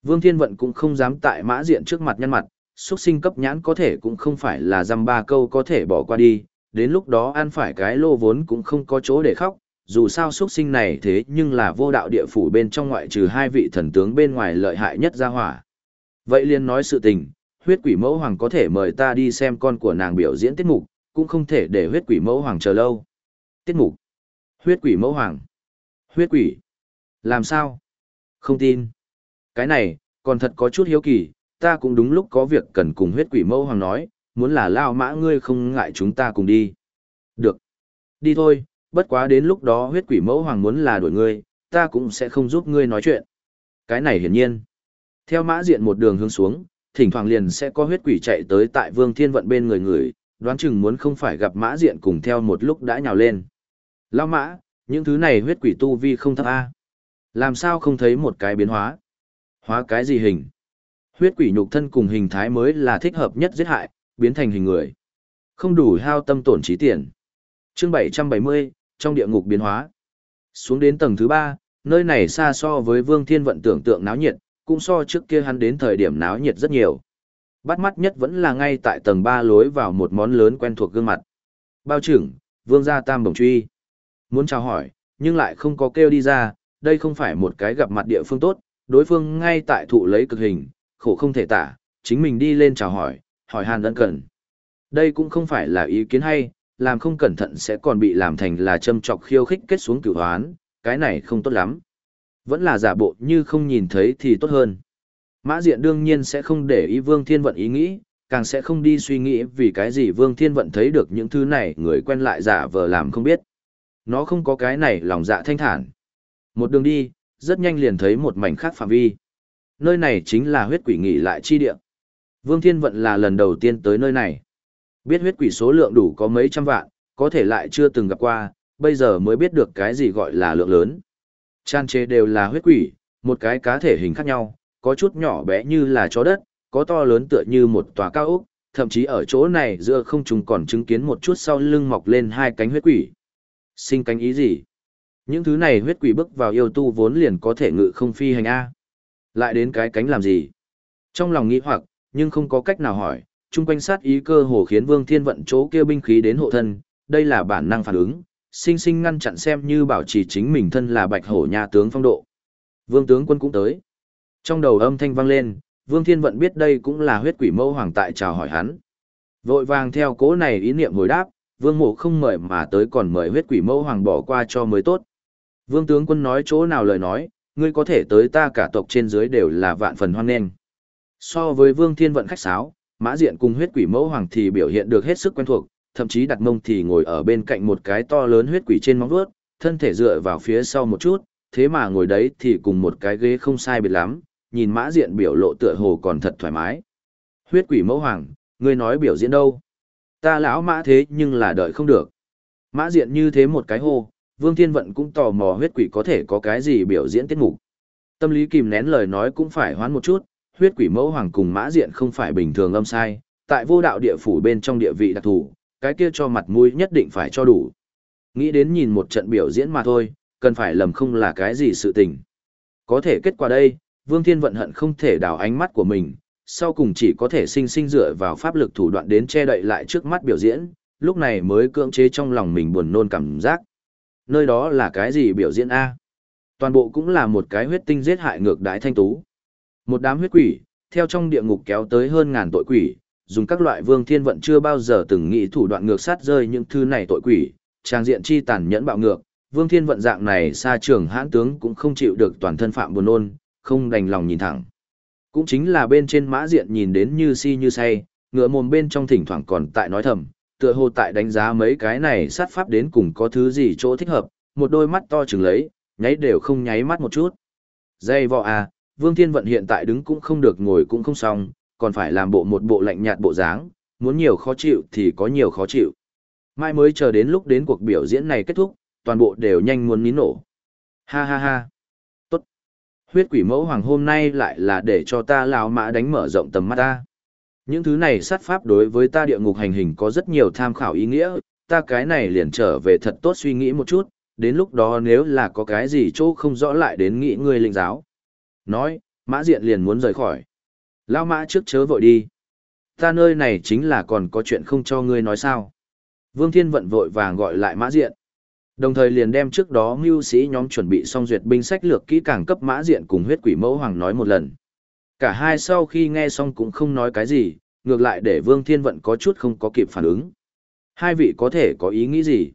Vương Thiên Vận cũng không dám tại mã diện trước mặt nhân mặt, xuất sinh cấp nhãn có thể cũng không phải là dăm ba câu có thể bỏ qua đi, đến lúc đó ăn phải cái lô vốn cũng không có chỗ để khóc, dù sao xuất sinh này thế nhưng là vô đạo địa phủ bên trong ngoại trừ hai vị thần tướng bên ngoài lợi hại nhất ra hỏa. Vậy liền nói sự tình, huyết quỷ mẫu hoàng có thể mời ta đi xem con của nàng biểu diễn tiết mục, cũng không thể để huyết quỷ mẫu hoàng chờ lâu. Tiết mục. Huyết quỷ mẫu hoàng. Huyết quỷ. Làm sao? Không tin. Cái này, còn thật có chút hiếu kỳ, ta cũng đúng lúc có việc cần cùng huyết quỷ mẫu hoàng nói, muốn là lao mã ngươi không ngại chúng ta cùng đi. Được. Đi thôi, bất quá đến lúc đó huyết quỷ mẫu hoàng muốn là đuổi ngươi, ta cũng sẽ không giúp ngươi nói chuyện. Cái này hiển nhiên. Theo mã diện một đường hướng xuống, thỉnh thoảng liền sẽ có huyết quỷ chạy tới tại vương thiên vận bên người người, đoán chừng muốn không phải gặp mã diện cùng theo một lúc đã nhào lên. Lao mã, Những thứ này huyết quỷ tu vi không thấp A. Làm sao không thấy một cái biến hóa? Hóa cái gì hình? Huyết quỷ nhục thân cùng hình thái mới là thích hợp nhất giết hại, biến thành hình người. Không đủ hao tâm tổn trí tiền. chương 770, trong địa ngục biến hóa. Xuống đến tầng thứ 3, nơi này xa so với Vương Thiên Vận tưởng tượng náo nhiệt, cũng so trước kia hắn đến thời điểm náo nhiệt rất nhiều. Bắt mắt nhất vẫn là ngay tại tầng 3 lối vào một món lớn quen thuộc gương mặt. Bao trưởng, Vương gia Tam Bồng Truy. Muốn chào hỏi, nhưng lại không có kêu đi ra, đây không phải một cái gặp mặt địa phương tốt, đối phương ngay tại thụ lấy cực hình, khổ không thể tả, chính mình đi lên chào hỏi, hỏi hàn ân cần. Đây cũng không phải là ý kiến hay, làm không cẩn thận sẽ còn bị làm thành là châm chọc khiêu khích kết xuống cửu hoán, cái này không tốt lắm. Vẫn là giả bộ như không nhìn thấy thì tốt hơn. Mã Diện đương nhiên sẽ không để ý Vương Thiên Vận ý nghĩ, càng sẽ không đi suy nghĩ vì cái gì Vương Thiên Vận thấy được những thứ này người quen lại giả vờ làm không biết. Nó không có cái này lòng dạ thanh thản. Một đường đi, rất nhanh liền thấy một mảnh khác phạm vi. Nơi này chính là huyết quỷ nghỉ lại chi địa. Vương Thiên Vận là lần đầu tiên tới nơi này. Biết huyết quỷ số lượng đủ có mấy trăm vạn, có thể lại chưa từng gặp qua, bây giờ mới biết được cái gì gọi là lượng lớn. Chan chế đều là huyết quỷ, một cái cá thể hình khác nhau, có chút nhỏ bé như là chó đất, có to lớn tựa như một tòa cao ốc, thậm chí ở chỗ này giữa không trùng còn chứng kiến một chút sau lưng mọc lên hai cánh huyết quỷ. Sinh cánh ý gì? Những thứ này huyết quỷ bước vào yêu tu vốn liền có thể ngự không phi hành A. Lại đến cái cánh làm gì? Trong lòng nghĩ hoặc, nhưng không có cách nào hỏi, chung quanh sát ý cơ hồ khiến Vương Thiên vận chỗ kia binh khí đến hộ thân, đây là bản năng phản ứng, sinh sinh ngăn chặn xem như bảo trì chính mình thân là bạch hổ nhà tướng phong độ. Vương tướng quân cũng tới. Trong đầu âm thanh vang lên, Vương Thiên vận biết đây cũng là huyết quỷ mâu hoàng tại chào hỏi hắn. Vội vàng theo cố này ý niệm hồi đáp, Vương mộ không mời mà tới còn mời huyết quỷ mâu hoàng bỏ qua cho mới tốt. Vương tướng quân nói chỗ nào lời nói, ngươi có thể tới ta cả tộc trên dưới đều là vạn phần hoan nghênh. So với Vương Thiên vận khách sáo, Mã Diện cùng huyết quỷ mẫu hoàng thì biểu hiện được hết sức quen thuộc, thậm chí đặt mông thì ngồi ở bên cạnh một cái to lớn huyết quỷ trên móng vuốt, thân thể dựa vào phía sau một chút, thế mà ngồi đấy thì cùng một cái ghế không sai biệt lắm, nhìn Mã Diện biểu lộ tựa hồ còn thật thoải mái. Huyết quỷ mẫu hoàng, ngươi nói biểu diễn đâu? Ta lão mã thế nhưng là đợi không được. Mã Diện như thế một cái hô, Vương Thiên Vận cũng tò mò huyết quỷ có thể có cái gì biểu diễn tiết mục. Tâm lý kìm nén lời nói cũng phải hoán một chút, huyết quỷ mẫu hoàng cùng mã diện không phải bình thường âm sai, tại vô đạo địa phủ bên trong địa vị đặc thù, cái kia cho mặt mũi nhất định phải cho đủ. Nghĩ đến nhìn một trận biểu diễn mà thôi, cần phải lầm không là cái gì sự tình. Có thể kết quả đây, Vương Thiên Vận hận không thể đào ánh mắt của mình, sau cùng chỉ có thể sinh sinh dựa vào pháp lực thủ đoạn đến che đậy lại trước mắt biểu diễn, lúc này mới cưỡng chế trong lòng mình buồn nôn cảm giác nơi đó là cái gì biểu diễn A. Toàn bộ cũng là một cái huyết tinh giết hại ngược đái thanh tú. Một đám huyết quỷ, theo trong địa ngục kéo tới hơn ngàn tội quỷ, dùng các loại vương thiên vận chưa bao giờ từng nghĩ thủ đoạn ngược sát rơi những thứ này tội quỷ, trang diện chi tàn nhẫn bạo ngược, vương thiên vận dạng này xa trường hãn tướng cũng không chịu được toàn thân phạm buồn nôn, không đành lòng nhìn thẳng. Cũng chính là bên trên mã diện nhìn đến như si như say, ngựa mồm bên trong thỉnh thoảng còn tại nói thầm, tựa hồ tại đánh giá mấy cái này sát pháp đến cùng có thứ gì chỗ thích hợp, một đôi mắt to chừng lấy, nháy đều không nháy mắt một chút. Dây vọ à, Vương Thiên Vận hiện tại đứng cũng không được ngồi cũng không xong, còn phải làm bộ một bộ lạnh nhạt bộ dáng, muốn nhiều khó chịu thì có nhiều khó chịu. Mai mới chờ đến lúc đến cuộc biểu diễn này kết thúc, toàn bộ đều nhanh muốn nín nổ. Ha ha ha. Tốt. Huyết quỷ mẫu hoàng hôm nay lại là để cho ta lão mã đánh mở rộng tầm mắt ta. Những thứ này sát pháp đối với ta địa ngục hành hình có rất nhiều tham khảo ý nghĩa, ta cái này liền trở về thật tốt suy nghĩ một chút, đến lúc đó nếu là có cái gì chỗ không rõ lại đến nghĩ ngươi linh giáo. Nói, mã diện liền muốn rời khỏi. Lao mã trước chớ vội đi. Ta nơi này chính là còn có chuyện không cho ngươi nói sao. Vương Thiên Vận vội vàng gọi lại mã diện. Đồng thời liền đem trước đó mưu sĩ nhóm chuẩn bị xong duyệt binh sách lược kỹ càng cấp mã diện cùng huyết quỷ mẫu hoàng nói một lần. Cả hai sau khi nghe xong cũng không nói cái gì, ngược lại để Vương Thiên Vận có chút không có kịp phản ứng. Hai vị có thể có ý nghĩ gì?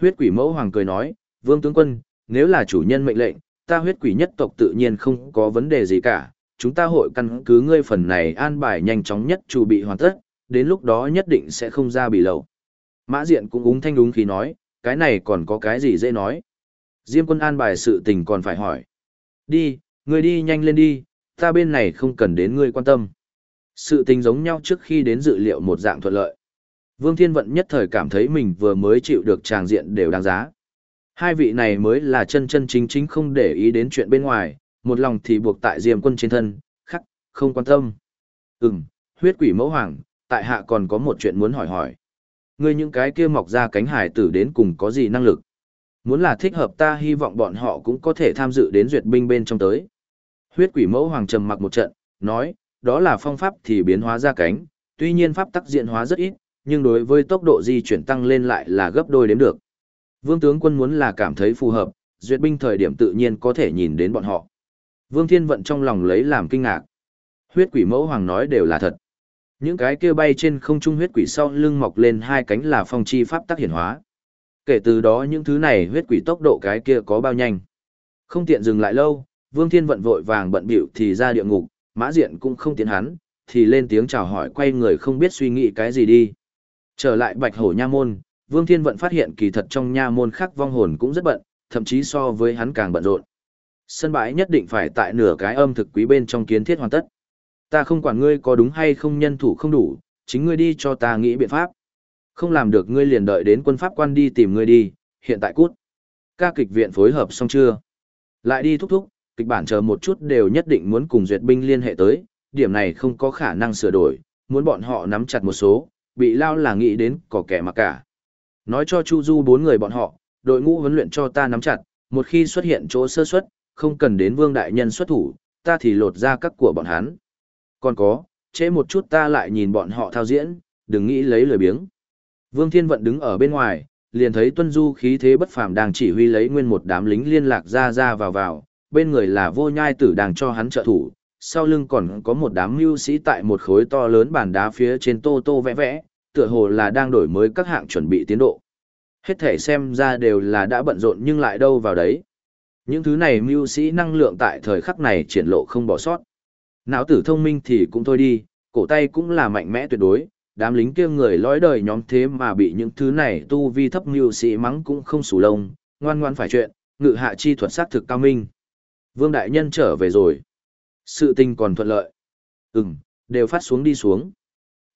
Huyết quỷ mẫu hoàng cười nói, Vương Tướng Quân, nếu là chủ nhân mệnh lệnh, ta huyết quỷ nhất tộc tự nhiên không có vấn đề gì cả. Chúng ta hội căn cứ ngươi phần này an bài nhanh chóng nhất chu bị hoàn tất, đến lúc đó nhất định sẽ không ra bị lậu. Mã diện cũng úng thanh đúng khi nói, cái này còn có cái gì dễ nói. Diêm quân an bài sự tình còn phải hỏi. Đi, ngươi đi nhanh lên đi, ta bên này không cần đến ngươi quan tâm. Sự tình giống nhau trước khi đến dự liệu một dạng thuận lợi. Vương Thiên Vận nhất thời cảm thấy mình vừa mới chịu được tràng diện đều đáng giá. Hai vị này mới là chân chân chính chính không để ý đến chuyện bên ngoài, một lòng thì buộc tại diêm quân trên thân, khắc, không quan tâm. Ừm, huyết quỷ mẫu hoàng, tại hạ còn có một chuyện muốn hỏi hỏi. Ngươi những cái kia mọc ra cánh hải tử đến cùng có gì năng lực? Muốn là thích hợp ta hy vọng bọn họ cũng có thể tham dự đến duyệt binh bên trong tới. Huyết quỷ mẫu hoàng trầm mặc một trận, nói, đó là phong pháp thì biến hóa ra cánh, tuy nhiên pháp tắc diện hóa rất ít, nhưng đối với tốc độ di chuyển tăng lên lại là gấp đôi đếm được. Vương tướng quân muốn là cảm thấy phù hợp, duyệt binh thời điểm tự nhiên có thể nhìn đến bọn họ. Vương Thiên Vận trong lòng lấy làm kinh ngạc. Huyết quỷ mẫu hoàng nói đều là thật. Những cái kia bay trên không trung huyết quỷ sau lưng mọc lên hai cánh là phong chi pháp tác hiển hóa. Kể từ đó những thứ này huyết quỷ tốc độ cái kia có bao nhanh. Không tiện dừng lại lâu, Vương Thiên Vận vội vàng bận bịu thì ra địa ngục, mã diện cũng không tiến hắn, thì lên tiếng chào hỏi quay người không biết suy nghĩ cái gì đi. Trở lại bạch hổ nha môn, Vương Thiên Vận phát hiện kỳ thật trong nha môn khác vong hồn cũng rất bận, thậm chí so với hắn càng bận rộn. Sân bãi nhất định phải tại nửa cái âm thực quý bên trong kiến thiết hoàn tất. Ta không quản ngươi có đúng hay không nhân thủ không đủ, chính ngươi đi cho ta nghĩ biện pháp. Không làm được ngươi liền đợi đến quân pháp quan đi tìm ngươi đi, hiện tại cút. Ca kịch viện phối hợp xong chưa? Lại đi thúc thúc, kịch bản chờ một chút đều nhất định muốn cùng duyệt binh liên hệ tới, điểm này không có khả năng sửa đổi, muốn bọn họ nắm chặt một số, bị lao là nghĩ đến có kẻ mà cả. Nói cho Chu Du bốn người bọn họ, đội ngũ huấn luyện cho ta nắm chặt, một khi xuất hiện chỗ sơ suất, không cần đến vương đại nhân xuất thủ, ta thì lột ra các của bọn hắn. Còn có, trễ một chút ta lại nhìn bọn họ thao diễn, đừng nghĩ lấy lời biếng. Vương Thiên Vận đứng ở bên ngoài, liền thấy Tuân Du khí thế bất phàm đang chỉ huy lấy nguyên một đám lính liên lạc ra ra vào vào, bên người là vô nhai tử đang cho hắn trợ thủ, sau lưng còn có một đám mưu sĩ tại một khối to lớn bàn đá phía trên tô tô vẽ vẽ, tựa hồ là đang đổi mới các hạng chuẩn bị tiến độ. Hết thể xem ra đều là đã bận rộn nhưng lại đâu vào đấy. Những thứ này mưu sĩ năng lượng tại thời khắc này triển lộ không bỏ sót. Não tử thông minh thì cũng thôi đi, cổ tay cũng là mạnh mẽ tuyệt đối, đám lính kia người lõi đời nhóm thế mà bị những thứ này tu vi thấp mưu sĩ mắng cũng không sủ lông, ngoan ngoan phải chuyện, ngự hạ chi thuật sát thực cao minh. Vương Đại Nhân trở về rồi. Sự tình còn thuận lợi. Ừm, đều phát xuống đi xuống.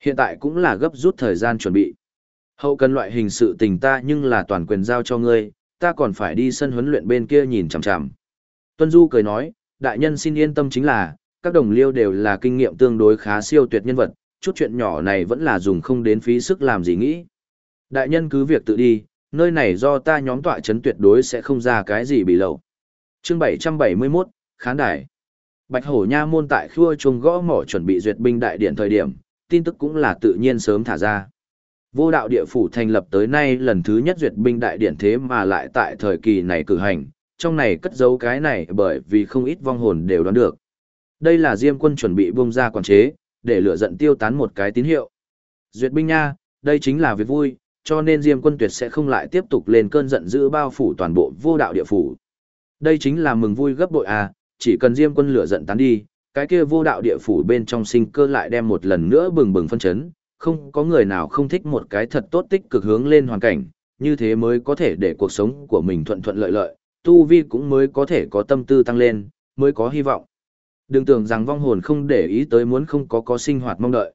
Hiện tại cũng là gấp rút thời gian chuẩn bị. Hậu cần loại hình sự tình ta nhưng là toàn quyền giao cho ngươi, ta còn phải đi sân huấn luyện bên kia nhìn chằm chằm. Tuân Du cười nói, đại nhân xin yên tâm chính là, các đồng liêu đều là kinh nghiệm tương đối khá siêu tuyệt nhân vật, chút chuyện nhỏ này vẫn là dùng không đến phí sức làm gì nghĩ. Đại nhân cứ việc tự đi, nơi này do ta nhóm tọa chấn tuyệt đối sẽ không ra cái gì bị lậu. Chương 771, Khán đài. Bạch Hổ Nha môn tại khua chuông gõ mỏ chuẩn bị duyệt binh đại điện thời điểm, tin tức cũng là tự nhiên sớm thả ra. Vô đạo địa phủ thành lập tới nay lần thứ nhất duyệt binh đại điện thế mà lại tại thời kỳ này cử hành, trong này cất giấu cái này bởi vì không ít vong hồn đều đoán được. Đây là Diêm quân chuẩn bị buông ra quản chế, để lửa giận tiêu tán một cái tín hiệu. Duyệt binh nha, đây chính là việc vui, cho nên Diêm quân tuyệt sẽ không lại tiếp tục lên cơn giận dữ bao phủ toàn bộ vô đạo địa phủ. Đây chính là mừng vui gấp bội à, chỉ cần Diêm quân lửa giận tán đi, cái kia vô đạo địa phủ bên trong sinh cơ lại đem một lần nữa bừng bừng phân chấn, không có người nào không thích một cái thật tốt tích cực hướng lên hoàn cảnh, như thế mới có thể để cuộc sống của mình thuận thuận lợi lợi, tu vi cũng mới có thể có tâm tư tăng lên, mới có hy vọng. Đừng tưởng rằng vong hồn không để ý tới muốn không có có sinh hoạt mong đợi.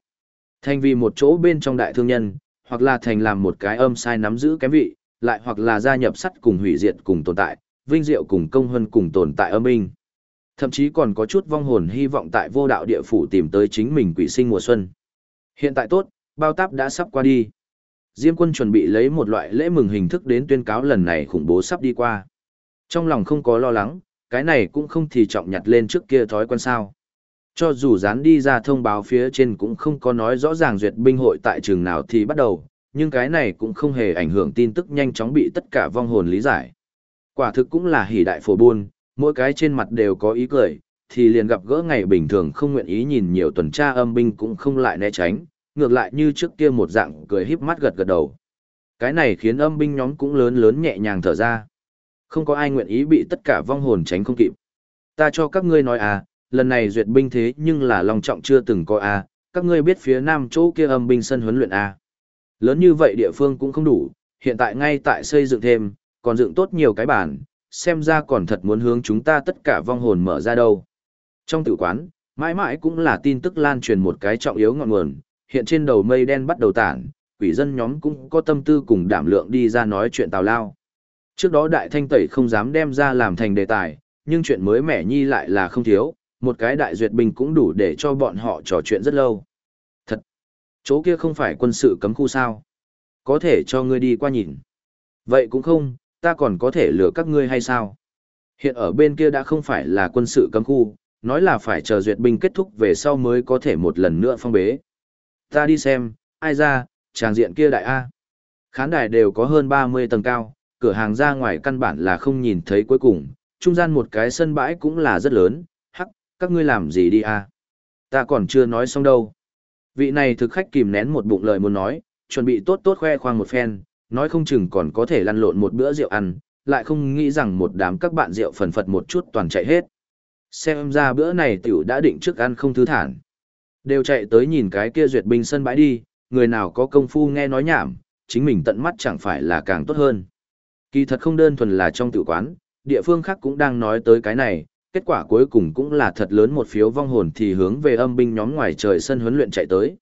Thành vì một chỗ bên trong đại thương nhân, hoặc là thành làm một cái âm sai nắm giữ kém vị, lại hoặc là gia nhập sắt cùng hủy diệt cùng tồn tại, vinh diệu cùng công hân cùng tồn tại âm minh. Thậm chí còn có chút vong hồn hy vọng tại vô đạo địa phủ tìm tới chính mình quỷ sinh mùa xuân. Hiện tại tốt, bao táp đã sắp qua đi. Diêm quân chuẩn bị lấy một loại lễ mừng hình thức đến tuyên cáo lần này khủng bố sắp đi qua. Trong lòng không có lo lắng, cái này cũng không thì trọng nhặt lên trước kia thói quen sao. Cho dù dán đi ra thông báo phía trên cũng không có nói rõ ràng duyệt binh hội tại trường nào thì bắt đầu, nhưng cái này cũng không hề ảnh hưởng tin tức nhanh chóng bị tất cả vong hồn lý giải. Quả thực cũng là hỉ đại phổ buôn, mỗi cái trên mặt đều có ý cười, thì liền gặp gỡ ngày bình thường không nguyện ý nhìn nhiều tuần tra âm binh cũng không lại né tránh, ngược lại như trước kia một dạng cười híp mắt gật gật đầu. Cái này khiến âm binh nhóm cũng lớn lớn nhẹ nhàng thở ra. Không có ai nguyện ý bị tất cả vong hồn tránh không kịp. Ta cho các ngươi nói à, lần này duyệt binh thế nhưng là long trọng chưa từng có à, các ngươi biết phía nam chỗ kia âm binh sân huấn luyện à. Lớn như vậy địa phương cũng không đủ, hiện tại ngay tại xây dựng thêm, còn dựng tốt nhiều cái bản, xem ra còn thật muốn hướng chúng ta tất cả vong hồn mở ra đâu. Trong tử quán, mãi mãi cũng là tin tức lan truyền một cái trọng yếu ngọn nguồn, hiện trên đầu mây đen bắt đầu tản, quỷ dân nhóm cũng có tâm tư cùng đảm lượng đi ra nói chuyện tào lao. Trước đó đại thanh tẩy không dám đem ra làm thành đề tài, nhưng chuyện mới mẻ nhi lại là không thiếu, một cái đại duyệt binh cũng đủ để cho bọn họ trò chuyện rất lâu. Thật! Chỗ kia không phải quân sự cấm khu sao? Có thể cho ngươi đi qua nhìn. Vậy cũng không, ta còn có thể lừa các ngươi hay sao? Hiện ở bên kia đã không phải là quân sự cấm khu, nói là phải chờ duyệt binh kết thúc về sau mới có thể một lần nữa phong bế. Ta đi xem, ai ra, tràng diện kia đại A. Khán đài đều có hơn 30 tầng cao, cửa hàng ra ngoài căn bản là không nhìn thấy cuối cùng, trung gian một cái sân bãi cũng là rất lớn, hắc, các ngươi làm gì đi A. Ta còn chưa nói xong đâu. Vị này thực khách kìm nén một bụng lời muốn nói, chuẩn bị tốt tốt khoe khoang một phen, nói không chừng còn có thể lăn lộn một bữa rượu ăn, lại không nghĩ rằng một đám các bạn rượu phần phật một chút toàn chạy hết. Xem ra bữa này tiểu đã định trước ăn không thứ thản. Đều chạy tới nhìn cái kia duyệt binh sân bãi đi, người nào có công phu nghe nói nhảm, chính mình tận mắt chẳng phải là càng tốt hơn. Kỳ thật không đơn thuần là trong tử quán, địa phương khác cũng đang nói tới cái này, kết quả cuối cùng cũng là thật lớn một phiếu vong hồn thì hướng về âm binh nhóm ngoài trời sân huấn luyện chạy tới.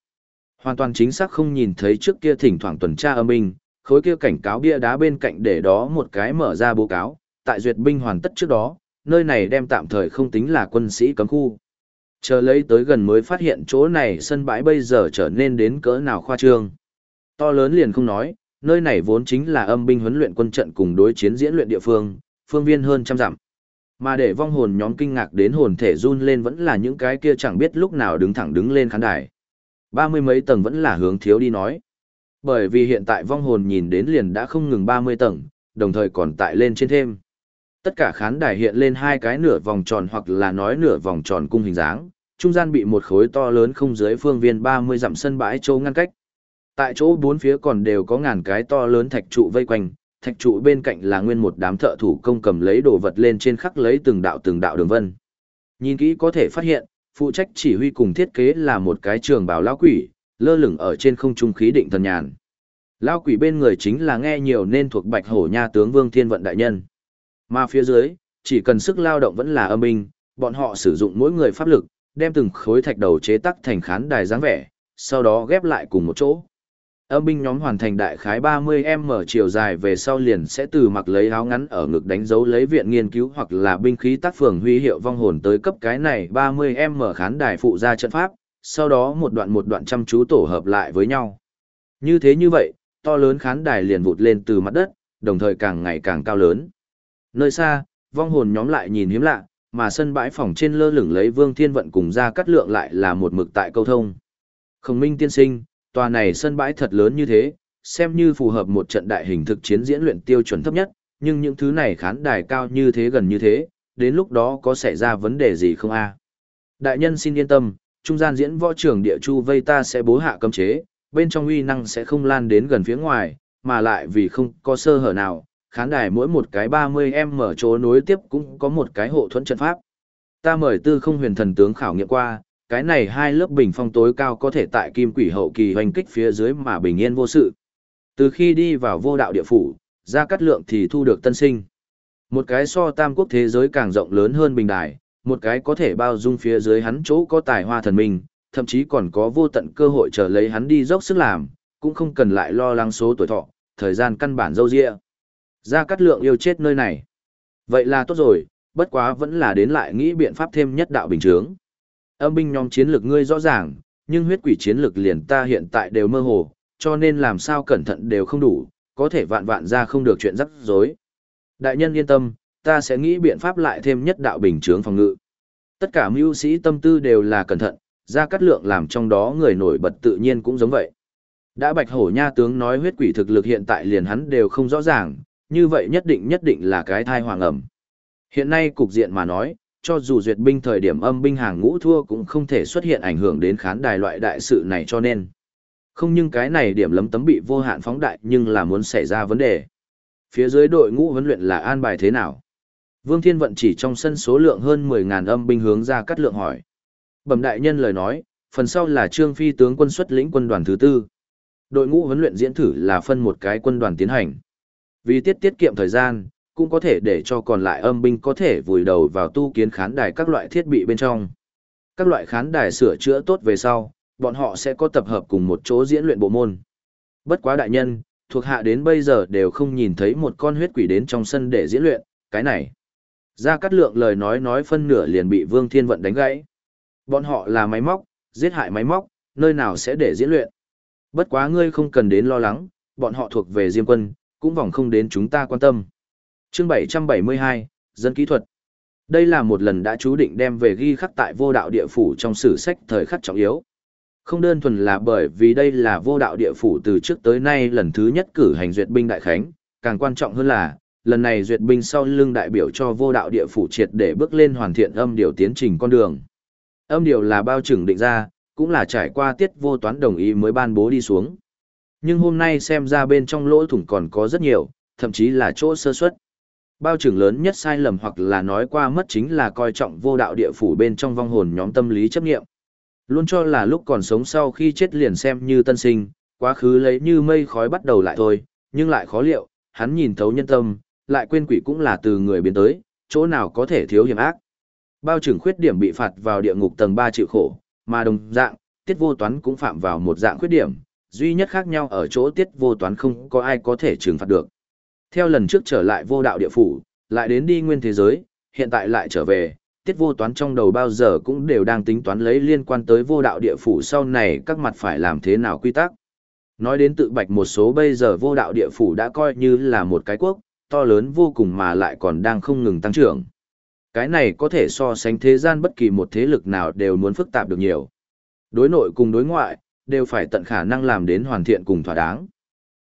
Hoàn toàn chính xác không nhìn thấy trước kia thỉnh thoảng tuần tra âm binh, khối kia cảnh cáo bia đá bên cạnh để đó một cái mở ra bố cáo, tại duyệt binh hoàn tất trước đó, nơi này đem tạm thời không tính là quân sĩ cấm khu. Chờ lấy tới gần mới phát hiện chỗ này sân bãi bây giờ trở nên đến cỡ nào khoa trương. To lớn liền không nói, nơi này vốn chính là âm binh huấn luyện quân trận cùng đối chiến diễn luyện địa phương, phương viên hơn trăm dặm. Mà để vong hồn nhóm kinh ngạc đến hồn thể run lên vẫn là những cái kia chẳng biết lúc nào đứng thẳng đứng lên khán đài. Ba mươi mấy tầng vẫn là hướng thiếu đi nói. Bởi vì hiện tại vong hồn nhìn đến liền đã không ngừng 30 tầng, đồng thời còn tại lên trên thêm. Tất cả khán đài hiện lên hai cái nửa vòng tròn hoặc là nói nửa vòng tròn cung hình dáng, trung gian bị một khối to lớn không dưới phương viên 30 dặm sân bãi chỗ ngăn cách. Tại chỗ bốn phía còn đều có ngàn cái to lớn thạch trụ vây quanh, thạch trụ bên cạnh là nguyên một đám thợ thủ công cầm lấy đồ vật lên trên khắc lấy từng đạo từng đạo đường vân. Nhìn kỹ có thể phát hiện, phụ trách chỉ huy cùng thiết kế là một cái trường bào lão quỷ, lơ lửng ở trên không trung khí định thần nhàn. Lao quỷ bên người chính là nghe nhiều nên thuộc bạch hổ nha tướng Vương Thiên Vận Đại Nhân. Mà phía dưới, chỉ cần sức lao động vẫn là âm binh, bọn họ sử dụng mỗi người pháp lực, đem từng khối thạch đầu chế tác thành khán đài dáng vẻ, sau đó ghép lại cùng một chỗ. Âm binh nhóm hoàn thành đại khái 30m chiều dài về sau liền sẽ từ mặc lấy áo ngắn ở ngực đánh dấu lấy viện nghiên cứu hoặc là binh khí tác phường huy hiệu vong hồn tới cấp cái này 30m khán đài phụ ra trận pháp, sau đó một đoạn một đoạn chăm chú tổ hợp lại với nhau. Như thế như vậy, to lớn khán đài liền vụt lên từ mặt đất, đồng thời càng ngày càng cao lớn. Nơi xa, vong hồn nhóm lại nhìn hiếm lạ, mà sân bãi phòng trên lơ lửng lấy Vương Thiên Vận cùng ra cắt lượng lại là một mực tại câu thông. Khổng Minh tiên sinh, tòa này sân bãi thật lớn như thế, xem như phù hợp một trận đại hình thực chiến diễn luyện tiêu chuẩn thấp nhất, nhưng những thứ này khán đài cao như thế gần như thế, đến lúc đó có xảy ra vấn đề gì không a? Đại nhân xin yên tâm, trung gian diễn võ trường địa chu vây ta sẽ bố hạ cấm chế, bên trong uy năng sẽ không lan đến gần phía ngoài, mà lại vì không có sơ hở nào, khán đài mỗi một cái 30M mở chỗ nối tiếp cũng có một cái hộ thuẫn trận pháp. Ta mời tư không huyền thần tướng khảo nghiệm qua, cái này hai lớp bình phong tối cao có thể tại kim quỷ hậu kỳ hoành kích phía dưới mà bình yên vô sự. Từ khi đi vào vô đạo địa phủ, ra cắt lượng thì thu được tân sinh. Một cái so tam quốc thế giới càng rộng lớn hơn bình đài, một cái có thể bao dung phía dưới hắn chỗ có tài hoa thần minh, thậm chí còn có vô tận cơ hội trở lấy hắn đi dốc sức làm, cũng không cần lại lo lắng số tuổi thọ, thời gian căn bản dâu dịa. Gia Cát Lượng yêu chết nơi này. Vậy là tốt rồi, bất quá vẫn là đến lại nghĩ biện pháp thêm nhất đạo bình chướng. Âm binh nhóm chiến lược ngươi rõ ràng, nhưng huyết quỷ chiến lược liền ta hiện tại đều mơ hồ, cho nên làm sao cẩn thận đều không đủ, có thể vạn vạn ra không được chuyện rắc rối. Đại nhân yên tâm, ta sẽ nghĩ biện pháp lại thêm nhất đạo bình chướng phòng ngự. Tất cả mưu sĩ tâm tư đều là cẩn thận, Gia Cát Lượng làm trong đó người nổi bật tự nhiên cũng giống vậy. Đã Bạch Hổ Nha tướng nói huyết quỷ thực lực hiện tại liền hắn đều không rõ ràng, như vậy nhất định nhất định là cái thai hoàng ẩm. Hiện nay cục diện mà nói, cho dù duyệt binh thời điểm âm binh hàng ngũ thua cũng không thể xuất hiện ảnh hưởng đến khán đài loại đại sự này cho nên. Không nhưng cái này điểm lấm tấm bị vô hạn phóng đại nhưng là muốn xảy ra vấn đề. Phía dưới đội ngũ huấn luyện là an bài thế nào? Vương Thiên Vận chỉ trong sân số lượng hơn 10.000 âm binh hướng ra cắt lượng hỏi. Bẩm đại nhân lời nói, phần sau là Trương Phi tướng quân xuất lĩnh quân đoàn thứ tư. Đội ngũ huấn luyện diễn thử là phân một cái quân đoàn tiến hành. Vì tiết tiết kiệm thời gian, cũng có thể để cho còn lại âm binh có thể vùi đầu vào tu kiến khán đài các loại thiết bị bên trong. Các loại khán đài sửa chữa tốt về sau, bọn họ sẽ có tập hợp cùng một chỗ diễn luyện bộ môn. Bất quá đại nhân, thuộc hạ đến bây giờ đều không nhìn thấy một con huyết quỷ đến trong sân để diễn luyện, cái này. Ra cắt lượng lời nói nói phân nửa liền bị Vương Thiên Vận đánh gãy. Bọn họ là máy móc, giết hại máy móc, nơi nào sẽ để diễn luyện. Bất quá ngươi không cần đến lo lắng, bọn họ thuộc về Diêm quân, cũng vòng không đến chúng ta quan tâm. Chương 772, Dân kỹ thuật. Đây là một lần đã chú định đem về ghi khắc tại vô đạo địa phủ trong sử sách thời khắc trọng yếu. Không đơn thuần là bởi vì đây là vô đạo địa phủ từ trước tới nay lần thứ nhất cử hành duyệt binh đại khánh, càng quan trọng hơn là, lần này duyệt binh sau lưng đại biểu cho vô đạo địa phủ triệt để bước lên hoàn thiện âm điều tiến trình con đường. Âm điều là bao trừng định ra, cũng là trải qua tiết vô toán đồng ý mới ban bố đi xuống. Nhưng hôm nay xem ra bên trong lỗ thủng còn có rất nhiều, thậm chí là chỗ sơ suất. Bao trưởng lớn nhất sai lầm hoặc là nói qua mất chính là coi trọng vô đạo địa phủ bên trong vong hồn nhóm tâm lý chấp nghiệm. Luôn cho là lúc còn sống sau khi chết liền xem như tân sinh, quá khứ lấy như mây khói bắt đầu lại thôi, nhưng lại khó liệu, hắn nhìn thấu nhân tâm, lại quên quỷ cũng là từ người biến tới, chỗ nào có thể thiếu hiểm ác. Bao trưởng khuyết điểm bị phạt vào địa ngục tầng 3 chịu khổ, mà đồng dạng, tiết vô toán cũng phạm vào một dạng khuyết điểm, duy nhất khác nhau ở chỗ tiết vô toán không có ai có thể trừng phạt được. Theo lần trước trở lại vô đạo địa phủ, lại đến đi nguyên thế giới, hiện tại lại trở về, tiết vô toán trong đầu bao giờ cũng đều đang tính toán lấy liên quan tới vô đạo địa phủ sau này các mặt phải làm thế nào quy tắc. Nói đến tự bạch một số bây giờ vô đạo địa phủ đã coi như là một cái quốc, to lớn vô cùng mà lại còn đang không ngừng tăng trưởng. Cái này có thể so sánh thế gian bất kỳ một thế lực nào đều muốn phức tạp được nhiều. Đối nội cùng đối ngoại, đều phải tận khả năng làm đến hoàn thiện cùng thỏa đáng.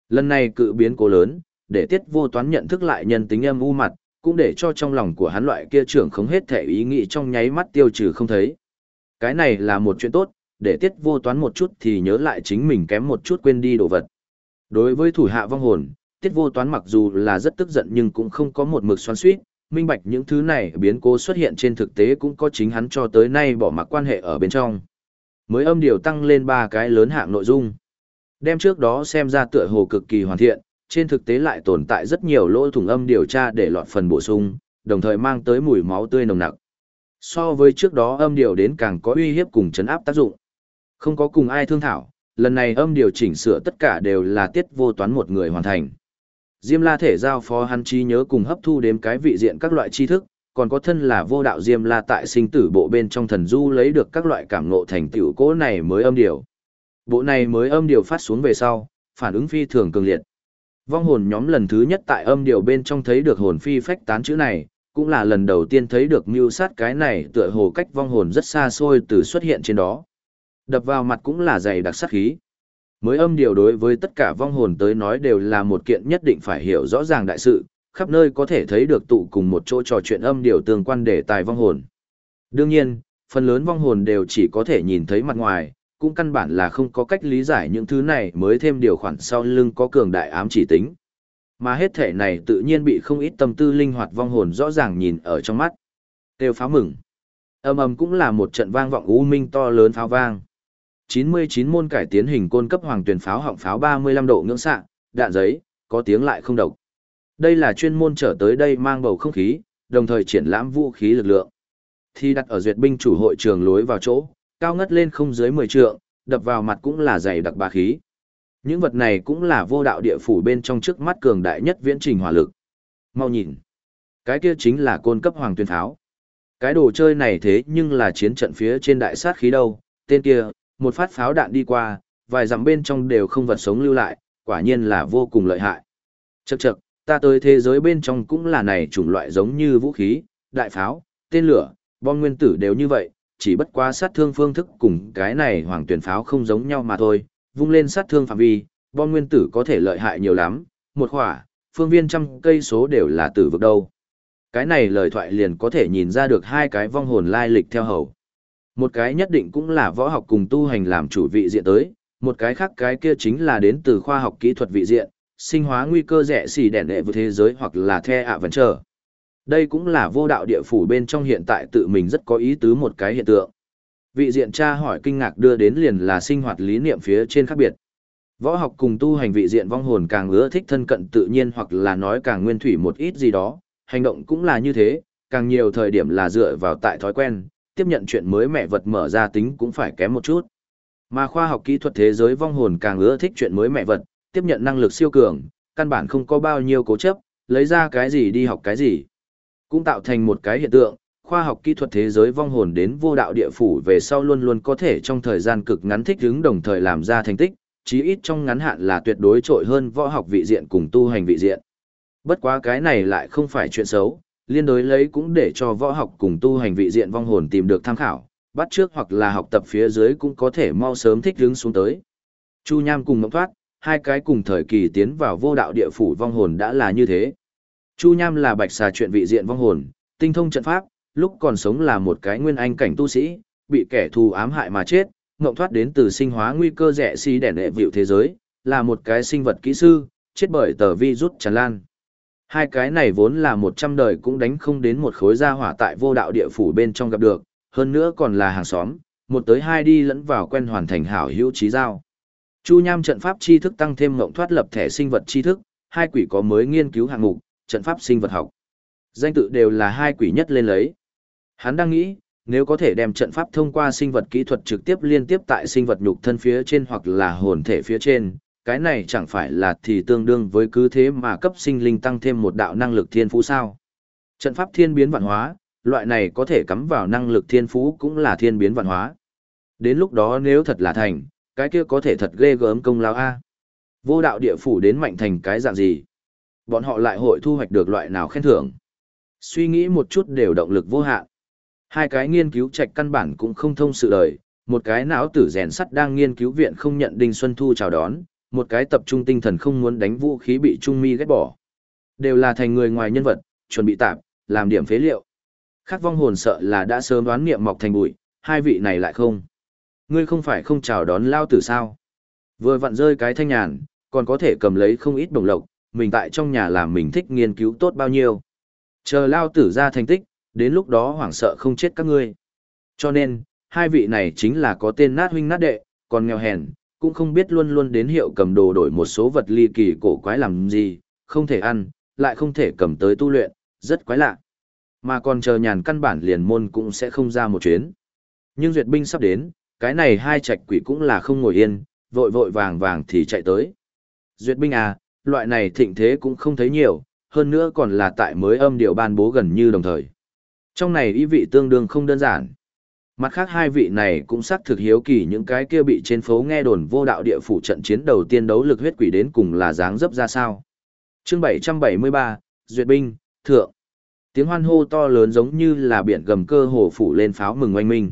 Lần này cự biến cố lớn, để tiết vô toán nhận thức lại nhân tính âm u mặt, cũng để cho trong lòng của hắn loại kia trưởng không hết thể ý nghĩ trong nháy mắt tiêu trừ không thấy. Cái này là một chuyện tốt, để tiết vô toán một chút thì nhớ lại chính mình kém một chút quên đi đồ vật. Đối với thủ hạ vong hồn, tiết vô toán mặc dù là rất tức giận nhưng cũng không có một mực xoắn suýt, minh bạch những thứ này biến cố xuất hiện trên thực tế cũng có chính hắn cho tới nay bỏ mặc quan hệ ở bên trong. Mới âm điều tăng lên ba cái lớn hạng nội dung. Đem trước đó xem ra tựa hồ cực kỳ hoàn thiện, trên thực tế lại tồn tại rất nhiều lỗ thủng âm điều tra để lọt phần bổ sung, đồng thời mang tới mùi máu tươi nồng nặc. So với trước đó âm điều đến càng có uy hiếp cùng chấn áp tác dụng. Không có cùng ai thương thảo, lần này âm điều chỉnh sửa tất cả đều là tiết vô toán một người hoàn thành. Diêm La thể giao phó hắn trí nhớ cùng hấp thu đếm cái vị diện các loại tri thức, còn có thân là vô đạo Diêm La tại sinh tử bộ bên trong thần du lấy được các loại cảm ngộ thành tựu cố này mới âm điều. Bộ này mới âm điều phát xuống về sau, phản ứng phi thường cường liệt. Vong hồn nhóm lần thứ nhất tại âm điều bên trong thấy được hồn phi phách tán chữ này, cũng là lần đầu tiên thấy được mưu sát cái này tựa hồ cách vong hồn rất xa xôi từ xuất hiện trên đó. Đập vào mặt cũng là dày đặc sát khí. Mới âm điều đối với tất cả vong hồn tới nói đều là một kiện nhất định phải hiểu rõ ràng đại sự, khắp nơi có thể thấy được tụ cùng một chỗ trò chuyện âm điều tương quan đề tài vong hồn. Đương nhiên, phần lớn vong hồn đều chỉ có thể nhìn thấy mặt ngoài, cũng căn bản là không có cách lý giải những thứ này mới thêm điều khoản sau lưng có cường đại ám chỉ tính. Mà hết thể này tự nhiên bị không ít tâm tư linh hoạt vong hồn rõ ràng nhìn ở trong mắt. Têu pháo mừng. Âm ầm cũng là một trận vang vọng u minh to lớn pháo vang. 99 môn cải tiến hình côn cấp hoàng tuyển pháo họng pháo 35 độ ngưỡng xạ, đạn giấy, có tiếng lại không độc. Đây là chuyên môn trở tới đây mang bầu không khí, đồng thời triển lãm vũ khí lực lượng. Thi đặt ở duyệt binh chủ hội trường lối vào chỗ, cao ngất lên không dưới 10 trượng, đập vào mặt cũng là dày đặc bá khí. Những vật này cũng là vô đạo địa phủ bên trong trước mắt cường đại nhất viễn trình hỏa lực. Mau nhìn. Cái kia chính là côn cấp hoàng tuyên tháo. Cái đồ chơi này thế nhưng là chiến trận phía trên đại sát khí đâu, tên kia, một phát pháo đạn đi qua, vài dặm bên trong đều không vật sống lưu lại, quả nhiên là vô cùng lợi hại. Chậc chậc, ta tới thế giới bên trong cũng là này chủng loại giống như vũ khí, đại pháo, tên lửa, bom nguyên tử đều như vậy, chỉ bất quá sát thương phương thức cùng cái này hoàng tuyển pháo không giống nhau mà thôi, vung lên sát thương phạm vi, bom nguyên tử có thể lợi hại nhiều lắm, một khỏa, phương viên trăm cây số đều là tử vực đâu. Cái này lời thoại liền có thể nhìn ra được hai cái vong hồn lai lịch theo hầu. Một cái nhất định cũng là võ học cùng tu hành làm chủ vị diện tới, một cái khác cái kia chính là đến từ khoa học kỹ thuật vị diện, sinh hóa nguy cơ rẻ xì đèn đệ với thế giới hoặc là the ạ vẫn chờ. Đây cũng là vô đạo địa phủ bên trong hiện tại tự mình rất có ý tứ một cái hiện tượng. Vị diện tra hỏi kinh ngạc đưa đến liền là sinh hoạt lý niệm phía trên khác biệt. Võ học cùng tu hành vị diện vong hồn càng ưa thích thân cận tự nhiên hoặc là nói càng nguyên thủy một ít gì đó, hành động cũng là như thế, càng nhiều thời điểm là dựa vào tại thói quen, tiếp nhận chuyện mới mẹ vật mở ra tính cũng phải kém một chút. Mà khoa học kỹ thuật thế giới vong hồn càng ưa thích chuyện mới mẹ vật, tiếp nhận năng lực siêu cường, căn bản không có bao nhiêu cố chấp, lấy ra cái gì đi học cái gì. Cũng tạo thành một cái hiện tượng, khoa học kỹ thuật thế giới vong hồn đến vô đạo địa phủ về sau luôn luôn có thể trong thời gian cực ngắn thích ứng đồng thời làm ra thành tích, chí ít trong ngắn hạn là tuyệt đối trội hơn võ học vị diện cùng tu hành vị diện. Bất quá cái này lại không phải chuyện xấu, liên đối lấy cũng để cho võ học cùng tu hành vị diện vong hồn tìm được tham khảo, bắt trước hoặc là học tập phía dưới cũng có thể mau sớm thích hướng xuống tới. Chu Nham cùng Mộng Thoát, hai cái cùng thời kỳ tiến vào vô đạo địa phủ vong hồn đã là như thế. Chu Nham là bạch xà chuyện vị diện vong hồn, tinh thông trận pháp, lúc còn sống là một cái nguyên anh cảnh tu sĩ, bị kẻ thù ám hại mà chết, Mộng Thoát đến từ sinh hóa nguy cơ rẻ xí si đèn đệ vịu thế giới, là một cái sinh vật kỹ sư, chết bởi tờ vi rút tràn lan. Hai cái này vốn là một trăm đời cũng đánh không đến một khối gia hỏa tại vô đạo địa phủ bên trong gặp được, hơn nữa còn là hàng xóm, một tới hai đi lẫn vào quen hoàn thành hảo hữu trí giao. Chu Nham trận pháp tri thức tăng thêm ngộng thoát lập thẻ sinh vật tri thức, hai quỷ có mới nghiên cứu hạng mục, trận pháp sinh vật học. Danh tự đều là hai quỷ nhất lên lấy. Hắn đang nghĩ, nếu có thể đem trận pháp thông qua sinh vật kỹ thuật trực tiếp liên tiếp tại sinh vật nhục thân phía trên hoặc là hồn thể phía trên, cái này chẳng phải là thì tương đương với cứ thế mà cấp sinh linh tăng thêm một đạo năng lực thiên phú sao. Trận pháp thiên biến vạn hóa, loại này có thể cắm vào năng lực thiên phú cũng là thiên biến vạn hóa. Đến lúc đó nếu thật là thành, cái kia có thể thật ghê gớm công lao A. Vô đạo địa phủ đến mạnh thành cái dạng gì? Bọn họ lại hội thu hoạch được loại nào khen thưởng? Suy nghĩ một chút đều động lực vô hạn. Hai cái nghiên cứu trạch căn bản cũng không thông sự đời, một cái não tử rèn sắt đang nghiên cứu viện không nhận Đinh Xuân Thu chào đón, một cái tập trung tinh thần không muốn đánh vũ khí bị Trung Mi ghét bỏ. Đều là thành người ngoài nhân vật, chuẩn bị tạp, làm điểm phế liệu. Khác vong hồn sợ là đã sớm đoán niệm mọc thành bụi, hai vị này lại không. Ngươi không phải không chào đón lao tử sao? Vừa vặn rơi cái thanh nhàn, còn có thể cầm lấy không ít đồng lộc, mình tại trong nhà làm mình thích nghiên cứu tốt bao nhiêu. Chờ lao tử ra thành tích, đến lúc đó hoảng sợ không chết các ngươi. Cho nên, hai vị này chính là có tên nát huynh nát đệ, còn nghèo hèn, cũng không biết luôn luôn đến hiệu cầm đồ đổi một số vật ly kỳ cổ quái làm gì, không thể ăn, lại không thể cầm tới tu luyện, rất quái lạ. Mà còn chờ nhàn căn bản liền môn cũng sẽ không ra một chuyến. Nhưng duyệt binh sắp đến, cái này hai trạch quỷ cũng là không ngồi yên, vội vội vàng vàng thì chạy tới. Duyệt binh à, loại này thịnh thế cũng không thấy nhiều, hơn nữa còn là tại mới âm điều ban bố gần như đồng thời. Trong này ý vị tương đương không đơn giản. Mặt khác hai vị này cũng xác thực hiếu kỳ những cái kia bị trên phố nghe đồn vô đạo địa phủ trận chiến đầu tiên đấu lực huyết quỷ đến cùng là dáng dấp ra sao. Chương 773, Duyệt binh, thượng. Tiếng hoan hô to lớn giống như là biển gầm cơ hồ phủ lên pháo mừng oanh minh.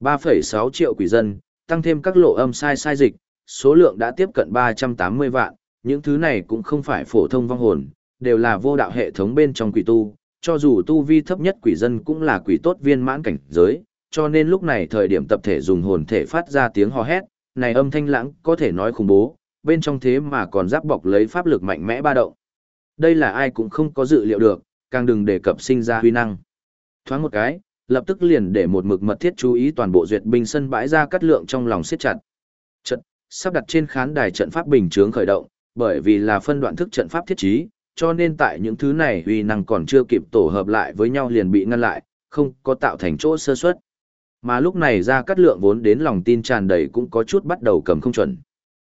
3,6 triệu quỷ dân, tăng thêm các lộ âm sai sai dịch, số lượng đã tiếp cận 380 vạn, những thứ này cũng không phải phổ thông vong hồn, đều là vô đạo hệ thống bên trong quỷ tu, cho dù tu vi thấp nhất quỷ dân cũng là quỷ tốt viên mãn cảnh giới, cho nên lúc này thời điểm tập thể dùng hồn thể phát ra tiếng hò hét, này âm thanh lãng có thể nói khủng bố, bên trong thế mà còn giáp bọc lấy pháp lực mạnh mẽ ba động. Đây là ai cũng không có dự liệu được, càng đừng đề cập sinh ra huy năng. Thoáng một cái, lập tức liền để một mực mật thiết chú ý toàn bộ duyệt binh sân bãi ra cắt lượng trong lòng siết chặt. Trận, sắp đặt trên khán đài trận pháp bình chướng khởi động, bởi vì là phân đoạn thức trận pháp thiết trí, cho nên tại những thứ này huy năng còn chưa kịp tổ hợp lại với nhau liền bị ngăn lại, không có tạo thành chỗ sơ suất. Mà lúc này ra cắt lượng vốn đến lòng tin tràn đầy cũng có chút bắt đầu cầm không chuẩn.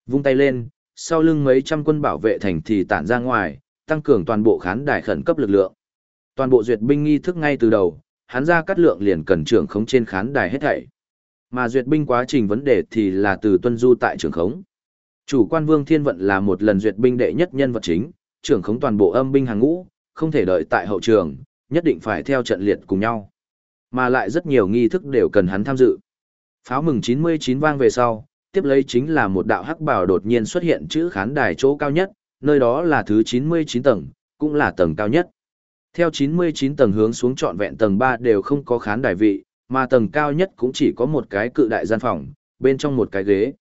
Vung tay lên, sau lưng mấy trăm quân bảo vệ thành thì tản ra ngoài, tăng cường toàn bộ khán đài khẩn cấp lực lượng. Toàn bộ duyệt binh nghi thức ngay từ đầu, hắn ra cắt lượng liền cần trưởng khống trên khán đài hết thảy. Mà duyệt binh quá trình vấn đề thì là từ tuân du tại trưởng khống. Chủ quan Vương Thiên Vận là một lần duyệt binh đệ nhất nhân vật chính, trưởng khống toàn bộ âm binh hàng ngũ, không thể đợi tại hậu trường, nhất định phải theo trận liệt cùng nhau. Mà lại rất nhiều nghi thức đều cần hắn tham dự. Pháo mừng 99 vang về sau, tiếp lấy chính là một đạo hắc bảo đột nhiên xuất hiện chữ khán đài chỗ cao nhất, nơi đó là thứ 99 tầng, cũng là tầng cao nhất. Theo 99 tầng hướng xuống trọn vẹn tầng 3 đều không có khán đài vị, mà tầng cao nhất cũng chỉ có một cái cự đại gian phòng, bên trong một cái ghế.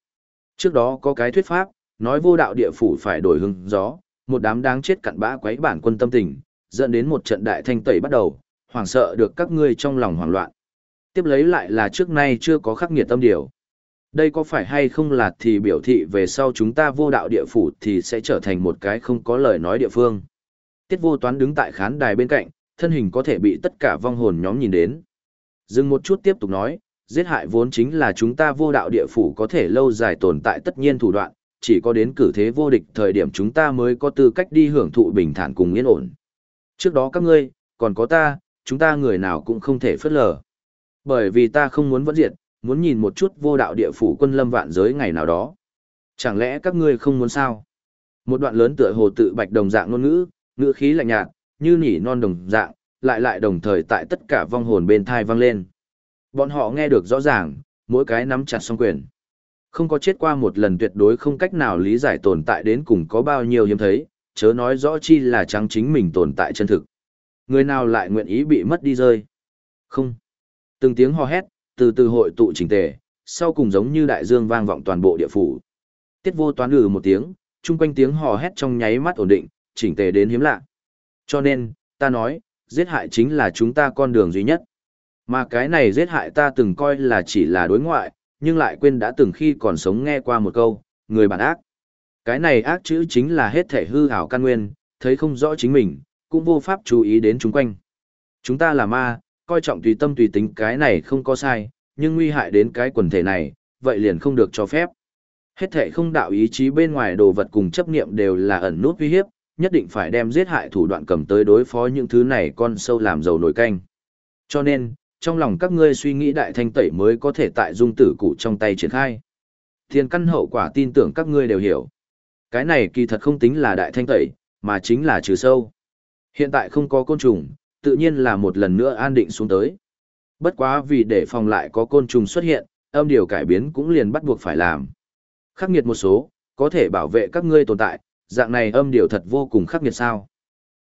Trước đó có cái thuyết pháp, nói vô đạo địa phủ phải đổi hưng gió, một đám đáng chết cặn bã quấy bản quân tâm tình, dẫn đến một trận đại thanh tẩy bắt đầu, hoảng sợ được các ngươi trong lòng hoảng loạn. Tiếp lấy lại là trước nay chưa có khắc nghiệt tâm điều. Đây có phải hay không là thì biểu thị về sau chúng ta vô đạo địa phủ thì sẽ trở thành một cái không có lời nói địa phương. Tiết vô toán đứng tại khán đài bên cạnh, thân hình có thể bị tất cả vong hồn nhóm nhìn đến. Dừng một chút tiếp tục nói, giết hại vốn chính là chúng ta vô đạo địa phủ có thể lâu dài tồn tại tất nhiên thủ đoạn, chỉ có đến cử thế vô địch thời điểm chúng ta mới có tư cách đi hưởng thụ bình thản cùng yên ổn. Trước đó các ngươi, còn có ta, chúng ta người nào cũng không thể phớt lờ. Bởi vì ta không muốn vẫn diệt, muốn nhìn một chút vô đạo địa phủ quân lâm vạn giới ngày nào đó. Chẳng lẽ các ngươi không muốn sao? Một đoạn lớn tựa hồ tự bạch đồng dạng ngôn ngữ, ngữ khí lạnh nhạt, như nỉ non đồng dạng, lại lại đồng thời tại tất cả vong hồn bên thai vang lên. Bọn họ nghe được rõ ràng, mỗi cái nắm chặt song quyền. Không có chết qua một lần tuyệt đối không cách nào lý giải tồn tại đến cùng có bao nhiêu hiếm thấy, chớ nói rõ chi là trắng chính mình tồn tại chân thực. Người nào lại nguyện ý bị mất đi rơi? Không. Từng tiếng hò hét, từ từ hội tụ chỉnh tề, sau cùng giống như đại dương vang vọng toàn bộ địa phủ. Tiết vô toán ừ một tiếng, chung quanh tiếng hò hét trong nháy mắt ổn định, chỉnh tề đến hiếm lạ. Cho nên, ta nói, giết hại chính là chúng ta con đường duy nhất. Mà cái này giết hại ta từng coi là chỉ là đối ngoại, nhưng lại quên đã từng khi còn sống nghe qua một câu, người bản ác. Cái này ác chữ chính là hết thể hư ảo căn nguyên, thấy không rõ chính mình, cũng vô pháp chú ý đến chúng quanh. Chúng ta là ma, coi trọng tùy tâm tùy tính cái này không có sai, nhưng nguy hại đến cái quần thể này, vậy liền không được cho phép. Hết thể không đạo ý chí bên ngoài đồ vật cùng chấp niệm đều là ẩn nút uy hiếp, nhất định phải đem giết hại thủ đoạn cầm tới đối phó những thứ này con sâu làm dầu nổi canh. Cho nên, trong lòng các ngươi suy nghĩ đại thanh tẩy mới có thể tại dung tử cụ trong tay triển khai. Thiên căn hậu quả tin tưởng các ngươi đều hiểu. Cái này kỳ thật không tính là đại thanh tẩy, mà chính là trừ sâu. Hiện tại không có côn trùng, tự nhiên là một lần nữa an định xuống tới. Bất quá vì để phòng lại có côn trùng xuất hiện, âm điều cải biến cũng liền bắt buộc phải làm. Khắc nghiệt một số, có thể bảo vệ các ngươi tồn tại, dạng này âm điều thật vô cùng khắc nghiệt sao.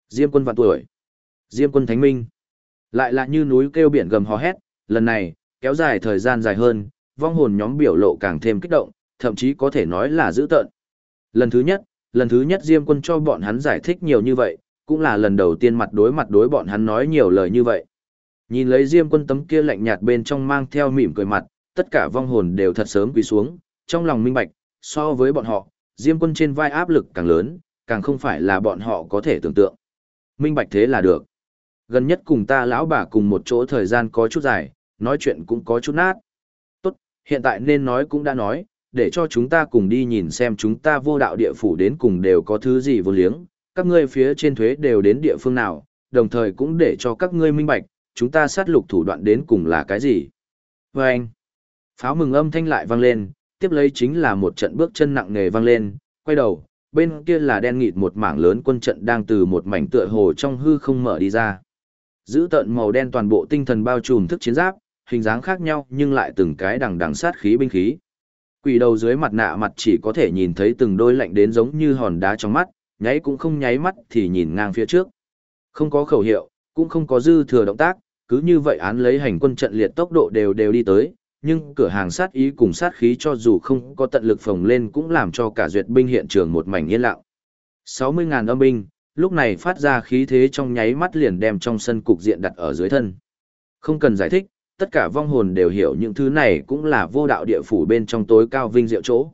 Diêm quân vạn tuổi. Diêm quân thánh minh. Lại là như núi kêu biển gầm hò hét, lần này, kéo dài thời gian dài hơn, vong hồn nhóm biểu lộ càng thêm kích động, thậm chí có thể nói là dữ tợn. Lần thứ nhất, lần thứ nhất Diêm quân cho bọn hắn giải thích nhiều như vậy, cũng là lần đầu tiên mặt đối mặt đối bọn hắn nói nhiều lời như vậy. Nhìn lấy Diêm quân tấm kia lạnh nhạt bên trong mang theo mỉm cười mặt, tất cả vong hồn đều thật sớm quỳ xuống, trong lòng minh bạch, so với bọn họ, Diêm quân trên vai áp lực càng lớn, càng không phải là bọn họ có thể tưởng tượng. Minh bạch thế là được. Gần nhất cùng ta lão bà cùng một chỗ thời gian có chút dài, nói chuyện cũng có chút nát. Tốt, hiện tại nên nói cũng đã nói, để cho chúng ta cùng đi nhìn xem chúng ta vô đạo địa phủ đến cùng đều có thứ gì vô liếng, các ngươi phía trên thuế đều đến địa phương nào, đồng thời cũng để cho các ngươi minh bạch, chúng ta sát lục thủ đoạn đến cùng là cái gì. Và anh, pháo mừng âm thanh lại vang lên, tiếp lấy chính là một trận bước chân nặng nề vang lên, quay đầu, bên kia là đen nghịt một mảng lớn quân trận đang từ một mảnh tựa hồ trong hư không mở đi ra. Giữ tận màu đen toàn bộ tinh thần bao trùm thức chiến giáp, hình dáng khác nhau nhưng lại từng cái đằng đằng sát khí binh khí. Quỷ đầu dưới mặt nạ mặt chỉ có thể nhìn thấy từng đôi lạnh đến giống như hòn đá trong mắt, nháy cũng không nháy mắt thì nhìn ngang phía trước. Không có khẩu hiệu, cũng không có dư thừa động tác, cứ như vậy án lấy hành quân trận liệt tốc độ đều đều đi tới, nhưng cửa hàng sát ý cùng sát khí cho dù không có tận lực phồng lên cũng làm cho cả duyệt binh hiện trường một mảnh yên lặng. 60.000 âm binh, lúc này phát ra khí thế trong nháy mắt liền đem trong sân cục diện đặt ở dưới thân. Không cần giải thích, tất cả vong hồn đều hiểu những thứ này cũng là vô đạo địa phủ bên trong tối cao vinh diệu chỗ.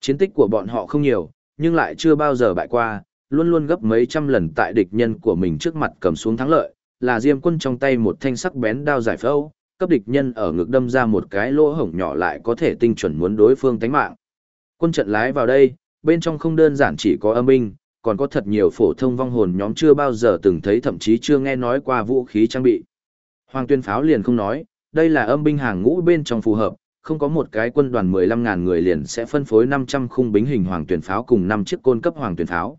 Chiến tích của bọn họ không nhiều, nhưng lại chưa bao giờ bại qua, luôn luôn gấp mấy trăm lần tại địch nhân của mình trước mặt cầm xuống thắng lợi, là Diêm Quân trong tay một thanh sắc bén đao giải phẫu, cấp địch nhân ở ngực đâm ra một cái lỗ hổng nhỏ lại có thể tinh chuẩn muốn đối phương tánh mạng. Quân trận lái vào đây, bên trong không đơn giản chỉ có âm binh, còn có thật nhiều phổ thông vong hồn nhóm chưa bao giờ từng thấy thậm chí chưa nghe nói qua vũ khí trang bị. Hoàng tuyên pháo liền không nói, đây là âm binh hàng ngũ bên trong phù hợp, không có một cái quân đoàn 15.000 người liền sẽ phân phối 500 khung bính hình hoàng tuyển pháo cùng 5 chiếc côn cấp hoàng tuyển pháo.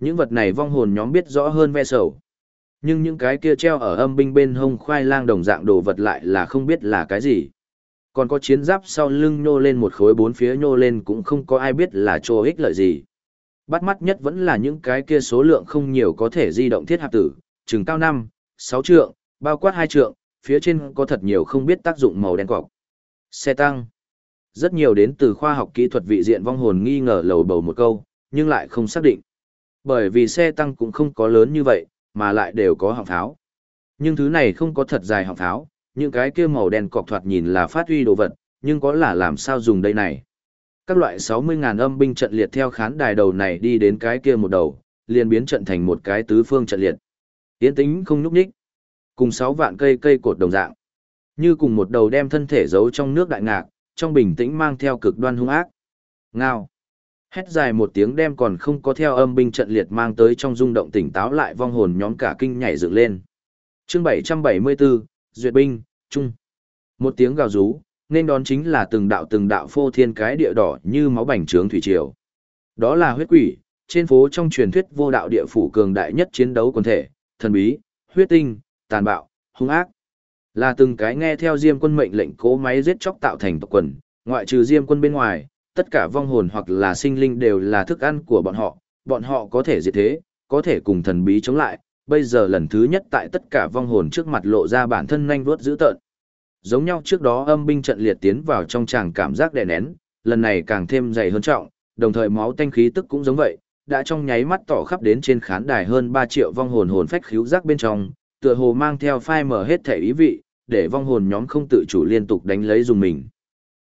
Những vật này vong hồn nhóm biết rõ hơn ve sầu. Nhưng những cái kia treo ở âm binh bên hông khoai lang đồng dạng đồ vật lại là không biết là cái gì. Còn có chiến giáp sau lưng nhô lên một khối bốn phía nhô lên cũng không có ai biết là cho ích lợi gì. Bắt mắt nhất vẫn là những cái kia số lượng không nhiều có thể di động thiết hạp tử, chừng cao 5, 6 trượng, bao quát 2 trượng, phía trên có thật nhiều không biết tác dụng màu đen cọc. Xe tăng. Rất nhiều đến từ khoa học kỹ thuật vị diện vong hồn nghi ngờ lầu bầu một câu, nhưng lại không xác định. Bởi vì xe tăng cũng không có lớn như vậy, mà lại đều có họng pháo. Nhưng thứ này không có thật dài họng pháo, những cái kia màu đen cọc thoạt nhìn là phát huy đồ vật, nhưng có là làm sao dùng đây này. Các loại 60.000 âm binh trận liệt theo khán đài đầu này đi đến cái kia một đầu, liền biến trận thành một cái tứ phương trận liệt. Tiến tính không nhúc nhích. Cùng 6 vạn cây cây cột đồng dạng. Như cùng một đầu đem thân thể giấu trong nước đại ngạc, trong bình tĩnh mang theo cực đoan hung ác. Ngao. Hét dài một tiếng đem còn không có theo âm binh trận liệt mang tới trong rung động tỉnh táo lại vong hồn nhóm cả kinh nhảy dựng lên. Chương 774, Duyệt binh, Trung. Một tiếng gào rú, nên đón chính là từng đạo từng đạo phô thiên cái địa đỏ như máu bành trướng thủy triều. Đó là huyết quỷ, trên phố trong truyền thuyết vô đạo địa phủ cường đại nhất chiến đấu quần thể, thần bí, huyết tinh, tàn bạo, hung ác. Là từng cái nghe theo Diêm quân mệnh lệnh cố máy giết chóc tạo thành tộc quần, ngoại trừ Diêm quân bên ngoài, tất cả vong hồn hoặc là sinh linh đều là thức ăn của bọn họ, bọn họ có thể diệt thế, có thể cùng thần bí chống lại, bây giờ lần thứ nhất tại tất cả vong hồn trước mặt lộ ra bản thân nhanh vuốt dữ tợn. Giống nhau trước đó âm binh trận liệt tiến vào trong tràng cảm giác đè nén, lần này càng thêm dày hơn trọng, đồng thời máu tanh khí tức cũng giống vậy, đã trong nháy mắt tỏ khắp đến trên khán đài hơn 3 triệu vong hồn hồn phách khíu giác bên trong, tựa hồ mang theo phai mở hết thể ý vị, để vong hồn nhóm không tự chủ liên tục đánh lấy dùng mình.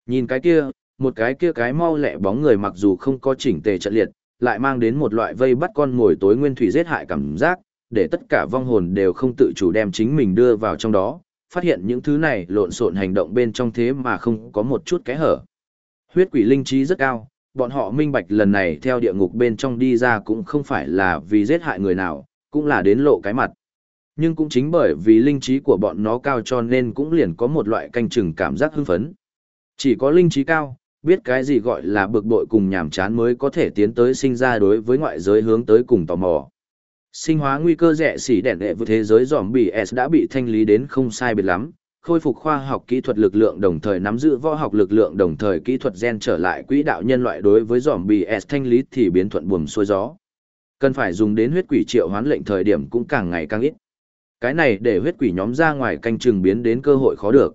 Nhìn cái kia, một cái kia cái mau lẹ bóng người mặc dù không có chỉnh tề trận liệt, lại mang đến một loại vây bắt con ngồi tối nguyên thủy giết hại cảm giác, để tất cả vong hồn đều không tự chủ đem chính mình đưa vào trong đó, phát hiện những thứ này lộn xộn hành động bên trong thế mà không có một chút kẽ hở. Huyết quỷ linh trí rất cao, bọn họ minh bạch lần này theo địa ngục bên trong đi ra cũng không phải là vì giết hại người nào, cũng là đến lộ cái mặt. Nhưng cũng chính bởi vì linh trí của bọn nó cao cho nên cũng liền có một loại canh chừng cảm giác hưng phấn. Chỉ có linh trí cao, biết cái gì gọi là bực bội cùng nhàm chán mới có thể tiến tới sinh ra đối với ngoại giới hướng tới cùng tò mò. Sinh hóa nguy cơ rẻ xỉ đèn đệ với thế giới zombie S đã bị thanh lý đến không sai biệt lắm, khôi phục khoa học kỹ thuật lực lượng đồng thời nắm giữ võ học lực lượng đồng thời kỹ thuật gen trở lại quỹ đạo nhân loại đối với zombie S thanh lý thì biến thuận buồm xuôi gió. Cần phải dùng đến huyết quỷ triệu hoán lệnh thời điểm cũng càng ngày càng ít. Cái này để huyết quỷ nhóm ra ngoài canh chừng biến đến cơ hội khó được.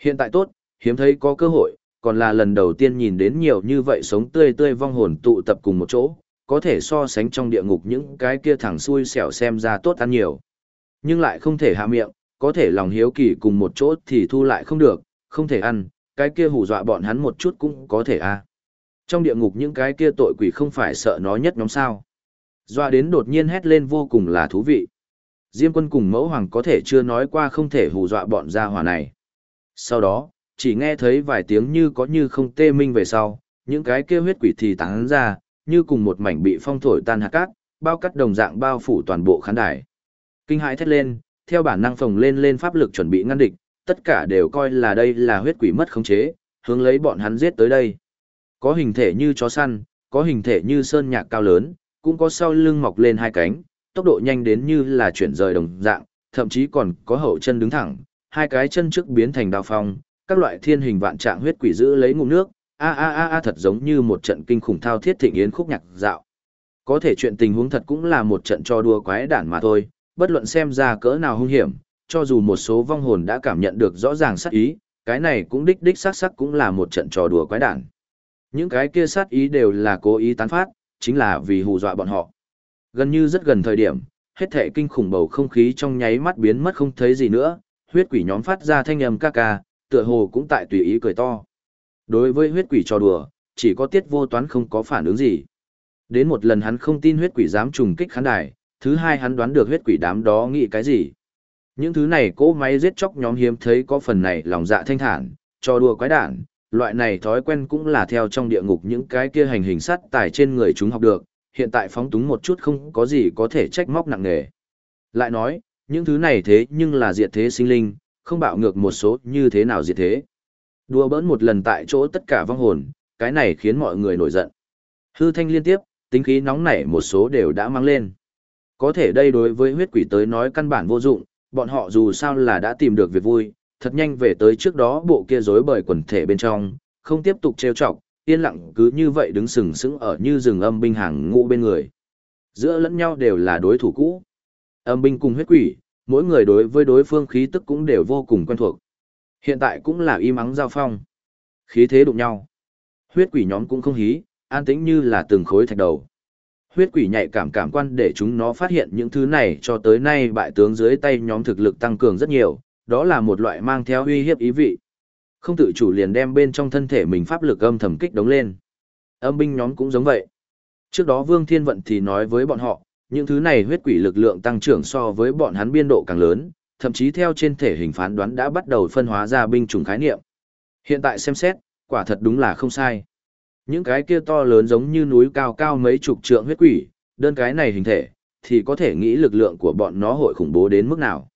Hiện tại tốt, hiếm thấy có cơ hội, còn là lần đầu tiên nhìn đến nhiều như vậy sống tươi tươi vong hồn tụ tập cùng một chỗ, có thể so sánh trong địa ngục những cái kia thẳng xui xẻo xem ra tốt ăn nhiều. Nhưng lại không thể hạ miệng, có thể lòng hiếu kỳ cùng một chỗ thì thu lại không được, không thể ăn, cái kia hù dọa bọn hắn một chút cũng có thể a. À. Trong địa ngục những cái kia tội quỷ không phải sợ nó nhất nhóm sao. Dọa đến đột nhiên hét lên vô cùng là thú vị. Diêm quân cùng mẫu hoàng có thể chưa nói qua không thể hù dọa bọn gia hỏa này. Sau đó, chỉ nghe thấy vài tiếng như có như không tê minh về sau, những cái kia huyết quỷ thì tán ra, như cùng một mảnh bị phong thổi tan hạt cát, bao cắt đồng dạng bao phủ toàn bộ khán đài. Kinh hãi thét lên, theo bản năng phồng lên lên pháp lực chuẩn bị ngăn địch, tất cả đều coi là đây là huyết quỷ mất khống chế, hướng lấy bọn hắn giết tới đây. Có hình thể như chó săn, có hình thể như sơn nhạc cao lớn, cũng có sau lưng mọc lên hai cánh, tốc độ nhanh đến như là chuyển rời đồng dạng, thậm chí còn có hậu chân đứng thẳng, hai cái chân trước biến thành đao phong, các loại thiên hình vạn trạng huyết quỷ giữ lấy ngụm nước, a a a a thật giống như một trận kinh khủng thao thiết thịnh yến khúc nhạc dạo. Có thể chuyện tình huống thật cũng là một trận cho đùa quái đản mà thôi, bất luận xem ra cỡ nào hung hiểm, cho dù một số vong hồn đã cảm nhận được rõ ràng sát ý, cái này cũng đích đích sát sắc cũng là một trận trò đùa quái đản. Những cái kia sát ý đều là cố ý tán phát, chính là vì hù dọa bọn họ. Gần như rất gần thời điểm, hết thể kinh khủng bầu không khí trong nháy mắt biến mất không thấy gì nữa, huyết quỷ nhóm phát ra thanh âm ca ca, tựa hồ cũng tại tùy ý cười to. Đối với huyết quỷ trò đùa, chỉ có tiết vô toán không có phản ứng gì. Đến một lần hắn không tin huyết quỷ dám trùng kích khán đài, thứ hai hắn đoán được huyết quỷ đám đó nghĩ cái gì. Những thứ này cỗ máy giết chóc nhóm hiếm thấy có phần này lòng dạ thanh thản, trò đùa quái đản, loại này thói quen cũng là theo trong địa ngục những cái kia hành hình sắt tài trên người chúng học được, hiện tại phóng túng một chút không có gì có thể trách móc nặng nề. Lại nói, những thứ này thế nhưng là diệt thế sinh linh, không bạo ngược một số như thế nào diệt thế. Đùa bỡn một lần tại chỗ tất cả vong hồn, cái này khiến mọi người nổi giận. Hư thanh liên tiếp, tính khí nóng nảy một số đều đã mang lên. Có thể đây đối với huyết quỷ tới nói căn bản vô dụng, bọn họ dù sao là đã tìm được việc vui, thật nhanh về tới trước đó bộ kia rối bời quần thể bên trong, không tiếp tục trêu chọc, yên lặng cứ như vậy đứng sừng sững ở như rừng âm binh hàng ngũ bên người. Giữa lẫn nhau đều là đối thủ cũ. Âm binh cùng huyết quỷ, mỗi người đối với đối phương khí tức cũng đều vô cùng quen thuộc. Hiện tại cũng là im ắng giao phong. Khí thế đụng nhau. Huyết quỷ nhóm cũng không hí, an tĩnh như là từng khối thạch đầu. Huyết quỷ nhạy cảm cảm quan để chúng nó phát hiện những thứ này cho tới nay bại tướng dưới tay nhóm thực lực tăng cường rất nhiều, đó là một loại mang theo uy hiếp ý vị. Không tự chủ liền đem bên trong thân thể mình pháp lực âm thầm kích đống lên. Âm binh nhóm cũng giống vậy. Trước đó Vương Thiên Vận thì nói với bọn họ, những thứ này huyết quỷ lực lượng tăng trưởng so với bọn hắn biên độ càng lớn, thậm chí theo trên thể hình phán đoán đã bắt đầu phân hóa ra binh chủng khái niệm. Hiện tại xem xét, quả thật đúng là không sai. Những cái kia to lớn giống như núi cao cao mấy chục trượng huyết quỷ, đơn cái này hình thể, thì có thể nghĩ lực lượng của bọn nó hội khủng bố đến mức nào.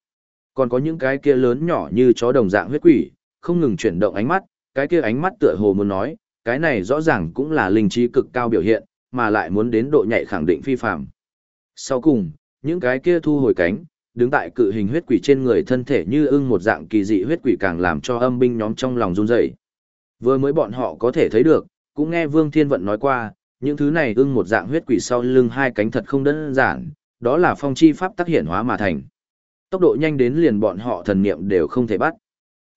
Còn có những cái kia lớn nhỏ như chó đồng dạng huyết quỷ, không ngừng chuyển động ánh mắt, cái kia ánh mắt tựa hồ muốn nói, cái này rõ ràng cũng là linh trí cực cao biểu hiện, mà lại muốn đến độ nhạy khẳng định phi phạm. Sau cùng, những cái kia thu hồi cánh, đứng tại cự hình huyết quỷ trên người thân thể như ưng một dạng kỳ dị huyết quỷ càng làm cho âm binh nhóm trong lòng run rẩy. Vừa mới bọn họ có thể thấy được, cũng nghe Vương Thiên Vận nói qua, những thứ này ưng một dạng huyết quỷ sau lưng hai cánh thật không đơn giản, đó là phong chi pháp tác hiện hóa mà thành. Tốc độ nhanh đến liền bọn họ thần niệm đều không thể bắt.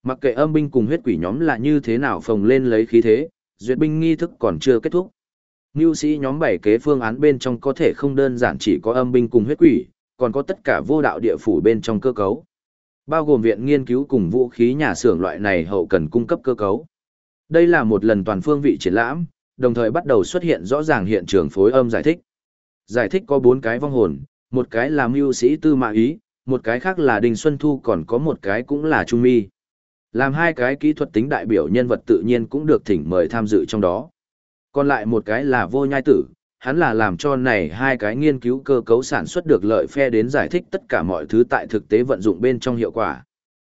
Mặc kệ âm binh cùng huyết quỷ nhóm là như thế nào phồng lên lấy khí thế, duyệt binh nghi thức còn chưa kết thúc. Ngưu sĩ nhóm bảy kế phương án bên trong có thể không đơn giản chỉ có âm binh cùng huyết quỷ, còn có tất cả vô đạo địa phủ bên trong cơ cấu. Bao gồm viện nghiên cứu cùng vũ khí nhà xưởng loại này hậu cần cung cấp cơ cấu. Đây là một lần toàn phương vị triển lãm, đồng thời bắt đầu xuất hiện rõ ràng hiện trường phối âm giải thích. Giải thích có bốn cái vong hồn, một cái là mưu sĩ tư mã ý, một cái khác là Đình Xuân Thu còn có một cái cũng là Trung Mi. Làm hai cái kỹ thuật tính đại biểu nhân vật tự nhiên cũng được thỉnh mời tham dự trong đó. Còn lại một cái là vô nhai tử, hắn là làm cho này hai cái nghiên cứu cơ cấu sản xuất được lợi phe đến giải thích tất cả mọi thứ tại thực tế vận dụng bên trong hiệu quả.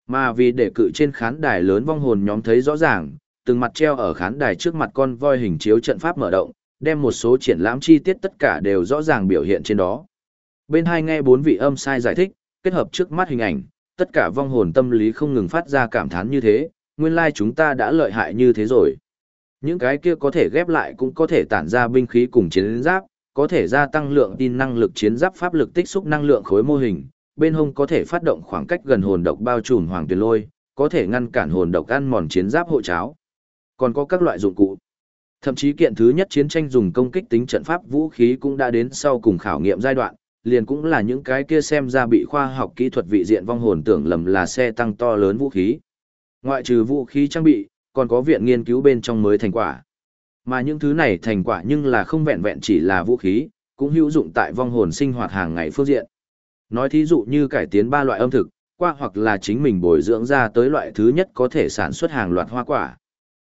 Mà vì để cự trên khán đài lớn vong hồn nhóm thấy rõ ràng, từng mặt treo ở khán đài trước mặt con voi hình chiếu trận pháp mở động, đem một số triển lãm chi tiết tất cả đều rõ ràng biểu hiện trên đó. Bên hai nghe bốn vị âm sai giải thích, kết hợp trước mắt hình ảnh, tất cả vong hồn tâm lý không ngừng phát ra cảm thán như thế, nguyên lai chúng ta đã lợi hại như thế rồi. Những cái kia có thể ghép lại cũng có thể tản ra binh khí cùng chiến giáp, có thể gia tăng lượng tin năng lực chiến giáp pháp lực tích xúc năng lượng khối mô hình, bên hông có thể phát động khoảng cách gần hồn độc bao trùm hoàng tuyệt lôi, có thể ngăn cản hồn độc ăn mòn chiến giáp hộ cháo. Còn có các loại dụng cụ. Thậm chí kiện thứ nhất chiến tranh dùng công kích tính trận pháp vũ khí cũng đã đến sau cùng khảo nghiệm giai đoạn, liền cũng là những cái kia xem ra bị khoa học kỹ thuật vị diện vong hồn tưởng lầm là xe tăng to lớn vũ khí. Ngoại trừ vũ khí trang bị, còn có viện nghiên cứu bên trong mới thành quả. Mà những thứ này thành quả nhưng là không vẹn vẹn chỉ là vũ khí, cũng hữu dụng tại vong hồn sinh hoạt hàng ngày phương diện. Nói thí dụ như cải tiến ba loại âm thực, qua hoặc là chính mình bồi dưỡng ra tới loại thứ nhất có thể sản xuất hàng loạt hoa quả.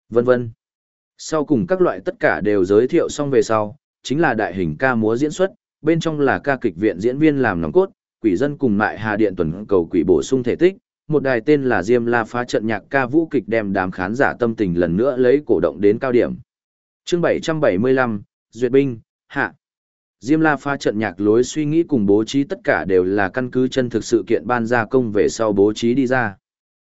Vân vân. Sau cùng các loại tất cả đều giới thiệu xong về sau, chính là đại hình ca múa diễn xuất, bên trong là ca kịch viện diễn viên làm nòng cốt, quỷ dân cùng mại hà điện tuần cầu quỷ bổ sung thể tích, một đài tên là Diêm La phá trận nhạc ca vũ kịch đem đám khán giả tâm tình lần nữa lấy cổ động đến cao điểm. Chương 775, Duyệt binh, hạ. Diêm La phá trận nhạc lối suy nghĩ cùng bố trí tất cả đều là căn cứ chân thực sự kiện ban ra công về sau bố trí đi ra.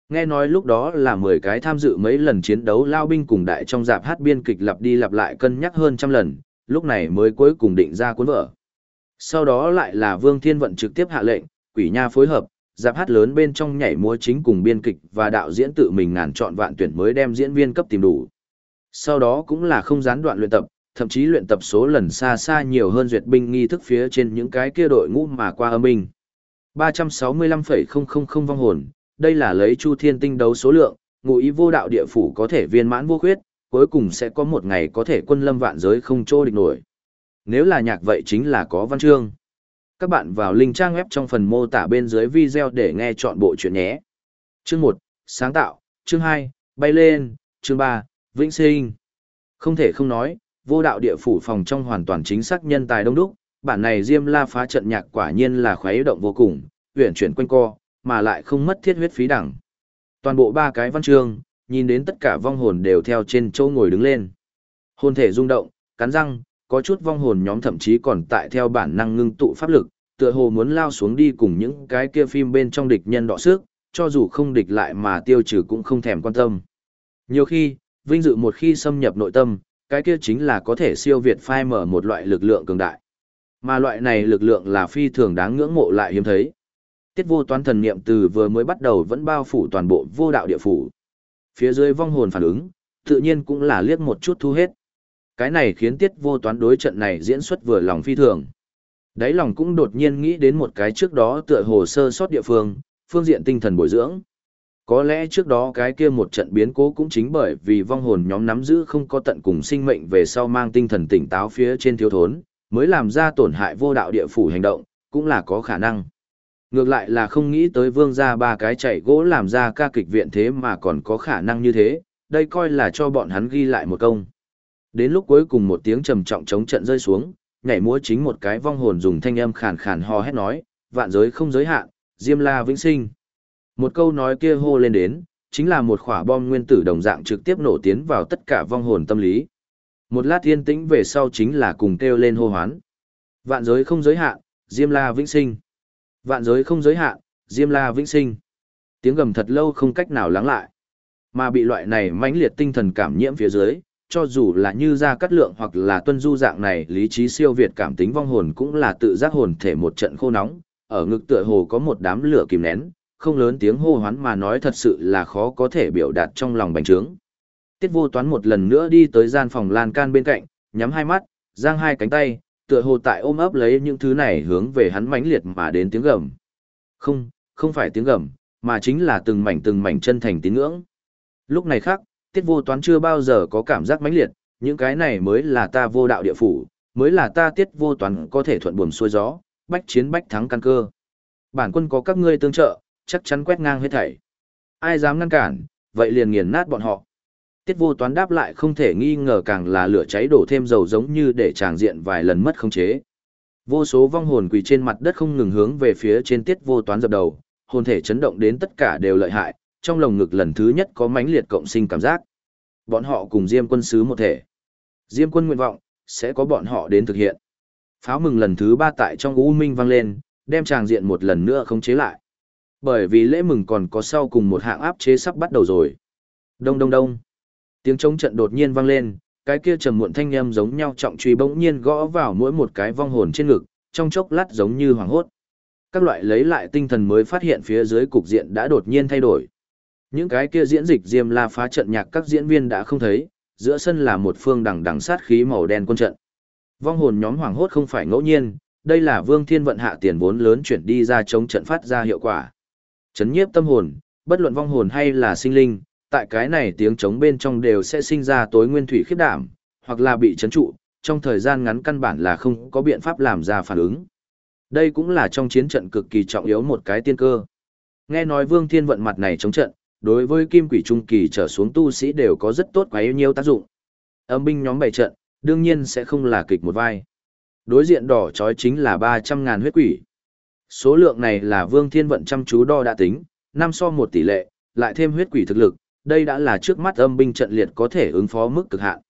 Nghe nói lúc đó là 10 cái tham dự mấy lần chiến đấu lao binh cùng đại trong dạp hát biên kịch lặp đi lặp lại cân nhắc hơn trăm lần, lúc này mới cuối cùng định ra cuốn vở. Sau đó lại là Vương Thiên Vận trực tiếp hạ lệnh, quỷ nha phối hợp, dạp hát lớn bên trong nhảy múa chính cùng biên kịch và đạo diễn tự mình ngàn chọn vạn tuyển mới đem diễn viên cấp tìm đủ. Sau đó cũng là không gián đoạn luyện tập, thậm chí luyện tập số lần xa xa nhiều hơn duyệt binh nghi thức phía trên những cái kia đội ngũ mà qua âm binh. 365,000 vong hồn, đây là lấy Chu Thiên Tinh đấu số lượng, ngụ ý vô đạo địa phủ có thể viên mãn vô khuyết, cuối cùng sẽ có một ngày có thể quân lâm vạn giới không trô địch nổi. Nếu là nhạc vậy chính là có văn chương. Các bạn vào link trang web trong phần mô tả bên dưới video để nghe chọn bộ chuyện nhé. Chương 1, sáng tạo, chương 2, bay lên, chương 3, vĩnh sinh. Không thể không nói, vô đạo địa phủ phòng trong hoàn toàn chính xác nhân tài đông đúc, bản này Diêm La phá trận nhạc quả nhiên là khoái động vô cùng, uyển chuyển quanh co, mà lại không mất thiết huyết phí đẳng. Toàn bộ ba cái văn chương, nhìn đến tất cả vong hồn đều theo trên chỗ ngồi đứng lên. Hồn thể rung động, cắn răng, có chút vong hồn nhóm thậm chí còn tại theo bản năng ngưng tụ pháp lực, tựa hồ muốn lao xuống đi cùng những cái kia phim bên trong địch nhân đọ sức, cho dù không địch lại mà tiêu trừ cũng không thèm quan tâm. Nhiều khi, vinh dự một khi xâm nhập nội tâm, cái kia chính là có thể siêu việt phai mở một loại lực lượng cường đại. Mà loại này lực lượng là phi thường đáng ngưỡng mộ lại hiếm thấy. Tiết vô toán thần niệm từ vừa mới bắt đầu vẫn bao phủ toàn bộ vô đạo địa phủ. Phía dưới vong hồn phản ứng, tự nhiên cũng là liếc một chút thu hết. Cái này khiến tiết vô toán đối trận này diễn xuất vừa lòng phi thường. Đáy lòng cũng đột nhiên nghĩ đến một cái trước đó tựa hồ sơ sót địa phương, phương diện tinh thần bồi dưỡng. Có lẽ trước đó cái kia một trận biến cố cũng chính bởi vì vong hồn nhóm nắm giữ không có tận cùng sinh mệnh về sau mang tinh thần tỉnh táo phía trên thiếu thốn, mới làm ra tổn hại vô đạo địa phủ hành động, cũng là có khả năng. Ngược lại là không nghĩ tới vương gia ba cái chạy gỗ làm ra ca kịch viện thế mà còn có khả năng như thế, đây coi là cho bọn hắn ghi lại một công. Đến lúc cuối cùng một tiếng trầm trọng chống trận rơi xuống, nhảy múa chính một cái vong hồn dùng thanh âm khàn khàn hò hét nói, vạn giới không giới hạn, Diêm La vĩnh sinh. Một câu nói kia hô lên đến, chính là một quả bom nguyên tử đồng dạng trực tiếp nổ tiến vào tất cả vong hồn tâm lý. Một lát yên tĩnh về sau chính là cùng kêu lên hô hoán. Vạn giới không giới hạn, Diêm La vĩnh sinh. Vạn giới không giới hạn, Diêm La vĩnh sinh. Tiếng gầm thật lâu không cách nào lắng lại. Mà bị loại này mãnh liệt tinh thần cảm nhiễm phía dưới, cho dù là như ra cắt lượng hoặc là tuân du dạng này lý trí siêu việt cảm tính vong hồn cũng là tự giác hồn thể một trận khô nóng, ở ngực tựa hồ có một đám lửa kìm nén, không lớn tiếng hô hoán mà nói thật sự là khó có thể biểu đạt trong lòng bành trướng. Tiết vô toán một lần nữa đi tới gian phòng lan can bên cạnh, nhắm hai mắt, giang hai cánh tay, tựa hồ tại ôm ấp lấy những thứ này hướng về hắn mãnh liệt mà đến tiếng gầm. Không, không phải tiếng gầm, mà chính là từng mảnh từng mảnh chân thành tín ngưỡng. Lúc này khác, tiết vô toán chưa bao giờ có cảm giác mãnh liệt, những cái này mới là ta vô đạo địa phủ, mới là ta tiết vô toán có thể thuận buồm xuôi gió, bách chiến bách thắng căn cơ. Bản quân có các ngươi tương trợ, chắc chắn quét ngang hết thảy. Ai dám ngăn cản, vậy liền nghiền nát bọn họ. Tiết vô toán đáp lại không thể nghi ngờ càng là lửa cháy đổ thêm dầu giống như để tràng diện vài lần mất không chế. Vô số vong hồn quỳ trên mặt đất không ngừng hướng về phía trên tiết vô toán dập đầu, hồn thể chấn động đến tất cả đều lợi hại, trong lồng ngực lần thứ nhất có mãnh liệt cộng sinh cảm giác. Bọn họ cùng Diêm quân sứ một thể. Diêm quân nguyện vọng, sẽ có bọn họ đến thực hiện. Pháo mừng lần thứ ba tại trong U Minh vang lên, đem tràng diện một lần nữa không chế lại. Bởi vì lễ mừng còn có sau cùng một hạng áp chế sắp bắt đầu rồi. Đông đông đông. Tiếng trống trận đột nhiên vang lên, cái kia trầm muộn thanh âm giống nhau trọng truy bỗng nhiên gõ vào mỗi một cái vong hồn trên ngực, trong chốc lát giống như hoàng hốt. Các loại lấy lại tinh thần mới phát hiện phía dưới cục diện đã đột nhiên thay đổi. Những cái kia diễn dịch Diêm La phá trận nhạc các diễn viên đã không thấy, giữa sân là một phương đằng đằng sát khí màu đen quân trận. Vong hồn nhóm hoàng hốt không phải ngẫu nhiên, đây là Vương Thiên vận hạ tiền vốn lớn chuyển đi ra chống trận phát ra hiệu quả. Chấn nhiếp tâm hồn, bất luận vong hồn hay là sinh linh, tại cái này tiếng trống bên trong đều sẽ sinh ra tối nguyên thủy khiếp đảm, hoặc là bị chấn trụ, trong thời gian ngắn căn bản là không có biện pháp làm ra phản ứng. Đây cũng là trong chiến trận cực kỳ trọng yếu một cái tiên cơ. Nghe nói Vương Thiên vận mặt này chống trận, đối với kim quỷ trung kỳ trở xuống tu sĩ đều có rất tốt quá yêu nhiều tác dụng. Âm binh nhóm bày trận, đương nhiên sẽ không là kịch một vai. Đối diện đỏ chói chính là 300.000 huyết quỷ. Số lượng này là Vương Thiên vận chăm chú đo đã tính, năm so một tỷ lệ, lại thêm huyết quỷ thực lực, đây đã là trước mắt âm binh trận liệt có thể ứng phó mức cực hạn.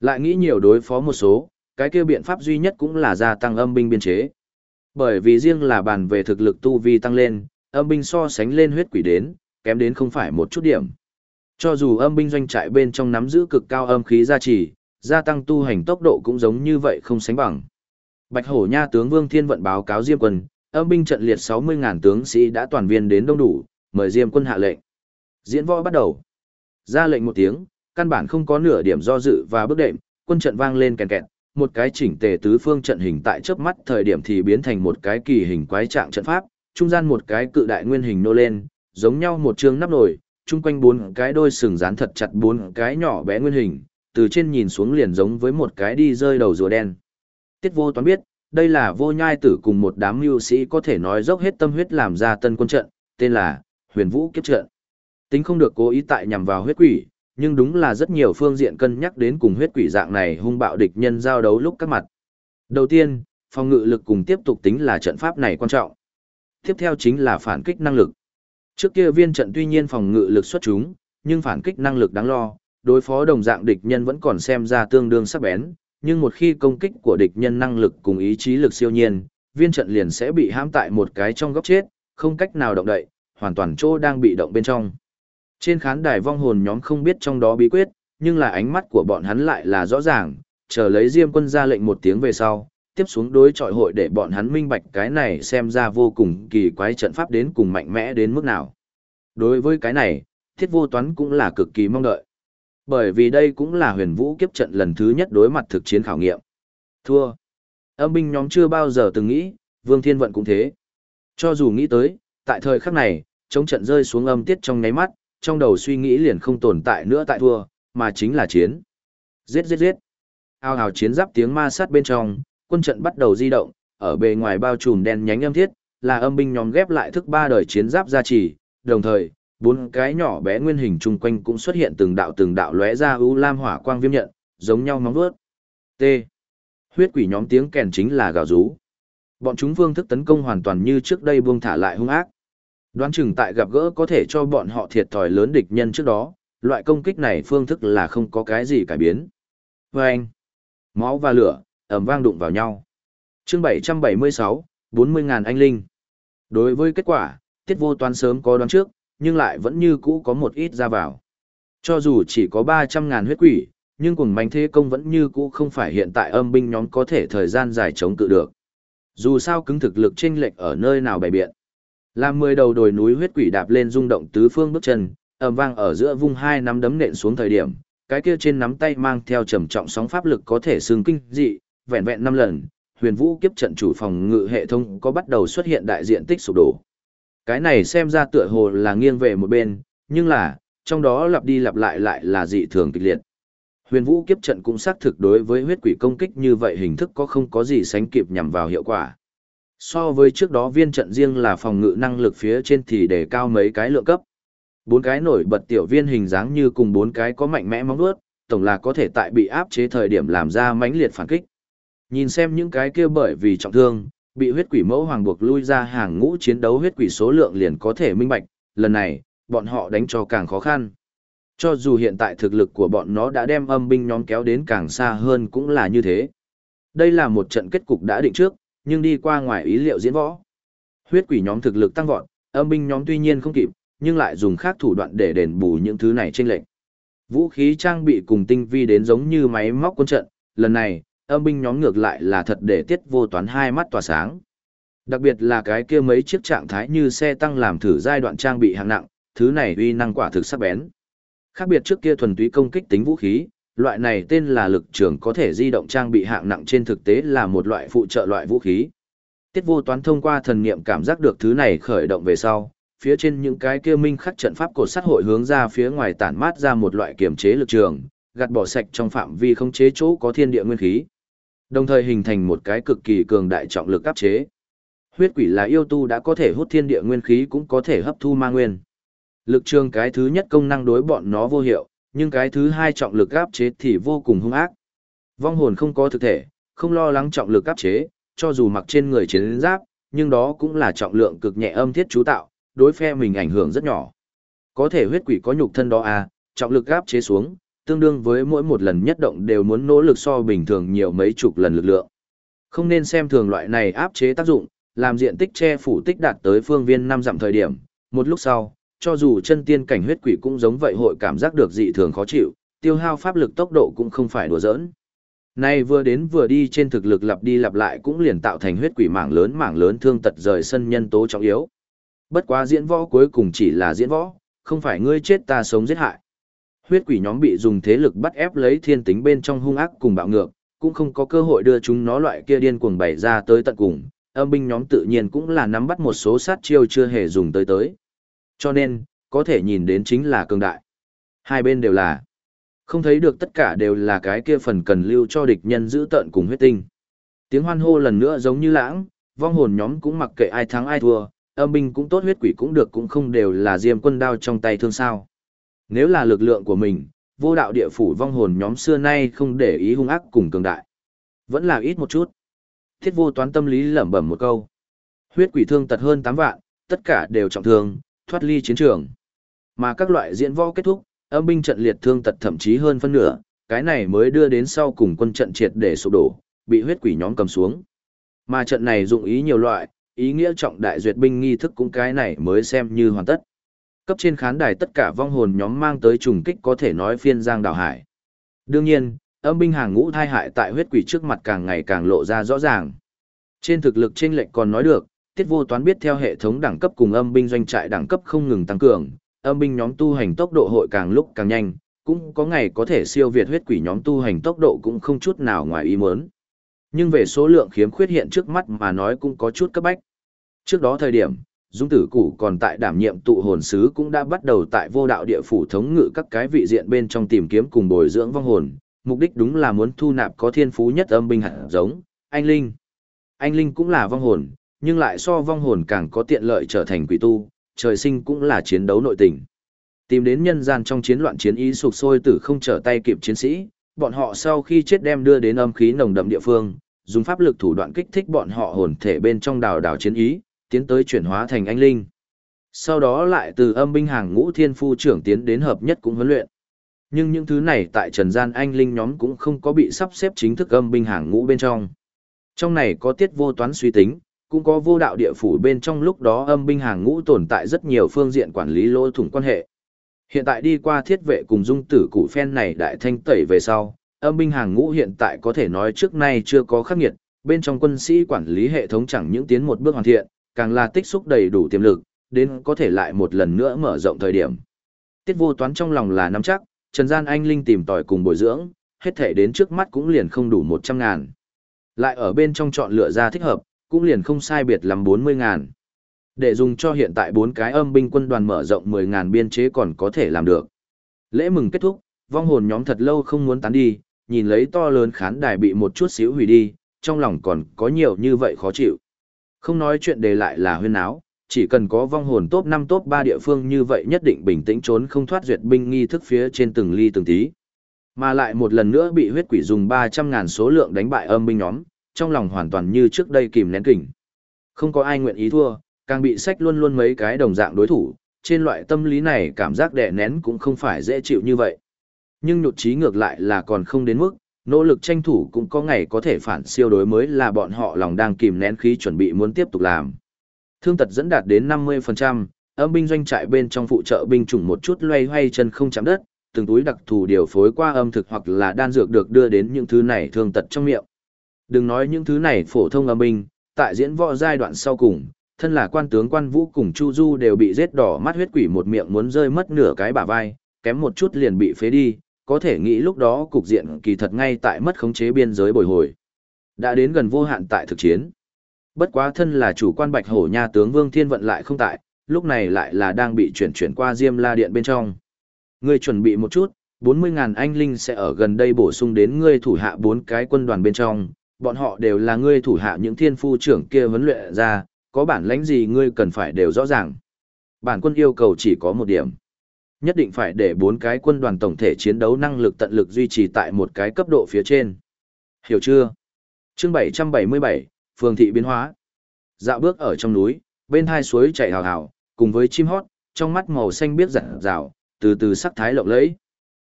Lại nghĩ nhiều đối phó một số, cái kia biện pháp duy nhất cũng là gia tăng âm binh biên chế. Bởi vì riêng là bàn về thực lực tu vi tăng lên, âm binh so sánh lên huyết quỷ đến, kém đến không phải một chút điểm. Cho dù âm binh doanh trại bên trong nắm giữ cực cao âm khí gia trì, gia tăng tu hành tốc độ cũng giống như vậy không sánh bằng. Bạch Hổ Nha tướng Vương Thiên vận báo cáo Diêm quân, âm binh trận liệt 60.000 tướng sĩ đã toàn viên đến đông đủ, mời Diêm quân hạ lệnh. Diễn võ bắt đầu. Ra lệnh một tiếng, căn bản không có nửa điểm do dự và bước đệm, quân trận vang lên kèn kẹt, một cái chỉnh tề tứ phương trận hình tại chớp mắt thời điểm thì biến thành một cái kỳ hình quái trạng trận pháp, trung gian một cái cự đại nguyên hình nô lên, giống nhau một trường nắp nổi, chung quanh bốn cái đôi sừng dán thật chặt bốn cái nhỏ bé nguyên hình, từ trên nhìn xuống liền giống với một cái đi rơi đầu rùa đen. Tiết vô toán biết, đây là vô nhai tử cùng một đám mưu sĩ có thể nói dốc hết tâm huyết làm ra tân quân trận, tên là huyền vũ kiếp trận. Tính không được cố ý tại nhằm vào huyết quỷ, nhưng đúng là rất nhiều phương diện cân nhắc đến cùng huyết quỷ dạng này hung bạo địch nhân giao đấu lúc các mặt. Đầu tiên, phòng ngự lực cùng tiếp tục tính là trận pháp này quan trọng. Tiếp theo chính là phản kích năng lực. Trước kia viên trận tuy nhiên phòng ngự lực xuất chúng, nhưng phản kích năng lực đáng lo, đối phó đồng dạng địch nhân vẫn còn xem ra tương đương sắc bén, nhưng một khi công kích của địch nhân năng lực cùng ý chí lực siêu nhiên, viên trận liền sẽ bị hãm tại một cái trong góc chết, không cách nào động đậy, hoàn toàn chỗ đang bị động bên trong. Trên khán đài vong hồn nhóm không biết trong đó bí quyết, nhưng là ánh mắt của bọn hắn lại là rõ ràng, chờ lấy Diêm quân ra lệnh một tiếng về sau, tiếp xuống đối trọi hội để bọn hắn minh bạch cái này xem ra vô cùng kỳ quái trận pháp đến cùng mạnh mẽ đến mức nào. Đối với cái này, thiết vô toán cũng là cực kỳ mong đợi. Bởi vì đây cũng là huyền vũ kiếp trận lần thứ nhất đối mặt thực chiến khảo nghiệm. Thua. Âm binh nhóm chưa bao giờ từng nghĩ, Vương Thiên Vận cũng thế. Cho dù nghĩ tới, tại thời khắc này, chống trận rơi xuống âm tiết trong nháy mắt, trong đầu suy nghĩ liền không tồn tại nữa tại thua, mà chính là chiến. Giết giết giết. Ao hào chiến giáp tiếng ma sát bên trong, quân trận bắt đầu di động, ở bề ngoài bao trùm đen nhánh âm thiết, là âm binh nhóm ghép lại thức ba đời chiến giáp gia trì, đồng thời, bốn cái nhỏ bé nguyên hình chung quanh cũng xuất hiện từng đạo từng đạo lóe ra u lam hỏa quang viêm nhận, giống nhau móng vuốt. T. Huyết quỷ nhóm tiếng kèn chính là gào rú. Bọn chúng phương thức tấn công hoàn toàn như trước đây buông thả lại hung ác. Đoán chừng tại gặp gỡ có thể cho bọn họ thiệt thòi lớn địch nhân trước đó, loại công kích này phương thức là không có cái gì cải biến. Vâng! anh, máu và lửa, ầm vang đụng vào nhau. chương 776, 40.000 anh linh. Đối với kết quả, tiết vô toán sớm có đoán trước, nhưng lại vẫn như cũ có một ít ra vào. Cho dù chỉ có 300.000 huyết quỷ, nhưng cùng mạnh thế công vẫn như cũ không phải hiện tại âm binh nhóm có thể thời gian dài chống cự được. Dù sao cứng thực lực chênh lệch ở nơi nào bày biện. Làm mười đầu đồi núi huyết quỷ đạp lên rung động tứ phương bước chân, ầm vang ở giữa vung hai nắm đấm nện xuống thời điểm, cái kia trên nắm tay mang theo trầm trọng sóng pháp lực có thể xương kinh dị, vẹn vẹn năm lần, huyền vũ kiếp trận chủ phòng ngự hệ thống có bắt đầu xuất hiện đại diện tích sụp đổ. Cái này xem ra tựa hồ là nghiêng về một bên, nhưng là, trong đó lặp đi lặp lại lại là dị thường kịch liệt. Huyền vũ kiếp trận cũng xác thực đối với huyết quỷ công kích như vậy hình thức có không có gì sánh kịp nhằm vào hiệu quả. So với trước đó viên trận riêng là phòng ngự năng lực phía trên thì để cao mấy cái lượng cấp. Bốn cái nổi bật tiểu viên hình dáng như cùng bốn cái có mạnh mẽ móng vuốt, tổng là có thể tại bị áp chế thời điểm làm ra mãnh liệt phản kích. Nhìn xem những cái kia bởi vì trọng thương, bị huyết quỷ mẫu hoàng buộc lui ra hàng ngũ chiến đấu huyết quỷ số lượng liền có thể minh bạch, lần này, bọn họ đánh cho càng khó khăn. Cho dù hiện tại thực lực của bọn nó đã đem âm binh nhóm kéo đến càng xa hơn cũng là như thế. Đây là một trận kết cục đã định trước, nhưng đi qua ngoài ý liệu diễn võ. Huyết quỷ nhóm thực lực tăng vọt, âm binh nhóm tuy nhiên không kịp, nhưng lại dùng khác thủ đoạn để đền bù những thứ này trên lệnh. Vũ khí trang bị cùng tinh vi đến giống như máy móc quân trận, lần này, âm binh nhóm ngược lại là thật để tiết vô toán hai mắt tỏa sáng. Đặc biệt là cái kia mấy chiếc trạng thái như xe tăng làm thử giai đoạn trang bị hạng nặng, thứ này uy năng quả thực sắc bén. Khác biệt trước kia thuần túy công kích tính vũ khí, loại này tên là lực trường có thể di động trang bị hạng nặng trên thực tế là một loại phụ trợ loại vũ khí. Tiết vô toán thông qua thần niệm cảm giác được thứ này khởi động về sau, phía trên những cái kia minh khắc trận pháp cột sắt hội hướng ra phía ngoài tản mát ra một loại kiểm chế lực trường, gạt bỏ sạch trong phạm vi không chế chỗ có thiên địa nguyên khí. Đồng thời hình thành một cái cực kỳ cường đại trọng lực áp chế. Huyết quỷ là yêu tu đã có thể hút thiên địa nguyên khí cũng có thể hấp thu ma nguyên. Lực trường cái thứ nhất công năng đối bọn nó vô hiệu, nhưng cái thứ hai trọng lực áp chế thì vô cùng hung ác. Vong hồn không có thực thể, không lo lắng trọng lực áp chế, cho dù mặc trên người chiến giáp, nhưng đó cũng là trọng lượng cực nhẹ âm thiết chú tạo, đối phe mình ảnh hưởng rất nhỏ. Có thể huyết quỷ có nhục thân đó à, trọng lực áp chế xuống, tương đương với mỗi một lần nhất động đều muốn nỗ lực so bình thường nhiều mấy chục lần lực lượng. Không nên xem thường loại này áp chế tác dụng, làm diện tích che phủ tích đạt tới phương viên năm dặm thời điểm, một lúc sau, cho dù chân tiên cảnh huyết quỷ cũng giống vậy hội cảm giác được dị thường khó chịu, tiêu hao pháp lực tốc độ cũng không phải đùa giỡn. Nay vừa đến vừa đi trên thực lực lặp đi lặp lại cũng liền tạo thành huyết quỷ mảng lớn mảng lớn thương tật rời sân nhân tố trọng yếu. Bất quá diễn võ cuối cùng chỉ là diễn võ, không phải ngươi chết ta sống giết hại. Huyết quỷ nhóm bị dùng thế lực bắt ép lấy thiên tính bên trong hung ác cùng bạo ngược, cũng không có cơ hội đưa chúng nó loại kia điên cuồng bày ra tới tận cùng, âm binh nhóm tự nhiên cũng là nắm bắt một số sát chiêu chưa hề dùng tới tới. Cho nên, có thể nhìn đến chính là cường đại. Hai bên đều là. Không thấy được tất cả đều là cái kia phần cần lưu cho địch nhân giữ tận cùng huyết tinh. Tiếng hoan hô lần nữa giống như lãng, vong hồn nhóm cũng mặc kệ ai thắng ai thua, âm binh cũng tốt huyết quỷ cũng được cũng không đều là diêm quân đao trong tay thương sao. Nếu là lực lượng của mình, vô đạo địa phủ vong hồn nhóm xưa nay không để ý hung ác cùng cường đại. Vẫn là ít một chút. Thiết vô toán tâm lý lẩm bẩm một câu. Huyết quỷ thương tật hơn 8 vạn, tất cả đều trọng thương, thoát ly chiến trường. Mà các loại diễn võ kết thúc, âm binh trận liệt thương tật thậm chí hơn phân nửa, cái này mới đưa đến sau cùng quân trận triệt để sụp đổ, bị huyết quỷ nhóm cầm xuống. Mà trận này dụng ý nhiều loại, ý nghĩa trọng đại duyệt binh nghi thức cũng cái này mới xem như hoàn tất. Cấp trên khán đài tất cả vong hồn nhóm mang tới trùng kích có thể nói phiên giang đảo hải. Đương nhiên, âm binh hàng ngũ thai hại tại huyết quỷ trước mặt càng ngày càng lộ ra rõ ràng. Trên thực lực trên lệnh còn nói được, tiết vô toán biết theo hệ thống đẳng cấp cùng âm binh doanh trại đẳng cấp không ngừng tăng cường, âm binh nhóm tu hành tốc độ hội càng lúc càng nhanh, cũng có ngày có thể siêu việt huyết quỷ nhóm tu hành tốc độ cũng không chút nào ngoài ý muốn. Nhưng về số lượng khiếm khuyết hiện trước mắt mà nói cũng có chút cấp bách. Trước đó thời điểm, Dung Tử củ còn tại đảm nhiệm tụ hồn sứ cũng đã bắt đầu tại vô đạo địa phủ thống ngự các cái vị diện bên trong tìm kiếm cùng bồi dưỡng vong hồn, mục đích đúng là muốn thu nạp có thiên phú nhất âm binh hạt giống, anh Linh. Anh Linh cũng là vong hồn, nhưng lại so vong hồn càng có tiện lợi trở thành quỷ tu, trời sinh cũng là chiến đấu nội tình. Tìm đến nhân gian trong chiến loạn chiến ý sụp sôi tử không trở tay kịp chiến sĩ, bọn họ sau khi chết đem đưa đến âm khí nồng đậm địa phương, dùng pháp lực thủ đoạn kích thích bọn họ hồn thể bên trong đào đào chiến ý, tiến tới chuyển hóa thành anh linh. Sau đó lại từ âm binh hàng ngũ thiên phu trưởng tiến đến hợp nhất cũng huấn luyện. Nhưng những thứ này tại trần gian anh linh nhóm cũng không có bị sắp xếp chính thức âm binh hàng ngũ bên trong. Trong này có tiết vô toán suy tính, cũng có vô đạo địa phủ bên trong lúc đó âm binh hàng ngũ tồn tại rất nhiều phương diện quản lý lỗ thủng quan hệ. Hiện tại đi qua thiết vệ cùng dung tử cụ phen này đại thanh tẩy về sau, âm binh hàng ngũ hiện tại có thể nói trước nay chưa có khắc nghiệt, bên trong quân sĩ quản lý hệ thống chẳng những tiến một bước hoàn thiện, càng là tích xúc đầy đủ tiềm lực, đến có thể lại một lần nữa mở rộng thời điểm. Tiết vô toán trong lòng là nắm chắc, Trần Gian Anh Linh tìm tòi cùng bồi dưỡng, hết thể đến trước mắt cũng liền không đủ 100 ngàn. Lại ở bên trong chọn lựa ra thích hợp, cũng liền không sai biệt lắm 40 ngàn. Để dùng cho hiện tại bốn cái âm binh quân đoàn mở rộng 10 ngàn biên chế còn có thể làm được. Lễ mừng kết thúc, vong hồn nhóm thật lâu không muốn tán đi, nhìn lấy to lớn khán đài bị một chút xíu hủy đi, trong lòng còn có nhiều như vậy khó chịu. Không nói chuyện đề lại là huyên áo, chỉ cần có vong hồn top 5 top 3 địa phương như vậy nhất định bình tĩnh trốn không thoát duyệt binh nghi thức phía trên từng ly từng tí. Mà lại một lần nữa bị huyết quỷ dùng 300 ngàn số lượng đánh bại âm binh nhóm, trong lòng hoàn toàn như trước đây kìm nén kỉnh. Không có ai nguyện ý thua, càng bị sách luôn luôn mấy cái đồng dạng đối thủ, trên loại tâm lý này cảm giác đè nén cũng không phải dễ chịu như vậy. Nhưng nhụt chí ngược lại là còn không đến mức, nỗ lực tranh thủ cũng có ngày có thể phản siêu đối mới là bọn họ lòng đang kìm nén khí chuẩn bị muốn tiếp tục làm. Thương tật dẫn đạt đến 50%, âm binh doanh trại bên trong phụ trợ binh chủng một chút loay hoay chân không chạm đất, từng túi đặc thù điều phối qua âm thực hoặc là đan dược được đưa đến những thứ này thương tật trong miệng. Đừng nói những thứ này phổ thông âm binh, tại diễn võ giai đoạn sau cùng, thân là quan tướng quan vũ cùng Chu Du đều bị giết đỏ mắt huyết quỷ một miệng muốn rơi mất nửa cái bả vai, kém một chút liền bị phế đi, có thể nghĩ lúc đó cục diện kỳ thật ngay tại mất khống chế biên giới bồi hồi. Đã đến gần vô hạn tại thực chiến. Bất quá thân là chủ quan bạch hổ nha tướng Vương Thiên Vận lại không tại, lúc này lại là đang bị chuyển chuyển qua Diêm La Điện bên trong. Ngươi chuẩn bị một chút, 40.000 anh linh sẽ ở gần đây bổ sung đến ngươi thủ hạ bốn cái quân đoàn bên trong, bọn họ đều là ngươi thủ hạ những thiên phu trưởng kia vấn luyện ra, có bản lãnh gì ngươi cần phải đều rõ ràng. Bản quân yêu cầu chỉ có một điểm. Nhất định phải để bốn cái quân đoàn tổng thể chiến đấu năng lực tận lực duy trì tại một cái cấp độ phía trên. Hiểu chưa? Chương 777, Phường thị biến hóa. Dạo bước ở trong núi, bên hai suối chảy hào hào, cùng với chim hót, trong mắt màu xanh biết rạng rào, từ từ sắc thái lộng lẫy.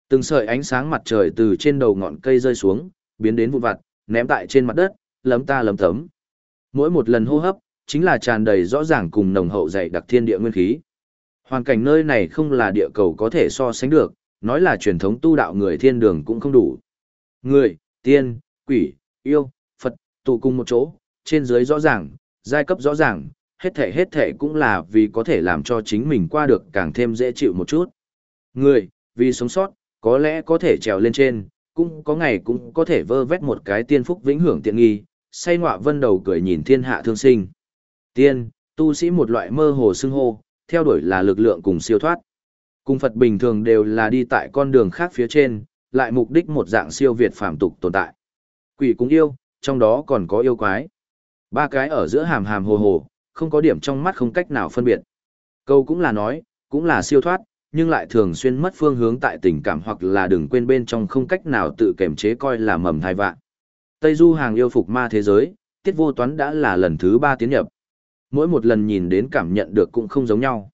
Từng sợi ánh sáng mặt trời từ trên đầu ngọn cây rơi xuống, biến đến vụn vặt, ném tại trên mặt đất, lấm ta lấm tấm. Mỗi một lần hô hấp, chính là tràn đầy rõ ràng cùng nồng hậu dày đặc thiên địa nguyên khí. Hoàn cảnh nơi này không là địa cầu có thể so sánh được, nói là truyền thống tu đạo người thiên đường cũng không đủ. Người, tiên, quỷ, yêu, Phật, tụ cùng một chỗ, trên dưới rõ ràng, giai cấp rõ ràng, hết thể hết thể cũng là vì có thể làm cho chính mình qua được càng thêm dễ chịu một chút. Người, vì sống sót, có lẽ có thể trèo lên trên, cũng có ngày cũng có thể vơ vét một cái tiên phúc vĩnh hưởng tiện nghi, say ngọa vân đầu cười nhìn thiên hạ thương sinh. Tiên, tu sĩ một loại mơ hồ xưng hô, theo đuổi là lực lượng cùng siêu thoát. Cùng Phật bình thường đều là đi tại con đường khác phía trên, lại mục đích một dạng siêu việt phàm tục tồn tại. Quỷ cũng yêu, trong đó còn có yêu quái. Ba cái ở giữa hàm hàm hồ hồ, không có điểm trong mắt không cách nào phân biệt. Câu cũng là nói, cũng là siêu thoát, nhưng lại thường xuyên mất phương hướng tại tình cảm hoặc là đừng quên bên trong không cách nào tự kiềm chế coi là mầm thai vạn. Tây Du hàng yêu phục ma thế giới, tiết vô toán đã là lần thứ ba tiến nhập. Mỗi một lần nhìn đến cảm nhận được cũng không giống nhau.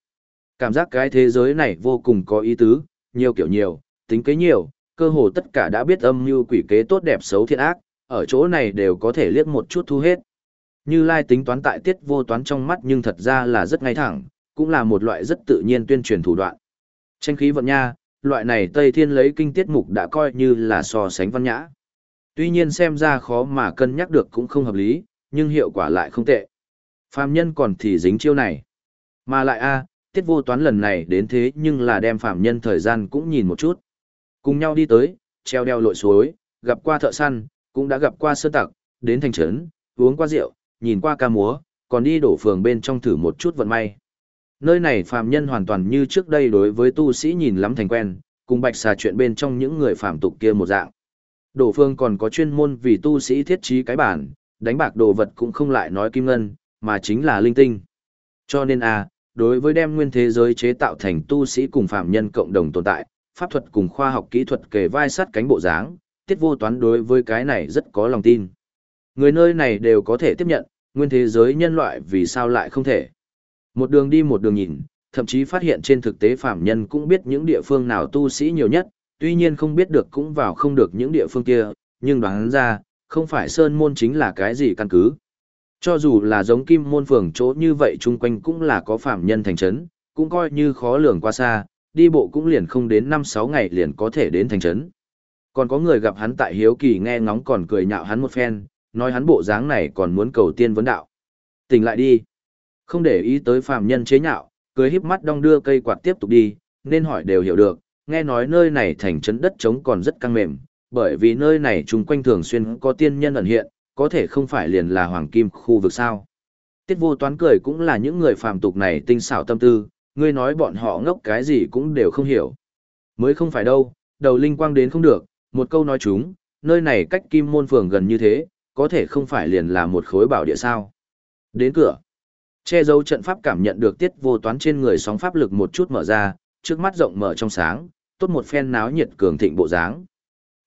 Cảm giác cái thế giới này vô cùng có ý tứ, nhiều kiểu nhiều, tính kế nhiều, cơ hồ tất cả đã biết âm mưu quỷ kế tốt đẹp xấu thiện ác, ở chỗ này đều có thể liếc một chút thu hết. Như Lai tính toán tại tiết vô toán trong mắt nhưng thật ra là rất ngay thẳng, cũng là một loại rất tự nhiên tuyên truyền thủ đoạn. Tranh khí vận nha, loại này Tây Thiên lấy kinh tiết mục đã coi như là so sánh văn nhã. Tuy nhiên xem ra khó mà cân nhắc được cũng không hợp lý, nhưng hiệu quả lại không tệ. Phạm nhân còn thì dính chiêu này. Mà lại a, tiết vô toán lần này đến thế nhưng là đem phạm nhân thời gian cũng nhìn một chút. Cùng nhau đi tới, treo đeo lội suối, gặp qua thợ săn, cũng đã gặp qua sơ tặc, đến thành trấn, uống qua rượu, nhìn qua ca múa, còn đi đổ phường bên trong thử một chút vận may. Nơi này phàm nhân hoàn toàn như trước đây đối với tu sĩ nhìn lắm thành quen, cùng bạch xà chuyện bên trong những người phàm tục kia một dạng. Đổ phương còn có chuyên môn vì tu sĩ thiết trí cái bản, đánh bạc đồ vật cũng không lại nói kim ngân, mà chính là linh tinh. Cho nên a, đối với đem nguyên thế giới chế tạo thành tu sĩ cùng phàm nhân cộng đồng tồn tại, pháp thuật cùng khoa học kỹ thuật kề vai sát cánh bộ dáng, tiết vô toán đối với cái này rất có lòng tin. Người nơi này đều có thể tiếp nhận, nguyên thế giới nhân loại vì sao lại không thể. Một đường đi một đường nhìn, thậm chí phát hiện trên thực tế phạm nhân cũng biết những địa phương nào tu sĩ nhiều nhất, tuy nhiên không biết được cũng vào không được những địa phương kia, nhưng đoán ra, không phải sơn môn chính là cái gì căn cứ. Cho dù là giống kim môn phường chỗ như vậy chung quanh cũng là có phạm nhân thành trấn, cũng coi như khó lường qua xa, đi bộ cũng liền không đến 5-6 ngày liền có thể đến thành trấn. Còn có người gặp hắn tại hiếu kỳ nghe ngóng còn cười nhạo hắn một phen, nói hắn bộ dáng này còn muốn cầu tiên vấn đạo. Tỉnh lại đi. Không để ý tới phạm nhân chế nhạo, cười híp mắt đong đưa cây quạt tiếp tục đi, nên hỏi đều hiểu được, nghe nói nơi này thành trấn đất trống còn rất căng mềm, bởi vì nơi này chung quanh thường xuyên có tiên nhân ẩn hiện, có thể không phải liền là hoàng kim khu vực sao. Tiết vô toán cười cũng là những người phàm tục này tinh xảo tâm tư, ngươi nói bọn họ ngốc cái gì cũng đều không hiểu. Mới không phải đâu, đầu linh quang đến không được, một câu nói chúng, nơi này cách kim môn phường gần như thế, có thể không phải liền là một khối bảo địa sao. Đến cửa, che giấu trận pháp cảm nhận được tiết vô toán trên người sóng pháp lực một chút mở ra, trước mắt rộng mở trong sáng, tốt một phen náo nhiệt cường thịnh bộ dáng.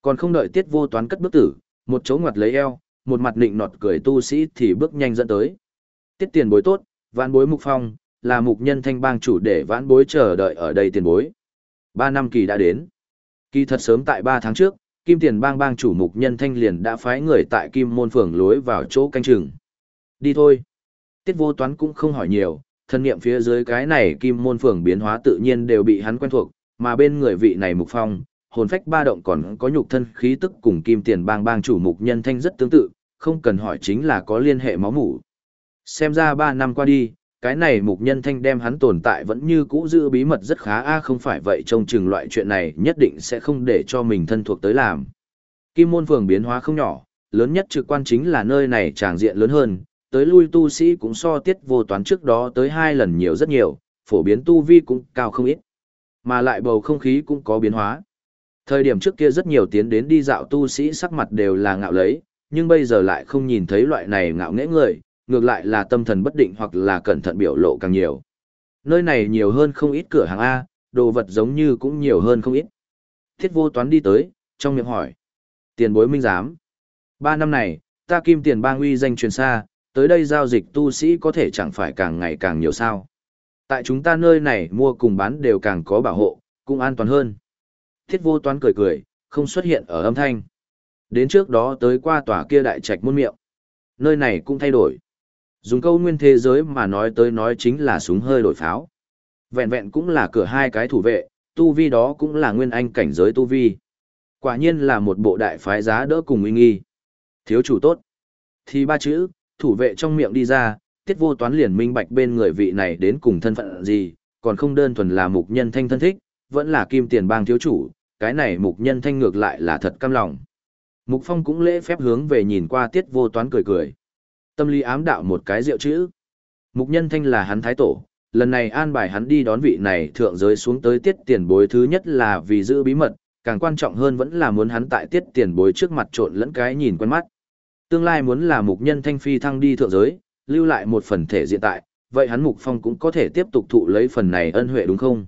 Còn không đợi tiết vô toán cất bước tử, một chỗ ngoặt lấy eo, một mặt nịnh nọt cười tu sĩ thì bước nhanh dẫn tới. Tiết tiền bối tốt, vãn bối mục phong, là mục nhân thanh bang chủ để vãn bối chờ đợi ở đây tiền bối. Ba năm kỳ đã đến. Kỳ thật sớm tại ba tháng trước, Kim Tiền Bang bang chủ mục nhân thanh liền đã phái người tại Kim Môn Phường lối vào chỗ canh chừng. Đi thôi. Tiết vô toán cũng không hỏi nhiều, thân niệm phía dưới cái này Kim Môn Phường biến hóa tự nhiên đều bị hắn quen thuộc, mà bên người vị này mục phong, hồn phách ba động còn có nhục thân khí tức cùng Kim Tiền Bang bang chủ mục nhân thanh rất tương tự, không cần hỏi chính là có liên hệ máu mủ. Xem ra ba năm qua đi, cái này mục nhân thanh đem hắn tồn tại vẫn như cũ giữ bí mật rất khá a không phải vậy trông chừng loại chuyện này nhất định sẽ không để cho mình thân thuộc tới làm. Kim môn phường biến hóa không nhỏ, lớn nhất trực quan chính là nơi này tràng diện lớn hơn, tới lui tu sĩ cũng so tiết vô toán trước đó tới hai lần nhiều rất nhiều, phổ biến tu vi cũng cao không ít. Mà lại bầu không khí cũng có biến hóa. Thời điểm trước kia rất nhiều tiến đến đi dạo tu sĩ sắc mặt đều là ngạo lấy, nhưng bây giờ lại không nhìn thấy loại này ngạo nghễ người, ngược lại là tâm thần bất định hoặc là cẩn thận biểu lộ càng nhiều. Nơi này nhiều hơn không ít cửa hàng A, đồ vật giống như cũng nhiều hơn không ít. Thiết vô toán đi tới, trong miệng hỏi. Tiền bối minh giám. Ba năm này, ta kim tiền bang uy danh truyền xa, tới đây giao dịch tu sĩ có thể chẳng phải càng ngày càng nhiều sao. Tại chúng ta nơi này mua cùng bán đều càng có bảo hộ, cũng an toàn hơn. Thiết vô toán cười cười, không xuất hiện ở âm thanh. Đến trước đó tới qua tòa kia đại trạch môn miệng. Nơi này cũng thay đổi. Dùng câu nguyên thế giới mà nói tới nói chính là súng hơi đổi pháo. Vẹn vẹn cũng là cửa hai cái thủ vệ, tu vi đó cũng là nguyên anh cảnh giới tu vi. Quả nhiên là một bộ đại phái giá đỡ cùng uy nghi. Thiếu chủ tốt. Thì ba chữ, thủ vệ trong miệng đi ra, tiết vô toán liền minh bạch bên người vị này đến cùng thân phận gì, còn không đơn thuần là mục nhân thanh thân thích, vẫn là kim tiền bang thiếu chủ, cái này mục nhân thanh ngược lại là thật cam lòng. Mục phong cũng lễ phép hướng về nhìn qua tiết vô toán cười cười. Tâm lý ám đạo một cái rượu chữ. Mục nhân thanh là hắn thái tổ, lần này an bài hắn đi đón vị này thượng giới xuống tới tiết tiền bối thứ nhất là vì giữ bí mật, càng quan trọng hơn vẫn là muốn hắn tại tiết tiền bối trước mặt trộn lẫn cái nhìn quen mắt. Tương lai muốn là mục nhân thanh phi thăng đi thượng giới, lưu lại một phần thể diện tại, vậy hắn mục phong cũng có thể tiếp tục thụ lấy phần này ân huệ đúng không?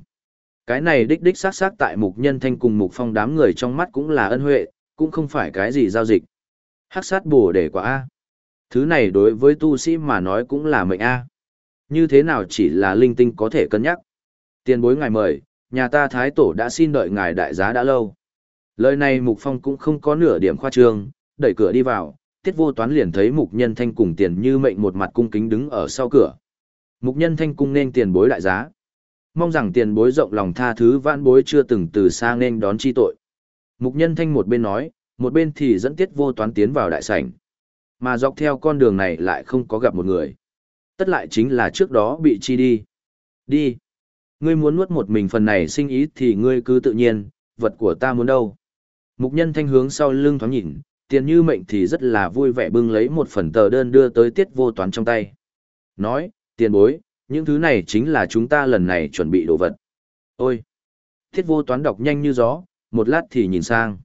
Cái này đích đích xác xác tại mục nhân thanh cùng mục phong đám người trong mắt cũng là ân huệ, cũng không phải cái gì giao dịch. Hắc sát bổ để quả A. Thứ này đối với tu sĩ mà nói cũng là mệnh A. Như thế nào chỉ là linh tinh có thể cân nhắc. Tiền bối ngài mời, nhà ta thái tổ đã xin đợi ngài đại giá đã lâu. Lời này Mục Phong cũng không có nửa điểm khoa trương, đẩy cửa đi vào, tiết vô toán liền thấy Mục Nhân Thanh cùng tiền như mệnh một mặt cung kính đứng ở sau cửa. Mục Nhân Thanh cung nên tiền bối đại giá. Mong rằng tiền bối rộng lòng tha thứ vãn bối chưa từng từ xa nên đón chi tội. Mục Nhân Thanh một bên nói, một bên thì dẫn tiết vô toán tiến vào đại sảnh. Mà dọc theo con đường này lại không có gặp một người. Tất lại chính là trước đó bị chi đi. Đi. Ngươi muốn nuốt một mình phần này sinh ý thì ngươi cứ tự nhiên, vật của ta muốn đâu. Mục nhân thanh hướng sau lưng thoáng nhìn, tiền như mệnh thì rất là vui vẻ bưng lấy một phần tờ đơn đưa tới tiết vô toán trong tay. Nói, tiền bối, những thứ này chính là chúng ta lần này chuẩn bị đồ vật. Ôi! Tiết vô toán đọc nhanh như gió, một lát thì nhìn sang.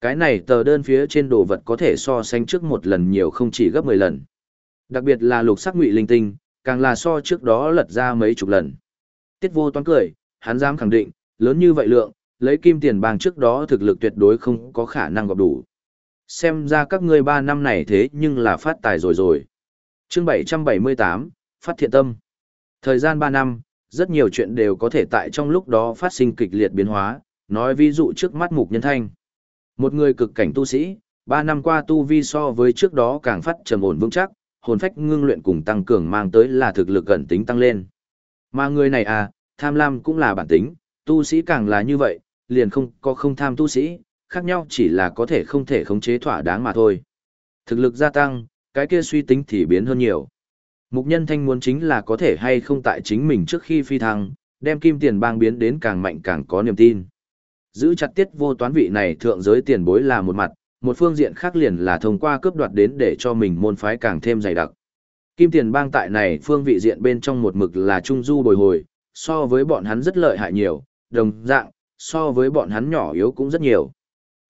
Cái này tờ đơn phía trên đồ vật có thể so sánh trước một lần nhiều không chỉ gấp 10 lần. Đặc biệt là lục sắc ngụy linh tinh, càng là so trước đó lật ra mấy chục lần. Tiết vô toán cười, hắn dám khẳng định, lớn như vậy lượng, lấy kim tiền bang trước đó thực lực tuyệt đối không có khả năng gặp đủ. Xem ra các ngươi ba năm này thế nhưng là phát tài rồi rồi. Chương 778, Phát thiện tâm. Thời gian 3 năm, rất nhiều chuyện đều có thể tại trong lúc đó phát sinh kịch liệt biến hóa, nói ví dụ trước mắt mục nhân thanh. Một người cực cảnh tu sĩ, 3 năm qua tu vi so với trước đó càng phát trầm ổn vững chắc, hồn phách ngưng luyện cùng tăng cường mang tới là thực lực gần tính tăng lên. Mà người này à, tham lam cũng là bản tính, tu sĩ càng là như vậy, liền không có không tham tu sĩ, khác nhau chỉ là có thể không thể khống chế thỏa đáng mà thôi. Thực lực gia tăng, cái kia suy tính thì biến hơn nhiều. Mục nhân thanh muốn chính là có thể hay không tại chính mình trước khi phi thăng, đem kim tiền bang biến đến càng mạnh càng có niềm tin. Giữ chặt tiết vô toán vị này thượng giới tiền bối là một mặt, một phương diện khác liền là thông qua cướp đoạt đến để cho mình môn phái càng thêm dày đặc. Kim tiền bang tại này phương vị diện bên trong một mực là trung du bồi hồi, so với bọn hắn rất lợi hại nhiều, đồng dạng, so với bọn hắn nhỏ yếu cũng rất nhiều.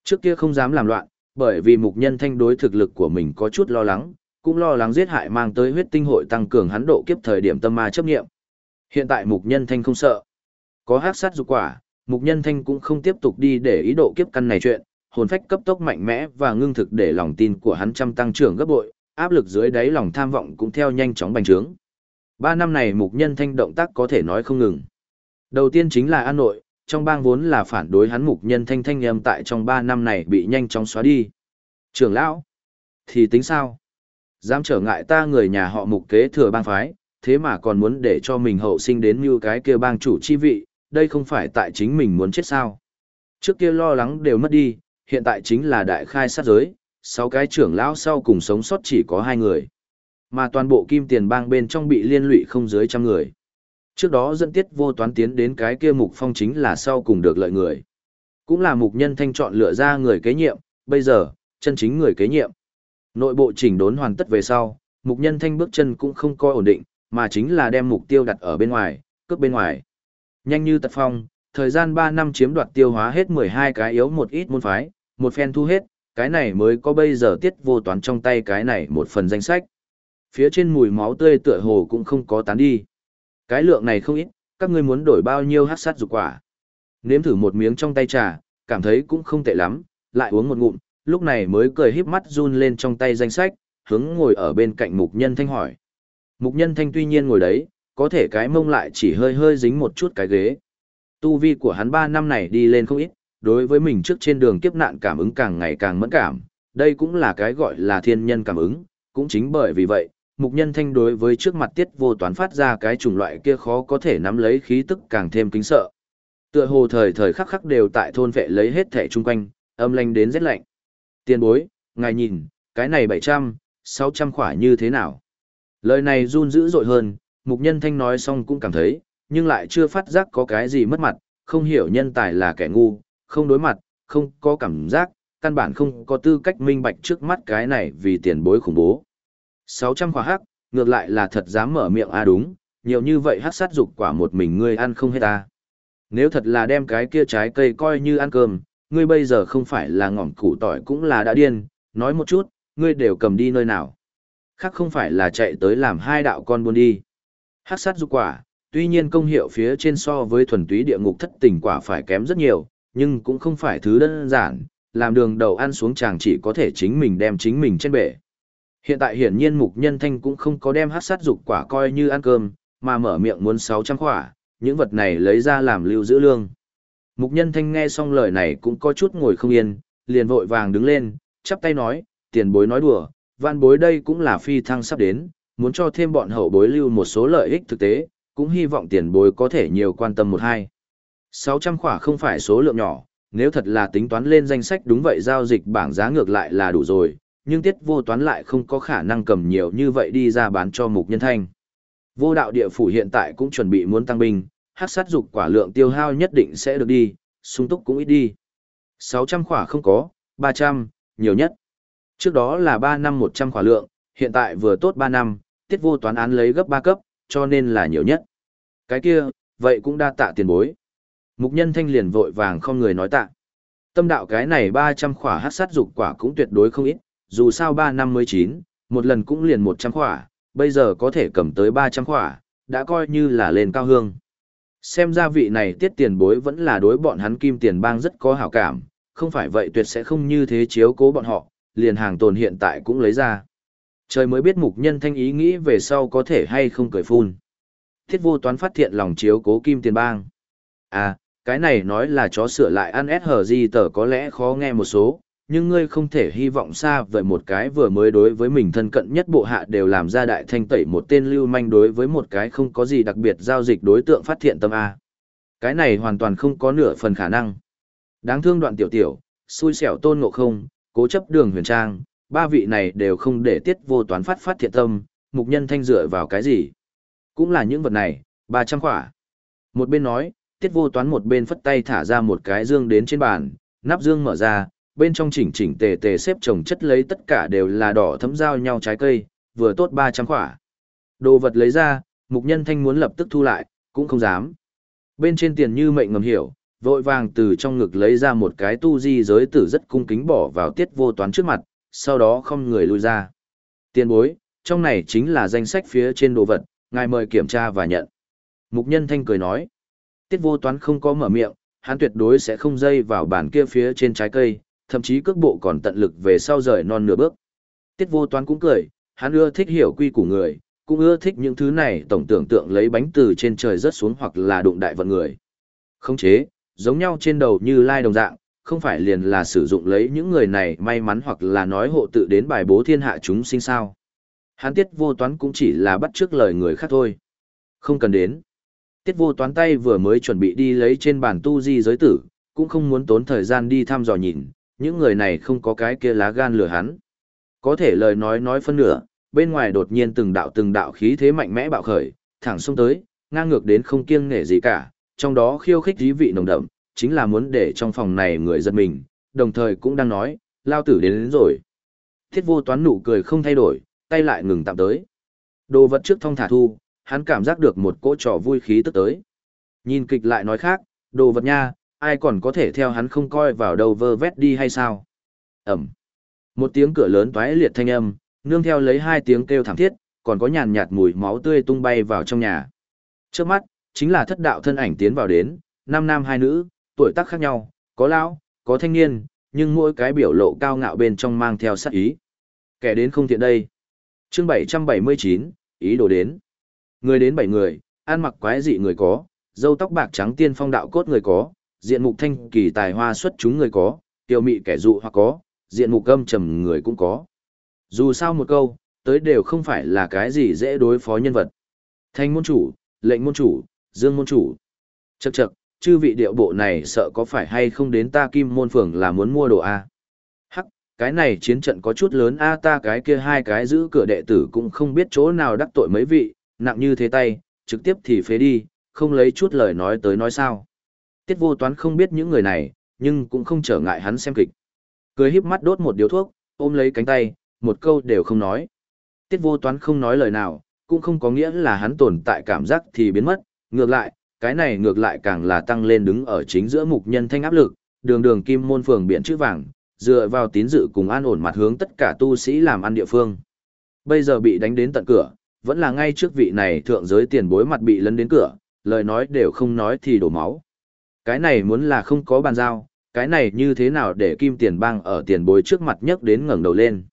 Trước kia không dám làm loạn, bởi vì mục nhân thanh đối thực lực của mình có chút lo lắng, cũng lo lắng giết hại mang tới huyết tinh hội tăng cường hắn độ kiếp thời điểm tâm ma chấp nghiệm. Hiện tại mục nhân thanh không sợ. Có hát sát dục quả, mục nhân thanh cũng không tiếp tục đi để ý độ kiếp căn này chuyện, hồn phách cấp tốc mạnh mẽ và ngưng thực để lòng tin của hắn trăm tăng trưởng gấp bội, áp lực dưới đáy lòng tham vọng cũng theo nhanh chóng bành trướng. Ba năm này mục nhân thanh động tác có thể nói không ngừng. Đầu tiên chính là an nội, trong bang vốn là phản đối hắn mục nhân thanh thanh âm tại trong ba năm này bị nhanh chóng xóa đi. Trưởng lão, thì tính sao? Dám trở ngại ta người nhà họ mục kế thừa bang phái, thế mà còn muốn để cho mình hậu sinh đến như cái kia bang chủ chi vị, đây không phải tại chính mình muốn chết sao. Trước kia lo lắng đều mất đi, hiện tại chính là đại khai sát giới, sáu cái trưởng lão sau cùng sống sót chỉ có hai người. Mà toàn bộ kim tiền bang bên trong bị liên lụy không dưới trăm người. Trước đó dẫn tiết vô toán tiến đến cái kia mục phong chính là sau cùng được lợi người. Cũng là mục nhân thanh chọn lựa ra người kế nhiệm, bây giờ, chân chính người kế nhiệm. Nội bộ chỉnh đốn hoàn tất về sau, mục nhân thanh bước chân cũng không coi ổn định, mà chính là đem mục tiêu đặt ở bên ngoài, cướp bên ngoài. Nhanh như tật phong, thời gian 3 năm chiếm đoạt tiêu hóa hết 12 cái yếu một ít môn phái, một phen thu hết, cái này mới có bây giờ tiết vô toán trong tay cái này một phần danh sách. Phía trên mùi máu tươi tựa hồ cũng không có tán đi. Cái lượng này không ít, các ngươi muốn đổi bao nhiêu hát sát dục quả. Nếm thử một miếng trong tay trà, cảm thấy cũng không tệ lắm, lại uống một ngụm, lúc này mới cười híp mắt run lên trong tay danh sách, hướng ngồi ở bên cạnh mục nhân thanh hỏi. Mục nhân thanh tuy nhiên ngồi đấy, có thể cái mông lại chỉ hơi hơi dính một chút cái ghế. Tu vi của hắn ba năm này đi lên không ít, đối với mình trước trên đường kiếp nạn cảm ứng càng ngày càng mẫn cảm, đây cũng là cái gọi là thiên nhân cảm ứng, cũng chính bởi vì vậy, mục nhân thanh đối với trước mặt tiết vô toán phát ra cái chủng loại kia khó có thể nắm lấy khí tức càng thêm kính sợ. Tựa hồ thời thời khắc khắc đều tại thôn vệ lấy hết thể chung quanh, âm lanh đến rét lạnh. Tiên bối, ngài nhìn, cái này 700, 600 khỏa như thế nào? Lời này run dữ dội hơn, mục nhân thanh nói xong cũng cảm thấy, nhưng lại chưa phát giác có cái gì mất mặt, không hiểu nhân tài là kẻ ngu, không đối mặt, không có cảm giác, căn bản không có tư cách minh bạch trước mắt cái này vì tiền bối khủng bố. 600 khỏa hắc, ngược lại là thật dám mở miệng a à đúng, nhiều như vậy hắc sát dục quả một mình ngươi ăn không hết ta. Nếu thật là đem cái kia trái cây coi như ăn cơm, ngươi bây giờ không phải là ngỏm củ tỏi cũng là đã điên, nói một chút, ngươi đều cầm đi nơi nào. Khác không phải là chạy tới làm hai đạo con buôn đi. Hắc sát dục quả, tuy nhiên công hiệu phía trên so với thuần túy địa ngục thất tình quả phải kém rất nhiều, nhưng cũng không phải thứ đơn giản, làm đường đầu ăn xuống chàng chỉ có thể chính mình đem chính mình trên bể. Hiện tại hiển nhiên mục nhân thanh cũng không có đem hát sát dục quả coi như ăn cơm, mà mở miệng muốn 600 quả, những vật này lấy ra làm lưu giữ lương. Mục nhân thanh nghe xong lời này cũng có chút ngồi không yên, liền vội vàng đứng lên, chắp tay nói, tiền bối nói đùa, văn bối đây cũng là phi thăng sắp đến, muốn cho thêm bọn hậu bối lưu một số lợi ích thực tế, cũng hy vọng tiền bối có thể nhiều quan tâm một hai. 600 khỏa không phải số lượng nhỏ, nếu thật là tính toán lên danh sách đúng vậy giao dịch bảng giá ngược lại là đủ rồi, nhưng tiết vô toán lại không có khả năng cầm nhiều như vậy đi ra bán cho mục nhân thanh. Vô đạo địa phủ hiện tại cũng chuẩn bị muốn tăng binh, hát sát dục quả lượng tiêu hao nhất định sẽ được đi, sung túc cũng ít đi. 600 khỏa không có, 300, nhiều nhất. Trước đó là 3 năm 100 khỏa lượng, hiện tại vừa tốt 3 năm, tiết vô toán án lấy gấp 3 cấp, cho nên là nhiều nhất. Cái kia, vậy cũng đa tạ tiền bối. Mục nhân thanh liền vội vàng không người nói tạ. Tâm đạo cái này 300 khỏa hát sát dục quả cũng tuyệt đối không ít, dù sao 3 năm mới chín, một lần cũng liền 100 khỏa, bây giờ có thể cầm tới 300 khỏa, đã coi như là lên cao hương. Xem ra vị này tiết tiền bối vẫn là đối bọn hắn kim tiền bang rất có hảo cảm, không phải vậy tuyệt sẽ không như thế chiếu cố bọn họ, liền hàng tồn hiện tại cũng lấy ra. Trời mới biết mục nhân thanh ý nghĩ về sau có thể hay không cười phun. Thiết vô toán phát hiện lòng chiếu cố kim tiền bang. À, cái này nói là chó sửa lại ăn ép hờ gì tờ có lẽ khó nghe một số, nhưng ngươi không thể hy vọng xa vời một cái vừa mới đối với mình thân cận nhất bộ hạ đều làm ra đại thanh tẩy một tên lưu manh đối với một cái không có gì đặc biệt giao dịch đối tượng phát hiện tâm A. Cái này hoàn toàn không có nửa phần khả năng. Đáng thương đoạn tiểu tiểu, xui xẻo tôn ngộ không, cố chấp đường huyền trang, ba vị này đều không để tiết vô toán phát phát thiện tâm, mục nhân thanh dựa vào cái gì. Cũng là những vật này, ba trăm khỏa. Một bên nói, tiết vô toán một bên phất tay thả ra một cái dương đến trên bàn, nắp dương mở ra, bên trong chỉnh chỉnh tề tề xếp chồng chất lấy tất cả đều là đỏ thấm giao nhau trái cây, vừa tốt 300 khỏa. Đồ vật lấy ra, mục nhân thanh muốn lập tức thu lại, cũng không dám. Bên trên tiền như mệnh ngầm hiểu, vội vàng từ trong ngực lấy ra một cái tu di giới tử rất cung kính bỏ vào tiết vô toán trước mặt, sau đó không người lui ra. Tiền bối, trong này chính là danh sách phía trên đồ vật, ngài mời kiểm tra và nhận. Mục nhân thanh cười nói, tiết vô toán không có mở miệng, hắn tuyệt đối sẽ không dây vào bản kia phía trên trái cây, thậm chí cước bộ còn tận lực về sau rời non nửa bước. Tiết vô toán cũng cười, hắn ưa thích hiểu quy của người, cũng ưa thích những thứ này tổng tưởng tượng lấy bánh từ trên trời rớt xuống hoặc là đụng đại vận người. Không chế, giống nhau trên đầu như lai đồng dạng, không phải liền là sử dụng lấy những người này may mắn hoặc là nói hộ tự đến bài bố thiên hạ chúng sinh sao. Hắn tiết vô toán cũng chỉ là bắt trước lời người khác thôi. Không cần đến. Tiết vô toán tay vừa mới chuẩn bị đi lấy trên bàn tu di giới tử, cũng không muốn tốn thời gian đi thăm dò nhìn, những người này không có cái kia lá gan lừa hắn. Có thể lời nói nói phân nửa, bên ngoài đột nhiên từng đạo từng đạo khí thế mạnh mẽ bạo khởi, thẳng xông tới, ngang ngược đến không kiêng nể gì cả, trong đó khiêu khích dí vị nồng đậm, chính là muốn để trong phòng này người giật mình, đồng thời cũng đang nói, lao tử đến, đến rồi. Thiết vô toán nụ cười không thay đổi, tay lại ngừng tạm tới. Đồ vật trước thông thả thu, hắn cảm giác được một cỗ trò vui khí tức tới. Nhìn kịch lại nói khác, đồ vật nha, ai còn có thể theo hắn không coi vào đâu vơ vét đi hay sao? Ẩm. Một tiếng cửa lớn toái liệt thanh âm, nương theo lấy hai tiếng kêu thảm thiết, còn có nhàn nhạt mùi máu tươi tung bay vào trong nhà. Trước mắt, chính là thất đạo thân ảnh tiến vào đến, năm nam hai nữ, tuổi tác khác nhau, có lão, có thanh niên, nhưng mỗi cái biểu lộ cao ngạo bên trong mang theo sát ý. Kẻ đến không thiện đây. Chương 779, ý đồ đến. Người đến bảy người, ăn mặc quái dị người có, dâu tóc bạc trắng tiên phong đạo cốt người có, diện mục thanh kỳ tài hoa xuất chúng người có, tiểu mị kẻ dụ hoặc có, diện mục âm trầm người cũng có. Dù sao một câu, tới đều không phải là cái gì dễ đối phó nhân vật. Thanh môn chủ, lệnh môn chủ, dương môn chủ. Chậc chậc, chư vị điệu bộ này sợ có phải hay không đến ta kim môn phường là muốn mua đồ A. Hắc, cái này chiến trận có chút lớn A ta cái kia hai cái giữ cửa đệ tử cũng không biết chỗ nào đắc tội mấy vị, nặng như thế tay, trực tiếp thì phế đi, không lấy chút lời nói tới nói sao. Tiết vô toán không biết những người này, nhưng cũng không trở ngại hắn xem kịch. Cười híp mắt đốt một điếu thuốc, ôm lấy cánh tay, một câu đều không nói. Tiết vô toán không nói lời nào, cũng không có nghĩa là hắn tồn tại cảm giác thì biến mất, ngược lại, cái này ngược lại càng là tăng lên đứng ở chính giữa mục nhân thanh áp lực, đường đường kim môn phường biển chữ vàng, dựa vào tín dự cùng an ổn mặt hướng tất cả tu sĩ làm ăn địa phương. Bây giờ bị đánh đến tận cửa, vẫn là ngay trước vị này thượng giới tiền bối mặt bị lấn đến cửa, lời nói đều không nói thì đổ máu. Cái này muốn là không có bàn giao, cái này như thế nào để kim tiền bang ở tiền bối trước mặt nhấc đến ngẩng đầu lên.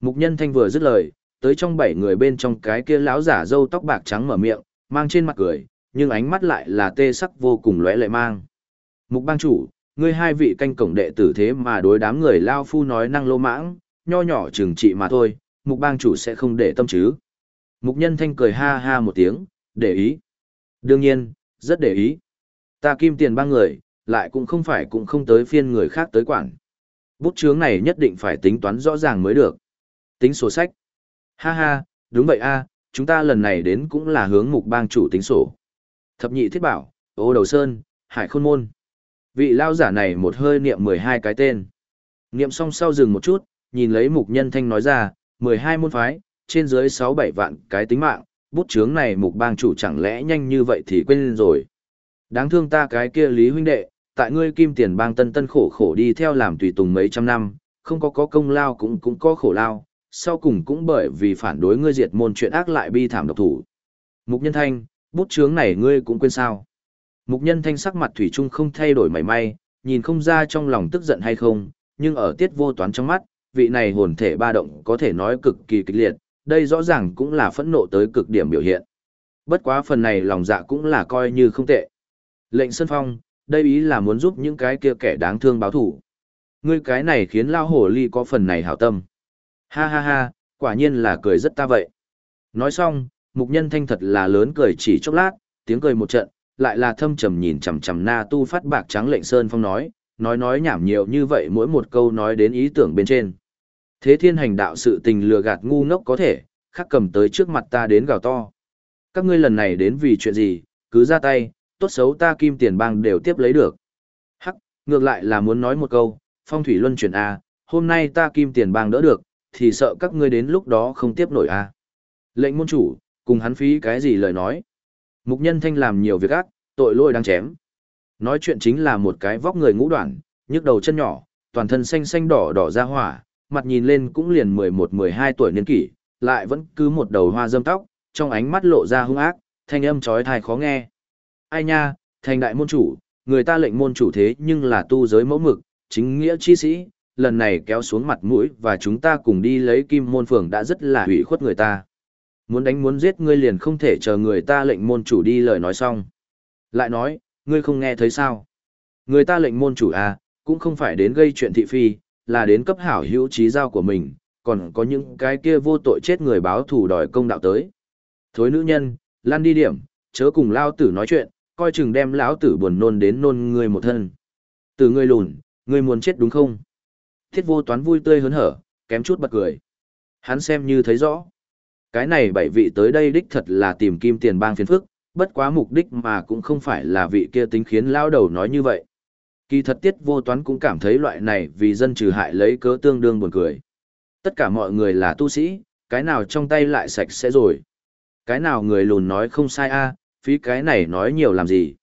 Mục nhân thanh vừa dứt lời, tới trong bảy người bên trong cái kia lão giả râu tóc bạc trắng mở miệng, mang trên mặt cười, nhưng ánh mắt lại là tê sắc vô cùng lóe lệ mang. Mục bang chủ, ngươi hai vị canh cổng đệ tử thế mà đối đám người lao phu nói năng lô mãng, nho nhỏ trừng trị mà thôi, mục bang chủ sẽ không để tâm chứ. Mục nhân thanh cười ha ha một tiếng, để ý. Đương nhiên, rất để ý. Ta kim tiền ba người, lại cũng không phải cũng không tới phiên người khác tới quản. Bút chướng này nhất định phải tính toán rõ ràng mới được. Tính sổ sách. Ha ha, đúng vậy a, chúng ta lần này đến cũng là hướng mục bang chủ tính sổ. Thập nhị thiết bảo, ô đầu sơn, hải khôn môn. Vị lao giả này một hơi niệm 12 cái tên. Niệm xong sau dừng một chút, nhìn lấy mục nhân thanh nói ra, 12 môn phái, trên dưới 6-7 vạn cái tính mạng, bút chướng này mục bang chủ chẳng lẽ nhanh như vậy thì quên rồi. Đáng thương ta cái kia lý huynh đệ, tại ngươi kim tiền bang tân tân khổ khổ đi theo làm tùy tùng mấy trăm năm, không có có công lao cũng cũng có khổ lao, sau cùng cũng bởi vì phản đối ngươi diệt môn chuyện ác lại bi thảm độc thủ. Mục nhân thanh, bút chướng này ngươi cũng quên sao. Mục nhân thanh sắc mặt thủy chung không thay đổi mảy may, nhìn không ra trong lòng tức giận hay không, nhưng ở tiết vô toán trong mắt, vị này hồn thể ba động có thể nói cực kỳ kịch liệt, đây rõ ràng cũng là phẫn nộ tới cực điểm biểu hiện. Bất quá phần này lòng dạ cũng là coi như không tệ. Lệnh Sơn Phong, đây ý là muốn giúp những cái kia kẻ đáng thương báo thủ. Ngươi cái này khiến lao hổ ly có phần này hảo tâm. Ha ha ha, quả nhiên là cười rất ta vậy. Nói xong, mục nhân thanh thật là lớn cười chỉ chốc lát, tiếng cười một trận, lại là thâm trầm nhìn chằm chằm na tu phát bạc trắng lệnh Sơn Phong nói, nói nói nhảm nhiều như vậy mỗi một câu nói đến ý tưởng bên trên. Thế thiên hành đạo sự tình lừa gạt ngu ngốc có thể, khắc cầm tới trước mặt ta đến gào to. Các ngươi lần này đến vì chuyện gì, cứ ra tay, tốt xấu ta kim tiền bang đều tiếp lấy được. Hắc, ngược lại là muốn nói một câu, phong thủy luân chuyển A, hôm nay ta kim tiền bang đỡ được, thì sợ các ngươi đến lúc đó không tiếp nổi A. Lệnh môn chủ, cùng hắn phí cái gì lời nói. Mục nhân thanh làm nhiều việc ác, tội lỗi đang chém. Nói chuyện chính là một cái vóc người ngũ đoạn, nhức đầu chân nhỏ, toàn thân xanh xanh đỏ đỏ ra hỏa, mặt nhìn lên cũng liền 11-12 tuổi niên kỷ, lại vẫn cứ một đầu hoa dâm tóc, trong ánh mắt lộ ra hung ác, thanh âm chói tai khó nghe. Ai nha, thành đại môn chủ, người ta lệnh môn chủ thế nhưng là tu giới mẫu mực, chính nghĩa chi sĩ, lần này kéo xuống mặt mũi và chúng ta cùng đi lấy kim môn phường đã rất là hủy khuất người ta. Muốn đánh muốn giết ngươi liền không thể chờ người ta lệnh môn chủ đi lời nói xong. Lại nói, ngươi không nghe thấy sao? Người ta lệnh môn chủ à, cũng không phải đến gây chuyện thị phi, là đến cấp hảo hữu trí giao của mình, còn có những cái kia vô tội chết người báo thù đòi công đạo tới. Thối nữ nhân, lan đi điểm, chớ cùng lao tử nói chuyện, coi chừng đem lão tử buồn nôn đến nôn người một thân. Từ ngươi lùn, ngươi muốn chết đúng không? Thiết vô toán vui tươi hớn hở, kém chút bật cười. Hắn xem như thấy rõ. Cái này bảy vị tới đây đích thật là tìm kim tiền bang phiền phức, bất quá mục đích mà cũng không phải là vị kia tính khiến lao đầu nói như vậy. Kỳ thật tiết vô toán cũng cảm thấy loại này vì dân trừ hại lấy cớ tương đương buồn cười. Tất cả mọi người là tu sĩ, cái nào trong tay lại sạch sẽ rồi. Cái nào người lùn nói không sai a phí cái này nói nhiều làm gì.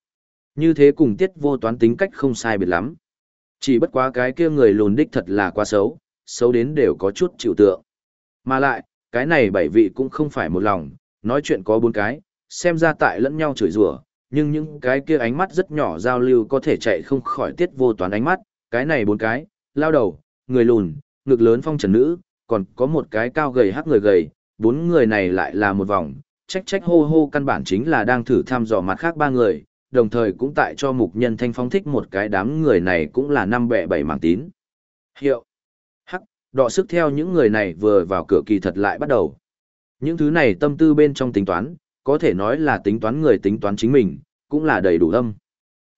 Như thế cùng tiết vô toán tính cách không sai biệt lắm. Chỉ bất quá cái kia người lùn đích thật là quá xấu, xấu đến đều có chút chịu tượng. Mà lại, cái này bảy vị cũng không phải một lòng, nói chuyện có bốn cái, xem ra tại lẫn nhau chửi rủa nhưng những cái kia ánh mắt rất nhỏ giao lưu có thể chạy không khỏi tiết vô toán ánh mắt, cái này bốn cái, lao đầu, người lùn, ngực lớn phong trần nữ, còn có một cái cao gầy hắc người gầy, bốn người này lại là một vòng, trách trách hô hô căn bản chính là đang thử thăm dò mặt khác ba người, đồng thời cũng tại cho mục nhân thanh phong thích một cái đám người này cũng là năm bẹ bảy mảng tín. Hiệu. Hắc, đọ sức theo những người này vừa vào cửa kỳ thật lại bắt đầu. Những thứ này tâm tư bên trong tính toán, có thể nói là tính toán người tính toán chính mình, cũng là đầy đủ âm.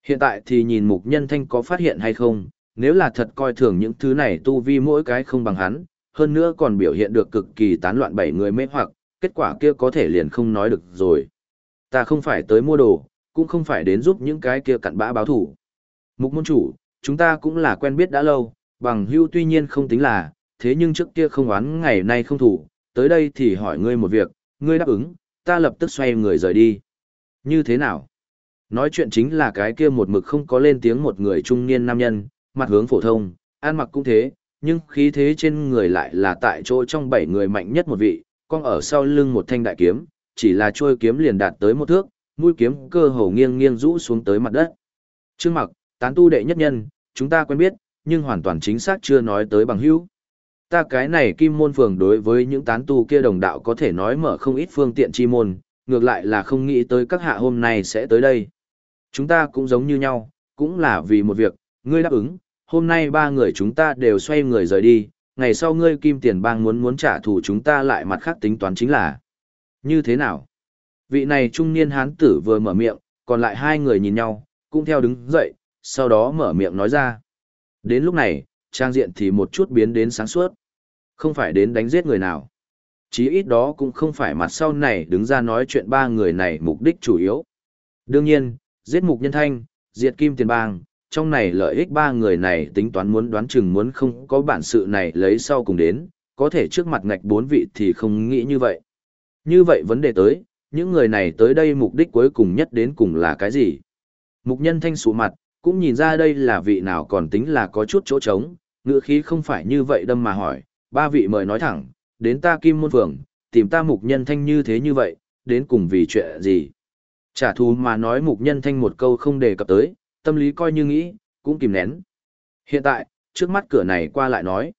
Hiện tại thì nhìn mục nhân thanh có phát hiện hay không, nếu là thật coi thường những thứ này tu vi mỗi cái không bằng hắn, hơn nữa còn biểu hiện được cực kỳ tán loạn bảy người mê hoặc, kết quả kia có thể liền không nói được rồi. Ta không phải tới mua đồ, cũng không phải đến giúp những cái kia cặn bã báo thủ. Mục môn chủ, chúng ta cũng là quen biết đã lâu, bằng hưu tuy nhiên không tính là, thế nhưng trước kia không oán ngày nay không thủ, tới đây thì hỏi ngươi một việc, ngươi đáp ứng, ta lập tức xoay người rời đi. Như thế nào? Nói chuyện chính là cái kia một mực không có lên tiếng một người trung niên nam nhân, mặt hướng phổ thông, ăn mặc cũng thế, nhưng khí thế trên người lại là tại chỗ trong bảy người mạnh nhất một vị, con ở sau lưng một thanh đại kiếm, chỉ là trôi kiếm liền đạt tới một thước, mũi kiếm cơ hồ nghiêng nghiêng rũ xuống tới mặt đất. Trương Mặc, tán tu đệ nhất nhân, chúng ta quen biết, nhưng hoàn toàn chính xác chưa nói tới bằng hữu. Ta cái này kim môn phường đối với những tán tu kia đồng đạo có thể nói mở không ít phương tiện chi môn, ngược lại là không nghĩ tới các hạ hôm nay sẽ tới đây. Chúng ta cũng giống như nhau, cũng là vì một việc, ngươi đáp ứng, hôm nay ba người chúng ta đều xoay người rời đi, ngày sau ngươi kim tiền bang muốn muốn trả thù chúng ta lại mặt khác tính toán chính là. Như thế nào? Vị này trung niên hán tử vừa mở miệng, còn lại hai người nhìn nhau, cũng theo đứng dậy, sau đó mở miệng nói ra. Đến lúc này, trang diện thì một chút biến đến sáng suốt. Không phải đến đánh giết người nào. Chí ít đó cũng không phải mặt sau này đứng ra nói chuyện ba người này mục đích chủ yếu. Đương nhiên, giết mục nhân thanh, diệt kim tiền bang, trong này lợi ích ba người này tính toán muốn đoán chừng muốn không có bản sự này lấy sau cùng đến, có thể trước mặt ngạch bốn vị thì không nghĩ như vậy. Như vậy vấn đề tới, những người này tới đây mục đích cuối cùng nhất đến cùng là cái gì? Mục nhân thanh sụ mặt, cũng nhìn ra đây là vị nào còn tính là có chút chỗ trống, ngựa khí không phải như vậy đâm mà hỏi, ba vị mời nói thẳng, đến ta kim môn phường, tìm ta mục nhân thanh như thế như vậy, đến cùng vì chuyện gì? Trả thù mà nói mục nhân thanh một câu không đề cập tới, tâm lý coi như nghĩ, cũng kìm nén. Hiện tại, trước mắt cửa này qua lại nói.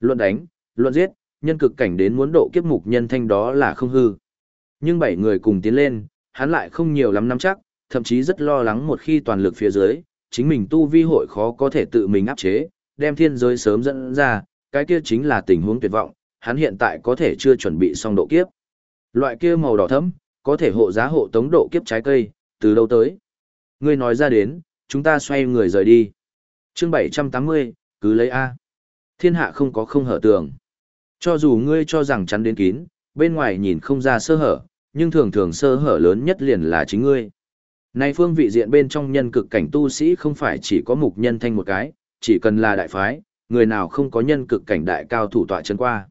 Luận đánh, luận giết, nhân cực cảnh đến muốn độ kiếp mục nhân thanh đó là không hư. Nhưng bảy người cùng tiến lên, hắn lại không nhiều lắm nắm chắc, thậm chí rất lo lắng một khi toàn lực phía dưới, chính mình tu vi hội khó có thể tự mình áp chế, đem thiên giới sớm dẫn ra, cái kia chính là tình huống tuyệt vọng, hắn hiện tại có thể chưa chuẩn bị xong độ kiếp. Loại kia màu đỏ thẫm, có thể hộ giá hộ tống độ kiếp trái cây, từ đâu tới? Ngươi nói ra đến, chúng ta xoay người rời đi. Chương 780, cứ lấy A. Thiên hạ không có không hở tường. Cho dù ngươi cho rằng chắn đến kín, bên ngoài nhìn không ra sơ hở, nhưng thường thường sơ hở lớn nhất liền là chính ngươi. Này phương vị diện bên trong nhân cực cảnh tu sĩ không phải chỉ có mục nhân thanh một cái, chỉ cần là đại phái, người nào không có nhân cực cảnh đại cao thủ tọa chân qua.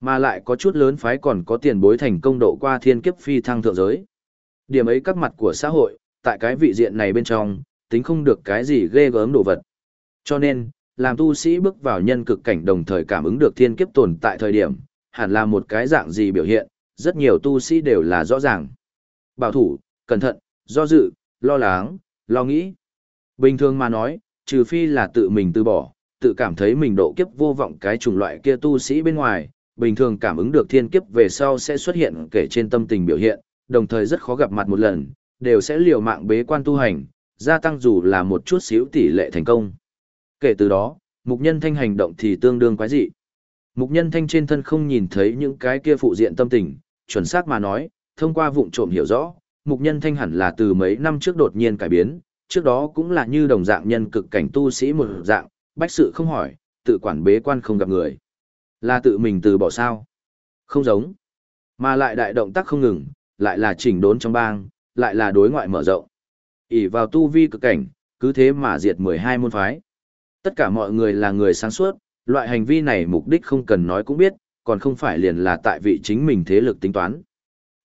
Mà lại có chút lớn phái còn có tiền bối thành công độ qua thiên kiếp phi thăng thượng giới. Điểm ấy các mặt của xã hội, tại cái vị diện này bên trong, tính không được cái gì ghê gớm đồ vật. Cho nên, làm tu sĩ bước vào nhân cực cảnh đồng thời cảm ứng được thiên kiếp tồn tại thời điểm, hẳn là một cái dạng gì biểu hiện, rất nhiều tu sĩ đều là rõ ràng. Bảo thủ, cẩn thận, do dự, lo lắng, lo nghĩ. Bình thường mà nói, trừ phi là tự mình từ bỏ, tự cảm thấy mình độ kiếp vô vọng cái chủng loại kia tu sĩ bên ngoài, bình thường cảm ứng được thiên kiếp về sau sẽ xuất hiện kể trên tâm tình biểu hiện, đồng thời rất khó gặp mặt một lần, đều sẽ liều mạng bế quan tu hành, gia tăng dù là một chút xíu tỷ lệ thành công. Kể từ đó, mục nhân thanh hành động thì tương đương quái dị. Mục nhân thanh trên thân không nhìn thấy những cái kia phụ diện tâm tình, chuẩn xác mà nói, thông qua vụng trộm hiểu rõ, mục nhân thanh hẳn là từ mấy năm trước đột nhiên cải biến, trước đó cũng là như đồng dạng nhân cực cảnh tu sĩ một dạng, bách sự không hỏi, tự quản bế quan không gặp người. Là tự mình từ bỏ sao? Không giống. Mà lại đại động tác không ngừng, lại là chỉnh đốn trong bang, lại là đối ngoại mở rộng ỷ vào tu vi cực cảnh, cứ thế mà diệt 12 môn phái. Tất cả mọi người là người sáng suốt, loại hành vi này mục đích không cần nói cũng biết, còn không phải liền là tại vị chính mình thế lực tính toán.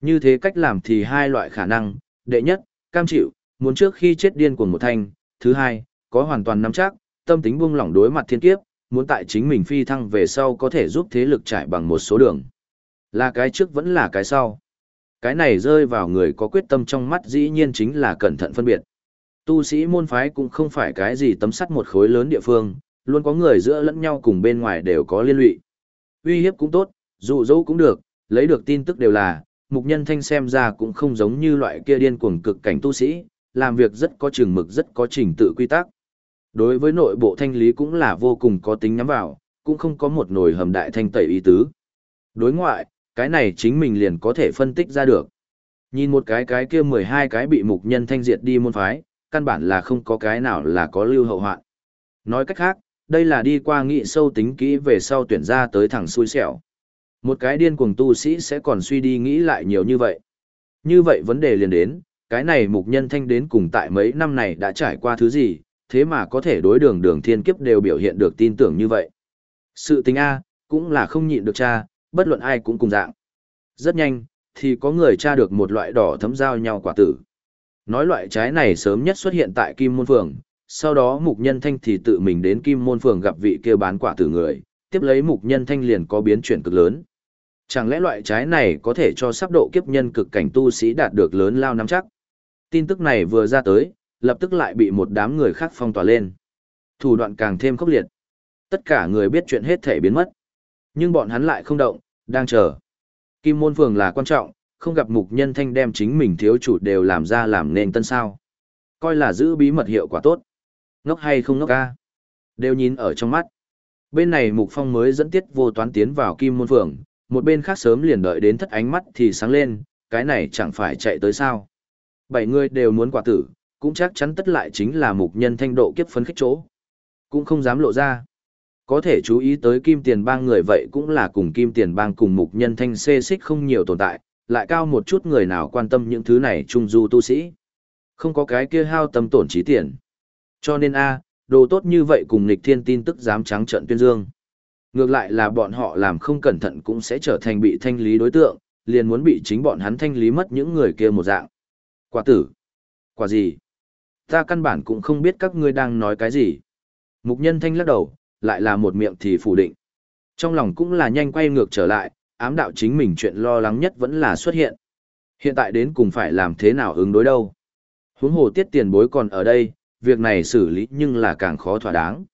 Như thế cách làm thì hai loại khả năng, đệ nhất, cam chịu, muốn trước khi chết điên cuồng một thanh, thứ hai, có hoàn toàn nắm chắc, tâm tính buông lỏng đối mặt thiên kiếp, muốn tại chính mình phi thăng về sau có thể giúp thế lực trải bằng một số đường. Là cái trước vẫn là cái sau. Cái này rơi vào người có quyết tâm trong mắt dĩ nhiên chính là cẩn thận phân biệt. Tu sĩ môn phái cũng không phải cái gì tấm sắt một khối lớn địa phương, luôn có người giữa lẫn nhau cùng bên ngoài đều có liên lụy. Uy hiếp cũng tốt, dụ dỗ cũng được, lấy được tin tức đều là, mục nhân thanh xem ra cũng không giống như loại kia điên cuồng cực cảnh tu sĩ, làm việc rất có chừng mực rất có trình tự quy tắc. Đối với nội bộ thanh lý cũng là vô cùng có tính nhắm vào, cũng không có một nồi hầm đại thanh tẩy ý tứ. Đối ngoại, cái này chính mình liền có thể phân tích ra được. Nhìn một cái cái kia 12 cái bị mục nhân thanh diệt đi môn phái, căn bản là không có cái nào là có lưu hậu hoạn. Nói cách khác, đây là đi qua nghị sâu tính kỹ về sau tuyển ra tới thằng xui xẻo. Một cái điên cuồng tu sĩ sẽ còn suy đi nghĩ lại nhiều như vậy. Như vậy vấn đề liền đến, cái này mục nhân thanh đến cùng tại mấy năm này đã trải qua thứ gì, thế mà có thể đối đường đường thiên kiếp đều biểu hiện được tin tưởng như vậy. Sự tình A, cũng là không nhịn được cha, bất luận ai cũng cùng dạng. Rất nhanh, thì có người tra được một loại đỏ thấm giao nhau quả tử. Nói loại trái này sớm nhất xuất hiện tại Kim Môn Phường, sau đó Mục Nhân Thanh thì tự mình đến Kim Môn Phường gặp vị kia bán quả tử người, tiếp lấy Mục Nhân Thanh liền có biến chuyển cực lớn. Chẳng lẽ loại trái này có thể cho sắp độ kiếp nhân cực cảnh tu sĩ đạt được lớn lao nắm chắc? Tin tức này vừa ra tới, lập tức lại bị một đám người khác phong tỏa lên. Thủ đoạn càng thêm khốc liệt. Tất cả người biết chuyện hết thể biến mất. Nhưng bọn hắn lại không động, đang chờ. Kim môn phường là quan trọng, không gặp mục nhân thanh đem chính mình thiếu chủ đều làm ra làm nên tân sao. Coi là giữ bí mật hiệu quả tốt. Ngốc hay không ngốc ca. Đều nhìn ở trong mắt. Bên này mục phong mới dẫn tiết vô toán tiến vào kim môn phường, một bên khác sớm liền đợi đến thất ánh mắt thì sáng lên, cái này chẳng phải chạy tới sao. Bảy người đều muốn quả tử, cũng chắc chắn tất lại chính là mục nhân thanh độ kiếp phấn khích chỗ. Cũng không dám lộ ra. Có thể chú ý tới kim tiền bang người vậy cũng là cùng kim tiền bang cùng mục nhân thanh xê xích không nhiều tồn tại, lại cao một chút người nào quan tâm những thứ này trung du tu sĩ. Không có cái kia hao tâm tổn trí tiền. Cho nên a đồ tốt như vậy cùng nghịch thiên tin tức dám trắng trận tuyên dương. Ngược lại là bọn họ làm không cẩn thận cũng sẽ trở thành bị thanh lý đối tượng, liền muốn bị chính bọn hắn thanh lý mất những người kia một dạng. Quả tử. Quả gì? Ta căn bản cũng không biết các ngươi đang nói cái gì. Mục nhân thanh lắc đầu, lại là một miệng thì phủ định. Trong lòng cũng là nhanh quay ngược trở lại, ám đạo chính mình chuyện lo lắng nhất vẫn là xuất hiện. Hiện tại đến cùng phải làm thế nào ứng đối đâu. Huống hồ tiết tiền bối còn ở đây, việc này xử lý nhưng là càng khó thỏa đáng.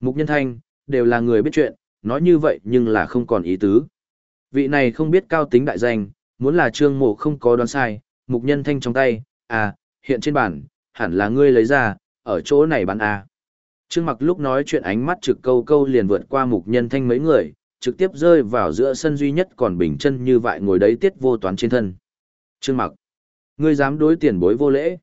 Mục Nhân Thanh, đều là người biết chuyện, nói như vậy nhưng là không còn ý tứ. Vị này không biết cao tính đại danh, muốn là trương mộ không có đoán sai, Mục Nhân Thanh trong tay, à, hiện trên bản, hẳn là ngươi lấy ra, ở chỗ này bán à. Trương mặc lúc nói chuyện ánh mắt trực câu câu liền vượt qua Mục Nhân Thanh mấy người, trực tiếp rơi vào giữa sân duy nhất còn bình chân như vậy ngồi đấy tiết vô toán trên thân. Trương mặc, ngươi dám đối tiền bối vô lễ.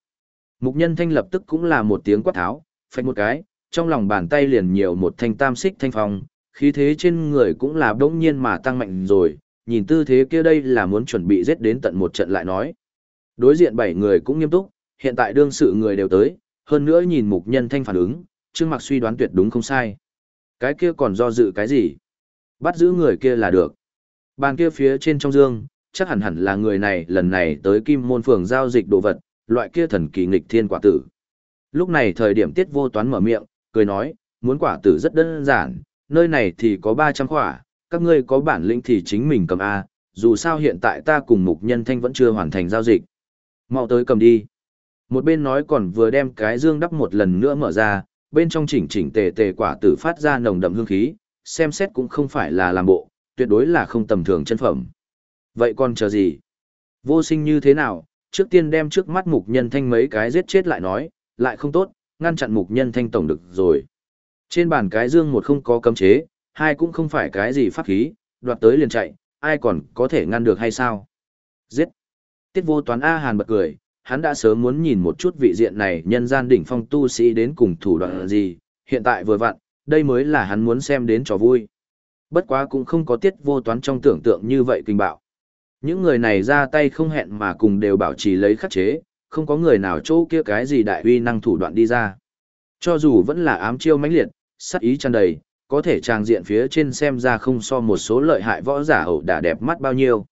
Mục nhân thanh lập tức cũng là một tiếng quát tháo, phách một cái, trong lòng bàn tay liền nhiều một thanh tam xích thanh phong, khí thế trên người cũng là đống nhiên mà tăng mạnh rồi, nhìn tư thế kia đây là muốn chuẩn bị giết đến tận một trận lại nói. Đối diện bảy người cũng nghiêm túc, hiện tại đương sự người đều tới, hơn nữa nhìn mục nhân thanh phản ứng, Trương Mặc suy đoán tuyệt đúng không sai. Cái kia còn do dự cái gì? Bắt giữ người kia là được. Bàn kia phía trên trong dương, chắc hẳn hẳn là người này lần này tới kim môn phường giao dịch đồ vật, loại kia thần kỳ nghịch thiên quả tử. Lúc này thời điểm tiết vô toán mở miệng, cười nói, muốn quả tử rất đơn giản, nơi này thì có 300 quả, các ngươi có bản lĩnh thì chính mình cầm A, dù sao hiện tại ta cùng mục nhân thanh vẫn chưa hoàn thành giao dịch. mau tới cầm đi. Một bên nói còn vừa đem cái dương đắp một lần nữa mở ra, bên trong chỉnh chỉnh tề tề quả tử phát ra nồng đậm hương khí, xem xét cũng không phải là làm bộ, tuyệt đối là không tầm thường chân phẩm. Vậy còn chờ gì? Vô sinh như thế nào, trước tiên đem trước mắt mục nhân thanh mấy cái giết chết lại nói, lại không tốt, ngăn chặn mục nhân thanh tổng được rồi. Trên bàn cái dương một không có cấm chế, hai cũng không phải cái gì pháp khí, đoạt tới liền chạy, ai còn có thể ngăn được hay sao? Giết! Tiết vô toán A Hàn bật cười, hắn đã sớm muốn nhìn một chút vị diện này nhân gian đỉnh phong tu sĩ đến cùng thủ đoạn gì, hiện tại vừa vặn, đây mới là hắn muốn xem đến trò vui. Bất quá cũng không có tiết vô toán trong tưởng tượng như vậy kinh bạo. Những người này ra tay không hẹn mà cùng đều bảo trì lấy khắc chế, không có người nào chỗ kia cái gì đại uy năng thủ đoạn đi ra. Cho dù vẫn là ám chiêu mãnh liệt, sắc ý tràn đầy, có thể trang diện phía trên xem ra không so một số lợi hại võ giả hậu đả đẹp mắt bao nhiêu.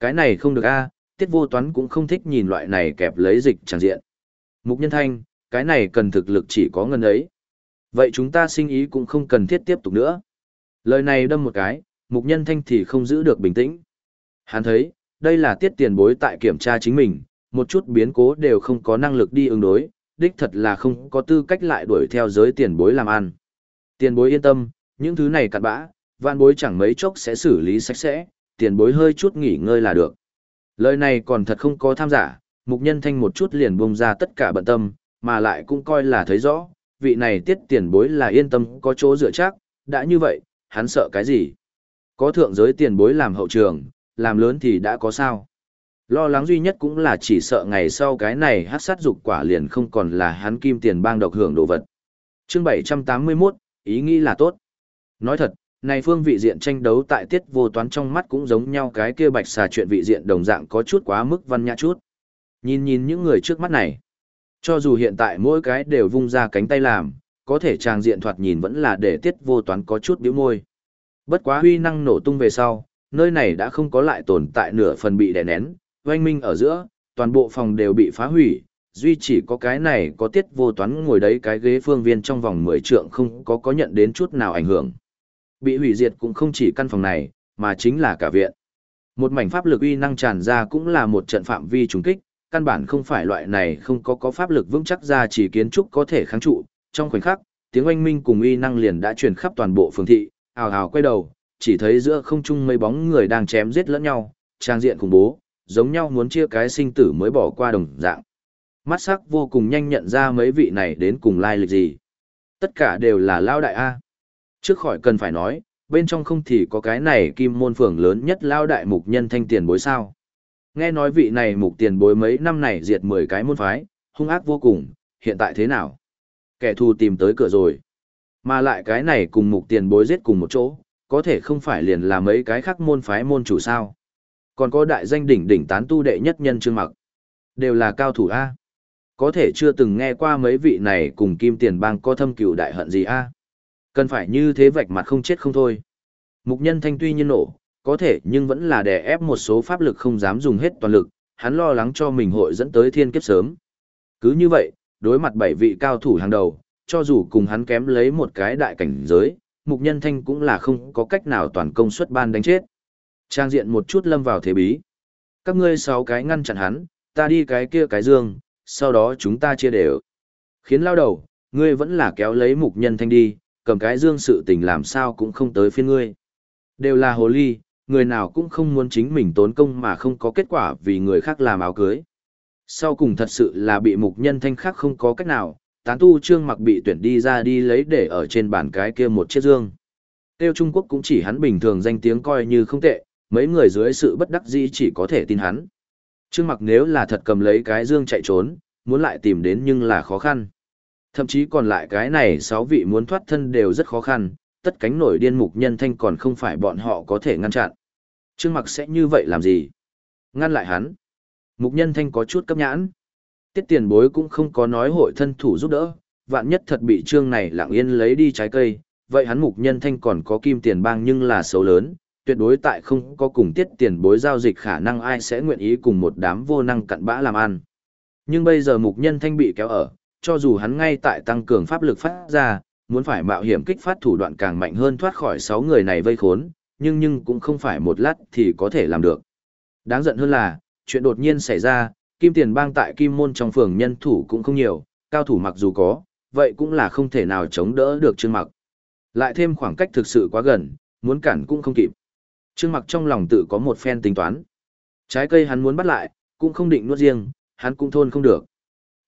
Cái này không được a, tiết vô toán cũng không thích nhìn loại này kẹp lấy dịch tràn diện. Mục nhân thanh, cái này cần thực lực chỉ có ngân ấy. Vậy chúng ta sinh ý cũng không cần thiết tiếp tục nữa. Lời này đâm một cái, mục nhân thanh thì không giữ được bình tĩnh. Hắn thấy, đây là tiết tiền bối tại kiểm tra chính mình, một chút biến cố đều không có năng lực đi ứng đối, đích thật là không có tư cách lại đuổi theo giới tiền bối làm ăn. Tiền bối yên tâm, những thứ này cặn bã, vạn bối chẳng mấy chốc sẽ xử lý sạch sẽ, tiền bối hơi chút nghỉ ngơi là được. Lời này còn thật không có tham giả, mục nhân thanh một chút liền bông ra tất cả bận tâm, mà lại cũng coi là thấy rõ, vị này tiết tiền bối là yên tâm có chỗ dựa chắc, đã như vậy, hắn sợ cái gì? Có thượng giới tiền bối làm hậu trường, làm lớn thì đã có sao. Lo lắng duy nhất cũng là chỉ sợ ngày sau cái này hát sát dục quả liền không còn là hắn kim tiền bang độc hưởng đồ vật. chương 781, ý nghĩ là tốt. Nói thật, này phương vị diện tranh đấu tại tiết vô toán trong mắt cũng giống nhau cái kia bạch xà chuyện vị diện đồng dạng có chút quá mức văn nhã chút. Nhìn nhìn những người trước mắt này. Cho dù hiện tại mỗi cái đều vung ra cánh tay làm, có thể trang diện thoạt nhìn vẫn là để tiết vô toán có chút biểu môi. Bất quá huy năng nổ tung về sau, nơi này đã không có lại tồn tại nửa phần bị đè nén, oanh minh ở giữa, toàn bộ phòng đều bị phá hủy, duy chỉ có cái này có tiết vô toán ngồi đấy cái ghế phương viên trong vòng 10 trượng không có có nhận đến chút nào ảnh hưởng. Bị hủy diệt cũng không chỉ căn phòng này, mà chính là cả viện. Một mảnh pháp lực uy năng tràn ra cũng là một trận phạm vi trùng kích, căn bản không phải loại này không có có pháp lực vững chắc ra chỉ kiến trúc có thể kháng trụ. Trong khoảnh khắc, tiếng oanh minh cùng uy năng liền đã truyền khắp toàn bộ phường thị, ào ào quay đầu, chỉ thấy giữa không trung mấy bóng người đang chém giết lẫn nhau, trang diện khủng bố, giống nhau muốn chia cái sinh tử mới bỏ qua đồng dạng. Mắt sắc vô cùng nhanh nhận ra mấy vị này đến cùng lai lịch gì. Tất cả đều là lao đại A. Trước khỏi cần phải nói, bên trong không thì có cái này kim môn phường lớn nhất lao đại mục nhân thanh tiền bối sao. Nghe nói vị này mục tiền bối mấy năm này diệt 10 cái môn phái, hung ác vô cùng, hiện tại thế nào? Kẻ thù tìm tới cửa rồi. Mà lại cái này cùng mục tiền bối giết cùng một chỗ, có thể không phải liền là mấy cái khác môn phái môn chủ sao. Còn có đại danh đỉnh đỉnh tán tu đệ nhất nhân trương mặc. Đều là cao thủ A. Có thể chưa từng nghe qua mấy vị này cùng kim tiền bang có thâm cửu đại hận gì A. Cần phải như thế vạch mặt không chết không thôi. Mục nhân thanh tuy nhiên nổ, có thể nhưng vẫn là đè ép một số pháp lực không dám dùng hết toàn lực, hắn lo lắng cho mình hội dẫn tới thiên kiếp sớm. Cứ như vậy, đối mặt bảy vị cao thủ hàng đầu, cho dù cùng hắn kém lấy một cái đại cảnh giới, mục nhân thanh cũng là không có cách nào toàn công suất ban đánh chết. Trang diện một chút lâm vào thế bí. Các ngươi sáu cái ngăn chặn hắn, ta đi cái kia cái dương, sau đó chúng ta chia đều. Khiến lao đầu, ngươi vẫn là kéo lấy mục nhân thanh đi, cầm cái dương sự tình làm sao cũng không tới phiên ngươi. Đều là hồ ly, người nào cũng không muốn chính mình tốn công mà không có kết quả vì người khác làm áo cưới. Sau cùng thật sự là bị mục nhân thanh khác không có cách nào, tán tu trương mặc bị tuyển đi ra đi lấy để ở trên bàn cái kia một chiếc dương. Tiêu Trung Quốc cũng chỉ hắn bình thường danh tiếng coi như không tệ, mấy người dưới sự bất đắc dĩ chỉ có thể tin hắn. Trương mặc nếu là thật cầm lấy cái dương chạy trốn, muốn lại tìm đến nhưng là khó khăn. Thậm chí còn lại cái này sáu vị muốn thoát thân đều rất khó khăn, tất cánh nổi điên mục nhân thanh còn không phải bọn họ có thể ngăn chặn. Trương mặc sẽ như vậy làm gì? Ngăn lại hắn. Mục nhân thanh có chút cấp nhãn. Tiết tiền bối cũng không có nói hội thân thủ giúp đỡ, vạn nhất thật bị trương này lặng yên lấy đi trái cây, vậy hắn mục nhân thanh còn có kim tiền bang nhưng là xấu lớn, tuyệt đối tại không có cùng tiết tiền bối giao dịch khả năng ai sẽ nguyện ý cùng một đám vô năng cặn bã làm ăn. Nhưng bây giờ mục nhân thanh bị kéo ở, cho dù hắn ngay tại tăng cường pháp lực phát ra, muốn phải mạo hiểm kích phát thủ đoạn càng mạnh hơn thoát khỏi sáu người này vây khốn, nhưng nhưng cũng không phải một lát thì có thể làm được. Đáng giận hơn là, chuyện đột nhiên xảy ra, kim tiền bang tại kim môn trong phường nhân thủ cũng không nhiều, cao thủ mặc dù có, vậy cũng là không thể nào chống đỡ được trương mặc. Lại thêm khoảng cách thực sự quá gần, muốn cản cũng không kịp. Trương mặc trong lòng tự có một phen tính toán. Trái cây hắn muốn bắt lại, cũng không định nuốt riêng, hắn cũng thôn không được.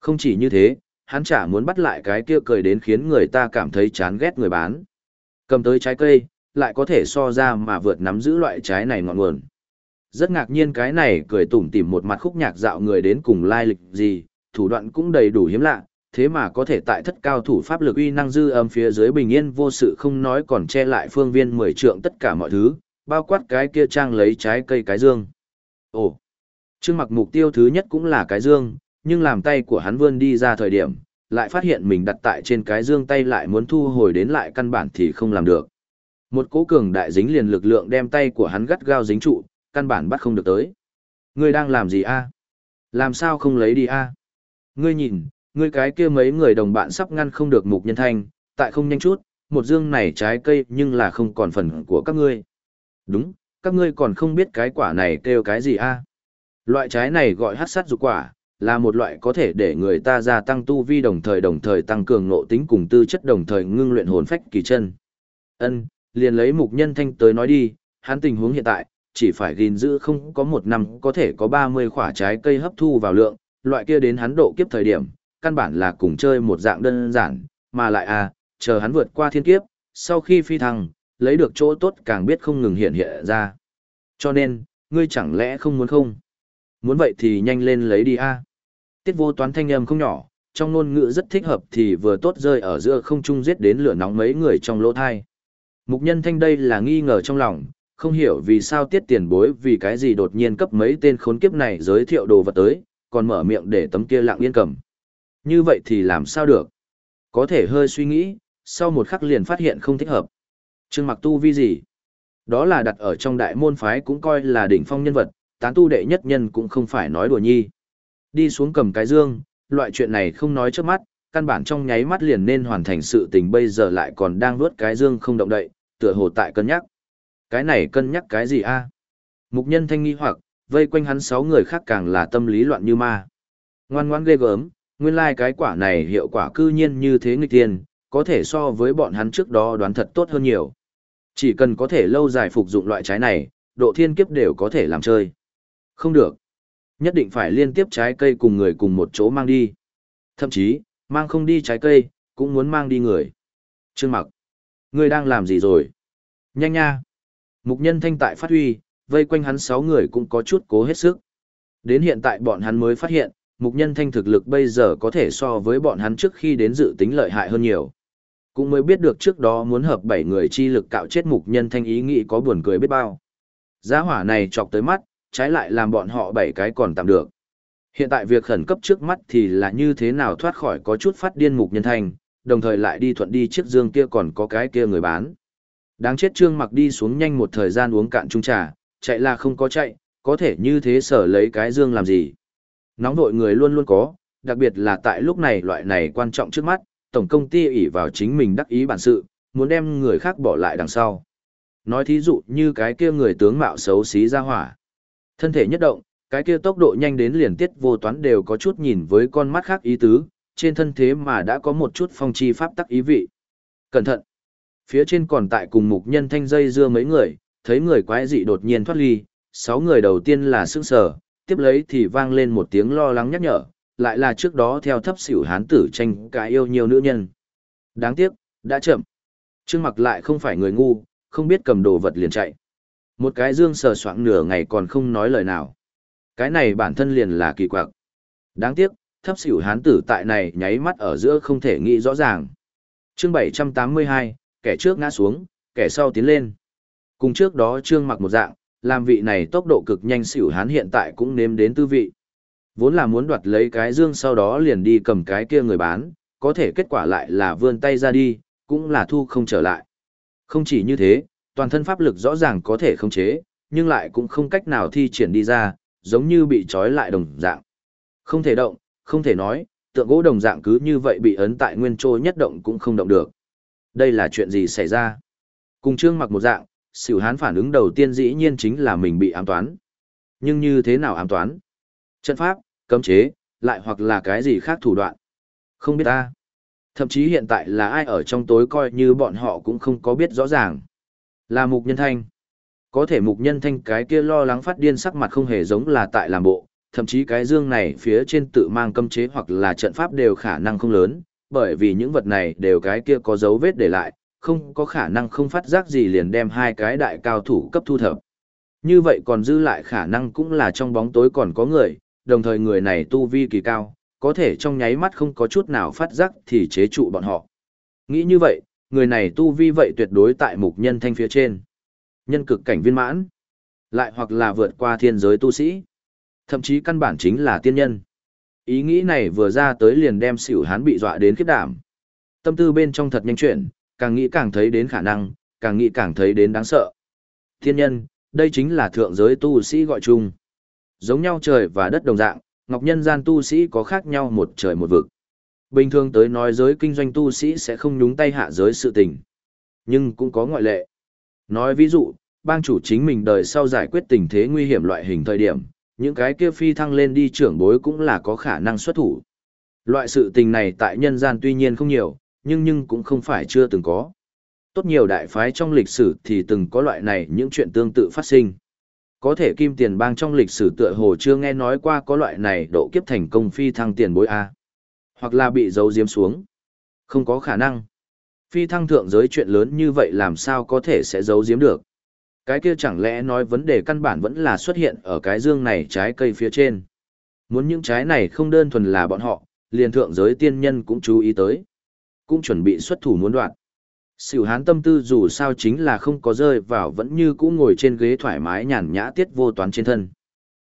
Không chỉ như thế, hắn chả muốn bắt lại cái kia cười đến khiến người ta cảm thấy chán ghét người bán. Cầm tới trái cây, lại có thể so ra mà vượt nắm giữ loại trái này ngọn nguồn. Rất ngạc nhiên cái này cười tủm tỉm một mặt khúc nhạc dạo người đến cùng lai lịch gì, thủ đoạn cũng đầy đủ hiếm lạ, thế mà có thể tại thất cao thủ pháp lực uy năng dư âm phía dưới bình yên vô sự không nói còn che lại phương viên mười trượng tất cả mọi thứ, bao quát cái kia trang lấy trái cây cái dương. Ồ, Trương mặc mục tiêu thứ nhất cũng là cái dương, nhưng làm tay của hắn vươn đi ra thời điểm, lại phát hiện mình đặt tại trên cái dương tay lại muốn thu hồi đến lại căn bản thì không làm được. Một cố cường đại dính liền lực lượng đem tay của hắn gắt gao dính trụ, căn bản bắt không được tới. Ngươi đang làm gì a? Làm sao không lấy đi a? Ngươi nhìn, ngươi cái kia mấy người đồng bạn sắp ngăn không được mục nhân thanh, tại không nhanh chút, một dương này trái cây nhưng là không còn phần của các ngươi. Đúng, các ngươi còn không biết cái quả này kêu cái gì a? Loại trái này gọi hát sát dục quả, là một loại có thể để người ta gia tăng tu vi đồng thời đồng thời tăng cường nộ tính cùng tư chất đồng thời ngưng luyện hồn phách kỳ chân. Ân, liền lấy mục nhân thanh tới nói đi, hắn tình huống hiện tại, chỉ phải gìn giữ không có một năm có thể có 30 quả trái cây hấp thu vào lượng, loại kia đến hắn độ kiếp thời điểm, căn bản là cùng chơi một dạng đơn giản, mà lại à, chờ hắn vượt qua thiên kiếp, sau khi phi thăng, lấy được chỗ tốt càng biết không ngừng hiện hiện ra. Cho nên, ngươi chẳng lẽ không muốn không? Muốn vậy thì nhanh lên lấy đi a. Tiết vô toán thanh âm không nhỏ, trong ngôn ngữ rất thích hợp thì vừa tốt rơi ở giữa không trung giết đến lửa nóng mấy người trong lỗ thai. Mục nhân thanh đây là nghi ngờ trong lòng, không hiểu vì sao tiết tiền bối vì cái gì đột nhiên cấp mấy tên khốn kiếp này giới thiệu đồ vật tới, còn mở miệng để tấm kia lặng yên cầm. Như vậy thì làm sao được? Có thể hơi suy nghĩ, sau một khắc liền phát hiện không thích hợp. Trương mặc tu vi gì? Đó là đặt ở trong đại môn phái cũng coi là đỉnh phong nhân vật, tán tu đệ nhất nhân cũng không phải nói đùa nhi. Đi xuống cầm cái dương, loại chuyện này không nói trước mắt, căn bản trong nháy mắt liền nên hoàn thành sự tình bây giờ lại còn đang vuốt cái dương không động đậy, tựa hồ tại cân nhắc. Cái này cân nhắc cái gì a? Mục nhân thanh nghi hoặc, vây quanh hắn sáu người khác càng là tâm lý loạn như ma. Ngoan ngoãn ghê gớm, nguyên lai like cái quả này hiệu quả cư nhiên như thế nghịch tiên, có thể so với bọn hắn trước đó đoán thật tốt hơn nhiều. Chỉ cần có thể lâu dài phục dụng loại trái này, độ thiên kiếp đều có thể làm chơi. Không được. Nhất định phải liên tiếp trái cây cùng người cùng một chỗ mang đi. Thậm chí, mang không đi trái cây, cũng muốn mang đi người. Trương mặc. Ngươi đang làm gì rồi? Nhanh nha. Mục nhân thanh tại phát huy, vây quanh hắn sáu người cũng có chút cố hết sức. Đến hiện tại bọn hắn mới phát hiện, mục nhân thanh thực lực bây giờ có thể so với bọn hắn trước khi đến dự tính lợi hại hơn nhiều. Cũng mới biết được trước đó muốn hợp bảy người chi lực cạo chết mục nhân thanh ý nghĩ có buồn cười biết bao. Giá hỏa này chọc tới mắt, trái lại làm bọn họ bảy cái còn tạm được. Hiện tại việc khẩn cấp trước mắt thì là như thế nào thoát khỏi có chút phát điên mục nhân thành, đồng thời lại đi thuận đi chiếc dương kia còn có cái kia người bán. Đáng chết trương mặc đi xuống nhanh một thời gian uống cạn chung trà, chạy là không có chạy, có thể như thế sở lấy cái dương làm gì. Nóng vội người luôn luôn có, đặc biệt là tại lúc này loại này quan trọng trước mắt, tổng công ty ỷ vào chính mình đắc ý bản sự, muốn đem người khác bỏ lại đằng sau. Nói thí dụ như cái kia người tướng mạo xấu xí ra hỏa. Thân thể nhất động, cái kia tốc độ nhanh đến liền tiết vô toán đều có chút nhìn với con mắt khác ý tứ, trên thân thế mà đã có một chút phong chi pháp tắc ý vị. Cẩn thận! Phía trên còn tại cùng mục nhân thanh dây dưa mấy người, thấy người quái dị đột nhiên thoát ly, sáu người đầu tiên là sững sờ, tiếp lấy thì vang lên một tiếng lo lắng nhắc nhở, lại là trước đó theo thấp xỉu hán tử tranh cái yêu nhiều nữ nhân. Đáng tiếc, đã chậm. Trương mặc lại không phải người ngu, không biết cầm đồ vật liền chạy. Một cái dương sờ soạng nửa ngày còn không nói lời nào. Cái này bản thân liền là kỳ quặc. Đáng tiếc, thấp xỉu hán tử tại này nháy mắt ở giữa không thể nghĩ rõ ràng. Chương 782, kẻ trước ngã xuống, kẻ sau tiến lên. Cùng trước đó trương mặc một dạng, làm vị này tốc độ cực nhanh xỉu hán hiện tại cũng nếm đến tư vị. Vốn là muốn đoạt lấy cái dương sau đó liền đi cầm cái kia người bán, có thể kết quả lại là vươn tay ra đi, cũng là thu không trở lại. Không chỉ như thế, toàn thân pháp lực rõ ràng có thể khống chế, nhưng lại cũng không cách nào thi triển đi ra, giống như bị trói lại đồng dạng. Không thể động, không thể nói, tượng gỗ đồng dạng cứ như vậy bị ấn tại nguyên trô nhất động cũng không động được. Đây là chuyện gì xảy ra? Cùng trương mặc một dạng, xỉu hán phản ứng đầu tiên dĩ nhiên chính là mình bị ám toán. Nhưng như thế nào ám toán? Trận pháp, cấm chế, lại hoặc là cái gì khác thủ đoạn? Không biết ta. Thậm chí hiện tại là ai ở trong tối coi như bọn họ cũng không có biết rõ ràng. Là mục nhân thanh. Có thể mục nhân thanh cái kia lo lắng phát điên sắc mặt không hề giống là tại làm bộ, thậm chí cái dương này phía trên tự mang cấm chế hoặc là trận pháp đều khả năng không lớn, bởi vì những vật này đều cái kia có dấu vết để lại, không có khả năng không phát giác gì liền đem hai cái đại cao thủ cấp thu thập. Như vậy còn dư lại khả năng cũng là trong bóng tối còn có người, đồng thời người này tu vi kỳ cao, có thể trong nháy mắt không có chút nào phát giác thì chế trụ bọn họ. Nghĩ như vậy, người này tu vi vậy tuyệt đối tại mục nhân thanh phía trên. Nhân cực cảnh viên mãn, lại hoặc là vượt qua thiên giới tu sĩ. Thậm chí căn bản chính là tiên nhân. Ý nghĩ này vừa ra tới liền đem xỉu hán bị dọa đến khiếp đảm. Tâm tư bên trong thật nhanh chuyển, càng nghĩ càng thấy đến khả năng, càng nghĩ càng thấy đến đáng sợ. Thiên nhân, đây chính là thượng giới tu sĩ gọi chung. Giống nhau trời và đất đồng dạng, ngọc nhân gian tu sĩ có khác nhau một trời một vực. Bình thường tới nói giới kinh doanh tu sĩ sẽ không nhúng tay hạ giới sự tình. Nhưng cũng có ngoại lệ. Nói ví dụ, bang chủ chính mình đời sau giải quyết tình thế nguy hiểm loại hình thời điểm, những cái kia phi thăng lên đi trưởng bối cũng là có khả năng xuất thủ. Loại sự tình này tại nhân gian tuy nhiên không nhiều, nhưng nhưng cũng không phải chưa từng có. Tốt nhiều đại phái trong lịch sử thì từng có loại này những chuyện tương tự phát sinh. Có thể kim tiền bang trong lịch sử tựa hồ chưa nghe nói qua có loại này độ kiếp thành công phi thăng tiền bối A. Hoặc là bị giấu diếm xuống. Không có khả năng. Phi thăng thượng giới chuyện lớn như vậy làm sao có thể sẽ giấu giếm được. Cái kia chẳng lẽ nói vấn đề căn bản vẫn là xuất hiện ở cái dương này trái cây phía trên. Muốn những trái này không đơn thuần là bọn họ, liền thượng giới tiên nhân cũng chú ý tới. Cũng chuẩn bị xuất thủ muốn đoạn. Sửu hán tâm tư dù sao chính là không có rơi vào vẫn như cũ ngồi trên ghế thoải mái nhàn nhã tiết vô toán trên thân.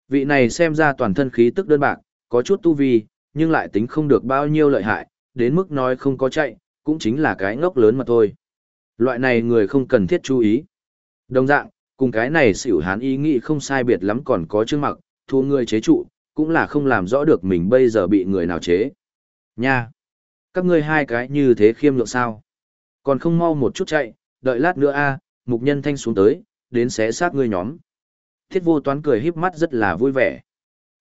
Vị này xem ra toàn thân khí tức đơn bạc, có chút tu vi, nhưng lại tính không được bao nhiêu lợi hại, đến mức nói không có chạy, cũng chính là cái ngốc lớn mà thôi. Loại này người không cần thiết chú ý. Đồng dạng, cùng cái này xỉu hán ý nghĩ không sai biệt lắm còn có chương mặc, thu người chế trụ, cũng là không làm rõ được mình bây giờ bị người nào chế. Nha! Các ngươi hai cái như thế khiêm lượng sao? Còn không mau một chút chạy, đợi lát nữa a, mục nhân thanh xuống tới, đến xé xác ngươi nhóm. Thiết vô toán cười híp mắt rất là vui vẻ.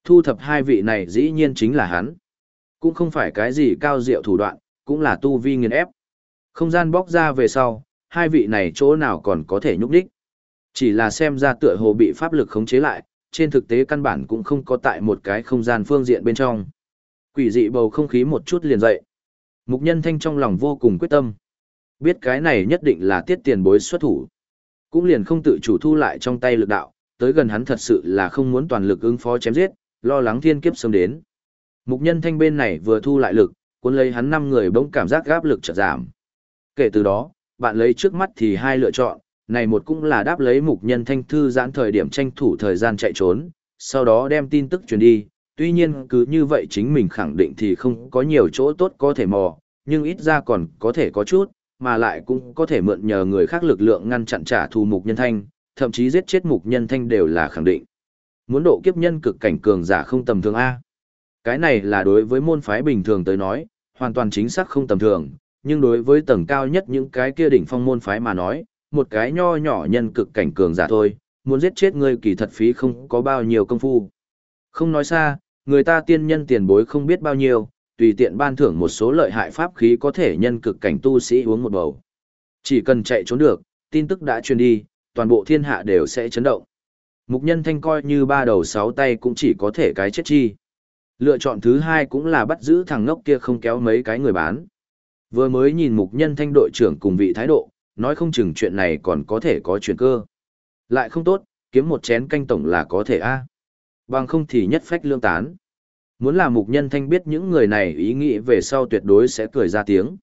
Thu thập hai vị này dĩ nhiên chính là hắn. Cũng không phải cái gì cao diệu thủ đoạn, cũng là tu vi nghiền ép. Không gian bóc ra về sau, hai vị này chỗ nào còn có thể nhúc đích. Chỉ là xem ra tựa hồ bị pháp lực khống chế lại, trên thực tế căn bản cũng không có tại một cái không gian phương diện bên trong. Quỷ dị bầu không khí một chút liền dậy. Mục nhân thanh trong lòng vô cùng quyết tâm. Biết cái này nhất định là tiết tiền bối xuất thủ. Cũng liền không tự chủ thu lại trong tay lực đạo, tới gần hắn thật sự là không muốn toàn lực ứng phó chém giết, lo lắng thiên kiếp sớm đến. Mục nhân thanh bên này vừa thu lại lực, cuốn lấy hắn năm người bỗng cảm giác gáp lực chợt giảm. Kể từ đó, bạn lấy trước mắt thì hai lựa chọn, này một cũng là đáp lấy mục nhân thanh thư giãn thời điểm tranh thủ thời gian chạy trốn, sau đó đem tin tức truyền đi, tuy nhiên cứ như vậy chính mình khẳng định thì không có nhiều chỗ tốt có thể mò, nhưng ít ra còn có thể có chút, mà lại cũng có thể mượn nhờ người khác lực lượng ngăn chặn trả thù mục nhân thanh, thậm chí giết chết mục nhân thanh đều là khẳng định. Muốn độ kiếp nhân cực cảnh cường giả không tầm thường A. Cái này là đối với môn phái bình thường tới nói, hoàn toàn chính xác không tầm thường, nhưng đối với tầng cao nhất những cái kia đỉnh phong môn phái mà nói, một cái nho nhỏ nhân cực cảnh cường giả thôi, muốn giết chết ngươi kỳ thật phí không có bao nhiêu công phu. Không nói xa, người ta tiên nhân tiền bối không biết bao nhiêu, tùy tiện ban thưởng một số lợi hại pháp khí có thể nhân cực cảnh tu sĩ uống một bầu. Chỉ cần chạy trốn được, tin tức đã truyền đi, toàn bộ thiên hạ đều sẽ chấn động. Mục nhân thanh coi như ba đầu sáu tay cũng chỉ có thể cái chết chi. Lựa chọn thứ hai cũng là bắt giữ thằng ngốc kia không kéo mấy cái người bán. Vừa mới nhìn mục nhân thanh đội trưởng cùng vị thái độ, nói không chừng chuyện này còn có thể có chuyện cơ. Lại không tốt, kiếm một chén canh tổng là có thể a Bằng không thì nhất phách lương tán. Muốn là mục nhân thanh biết những người này ý nghĩ về sau tuyệt đối sẽ cười ra tiếng.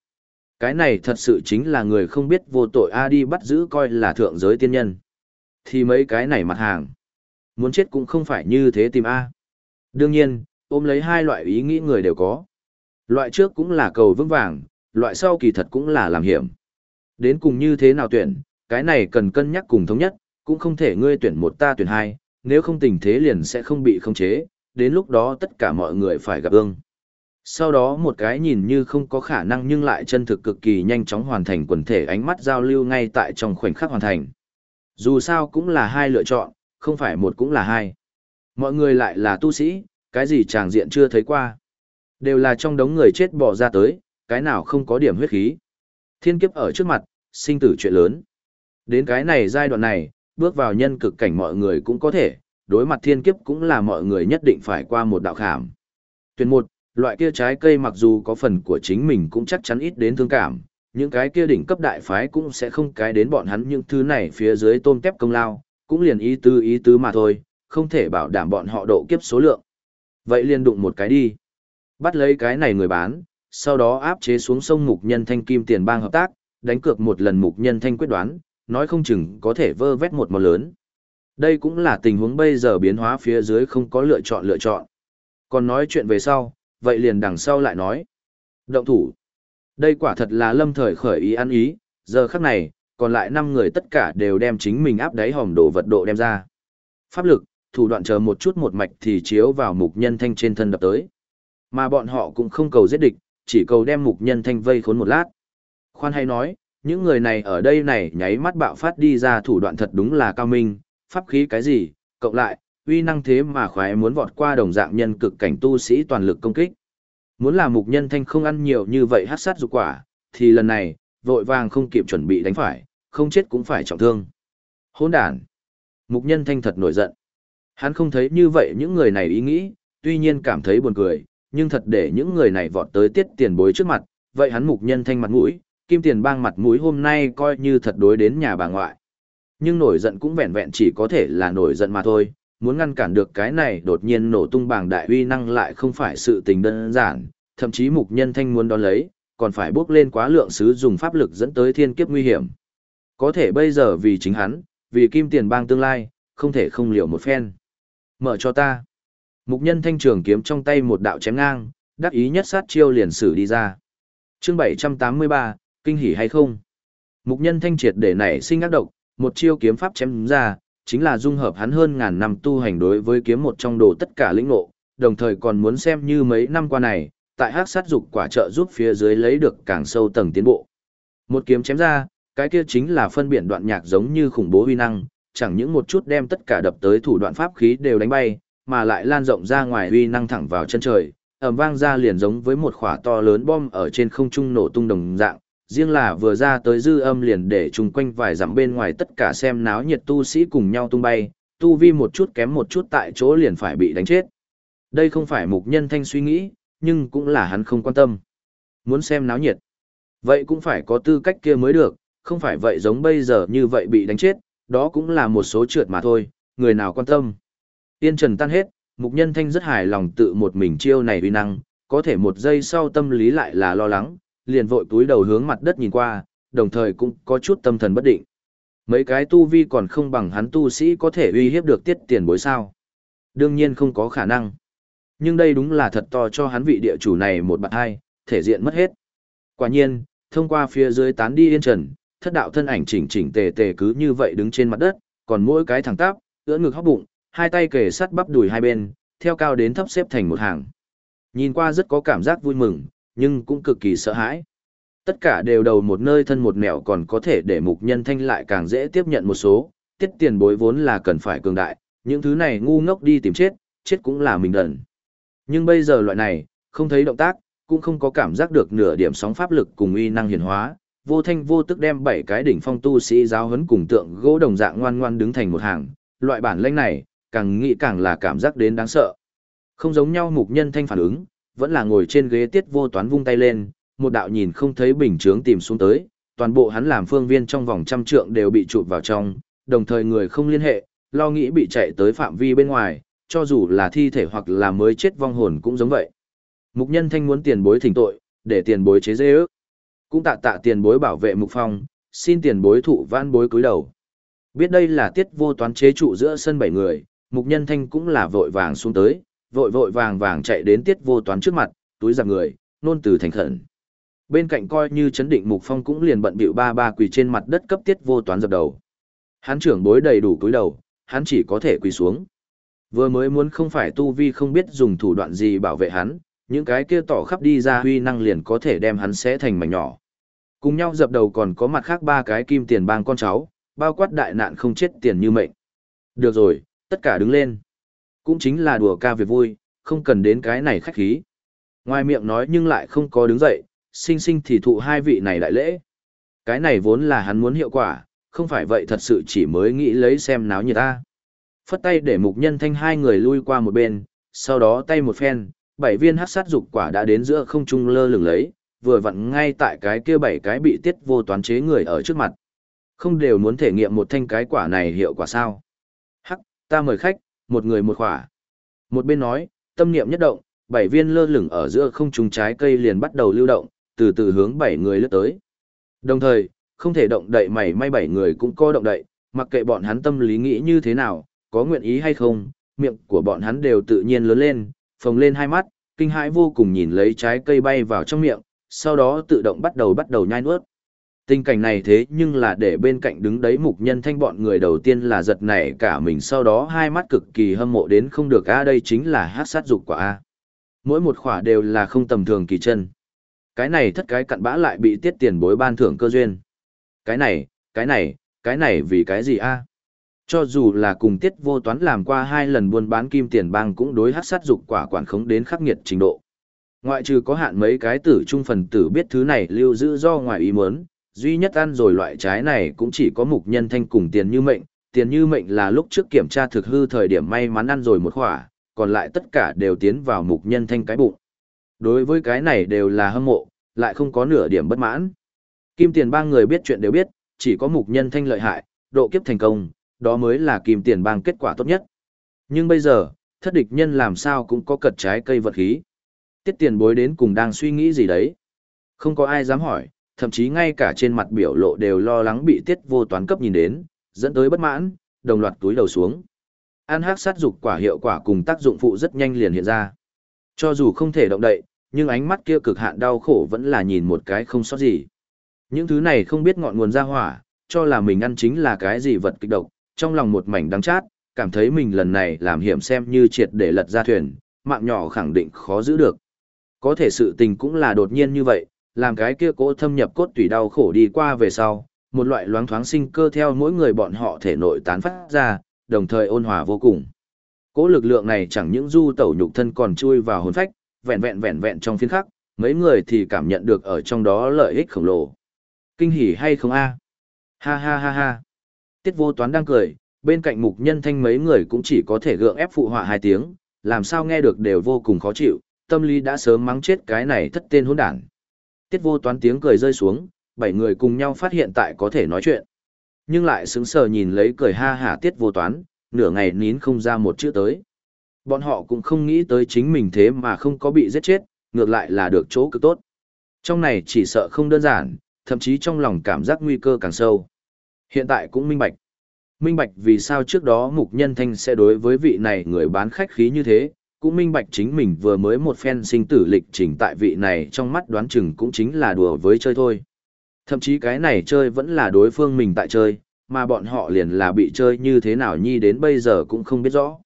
Cái này thật sự chính là người không biết vô tội A đi bắt giữ coi là thượng giới tiên nhân. Thì mấy cái này mặt hàng. Muốn chết cũng không phải như thế tìm A. Đương nhiên, ôm lấy hai loại ý nghĩ người đều có. Loại trước cũng là cầu vững vàng, loại sau kỳ thật cũng là làm hiểm. Đến cùng như thế nào tuyển, cái này cần cân nhắc cùng thống nhất, cũng không thể ngươi tuyển một ta tuyển hai, nếu không tình thế liền sẽ không bị khống chế, đến lúc đó tất cả mọi người phải gặp ương. Sau đó một cái nhìn như không có khả năng nhưng lại chân thực cực kỳ nhanh chóng hoàn thành quần thể ánh mắt giao lưu ngay tại trong khoảnh khắc hoàn thành. Dù sao cũng là hai lựa chọn, không phải một cũng là hai. Mọi người lại là tu sĩ, cái gì chàng diện chưa thấy qua. Đều là trong đống người chết bỏ ra tới, cái nào không có điểm huyết khí. Thiên kiếp ở trước mặt, sinh tử chuyện lớn. Đến cái này giai đoạn này, bước vào nhân cực cảnh mọi người cũng có thể, đối mặt thiên kiếp cũng là mọi người nhất định phải qua một đạo khảm. Tuyển một, loại kia trái cây mặc dù có phần của chính mình cũng chắc chắn ít đến thương cảm, những cái kia đỉnh cấp đại phái cũng sẽ không cái đến bọn hắn những thứ này phía dưới tôm kép công lao, cũng liền ý tứ ý tứ mà thôi, không thể bảo đảm bọn họ độ kiếp số lượng. Vậy liền đụng một cái đi. Bắt lấy cái này người bán, sau đó áp chế xuống sông mục nhân thanh kim tiền bang hợp tác, đánh cược một lần mục nhân thanh quyết đoán, nói không chừng có thể vơ vét một món lớn. Đây cũng là tình huống bây giờ biến hóa phía dưới không có lựa chọn lựa chọn. Còn nói chuyện về sau, vậy liền đằng sau lại nói. Động thủ. Đây quả thật là lâm thời khởi ý ăn ý, giờ khắc này, còn lại 5 người tất cả đều đem chính mình áp đáy hòm đồ vật độ đem ra. Pháp lực, thủ đoạn chờ một chút một mạch thì chiếu vào mục nhân thanh trên thân đập tới. Mà bọn họ cũng không cầu giết địch, chỉ cầu đem mục nhân thanh vây khốn một lát. Khoan hay nói, những người này ở đây này nháy mắt bạo phát đi ra thủ đoạn thật đúng là cao minh, pháp khí cái gì, cộng lại, uy năng thế mà khoái muốn vọt qua đồng dạng nhân cực cảnh tu sĩ toàn lực công kích. Muốn làm mục nhân thanh không ăn nhiều như vậy hát sát dục quả, thì lần này, vội vàng không kịp chuẩn bị đánh phải, không chết cũng phải trọng thương. Hỗn đàn. Mục nhân thanh thật nổi giận. Hắn không thấy như vậy những người này ý nghĩ, tuy nhiên cảm thấy buồn cười, nhưng thật để những người này vọt tới tiết tiền bối trước mặt, vậy hắn mục nhân thanh mặt mũi, kim tiền bang mặt mũi hôm nay coi như thật đối đến nhà bà ngoại. Nhưng nổi giận cũng vẹn vẹn chỉ có thể là nổi giận mà thôi, muốn ngăn cản được cái này đột nhiên nổ tung bảng đại uy năng lại không phải sự tình đơn giản, thậm chí mục nhân thanh muốn đón lấy, còn phải bước lên quá lượng sứ dùng pháp lực dẫn tới thiên kiếp nguy hiểm. Có thể bây giờ vì chính hắn, vì kim tiền bang tương lai, không thể không liều một phen. Mở cho ta. Mục nhân thanh trường kiếm trong tay một đạo chém ngang, đắc ý nhất sát chiêu liền sử đi ra. chương 783, kinh hỉ hay không? Mục nhân thanh triệt để nảy sinh ác độc, một chiêu kiếm pháp chém ra, chính là dung hợp hắn hơn ngàn năm tu hành đối với kiếm một trong đồ tất cả lĩnh ngộ, đồng thời còn muốn xem như mấy năm qua này, tại hắc sát dục quả trợ giúp phía dưới lấy được càng sâu tầng tiến bộ. Một kiếm chém ra, cái kia chính là phân biển đoạn nhạc giống như khủng bố uy năng, chẳng những một chút đem tất cả đập tới thủ đoạn pháp khí đều đánh bay, mà lại lan rộng ra ngoài uy năng thẳng vào chân trời, ầm vang ra liền giống với một quả to lớn bom ở trên không trung nổ tung đồng dạng, riêng là vừa ra tới dư âm liền để chung quanh vài dặm bên ngoài tất cả xem náo nhiệt tu sĩ cùng nhau tung bay, tu vi một chút kém một chút tại chỗ liền phải bị đánh chết. Đây không phải mục nhân thanh suy nghĩ, nhưng cũng là hắn không quan tâm. Muốn xem náo nhiệt. Vậy cũng phải có tư cách kia mới được, không phải vậy giống bây giờ như vậy bị đánh chết, đó cũng là một số trượt mà thôi, người nào quan tâm. Tiên trần tan hết, mục nhân thanh rất hài lòng tự một mình chiêu này uy năng, có thể một giây sau tâm lý lại là lo lắng, liền vội túi đầu hướng mặt đất nhìn qua, đồng thời cũng có chút tâm thần bất định. Mấy cái tu vi còn không bằng hắn tu sĩ có thể uy hiếp được tiết tiền bối sao. Đương nhiên không có khả năng. Nhưng đây đúng là thật to cho hắn vị địa chủ này một bạn hai, thể diện mất hết. Quả nhiên, thông qua phía dưới tán đi yên trần, thất đạo thân ảnh chỉnh chỉnh tề tề cứ như vậy đứng trên mặt đất, còn mỗi cái thẳng tắp, ưỡn ngực hóc bụng, hai tay kề sát bắp đùi hai bên, theo cao đến thấp xếp thành một hàng. Nhìn qua rất có cảm giác vui mừng, nhưng cũng cực kỳ sợ hãi. Tất cả đều đầu một nơi thân một nẻo còn có thể để mục nhân thanh lại càng dễ tiếp nhận một số, tiết tiền bối vốn là cần phải cường đại, những thứ này ngu ngốc đi tìm chết, chết cũng là mình đần. Nhưng bây giờ loại này, không thấy động tác, cũng không có cảm giác được nửa điểm sóng pháp lực cùng uy năng hiển hóa, vô thanh vô tức đem bảy cái đỉnh phong tu sĩ giáo huấn cùng tượng gỗ đồng dạng ngoan ngoan đứng thành một hàng, loại bản lĩnh này, càng nghĩ càng là cảm giác đến đáng sợ. Không giống nhau mục nhân thanh phản ứng, vẫn là ngồi trên ghế tiết vô toán vung tay lên, một đạo nhìn không thấy bình chướng tìm xuống tới, toàn bộ hắn làm phương viên trong vòng trăm trượng đều bị chụp vào trong, đồng thời người không liên hệ, lo nghĩ bị chạy tới phạm vi bên ngoài, cho dù là thi thể hoặc là mới chết vong hồn cũng giống vậy. Mục nhân thanh muốn tiền bối thỉnh tội, để tiền bối chế dê ước. Cũng tạ tạ tiền bối bảo vệ mục phong, xin tiền bối thụ vãn bối cúi đầu. Biết đây là tiết vô toán chế trụ giữa sân bảy người, mục nhân thanh cũng là vội vàng xuống tới, vội vội vàng vàng chạy đến tiết vô toán trước mặt, túi giặc người, nôn từ thành khẩn. Bên cạnh coi như chấn định mục phong cũng liền bận bịu ba ba quỳ trên mặt đất cấp tiết vô toán dập đầu. Hắn trưởng bối đầy đủ cúi đầu, hắn chỉ có thể quỳ xuống. Vừa mới muốn không phải tu vi không biết dùng thủ đoạn gì bảo vệ hắn, những cái kia tỏ khắp đi ra huy năng liền có thể đem hắn xé thành mảnh nhỏ. Cùng nhau dập đầu còn có mặt khác ba cái kim tiền bang con cháu, bao quát đại nạn không chết tiền như mệnh. Được rồi, tất cả đứng lên. Cũng chính là đùa ca việc vui, không cần đến cái này khách khí. Ngoài miệng nói nhưng lại không có đứng dậy, sinh sinh thì thụ hai vị này đại lễ. Cái này vốn là hắn muốn hiệu quả, không phải vậy thật sự chỉ mới nghĩ lấy xem náo như ta. Phất tay để mục nhân thanh hai người lui qua một bên, sau đó tay một phen, bảy viên hắc sát dục quả đã đến giữa không trung lơ lửng lấy, vừa vặn ngay tại cái kia bảy cái bị tiết vô toán chế người ở trước mặt. Không đều muốn thể nghiệm một thanh cái quả này hiệu quả sao? Hắc, ta mời khách, một người một quả. Một bên nói, tâm niệm nhất động, bảy viên lơ lửng ở giữa không trung trái cây liền bắt đầu lưu động, từ từ hướng bảy người lướt tới. Đồng thời, không thể động đậy mảy may bảy người cũng có động đậy, mặc kệ bọn hắn tâm lý nghĩ như thế nào, có nguyện ý hay không, miệng của bọn hắn đều tự nhiên lớn lên, phồng lên hai mắt, kinh hãi vô cùng nhìn lấy trái cây bay vào trong miệng, sau đó tự động bắt đầu bắt đầu nhai nuốt. Tình cảnh này thế nhưng là để bên cạnh đứng đấy mục nhân thanh bọn người đầu tiên là giật nảy cả mình sau đó hai mắt cực kỳ hâm mộ đến không được a đây chính là hát sát dục quả a. Mỗi một khỏa đều là không tầm thường kỳ chân. Cái này thất cái cặn bã lại bị tiết tiền bối ban thưởng cơ duyên. Cái này, cái này, cái này vì cái gì a? Cho dù là cùng tiết vô toán làm qua hai lần buôn bán kim tiền bang cũng đối hát sát dục quả quản khống đến khắc nghiệt trình độ. Ngoại trừ có hạn mấy cái tử trung phần tử biết thứ này lưu giữ do ngoài ý muốn, duy nhất ăn rồi loại trái này cũng chỉ có mục nhân thanh cùng tiền như mệnh, tiền như mệnh là lúc trước kiểm tra thực hư thời điểm may mắn ăn rồi một khỏa, còn lại tất cả đều tiến vào mục nhân thanh cái bụng. Đối với cái này đều là hâm mộ, lại không có nửa điểm bất mãn. Kim tiền ba người biết chuyện đều biết, chỉ có mục nhân thanh lợi hại, độ kiếp thành công, đó mới là kim tiền bang kết quả tốt nhất. Nhưng bây giờ, thất địch nhân làm sao cũng có cật trái cây vật khí. Tiết tiền bối đến cùng đang suy nghĩ gì đấy. Không có ai dám hỏi, thậm chí ngay cả trên mặt biểu lộ đều lo lắng bị tiết vô toán cấp nhìn đến, dẫn tới bất mãn, đồng loạt túi đầu xuống. An hắc sát dục quả hiệu quả cùng tác dụng phụ rất nhanh liền hiện ra. Cho dù không thể động đậy, nhưng ánh mắt kia cực hạn đau khổ vẫn là nhìn một cái không sót gì. Những thứ này không biết ngọn nguồn ra hỏa, cho là mình ăn chính là cái gì vật kịch độc, trong lòng một mảnh đắng chát, cảm thấy mình lần này làm hiểm xem như triệt để lật ra thuyền, mạng nhỏ khẳng định khó giữ được. Có thể sự tình cũng là đột nhiên như vậy, làm cái kia cỗ thâm nhập cốt tủy đau khổ đi qua về sau, một loại loáng thoáng sinh cơ theo mỗi người bọn họ thể nội tán phát ra, đồng thời ôn hòa vô cùng. Cỗ lực lượng này chẳng những du tẩu nhục thân còn chui vào hồn phách, vẹn vẹn vẹn vẹn trong phiên khắc, mấy người thì cảm nhận được ở trong đó lợi ích khổng lồ. Kinh hỉ hay không a? Ha ha ha ha. Tiết vô toán đang cười, bên cạnh mục nhân thanh mấy người cũng chỉ có thể gượng ép phụ họa hai tiếng, làm sao nghe được đều vô cùng khó chịu, tâm lý đã sớm mắng chết cái này thất tên hỗn đản. Tiết vô toán tiếng cười rơi xuống, bảy người cùng nhau phát hiện tại có thể nói chuyện. Nhưng lại sững sờ nhìn lấy cười ha hả tiết vô toán, nửa ngày nín không ra một chữ tới. Bọn họ cũng không nghĩ tới chính mình thế mà không có bị giết chết, ngược lại là được chỗ cực tốt. Trong này chỉ sợ không đơn giản, thậm chí trong lòng cảm giác nguy cơ càng sâu. Hiện tại cũng minh bạch. Minh bạch vì sao trước đó mục nhân thanh sẽ đối với vị này người bán khách khí như thế, cũng minh bạch chính mình vừa mới một phen sinh tử lịch trình tại vị này trong mắt đoán chừng cũng chính là đùa với chơi thôi. Thậm chí cái này chơi vẫn là đối phương mình tại chơi, mà bọn họ liền là bị chơi như thế nào nhi đến bây giờ cũng không biết rõ.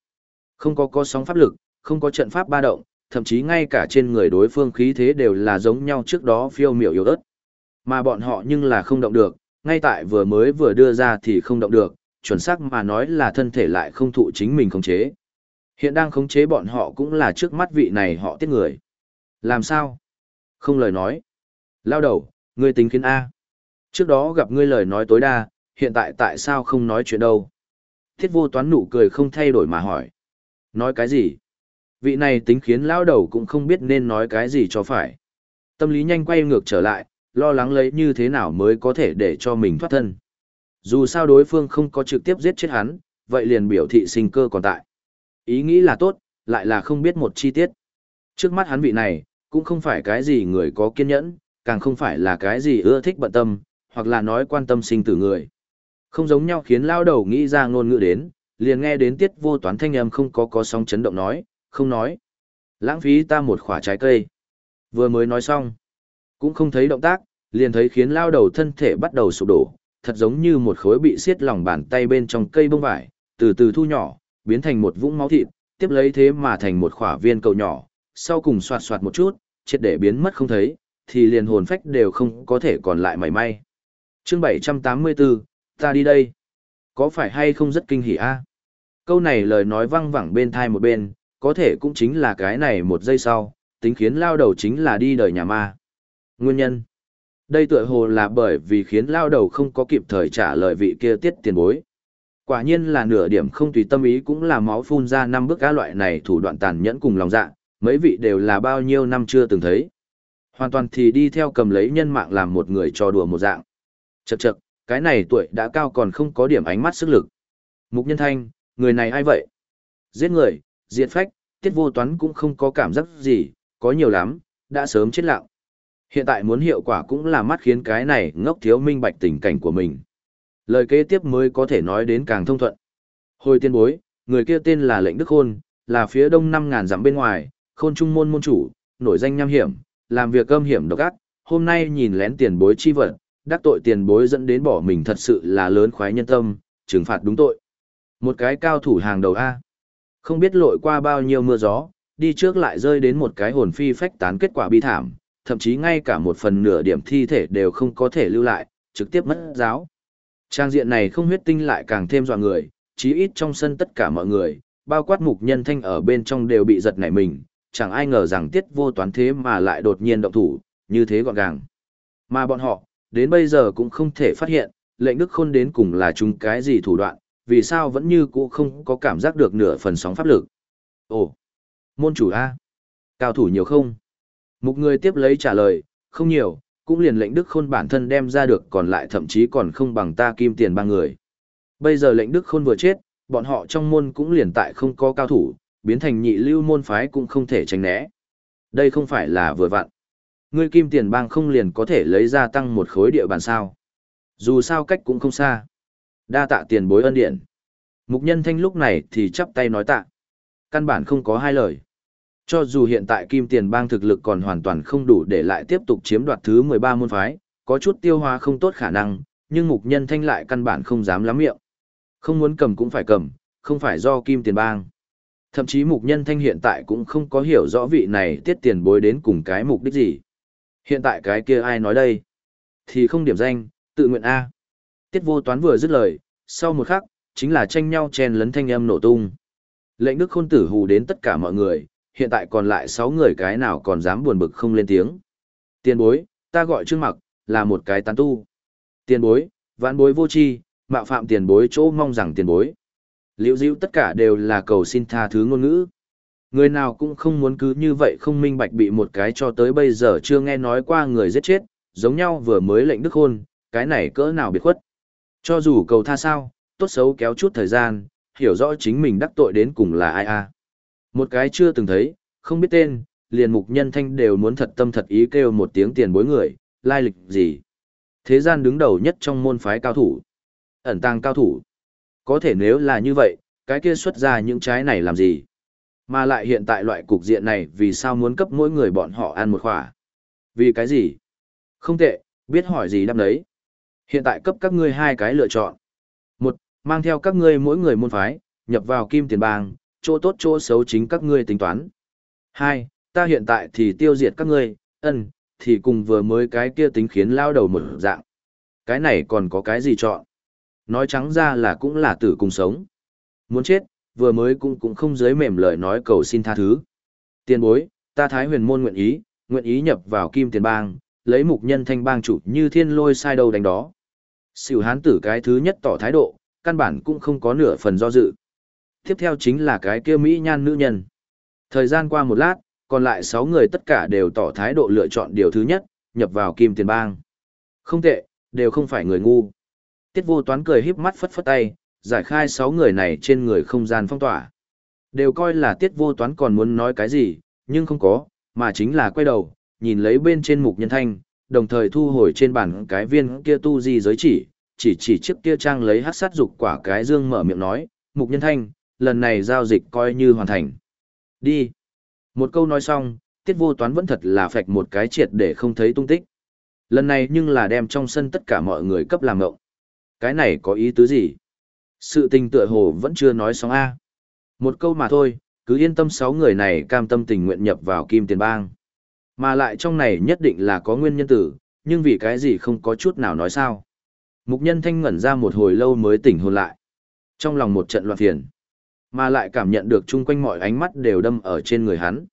Không có có sóng pháp lực, không có trận pháp ba động, thậm chí ngay cả trên người đối phương khí thế đều là giống nhau trước đó phiêu miểu yếu ớt. Mà bọn họ nhưng là không động được, ngay tại vừa mới vừa đưa ra thì không động được, chuẩn xác mà nói là thân thể lại không thụ chính mình khống chế. Hiện đang khống chế bọn họ cũng là trước mắt vị này họ tiết người. Làm sao? Không lời nói. Lao đầu, ngươi tính khiến A. Trước đó gặp ngươi lời nói tối đa, hiện tại tại sao không nói chuyện đâu? Thiết vô toán nụ cười không thay đổi mà hỏi. Nói cái gì? Vị này tính khiến lao đầu cũng không biết nên nói cái gì cho phải. Tâm lý nhanh quay ngược trở lại, lo lắng lấy như thế nào mới có thể để cho mình thoát thân. Dù sao đối phương không có trực tiếp giết chết hắn, vậy liền biểu thị sinh cơ còn tại. Ý nghĩ là tốt, lại là không biết một chi tiết. Trước mắt hắn vị này, cũng không phải cái gì người có kiên nhẫn, càng không phải là cái gì ưa thích bận tâm, hoặc là nói quan tâm sinh tử người. Không giống nhau khiến lao đầu nghĩ ra ngôn ngữ đến, liền nghe đến tiết vô toán thanh âm không có có sóng chấn động nói, không nói. Lãng phí ta một khỏa trái cây. Vừa mới nói xong, cũng không thấy động tác, liền thấy khiến lao đầu thân thể bắt đầu sụp đổ, thật giống như một khối bị xiết lòng bàn tay bên trong cây bông vải, từ từ thu nhỏ, biến thành một vũng máu thịt, tiếp lấy thế mà thành một khỏa viên cầu nhỏ, sau cùng soạt soạt một chút, triệt để biến mất không thấy, thì liền hồn phách đều không có thể còn lại mảy may. Chương 784, ta đi đây. Có phải hay không rất kinh hỉ a? Câu này lời nói văng vẳng bên thai một bên, có thể cũng chính là cái này một giây sau, tính khiến lao đầu chính là đi đời nhà ma. Nguyên nhân đây tựa hồ là bởi vì khiến lao đầu không có kịp thời trả lời vị kia tiết tiền bối. Quả nhiên là nửa điểm không tùy tâm ý cũng là máu phun ra năm bước cá loại này thủ đoạn tàn nhẫn cùng lòng dạ, mấy vị đều là bao nhiêu năm chưa từng thấy. Hoàn toàn thì đi theo cầm lấy nhân mạng làm một người trò đùa một dạng. Chậc chậc, cái này tuổi đã cao còn không có điểm ánh mắt sức lực. Mục nhân thanh, người này ai vậy? Giết người, diệt phách, tiết vô toán cũng không có cảm giác gì, có nhiều lắm, đã sớm chết lặng. Hiện tại muốn hiệu quả cũng là mắt khiến cái này ngốc thiếu minh bạch tình cảnh của mình. Lời kế tiếp mới có thể nói đến càng thông thuận. Hồi tiên bối, người kia tên là lệnh Đức Khôn, là phía đông năm ngàn dặm bên ngoài, khôn trung môn môn chủ, nổi danh nham hiểm, làm việc âm hiểm độc ác, hôm nay nhìn lén tiền bối chi vật, đắc tội tiền bối dẫn đến bỏ mình thật sự là lớn khoái nhân tâm, trừng phạt đúng tội. Một cái cao thủ hàng đầu A. Không biết lội qua bao nhiêu mưa gió, đi trước lại rơi đến một cái hồn phi phách tán kết quả bi thảm, thậm chí ngay cả một phần nửa điểm thi thể đều không có thể lưu lại, trực tiếp mất giáo. Trang diện này không huyết tinh lại càng thêm dọa người, chí ít trong sân tất cả mọi người, bao quát mục nhân thanh ở bên trong đều bị giật nảy mình, chẳng ai ngờ rằng tiết vô toán thế mà lại đột nhiên động thủ, như thế gọn gàng. Mà bọn họ, đến bây giờ cũng không thể phát hiện, lệnh đức khôn đến cùng là chúng cái gì thủ đoạn, vì sao vẫn như cũ không có cảm giác được nửa phần sóng pháp lực. Ồ, môn chủ A, cao thủ nhiều không? Mục người tiếp lấy trả lời, không nhiều, cũng liền lệnh Đức Khôn bản thân đem ra được còn lại thậm chí còn không bằng ta kim tiền ba người. Bây giờ lệnh Đức Khôn vừa chết, bọn họ trong môn cũng liền tại không có cao thủ, biến thành nhị lưu môn phái cũng không thể tránh né. Đây không phải là vừa vặn. Ngươi kim tiền bang không liền có thể lấy ra tăng một khối địa bàn sao. Dù sao cách cũng không xa. Đa tạ tiền bối ân điện. Mục nhân thanh lúc này thì chắp tay nói tạ. Căn bản không có hai lời. Cho dù hiện tại Kim Tiền Bang thực lực còn hoàn toàn không đủ để lại tiếp tục chiếm đoạt thứ 13 môn phái, có chút tiêu hóa không tốt khả năng, nhưng mục nhân thanh lại căn bản không dám lắm miệng. Không muốn cầm cũng phải cầm, không phải do Kim Tiền Bang. Thậm chí mục nhân thanh hiện tại cũng không có hiểu rõ vị này tiết tiền bối đến cùng cái mục đích gì. Hiện tại cái kia ai nói đây? Thì không điểm danh, tự nguyện A. Tiết vô toán vừa dứt lời, sau một khắc, chính là tranh nhau chen lấn thanh âm nổ tung. Lệnh đức khôn tử hù đến tất cả mọi người, hiện tại còn lại 6 người cái nào còn dám buồn bực không lên tiếng. Tiền bối, ta gọi Trương Mặc, là một cái tán tu. Tiền bối, vãn bối vô tri, mạo phạm tiền bối chỗ mong rằng tiền bối. Liễu diệu tất cả đều là cầu xin tha thứ ngôn ngữ. Người nào cũng không muốn cứ như vậy không minh bạch bị một cái cho tới bây giờ chưa nghe nói qua người giết chết, giống nhau vừa mới lệnh đức hôn, cái này cỡ nào biệt khuất. Cho dù cầu tha sao, tốt xấu kéo chút thời gian, hiểu rõ chính mình đắc tội đến cùng là ai a. Một cái chưa từng thấy, không biết tên, liền mục nhân thanh đều muốn thật tâm thật ý kêu một tiếng tiền bối người, lai lịch gì. Thế gian đứng đầu nhất trong môn phái cao thủ. Ẩn tàng cao thủ. Có thể nếu là như vậy, cái kia xuất ra những trái này làm gì? Mà lại hiện tại loại cục diện này vì sao muốn cấp mỗi người bọn họ ăn một khỏa? Vì cái gì? Không tệ, biết hỏi gì đáp đấy. Hiện tại cấp các ngươi hai cái lựa chọn. Một, mang theo các ngươi mỗi người môn phái, nhập vào kim tiền bang, chỗ tốt chỗ xấu chính các ngươi tính toán. Hai, ta hiện tại thì tiêu diệt các ngươi, ân, thì cùng vừa mới cái kia tính khiến lao đầu một dạng. Cái này còn có cái gì chọn? Nói trắng ra là cũng là tử cùng sống. Muốn chết, vừa mới cũng cũng không dưới mềm lời nói cầu xin tha thứ. Tiền bối, ta Thái huyền môn nguyện ý, nguyện ý nhập vào kim tiền bang, lấy mục nhân thanh bang chủ như thiên lôi sai đầu đánh đó. Sỉu hán tử cái thứ nhất tỏ thái độ, căn bản cũng không có nửa phần do dự. Tiếp theo chính là cái kia Mỹ nhan nữ nhân. Thời gian qua một lát, còn lại 6 người tất cả đều tỏ thái độ lựa chọn điều thứ nhất, nhập vào kim tiền bang. Không tệ, đều không phải người ngu. Tiết vô toán cười híp mắt phất phất tay, giải khai 6 người này trên người không gian phong tỏa. Đều coi là tiết vô toán còn muốn nói cái gì, nhưng không có, mà chính là quay đầu, nhìn lấy bên trên mục nhân thanh, đồng thời thu hồi trên bản cái viên kia tu di giới chỉ, chỉ chỉ chiếc kia trang lấy hát sát dục quả cái dương mở miệng nói, mục nhân thanh, lần này giao dịch coi như hoàn thành. Đi. Một câu nói xong, tiết vô toán vẫn thật là phạch một cái triệt để không thấy tung tích. Lần này nhưng là đem trong sân tất cả mọi người cấp làm ngộng. Cái này có ý tứ gì? Sự tình tựa hồ vẫn chưa nói xong A. Một câu mà thôi, cứ yên tâm sáu người này cam tâm tình nguyện nhập vào kim tiền bang. Mà lại trong này nhất định là có nguyên nhân tử, nhưng vì cái gì không có chút nào nói sao. Mục nhân thanh ngẩn ra một hồi lâu mới tỉnh hồn lại. Trong lòng một trận loạn phiền. Mà lại cảm nhận được chung quanh mọi ánh mắt đều đâm ở trên người hắn.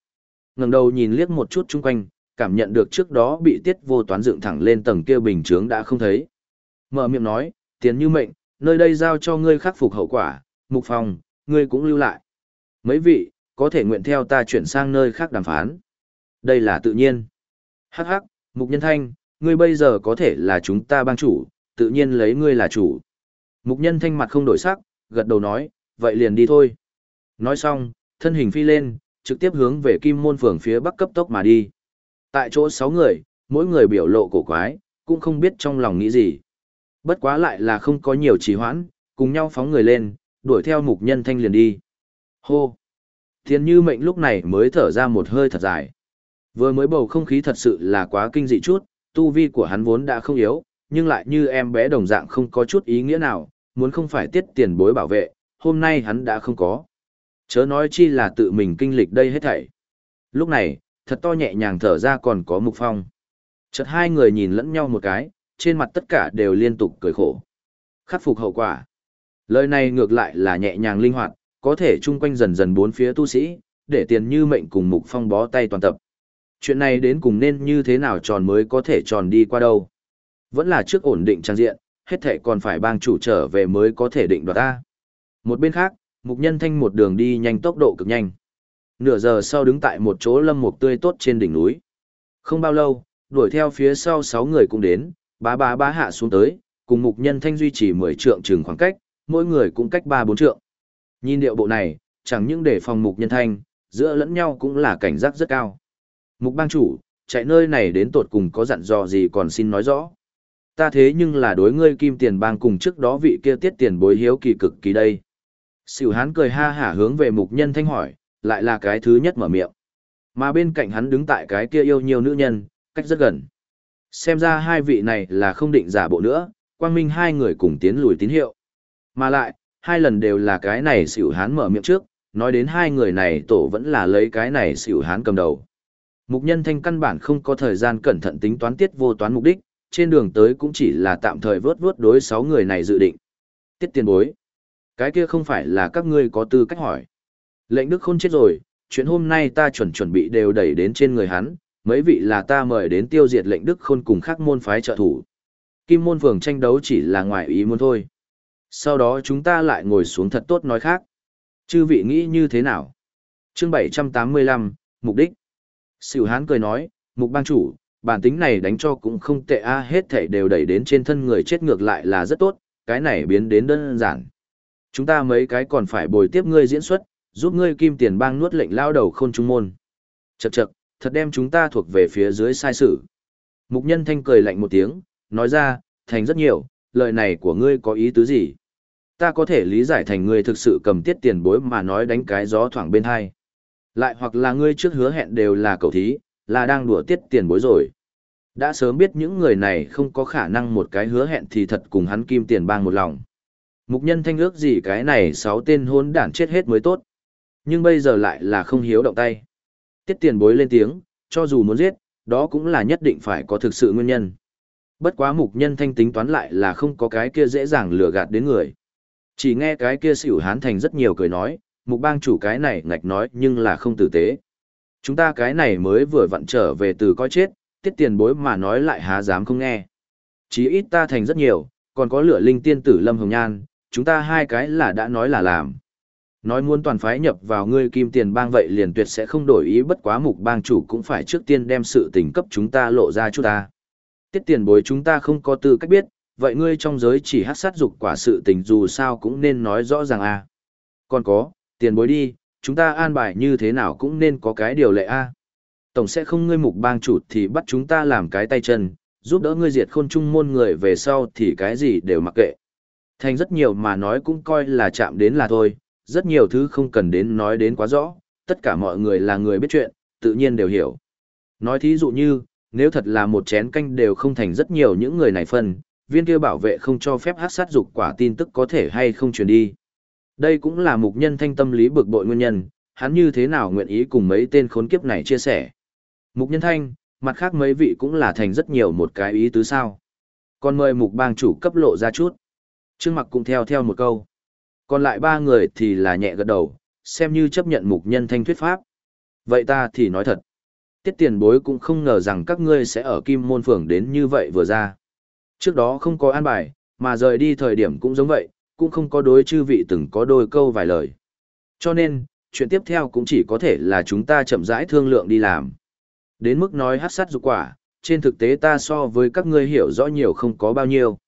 ngẩng đầu nhìn liếc một chút chung quanh, cảm nhận được trước đó bị tiết vô toán dựng thẳng lên tầng kia bình chướng đã không thấy. Mở miệng nói, tiền như mệnh, nơi đây giao cho ngươi khắc phục hậu quả, mục phòng, ngươi cũng lưu lại. Mấy vị, có thể nguyện theo ta chuyển sang nơi khác đàm phán. Đây là tự nhiên. Hắc hắc, mục nhân thanh, ngươi bây giờ có thể là chúng ta bang chủ, tự nhiên lấy ngươi là chủ. Mục nhân thanh mặt không đổi sắc, gật đầu nói, vậy liền đi thôi. Nói xong, thân hình phi lên, trực tiếp hướng về kim môn phường phía bắc cấp tốc mà đi. Tại chỗ sáu người, mỗi người biểu lộ cổ quái, cũng không biết trong lòng nghĩ gì. Bất quá lại là không có nhiều trì hoãn, cùng nhau phóng người lên, đuổi theo mục nhân thanh liền đi. Hô! Thiên như mệnh lúc này mới thở ra một hơi thật dài. Vừa mới bầu không khí thật sự là quá kinh dị chút, tu vi của hắn vốn đã không yếu, nhưng lại như em bé đồng dạng không có chút ý nghĩa nào, muốn không phải tiết tiền bối bảo vệ, hôm nay hắn đã không có. Chớ nói chi là tự mình kinh lịch đây hết thảy. Lúc này, thật to nhẹ nhàng thở ra còn có mục phong. Chợt hai người nhìn lẫn nhau một cái, trên mặt tất cả đều liên tục cười khổ. Khắc phục hậu quả. Lời này ngược lại là nhẹ nhàng linh hoạt, có thể chung quanh dần dần bốn phía tu sĩ, để tiền như mệnh cùng mục phong bó tay toàn tập. Chuyện này đến cùng nên như thế nào tròn mới có thể tròn đi qua đâu. Vẫn là trước ổn định trang diện, hết thể còn phải bang chủ trở về mới có thể định đoạt ta. Một bên khác, mục nhân thanh một đường đi nhanh tốc độ cực nhanh. Nửa giờ sau đứng tại một chỗ lâm mục tươi tốt trên đỉnh núi. Không bao lâu, đuổi theo phía sau sáu người cũng đến, bá bá bá hạ xuống tới, cùng mục nhân thanh duy trì 10 trượng chừng khoảng cách, mỗi người cũng cách 3-4 trượng. Nhìn điệu bộ này, chẳng những để phòng mục nhân thanh, giữa lẫn nhau cũng là cảnh giác rất cao. Mục bang chủ, chạy nơi này đến tột cùng có dặn dò gì còn xin nói rõ. Ta thế nhưng là đối ngươi kim tiền bang cùng trước đó vị kia tiết tiền bối hiếu kỳ cực kỳ đây. Sửu hán cười ha hả hướng về mục nhân thanh hỏi, lại là cái thứ nhất mở miệng. Mà bên cạnh hắn đứng tại cái kia yêu nhiều nữ nhân, cách rất gần. Xem ra hai vị này là không định giả bộ nữa, quang minh hai người cùng tiến lùi tín hiệu. Mà lại, hai lần đều là cái này Sửu hán mở miệng trước, nói đến hai người này tổ vẫn là lấy cái này Sửu hán cầm đầu. Mục nhân thanh căn bản không có thời gian cẩn thận tính toán tiết vô toán mục đích, trên đường tới cũng chỉ là tạm thời vớt vớt đối sáu người này dự định. Tiết tiền bối. Cái kia không phải là các ngươi có tư cách hỏi. Lệnh đức khôn chết rồi, chuyện hôm nay ta chuẩn chuẩn bị đều đẩy đến trên người hắn, mấy vị là ta mời đến tiêu diệt lệnh đức khôn cùng các môn phái trợ thủ. Kim môn phường tranh đấu chỉ là ngoài ý muốn thôi. Sau đó chúng ta lại ngồi xuống thật tốt nói khác. Chư vị nghĩ như thế nào? Chương 785, Mục đích. Sửu hán cười nói, Mục bang chủ, bản tính này đánh cho cũng không tệ a hết thảy đều đẩy đến trên thân người chết ngược lại là rất tốt, cái này biến đến đơn giản. Chúng ta mấy cái còn phải bồi tiếp ngươi diễn xuất, giúp ngươi kim tiền bang nuốt lệnh lao đầu khôn trung môn. Chậc chậc, thật đem chúng ta thuộc về phía dưới sai sự. Mục nhân thanh cười lạnh một tiếng, nói ra, thành rất nhiều, lời này của ngươi có ý tứ gì? Ta có thể lý giải thành ngươi thực sự cầm tiết tiền bối mà nói đánh cái gió thoảng bên hai. Lại hoặc là ngươi trước hứa hẹn đều là cầu thí, là đang đùa tiết tiền bối rồi. Đã sớm biết những người này không có khả năng một cái hứa hẹn thì thật cùng hắn kim tiền bang một lòng. Mục nhân thanh ước gì cái này sáu tên hôn đản chết hết mới tốt. Nhưng bây giờ lại là không hiếu động tay. Tiết tiền bối lên tiếng, cho dù muốn giết, đó cũng là nhất định phải có thực sự nguyên nhân. Bất quá mục nhân thanh tính toán lại là không có cái kia dễ dàng lừa gạt đến người. Chỉ nghe cái kia xỉu hán thành rất nhiều cười nói, mục bang chủ cái này ngạch nói nhưng là không tử tế. Chúng ta cái này mới vừa vặn trở về từ coi chết, tiết tiền bối mà nói lại há dám không nghe. Chí ít ta thành rất nhiều, còn có lửa linh tiên tử Lâm Hồng Nhan, chúng ta hai cái là đã nói là làm. Nói muốn toàn phái nhập vào ngươi kim tiền bang vậy liền tuyệt sẽ không đổi ý bất quá mục bang chủ cũng phải trước tiên đem sự tình cấp chúng ta lộ ra chút ta. Tiết tiền bối chúng ta không có tư cách biết, vậy ngươi trong giới chỉ hát sát dục quả sự tình dù sao cũng nên nói rõ ràng a à. Còn có, tiền bối đi, chúng ta an bài như thế nào cũng nên có cái điều lệ a Tổng sẽ không ngươi mục bang chủ thì bắt chúng ta làm cái tay chân, giúp đỡ ngươi diệt khôn trung môn người về sau thì cái gì đều mặc kệ. Thành rất nhiều mà nói cũng coi là chạm đến là thôi, rất nhiều thứ không cần đến nói đến quá rõ, tất cả mọi người là người biết chuyện, tự nhiên đều hiểu. Nói thí dụ như, nếu thật là một chén canh đều không thành rất nhiều những người này phân, viên kia bảo vệ không cho phép hát sát dục quả tin tức có thể hay không truyền đi. Đây cũng là mục nhân thanh tâm lý bực bội nguyên nhân, hắn như thế nào nguyện ý cùng mấy tên khốn kiếp này chia sẻ. Mục nhân thanh, mặt khác mấy vị cũng là thành rất nhiều một cái ý tứ sao. Còn mời mục bang chủ cấp lộ ra chút. Trương mặc cũng theo theo một câu. Còn lại ba người thì là nhẹ gật đầu, xem như chấp nhận mục nhân thanh thuyết pháp. Vậy ta thì nói thật. Tiết tiền bối cũng không ngờ rằng các ngươi sẽ ở kim môn phường đến như vậy vừa ra. Trước đó không có an bài, mà rời đi thời điểm cũng giống vậy, cũng không có đối chư vị từng có đôi câu vài lời. Cho nên, chuyện tiếp theo cũng chỉ có thể là chúng ta chậm rãi thương lượng đi làm. Đến mức nói hát sát dục quả, trên thực tế ta so với các ngươi hiểu rõ nhiều không có bao nhiêu.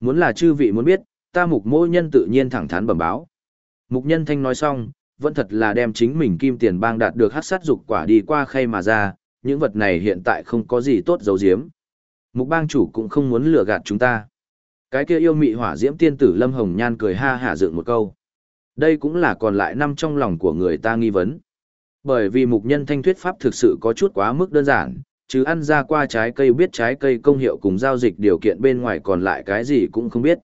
Muốn là chư vị muốn biết, ta mục mỗ nhân tự nhiên thẳng thắn bẩm báo. Mục nhân thanh nói xong, vẫn thật là đem chính mình kim tiền bang đạt được hát sát dục quả đi qua khay mà ra, những vật này hiện tại không có gì tốt giấu giếm. Mục bang chủ cũng không muốn lừa gạt chúng ta. Cái kia yêu mị hỏa diễm tiên tử Lâm Hồng Nhan cười ha hả dựng một câu. Đây cũng là còn lại năm trong lòng của người ta nghi vấn. Bởi vì mục nhân thanh thuyết pháp thực sự có chút quá mức đơn giản, chứ ăn ra qua trái cây biết trái cây công hiệu cùng giao dịch điều kiện bên ngoài còn lại cái gì cũng không biết.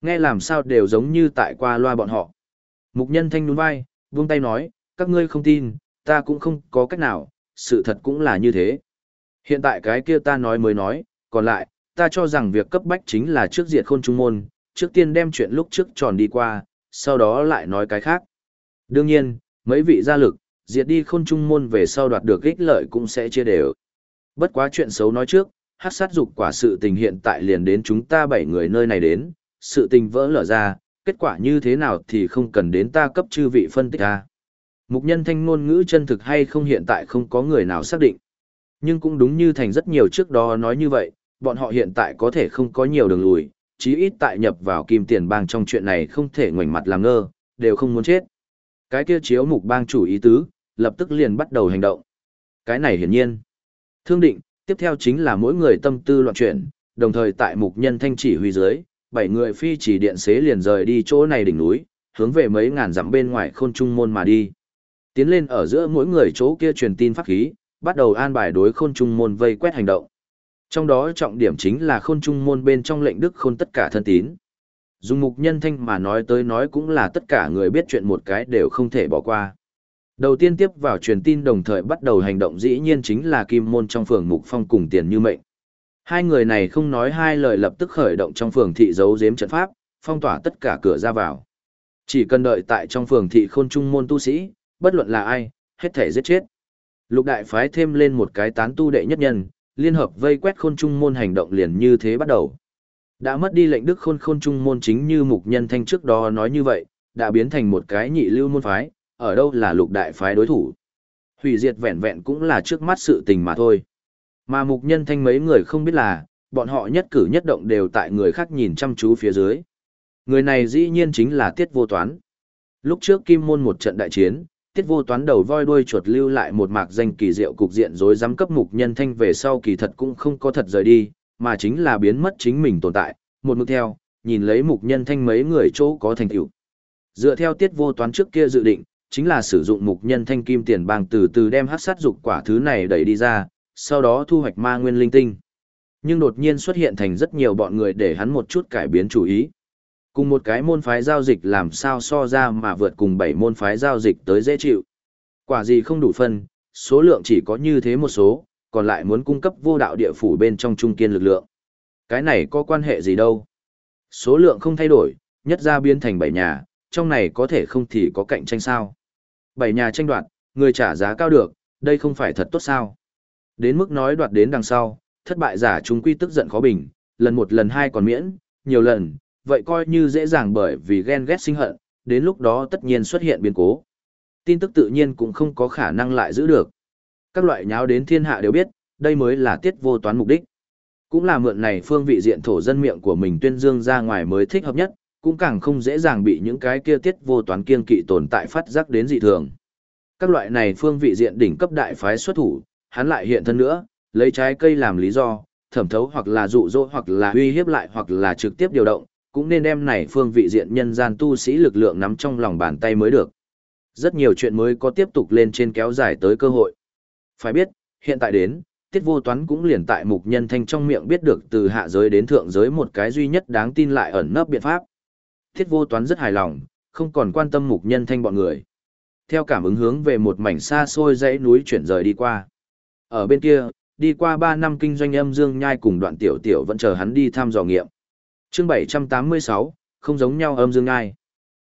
Nghe làm sao đều giống như tại qua loa bọn họ. Mục nhân thanh nhún vai, buông tay nói, các ngươi không tin, ta cũng không có cách nào, sự thật cũng là như thế. Hiện tại cái kia ta nói mới nói, còn lại, ta cho rằng việc cấp bách chính là trước diệt khôn trung môn, trước tiên đem chuyện lúc trước tròn đi qua, sau đó lại nói cái khác. Đương nhiên, mấy vị gia lực, diệt đi khôn trung môn về sau đoạt được ích lợi cũng sẽ chia đều. Bất quá chuyện xấu nói trước, hát sát dục quả sự tình hiện tại liền đến chúng ta bảy người nơi này đến, sự tình vỡ lở ra, kết quả như thế nào thì không cần đến ta cấp chư vị phân tích ra. Mục nhân thanh ngôn ngữ chân thực hay không hiện tại không có người nào xác định. Nhưng cũng đúng như thành rất nhiều trước đó nói như vậy, bọn họ hiện tại có thể không có nhiều đường lùi, chí ít tại nhập vào kim tiền bang trong chuyện này không thể ngoảnh mặt làm ngơ, đều không muốn chết. Cái kia chiếu mục bang chủ ý tứ, lập tức liền bắt đầu hành động. Cái này hiển nhiên. Thương định, tiếp theo chính là mỗi người tâm tư loạn chuyển, đồng thời tại mục nhân thanh chỉ huy dưới, bảy người phi chỉ điện xế liền rời đi chỗ này đỉnh núi, hướng về mấy ngàn dặm bên ngoài khôn trung môn mà đi. Tiến lên ở giữa mỗi người chỗ kia truyền tin pháp khí, bắt đầu an bài đối khôn trung môn vây quét hành động. Trong đó trọng điểm chính là khôn trung môn bên trong lệnh đức khôn tất cả thân tín. Dùng mục nhân thanh mà nói tới nói cũng là tất cả người biết chuyện một cái đều không thể bỏ qua. Đầu tiên tiếp vào truyền tin đồng thời bắt đầu hành động dĩ nhiên chính là kim môn trong phường mục phong cùng tiền như mệnh. Hai người này không nói hai lời lập tức khởi động trong phường thị giấu giếm trận pháp, phong tỏa tất cả cửa ra vào. Chỉ cần đợi tại trong phường thị khôn trung môn tu sĩ, bất luận là ai, hết thể giết chết. Lục đại phái thêm lên một cái tán tu đệ nhất nhân, liên hợp vây quét khôn trung môn hành động liền như thế bắt đầu. Đã mất đi lệnh đức khôn khôn trung môn chính như mục nhân thanh trước đó nói như vậy, đã biến thành một cái nhị lưu môn phái, ở đâu là lục đại phái đối thủ. Hủy diệt vẹn vẹn cũng là trước mắt sự tình mà thôi. Mà mục nhân thanh mấy người không biết là, bọn họ nhất cử nhất động đều tại người khác nhìn chăm chú phía dưới. Người này dĩ nhiên chính là Tiết Vô Toán. Lúc trước Kim Môn một trận đại chiến, Tiết Vô Toán đầu voi đuôi chuột lưu lại một mạc danh kỳ diệu cục diện rối rắm cấp mục nhân thanh về sau kỳ thật cũng không có thật rời đi, mà chính là biến mất chính mình tồn tại, một mực theo, nhìn lấy mục nhân thanh mấy người chỗ có thành tựu. Dựa theo Tiết Vô Toán trước kia dự định, chính là sử dụng mục nhân thanh kim tiền bằng từ từ đem hát sát dục quả thứ này đẩy đi ra, sau đó thu hoạch ma nguyên linh tinh. Nhưng đột nhiên xuất hiện thành rất nhiều bọn người để hắn một chút cải biến chủ ý. Cùng một cái môn phái giao dịch làm sao so ra mà vượt cùng bảy môn phái giao dịch tới dễ chịu. Quả gì không đủ phân, số lượng chỉ có như thế một số, còn lại muốn cung cấp vô đạo địa phủ bên trong trung kiên lực lượng. Cái này có quan hệ gì đâu. Số lượng không thay đổi, nhất ra biến thành bảy nhà, trong này có thể không thì có cạnh tranh sao. Bảy nhà tranh đoạt, người trả giá cao được, đây không phải thật tốt sao. Đến mức nói đoạt đến đằng sau, thất bại giả chúng quy tức giận khó bình, lần một lần hai còn miễn, nhiều lần, vậy coi như dễ dàng bởi vì ghen ghét sinh hận, đến lúc đó tất nhiên xuất hiện biến cố. Tin tức tự nhiên cũng không có khả năng lại giữ được. Các loại nháo đến thiên hạ đều biết, đây mới là tiết vô toán mục đích. Cũng là mượn này phương vị diện thổ dân miệng của mình tuyên dương ra ngoài mới thích hợp nhất, cũng càng không dễ dàng bị những cái kia tiết vô toán kiên kỵ tồn tại phát giác đến dị thường. Các loại này phương vị diện đỉnh cấp đại phái xuất thủ, hắn lại hiện thân nữa, lấy trái cây làm lý do, thẩm thấu hoặc là dụ dỗ hoặc là uy hiếp lại hoặc là trực tiếp điều động, cũng nên đem này phương vị diện nhân gian tu sĩ lực lượng nắm trong lòng bàn tay mới được. Rất nhiều chuyện mới có tiếp tục lên trên kéo dài tới cơ hội. Phải biết, hiện tại đến, tiết vô toán cũng liền tại mục nhân thanh trong miệng biết được từ hạ giới đến thượng giới một cái duy nhất đáng tin lại ẩn nấp biện pháp. Thiết vô toán rất hài lòng, không còn quan tâm mục nhân thanh bọn người. Theo cảm ứng hướng về một mảnh xa xôi dãy núi chuyển rời đi qua. Ở bên kia, đi qua 3 năm kinh doanh âm dương nhai cùng đoạn tiểu tiểu vẫn chờ hắn đi thăm dò nghiệm. chương 786, không giống nhau âm dương nhai.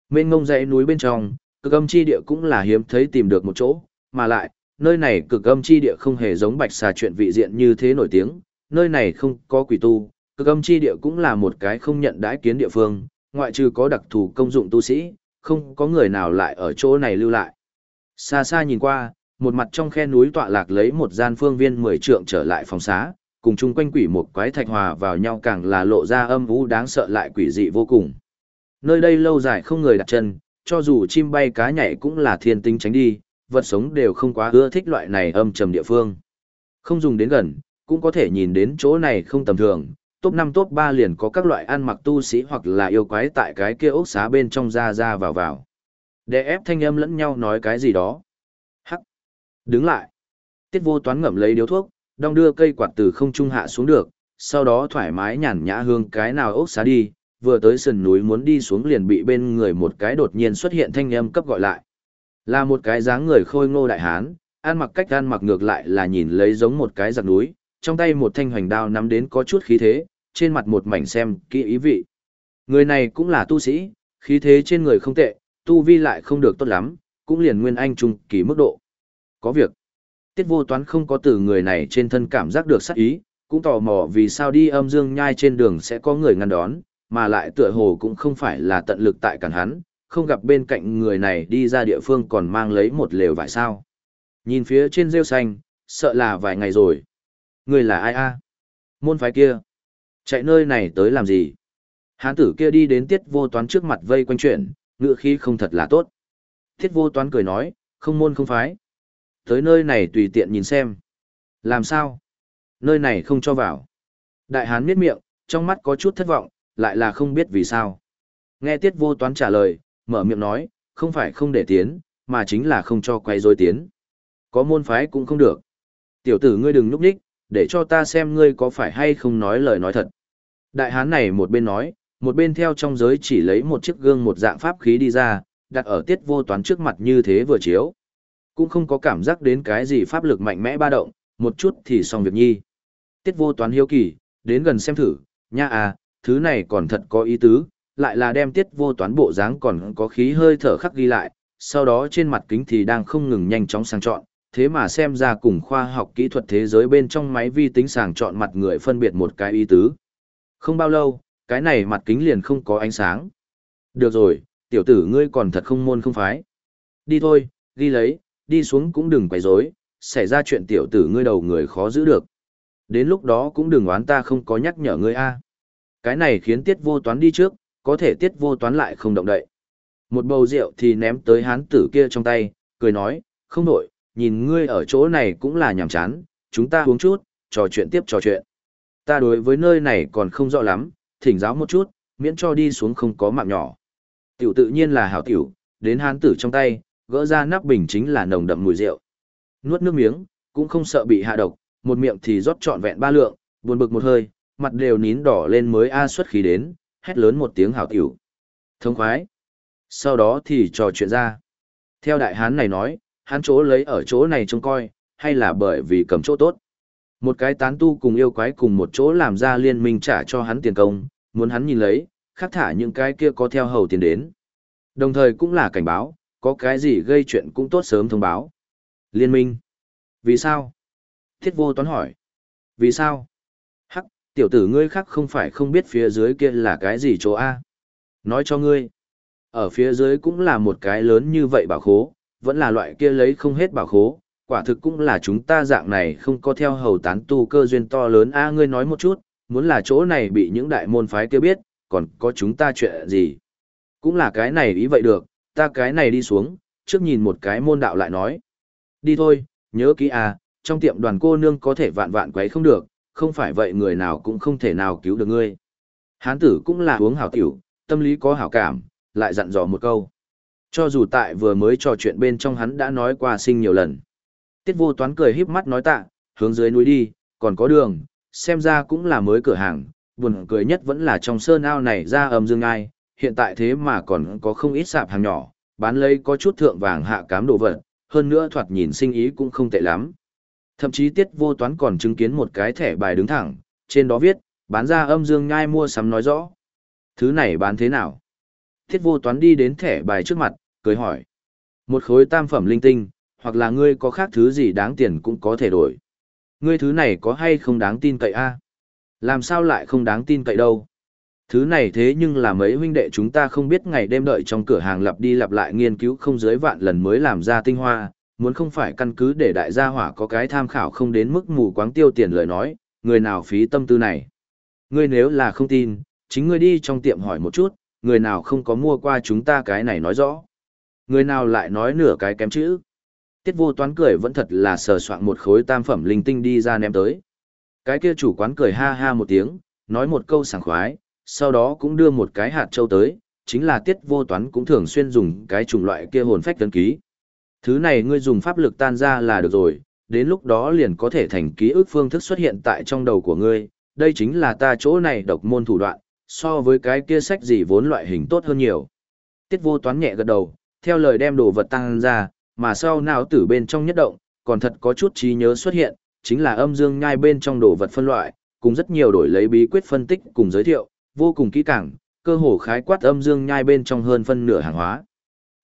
Mênh ngông dãy núi bên trong, cực âm chi địa cũng là hiếm thấy tìm được một chỗ, mà lại, nơi này cực âm chi địa không hề giống bạch xà chuyện vị diện như thế nổi tiếng, nơi này không có quỷ tu, cực âm chi địa cũng là một cái không nhận đãi kiến địa phương, ngoại trừ có đặc thù công dụng tu sĩ, không có người nào lại ở chỗ này lưu lại. Xa xa nhìn qua, một mặt trong khe núi tọa lạc lấy một gian phương viên mười trượng trở lại phòng xá, cùng chung quanh quỷ một quái thạch hòa vào nhau càng là lộ ra âm vũ đáng sợ lại quỷ dị vô cùng. Nơi đây lâu dài không người đặt chân, cho dù chim bay cá nhảy cũng là thiên tinh tránh đi, vật sống đều không quá ưa thích loại này âm trầm địa phương. Không dùng đến gần, cũng có thể nhìn đến chỗ này không tầm thường, top 5 top 3 liền có các loại ăn mặc tu sĩ hoặc là yêu quái tại cái kia ốc xá bên trong ra ra vào vào. Để ép thanh âm lẫn nhau nói cái gì đó. Hắc. Đứng lại. Tiết vô toán ngậm lấy điếu thuốc, đong đưa cây quạt từ không trung hạ xuống được, sau đó thoải mái nhàn nhã hương cái nào ốc xá đi, vừa tới sườn núi muốn đi xuống liền bị bên người một cái đột nhiên xuất hiện thanh âm cấp gọi lại. Là một cái dáng người khôi ngô đại hán, ăn mặc cách ăn mặc ngược lại là nhìn lấy giống một cái giặc núi, trong tay một thanh hoành đao nắm đến có chút khí thế, trên mặt một mảnh xem kỹ ý vị. Người này cũng là tu sĩ, khí thế trên người không tệ, tu vi lại không được tốt lắm, cũng liền nguyên anh trung kỳ mức độ. Có việc. Tiết vô toán không có từ người này trên thân cảm giác được sát ý, cũng tò mò vì sao đi âm dương nhai trên đường sẽ có người ngăn đón, mà lại tựa hồ cũng không phải là tận lực tại cản hắn, không gặp bên cạnh người này đi ra địa phương còn mang lấy một lều vải sao. Nhìn phía trên rêu xanh, sợ là vài ngày rồi. Người là ai a? Môn phái kia. Chạy nơi này tới làm gì? Hán tử kia đi đến tiết vô toán trước mặt vây quanh chuyện, ngựa khí không thật là tốt. Tiết vô toán cười nói, không môn không phái. Tới nơi này tùy tiện nhìn xem. Làm sao? Nơi này không cho vào. Đại hán miết miệng, trong mắt có chút thất vọng, lại là không biết vì sao. Nghe tiết vô toán trả lời, mở miệng nói, không phải không để tiến, mà chính là không cho quay dối tiến. Có môn phái cũng không được. Tiểu tử ngươi đừng núp đích, để cho ta xem ngươi có phải hay không nói lời nói thật. Đại hán này một bên nói, một bên theo trong giới chỉ lấy một chiếc gương một dạng pháp khí đi ra, đặt ở tiết vô toán trước mặt như thế vừa chiếu. Cũng không có cảm giác đến cái gì pháp lực mạnh mẽ ba động, một chút thì xong việc nhi. Tiết vô toán hiếu kỳ, đến gần xem thử, nha à, thứ này còn thật có ý tứ, lại là đem tiết vô toán bộ dáng còn có khí hơi thở khắc ghi lại, sau đó trên mặt kính thì đang không ngừng nhanh chóng sang chọn, thế mà xem ra cùng khoa học kỹ thuật thế giới bên trong máy vi tính sàng chọn mặt người phân biệt một cái ý tứ. Không bao lâu, cái này mặt kính liền không có ánh sáng. Được rồi, tiểu tử ngươi còn thật không môn không phái. Đi thôi, đi lấy, đi xuống cũng đừng quấy rối, xảy ra chuyện tiểu tử ngươi đầu người khó giữ được. Đến lúc đó cũng đừng oán ta không có nhắc nhở ngươi a. Cái này khiến tiết vô toán đi trước, có thể tiết vô toán lại không động đậy. Một bầu rượu thì ném tới hán tử kia trong tay, cười nói, không đổi, nhìn ngươi ở chỗ này cũng là nhàm chán, chúng ta uống chút, trò chuyện tiếp trò chuyện. Ta đối với nơi này còn không rõ lắm, thỉnh giáo một chút, miễn cho đi xuống không có mạng nhỏ. Tiểu tự nhiên là hảo tiểu, đến hán tử trong tay, gỡ ra nắp bình chính là nồng đậm mùi rượu. Nuốt nước miếng, cũng không sợ bị hạ độc, một miệng thì rót trọn vẹn ba lượng, buồn bực một hơi, mặt đều nín đỏ lên mới a xuất khí đến, hét lớn một tiếng hảo tiểu. Thông khoái. Sau đó thì trò chuyện ra. Theo đại hán này nói, hắn chỗ lấy ở chỗ này trông coi, hay là bởi vì cầm chỗ tốt. Một cái tán tu cùng yêu quái cùng một chỗ làm ra liên minh trả cho hắn tiền công, muốn hắn nhìn lấy, khắc thả những cái kia có theo hầu tiền đến. Đồng thời cũng là cảnh báo, có cái gì gây chuyện cũng tốt sớm thông báo. Liên minh. Vì sao? Thiết vô toán hỏi. Vì sao? Hắc, tiểu tử ngươi khác không phải không biết phía dưới kia là cái gì chỗ A. Nói cho ngươi. Ở phía dưới cũng là một cái lớn như vậy bảo khố, vẫn là loại kia lấy không hết bảo khố, quả thực cũng là chúng ta dạng này không có theo hầu tán tu cơ duyên to lớn a ngươi nói một chút, muốn là chỗ này bị những đại môn phái kia biết, còn có chúng ta chuyện gì. Cũng là cái này ý vậy được, ta cái này đi xuống, trước nhìn một cái môn đạo lại nói. Đi thôi, nhớ kỹ à, trong tiệm đoàn cô nương có thể vạn vạn quấy không được, không phải vậy người nào cũng không thể nào cứu được ngươi. Hán tử cũng là uống hảo tiểu, tâm lý có hảo cảm, lại dặn dò một câu. Cho dù tại vừa mới trò chuyện bên trong hắn đã nói qua sinh nhiều lần. Tiết vô toán cười híp mắt nói tạ, hướng dưới núi đi, còn có đường, xem ra cũng là mới cửa hàng, buồn cười nhất vẫn là trong sơn ao này ra âm dương ai, hiện tại thế mà còn có không ít sạp hàng nhỏ, bán lấy có chút thượng vàng hạ cám đồ vật, hơn nữa thoạt nhìn sinh ý cũng không tệ lắm. Thậm chí tiết vô toán còn chứng kiến một cái thẻ bài đứng thẳng, trên đó viết, bán ra âm dương ngai mua sắm nói rõ. Thứ này bán thế nào? Thiết vô toán đi đến thẻ bài trước mặt, cười hỏi. Một khối tam phẩm linh tinh, hoặc là ngươi có khác thứ gì đáng tiền cũng có thể đổi. Ngươi thứ này có hay không đáng tin cậy a? Làm sao lại không đáng tin cậy đâu? Thứ này thế nhưng là mấy huynh đệ chúng ta không biết ngày đêm đợi trong cửa hàng lặp đi lặp lại nghiên cứu không dưới vạn lần mới làm ra tinh hoa, muốn không phải căn cứ để đại gia hỏa có cái tham khảo không đến mức mù quáng tiêu tiền lời nói, người nào phí tâm tư này. Ngươi nếu là không tin, chính ngươi đi trong tiệm hỏi một chút, người nào không có mua qua chúng ta cái này nói rõ. Người nào lại nói nửa cái kém chữ. Tiết vô toán cười vẫn thật là sờ soạn một khối tam phẩm linh tinh đi ra ném tới. Cái kia chủ quán cười ha ha một tiếng, nói một câu sảng khoái, sau đó cũng đưa một cái hạt châu tới, chính là tiết vô toán cũng thường xuyên dùng cái chủng loại kia hồn phách tấn ký. Thứ này ngươi dùng pháp lực tan ra là được rồi, đến lúc đó liền có thể thành ký ức phương thức xuất hiện tại trong đầu của ngươi, đây chính là ta chỗ này độc môn thủ đoạn, so với cái kia sách gì vốn loại hình tốt hơn nhiều. Tiết vô toán nhẹ gật đầu, theo lời đem đồ vật tăng ra, mà sau não tử bên trong nhất động, còn thật có chút trí nhớ xuất hiện, chính là âm dương nhai bên trong đồ vật phân loại, cùng rất nhiều đổi lấy bí quyết phân tích cùng giới thiệu, vô cùng kỹ càng, cơ hồ khái quát âm dương nhai bên trong hơn phân nửa hàng hóa.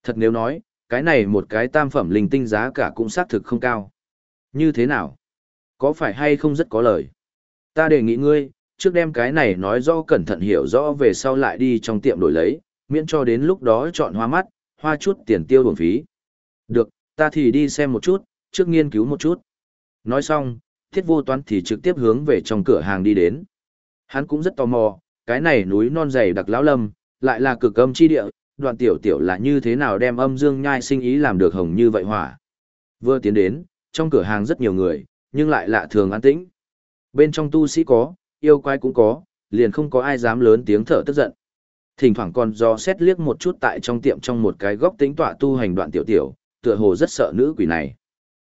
Thật nếu nói, cái này một cái tam phẩm linh tinh giá cả cũng xác thực không cao. Như thế nào? Có phải hay không rất có lời? Ta đề nghị ngươi, trước đem cái này nói rõ cẩn thận hiểu rõ về sau lại đi trong tiệm đổi lấy, miễn cho đến lúc đó chọn hoa mắt, hoa chút tiền tiêu bổng phí. Được, ta thì đi xem một chút, trước nghiên cứu một chút. Nói xong, thiết vô toán thì trực tiếp hướng về trong cửa hàng đi đến. Hắn cũng rất tò mò, cái này núi non dày đặc lão lâm, lại là cực âm chi địa, đoạn tiểu tiểu là như thế nào đem âm dương nhai sinh ý làm được hồng như vậy hỏa. Vừa tiến đến, trong cửa hàng rất nhiều người, nhưng lại lạ thường an tĩnh. Bên trong tu sĩ có, yêu quái cũng có, liền không có ai dám lớn tiếng thở tức giận. Thỉnh thoảng còn do xét liếc một chút tại trong tiệm trong một cái góc tính tọa tu hành đoạn tiểu tiểu, tựa hồ rất sợ nữ quỷ này.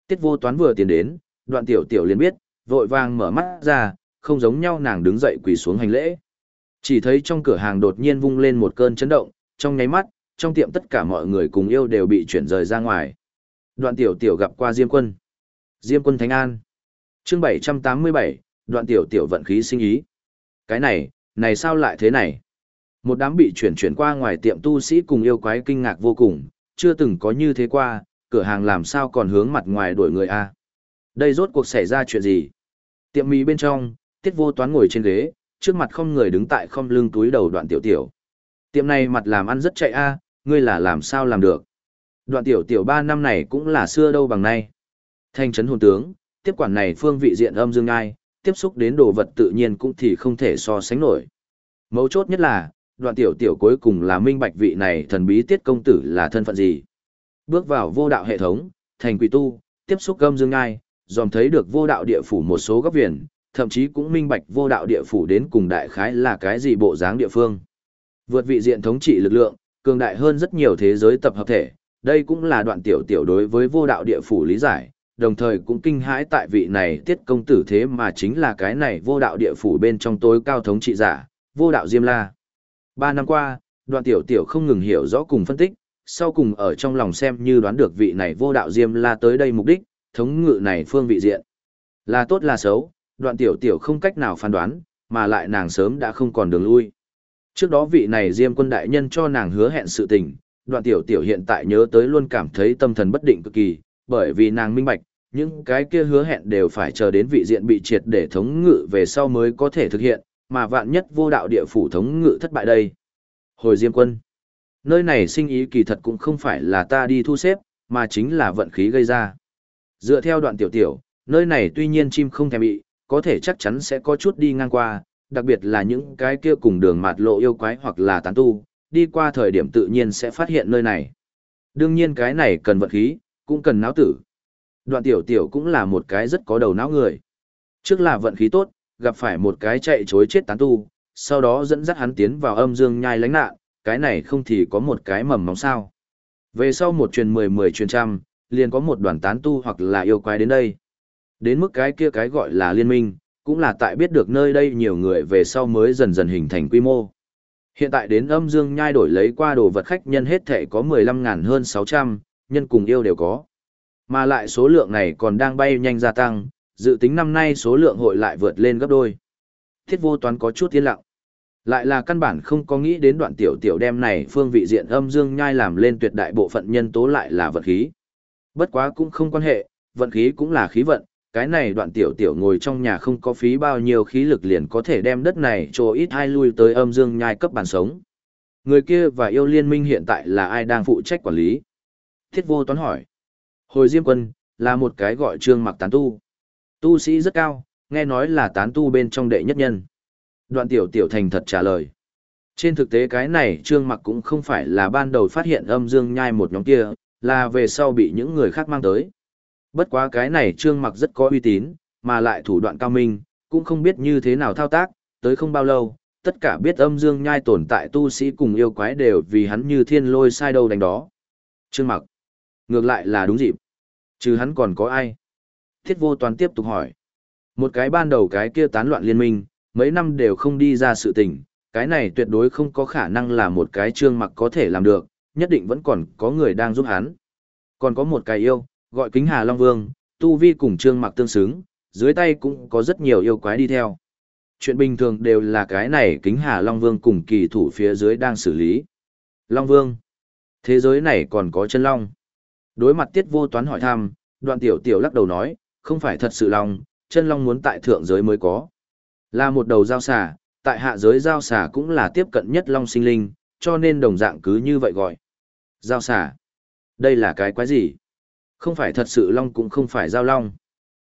Tiết vô toán vừa tiến đến, đoạn tiểu tiểu liền biết, vội vàng mở mắt ra, không giống nhau nàng đứng dậy quỳ xuống hành lễ. Chỉ thấy trong cửa hàng đột nhiên vung lên một cơn chấn động, trong nháy mắt, trong tiệm tất cả mọi người cùng yêu đều bị chuyển rời ra ngoài. Đoạn tiểu tiểu gặp qua Diêm quân. Diêm quân Thánh An. chương 787, đoạn tiểu tiểu vận khí sinh ý. Cái này, này sao lại thế này? Một đám bị chuyển chuyển qua ngoài tiệm tu sĩ cùng yêu quái kinh ngạc vô cùng, chưa từng có như thế qua, cửa hàng làm sao còn hướng mặt ngoài đuổi người a Đây rốt cuộc xảy ra chuyện gì? Tiệm mì bên trong, tiết vô toán ngồi trên ghế, trước mặt không người đứng tại không lưng túi đầu đoạn tiểu tiểu. Tiệm này mặt làm ăn rất chạy a ngươi là làm sao làm được? Đoạn tiểu tiểu ba năm này cũng là xưa đâu bằng nay. Thanh trấn hồn tướng, tiếp quản này phương vị diện âm dương ai, tiếp xúc đến đồ vật tự nhiên cũng thì không thể so sánh nổi. Mấu chốt nhất là, đoạn tiểu tiểu cuối cùng là minh bạch vị này thần bí tiết công tử là thân phận gì. Bước vào vô đạo hệ thống, thành quỷ tu, tiếp xúc gâm dương ai, dòm thấy được vô đạo địa phủ một số góc viền, thậm chí cũng minh bạch vô đạo địa phủ đến cùng đại khái là cái gì bộ dáng địa phương. Vượt vị diện thống trị lực lượng, cường đại hơn rất nhiều thế giới tập hợp thể, đây cũng là đoạn tiểu tiểu đối với vô đạo địa phủ lý giải, đồng thời cũng kinh hãi tại vị này tiết công tử thế mà chính là cái này vô đạo địa phủ bên trong tối cao thống trị giả, vô đạo Diêm La. Ba năm qua, đoạn tiểu tiểu không ngừng hiểu rõ cùng phân tích, sau cùng ở trong lòng xem như đoán được vị này vô đạo Diêm La tới đây mục đích, thống ngự này phương vị diện. Là tốt là xấu, đoạn tiểu tiểu không cách nào phán đoán, mà lại nàng sớm đã không còn đường lui. Trước đó vị này Diêm quân đại nhân cho nàng hứa hẹn sự tình, đoạn tiểu tiểu hiện tại nhớ tới luôn cảm thấy tâm thần bất định cực kỳ, bởi vì nàng minh bạch, những cái kia hứa hẹn đều phải chờ đến vị diện bị triệt để thống ngự về sau mới có thể thực hiện, mà vạn nhất vô đạo địa phủ thống ngự thất bại đây. Hồi Diêm quân, nơi này sinh ý kỳ thật cũng không phải là ta đi thu xếp, mà chính là vận khí gây ra. Dựa theo đoạn tiểu tiểu, nơi này tuy nhiên chim không thèm bị, có thể chắc chắn sẽ có chút đi ngang qua, đặc biệt là những cái kia cùng đường mạt lộ yêu quái hoặc là tán tu, đi qua thời điểm tự nhiên sẽ phát hiện nơi này. Đương nhiên cái này cần vận khí, cũng cần não tử. Đoạn tiểu tiểu cũng là một cái rất có đầu não người. Trước là vận khí tốt, gặp phải một cái chạy chối chết tán tu, sau đó dẫn dắt hắn tiến vào âm dương nhai lánh nạn, cái này không thì có một cái mầm móng sao. Về sau một truyền mười mười truyền trăm, liền có một đoàn tán tu hoặc là yêu quái đến đây. Đến mức cái kia cái gọi là liên minh, cũng là tại biết được nơi đây nhiều người về sau mới dần dần hình thành quy mô. Hiện tại đến âm dương nhai đổi lấy qua đồ vật khách nhân hết thể có 15.000 hơn 600, nhân cùng yêu đều có. Mà lại số lượng này còn đang bay nhanh gia tăng, dự tính năm nay số lượng hội lại vượt lên gấp đôi. Thiết vô toán có chút tiến lặng. Lại là căn bản không có nghĩ đến đoạn tiểu tiểu đem này phương vị diện âm dương nhai làm lên tuyệt đại bộ phận nhân tố lại là vật khí. Bất quá cũng không quan hệ, vận khí cũng là khí vận, cái này đoạn tiểu tiểu ngồi trong nhà không có phí bao nhiêu khí lực liền có thể đem đất này cho ít hai lui tới âm dương nhai cấp bàn sống. Người kia và yêu liên minh hiện tại là ai đang phụ trách quản lý? Thiết vô toán hỏi. Hồi Diêm Quân, là một cái gọi trương mặc tán tu. Tu sĩ rất cao, nghe nói là tán tu bên trong đệ nhất nhân. Đoạn tiểu tiểu thành thật trả lời. Trên thực tế cái này trương mặc cũng không phải là ban đầu phát hiện âm dương nhai một nhóm kia, là về sau bị những người khác mang tới. Bất quá cái này trương mặc rất có uy tín, mà lại thủ đoạn cao minh, cũng không biết như thế nào thao tác, tới không bao lâu, tất cả biết âm dương nhai tồn tại tu sĩ cùng yêu quái đều vì hắn như thiên lôi sai đâu đánh đó. Trương mặc. Ngược lại là đúng dịp. Chứ hắn còn có ai? Thiết vô toán tiếp tục hỏi. Một cái ban đầu cái kia tán loạn liên minh, mấy năm đều không đi ra sự tình, cái này tuyệt đối không có khả năng là một cái trương mặc có thể làm được, nhất định vẫn còn có người đang giúp hắn. Còn có một cái yêu, gọi kính Hà Long Vương, tu vi cùng trương mặc tương xứng, dưới tay cũng có rất nhiều yêu quái đi theo. Chuyện bình thường đều là cái này kính Hà Long Vương cùng kỳ thủ phía dưới đang xử lý. Long Vương, thế giới này còn có chân long. Đối mặt tiết vô toán hỏi thăm, đoạn tiểu tiểu lắc đầu nói, không phải thật sự long, chân long muốn tại thượng giới mới có. Là một đầu giao xà, tại hạ giới giao xà cũng là tiếp cận nhất long sinh linh, cho nên đồng dạng cứ như vậy gọi. Giao xà. Đây là cái quái gì? Không phải thật sự long cũng không phải giao long.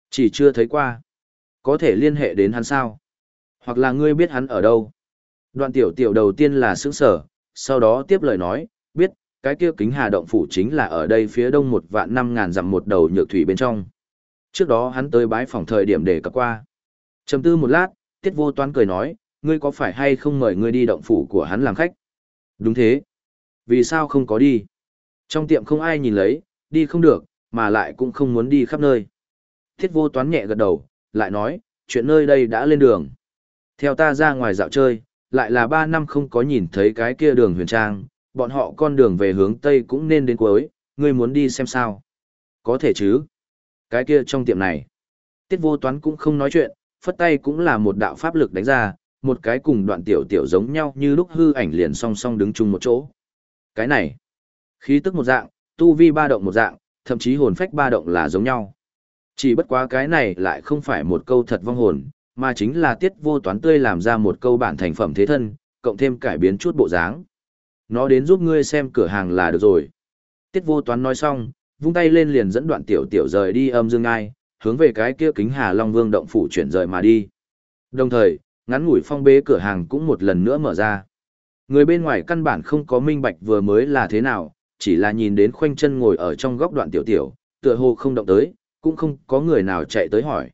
Chỉ chưa thấy qua. Có thể liên hệ đến hắn sao? Hoặc là ngươi biết hắn ở đâu? Đoạn tiểu tiểu đầu tiên là sững sở, sau đó tiếp lời nói, cái kia kính hà động phủ chính là ở đây phía đông một vạn năm ngàn dặm một đầu nhược thủy bên trong. Trước đó hắn tới bái phòng thời điểm để cập qua. Trầm tư một lát, tiết vô toán cười nói, ngươi có phải hay không mời ngươi đi động phủ của hắn làm khách? Đúng thế. Vì sao không có đi? Trong tiệm không ai nhìn lấy, đi không được, mà lại cũng không muốn đi khắp nơi. Thiết vô toán nhẹ gật đầu, lại nói, chuyện nơi đây đã lên đường. Theo ta ra ngoài dạo chơi, lại là ba năm không có nhìn thấy cái kia đường huyền trang, bọn họ con đường về hướng Tây cũng nên đến cuối, ngươi muốn đi xem sao. Có thể chứ. Cái kia trong tiệm này. Tiết vô toán cũng không nói chuyện, phất tay cũng là một đạo pháp lực đánh ra, một cái cùng đoạn tiểu tiểu giống nhau như lúc hư ảnh liền song song đứng chung một chỗ. Cái này, khí tức một dạng, tu vi ba động một dạng, thậm chí hồn phách ba động là giống nhau. Chỉ bất quá cái này lại không phải một câu thật vong hồn, mà chính là tiết vô toán tươi làm ra một câu bản thành phẩm thế thân, cộng thêm cải biến chút bộ dáng. Nó đến giúp ngươi xem cửa hàng là được rồi. Tiết vô toán nói xong, vung tay lên liền dẫn đoạn tiểu tiểu rời đi âm dương ngai, hướng về cái kia kính hà long vương động phủ chuyển rời mà đi. Đồng thời, ngắn ngủi phong bế cửa hàng cũng một lần nữa mở ra. Người bên ngoài căn bản không có minh bạch vừa mới là thế nào, chỉ là nhìn đến khoanh chân ngồi ở trong góc đoạn tiểu tiểu, tựa hồ không động tới, cũng không có người nào chạy tới hỏi.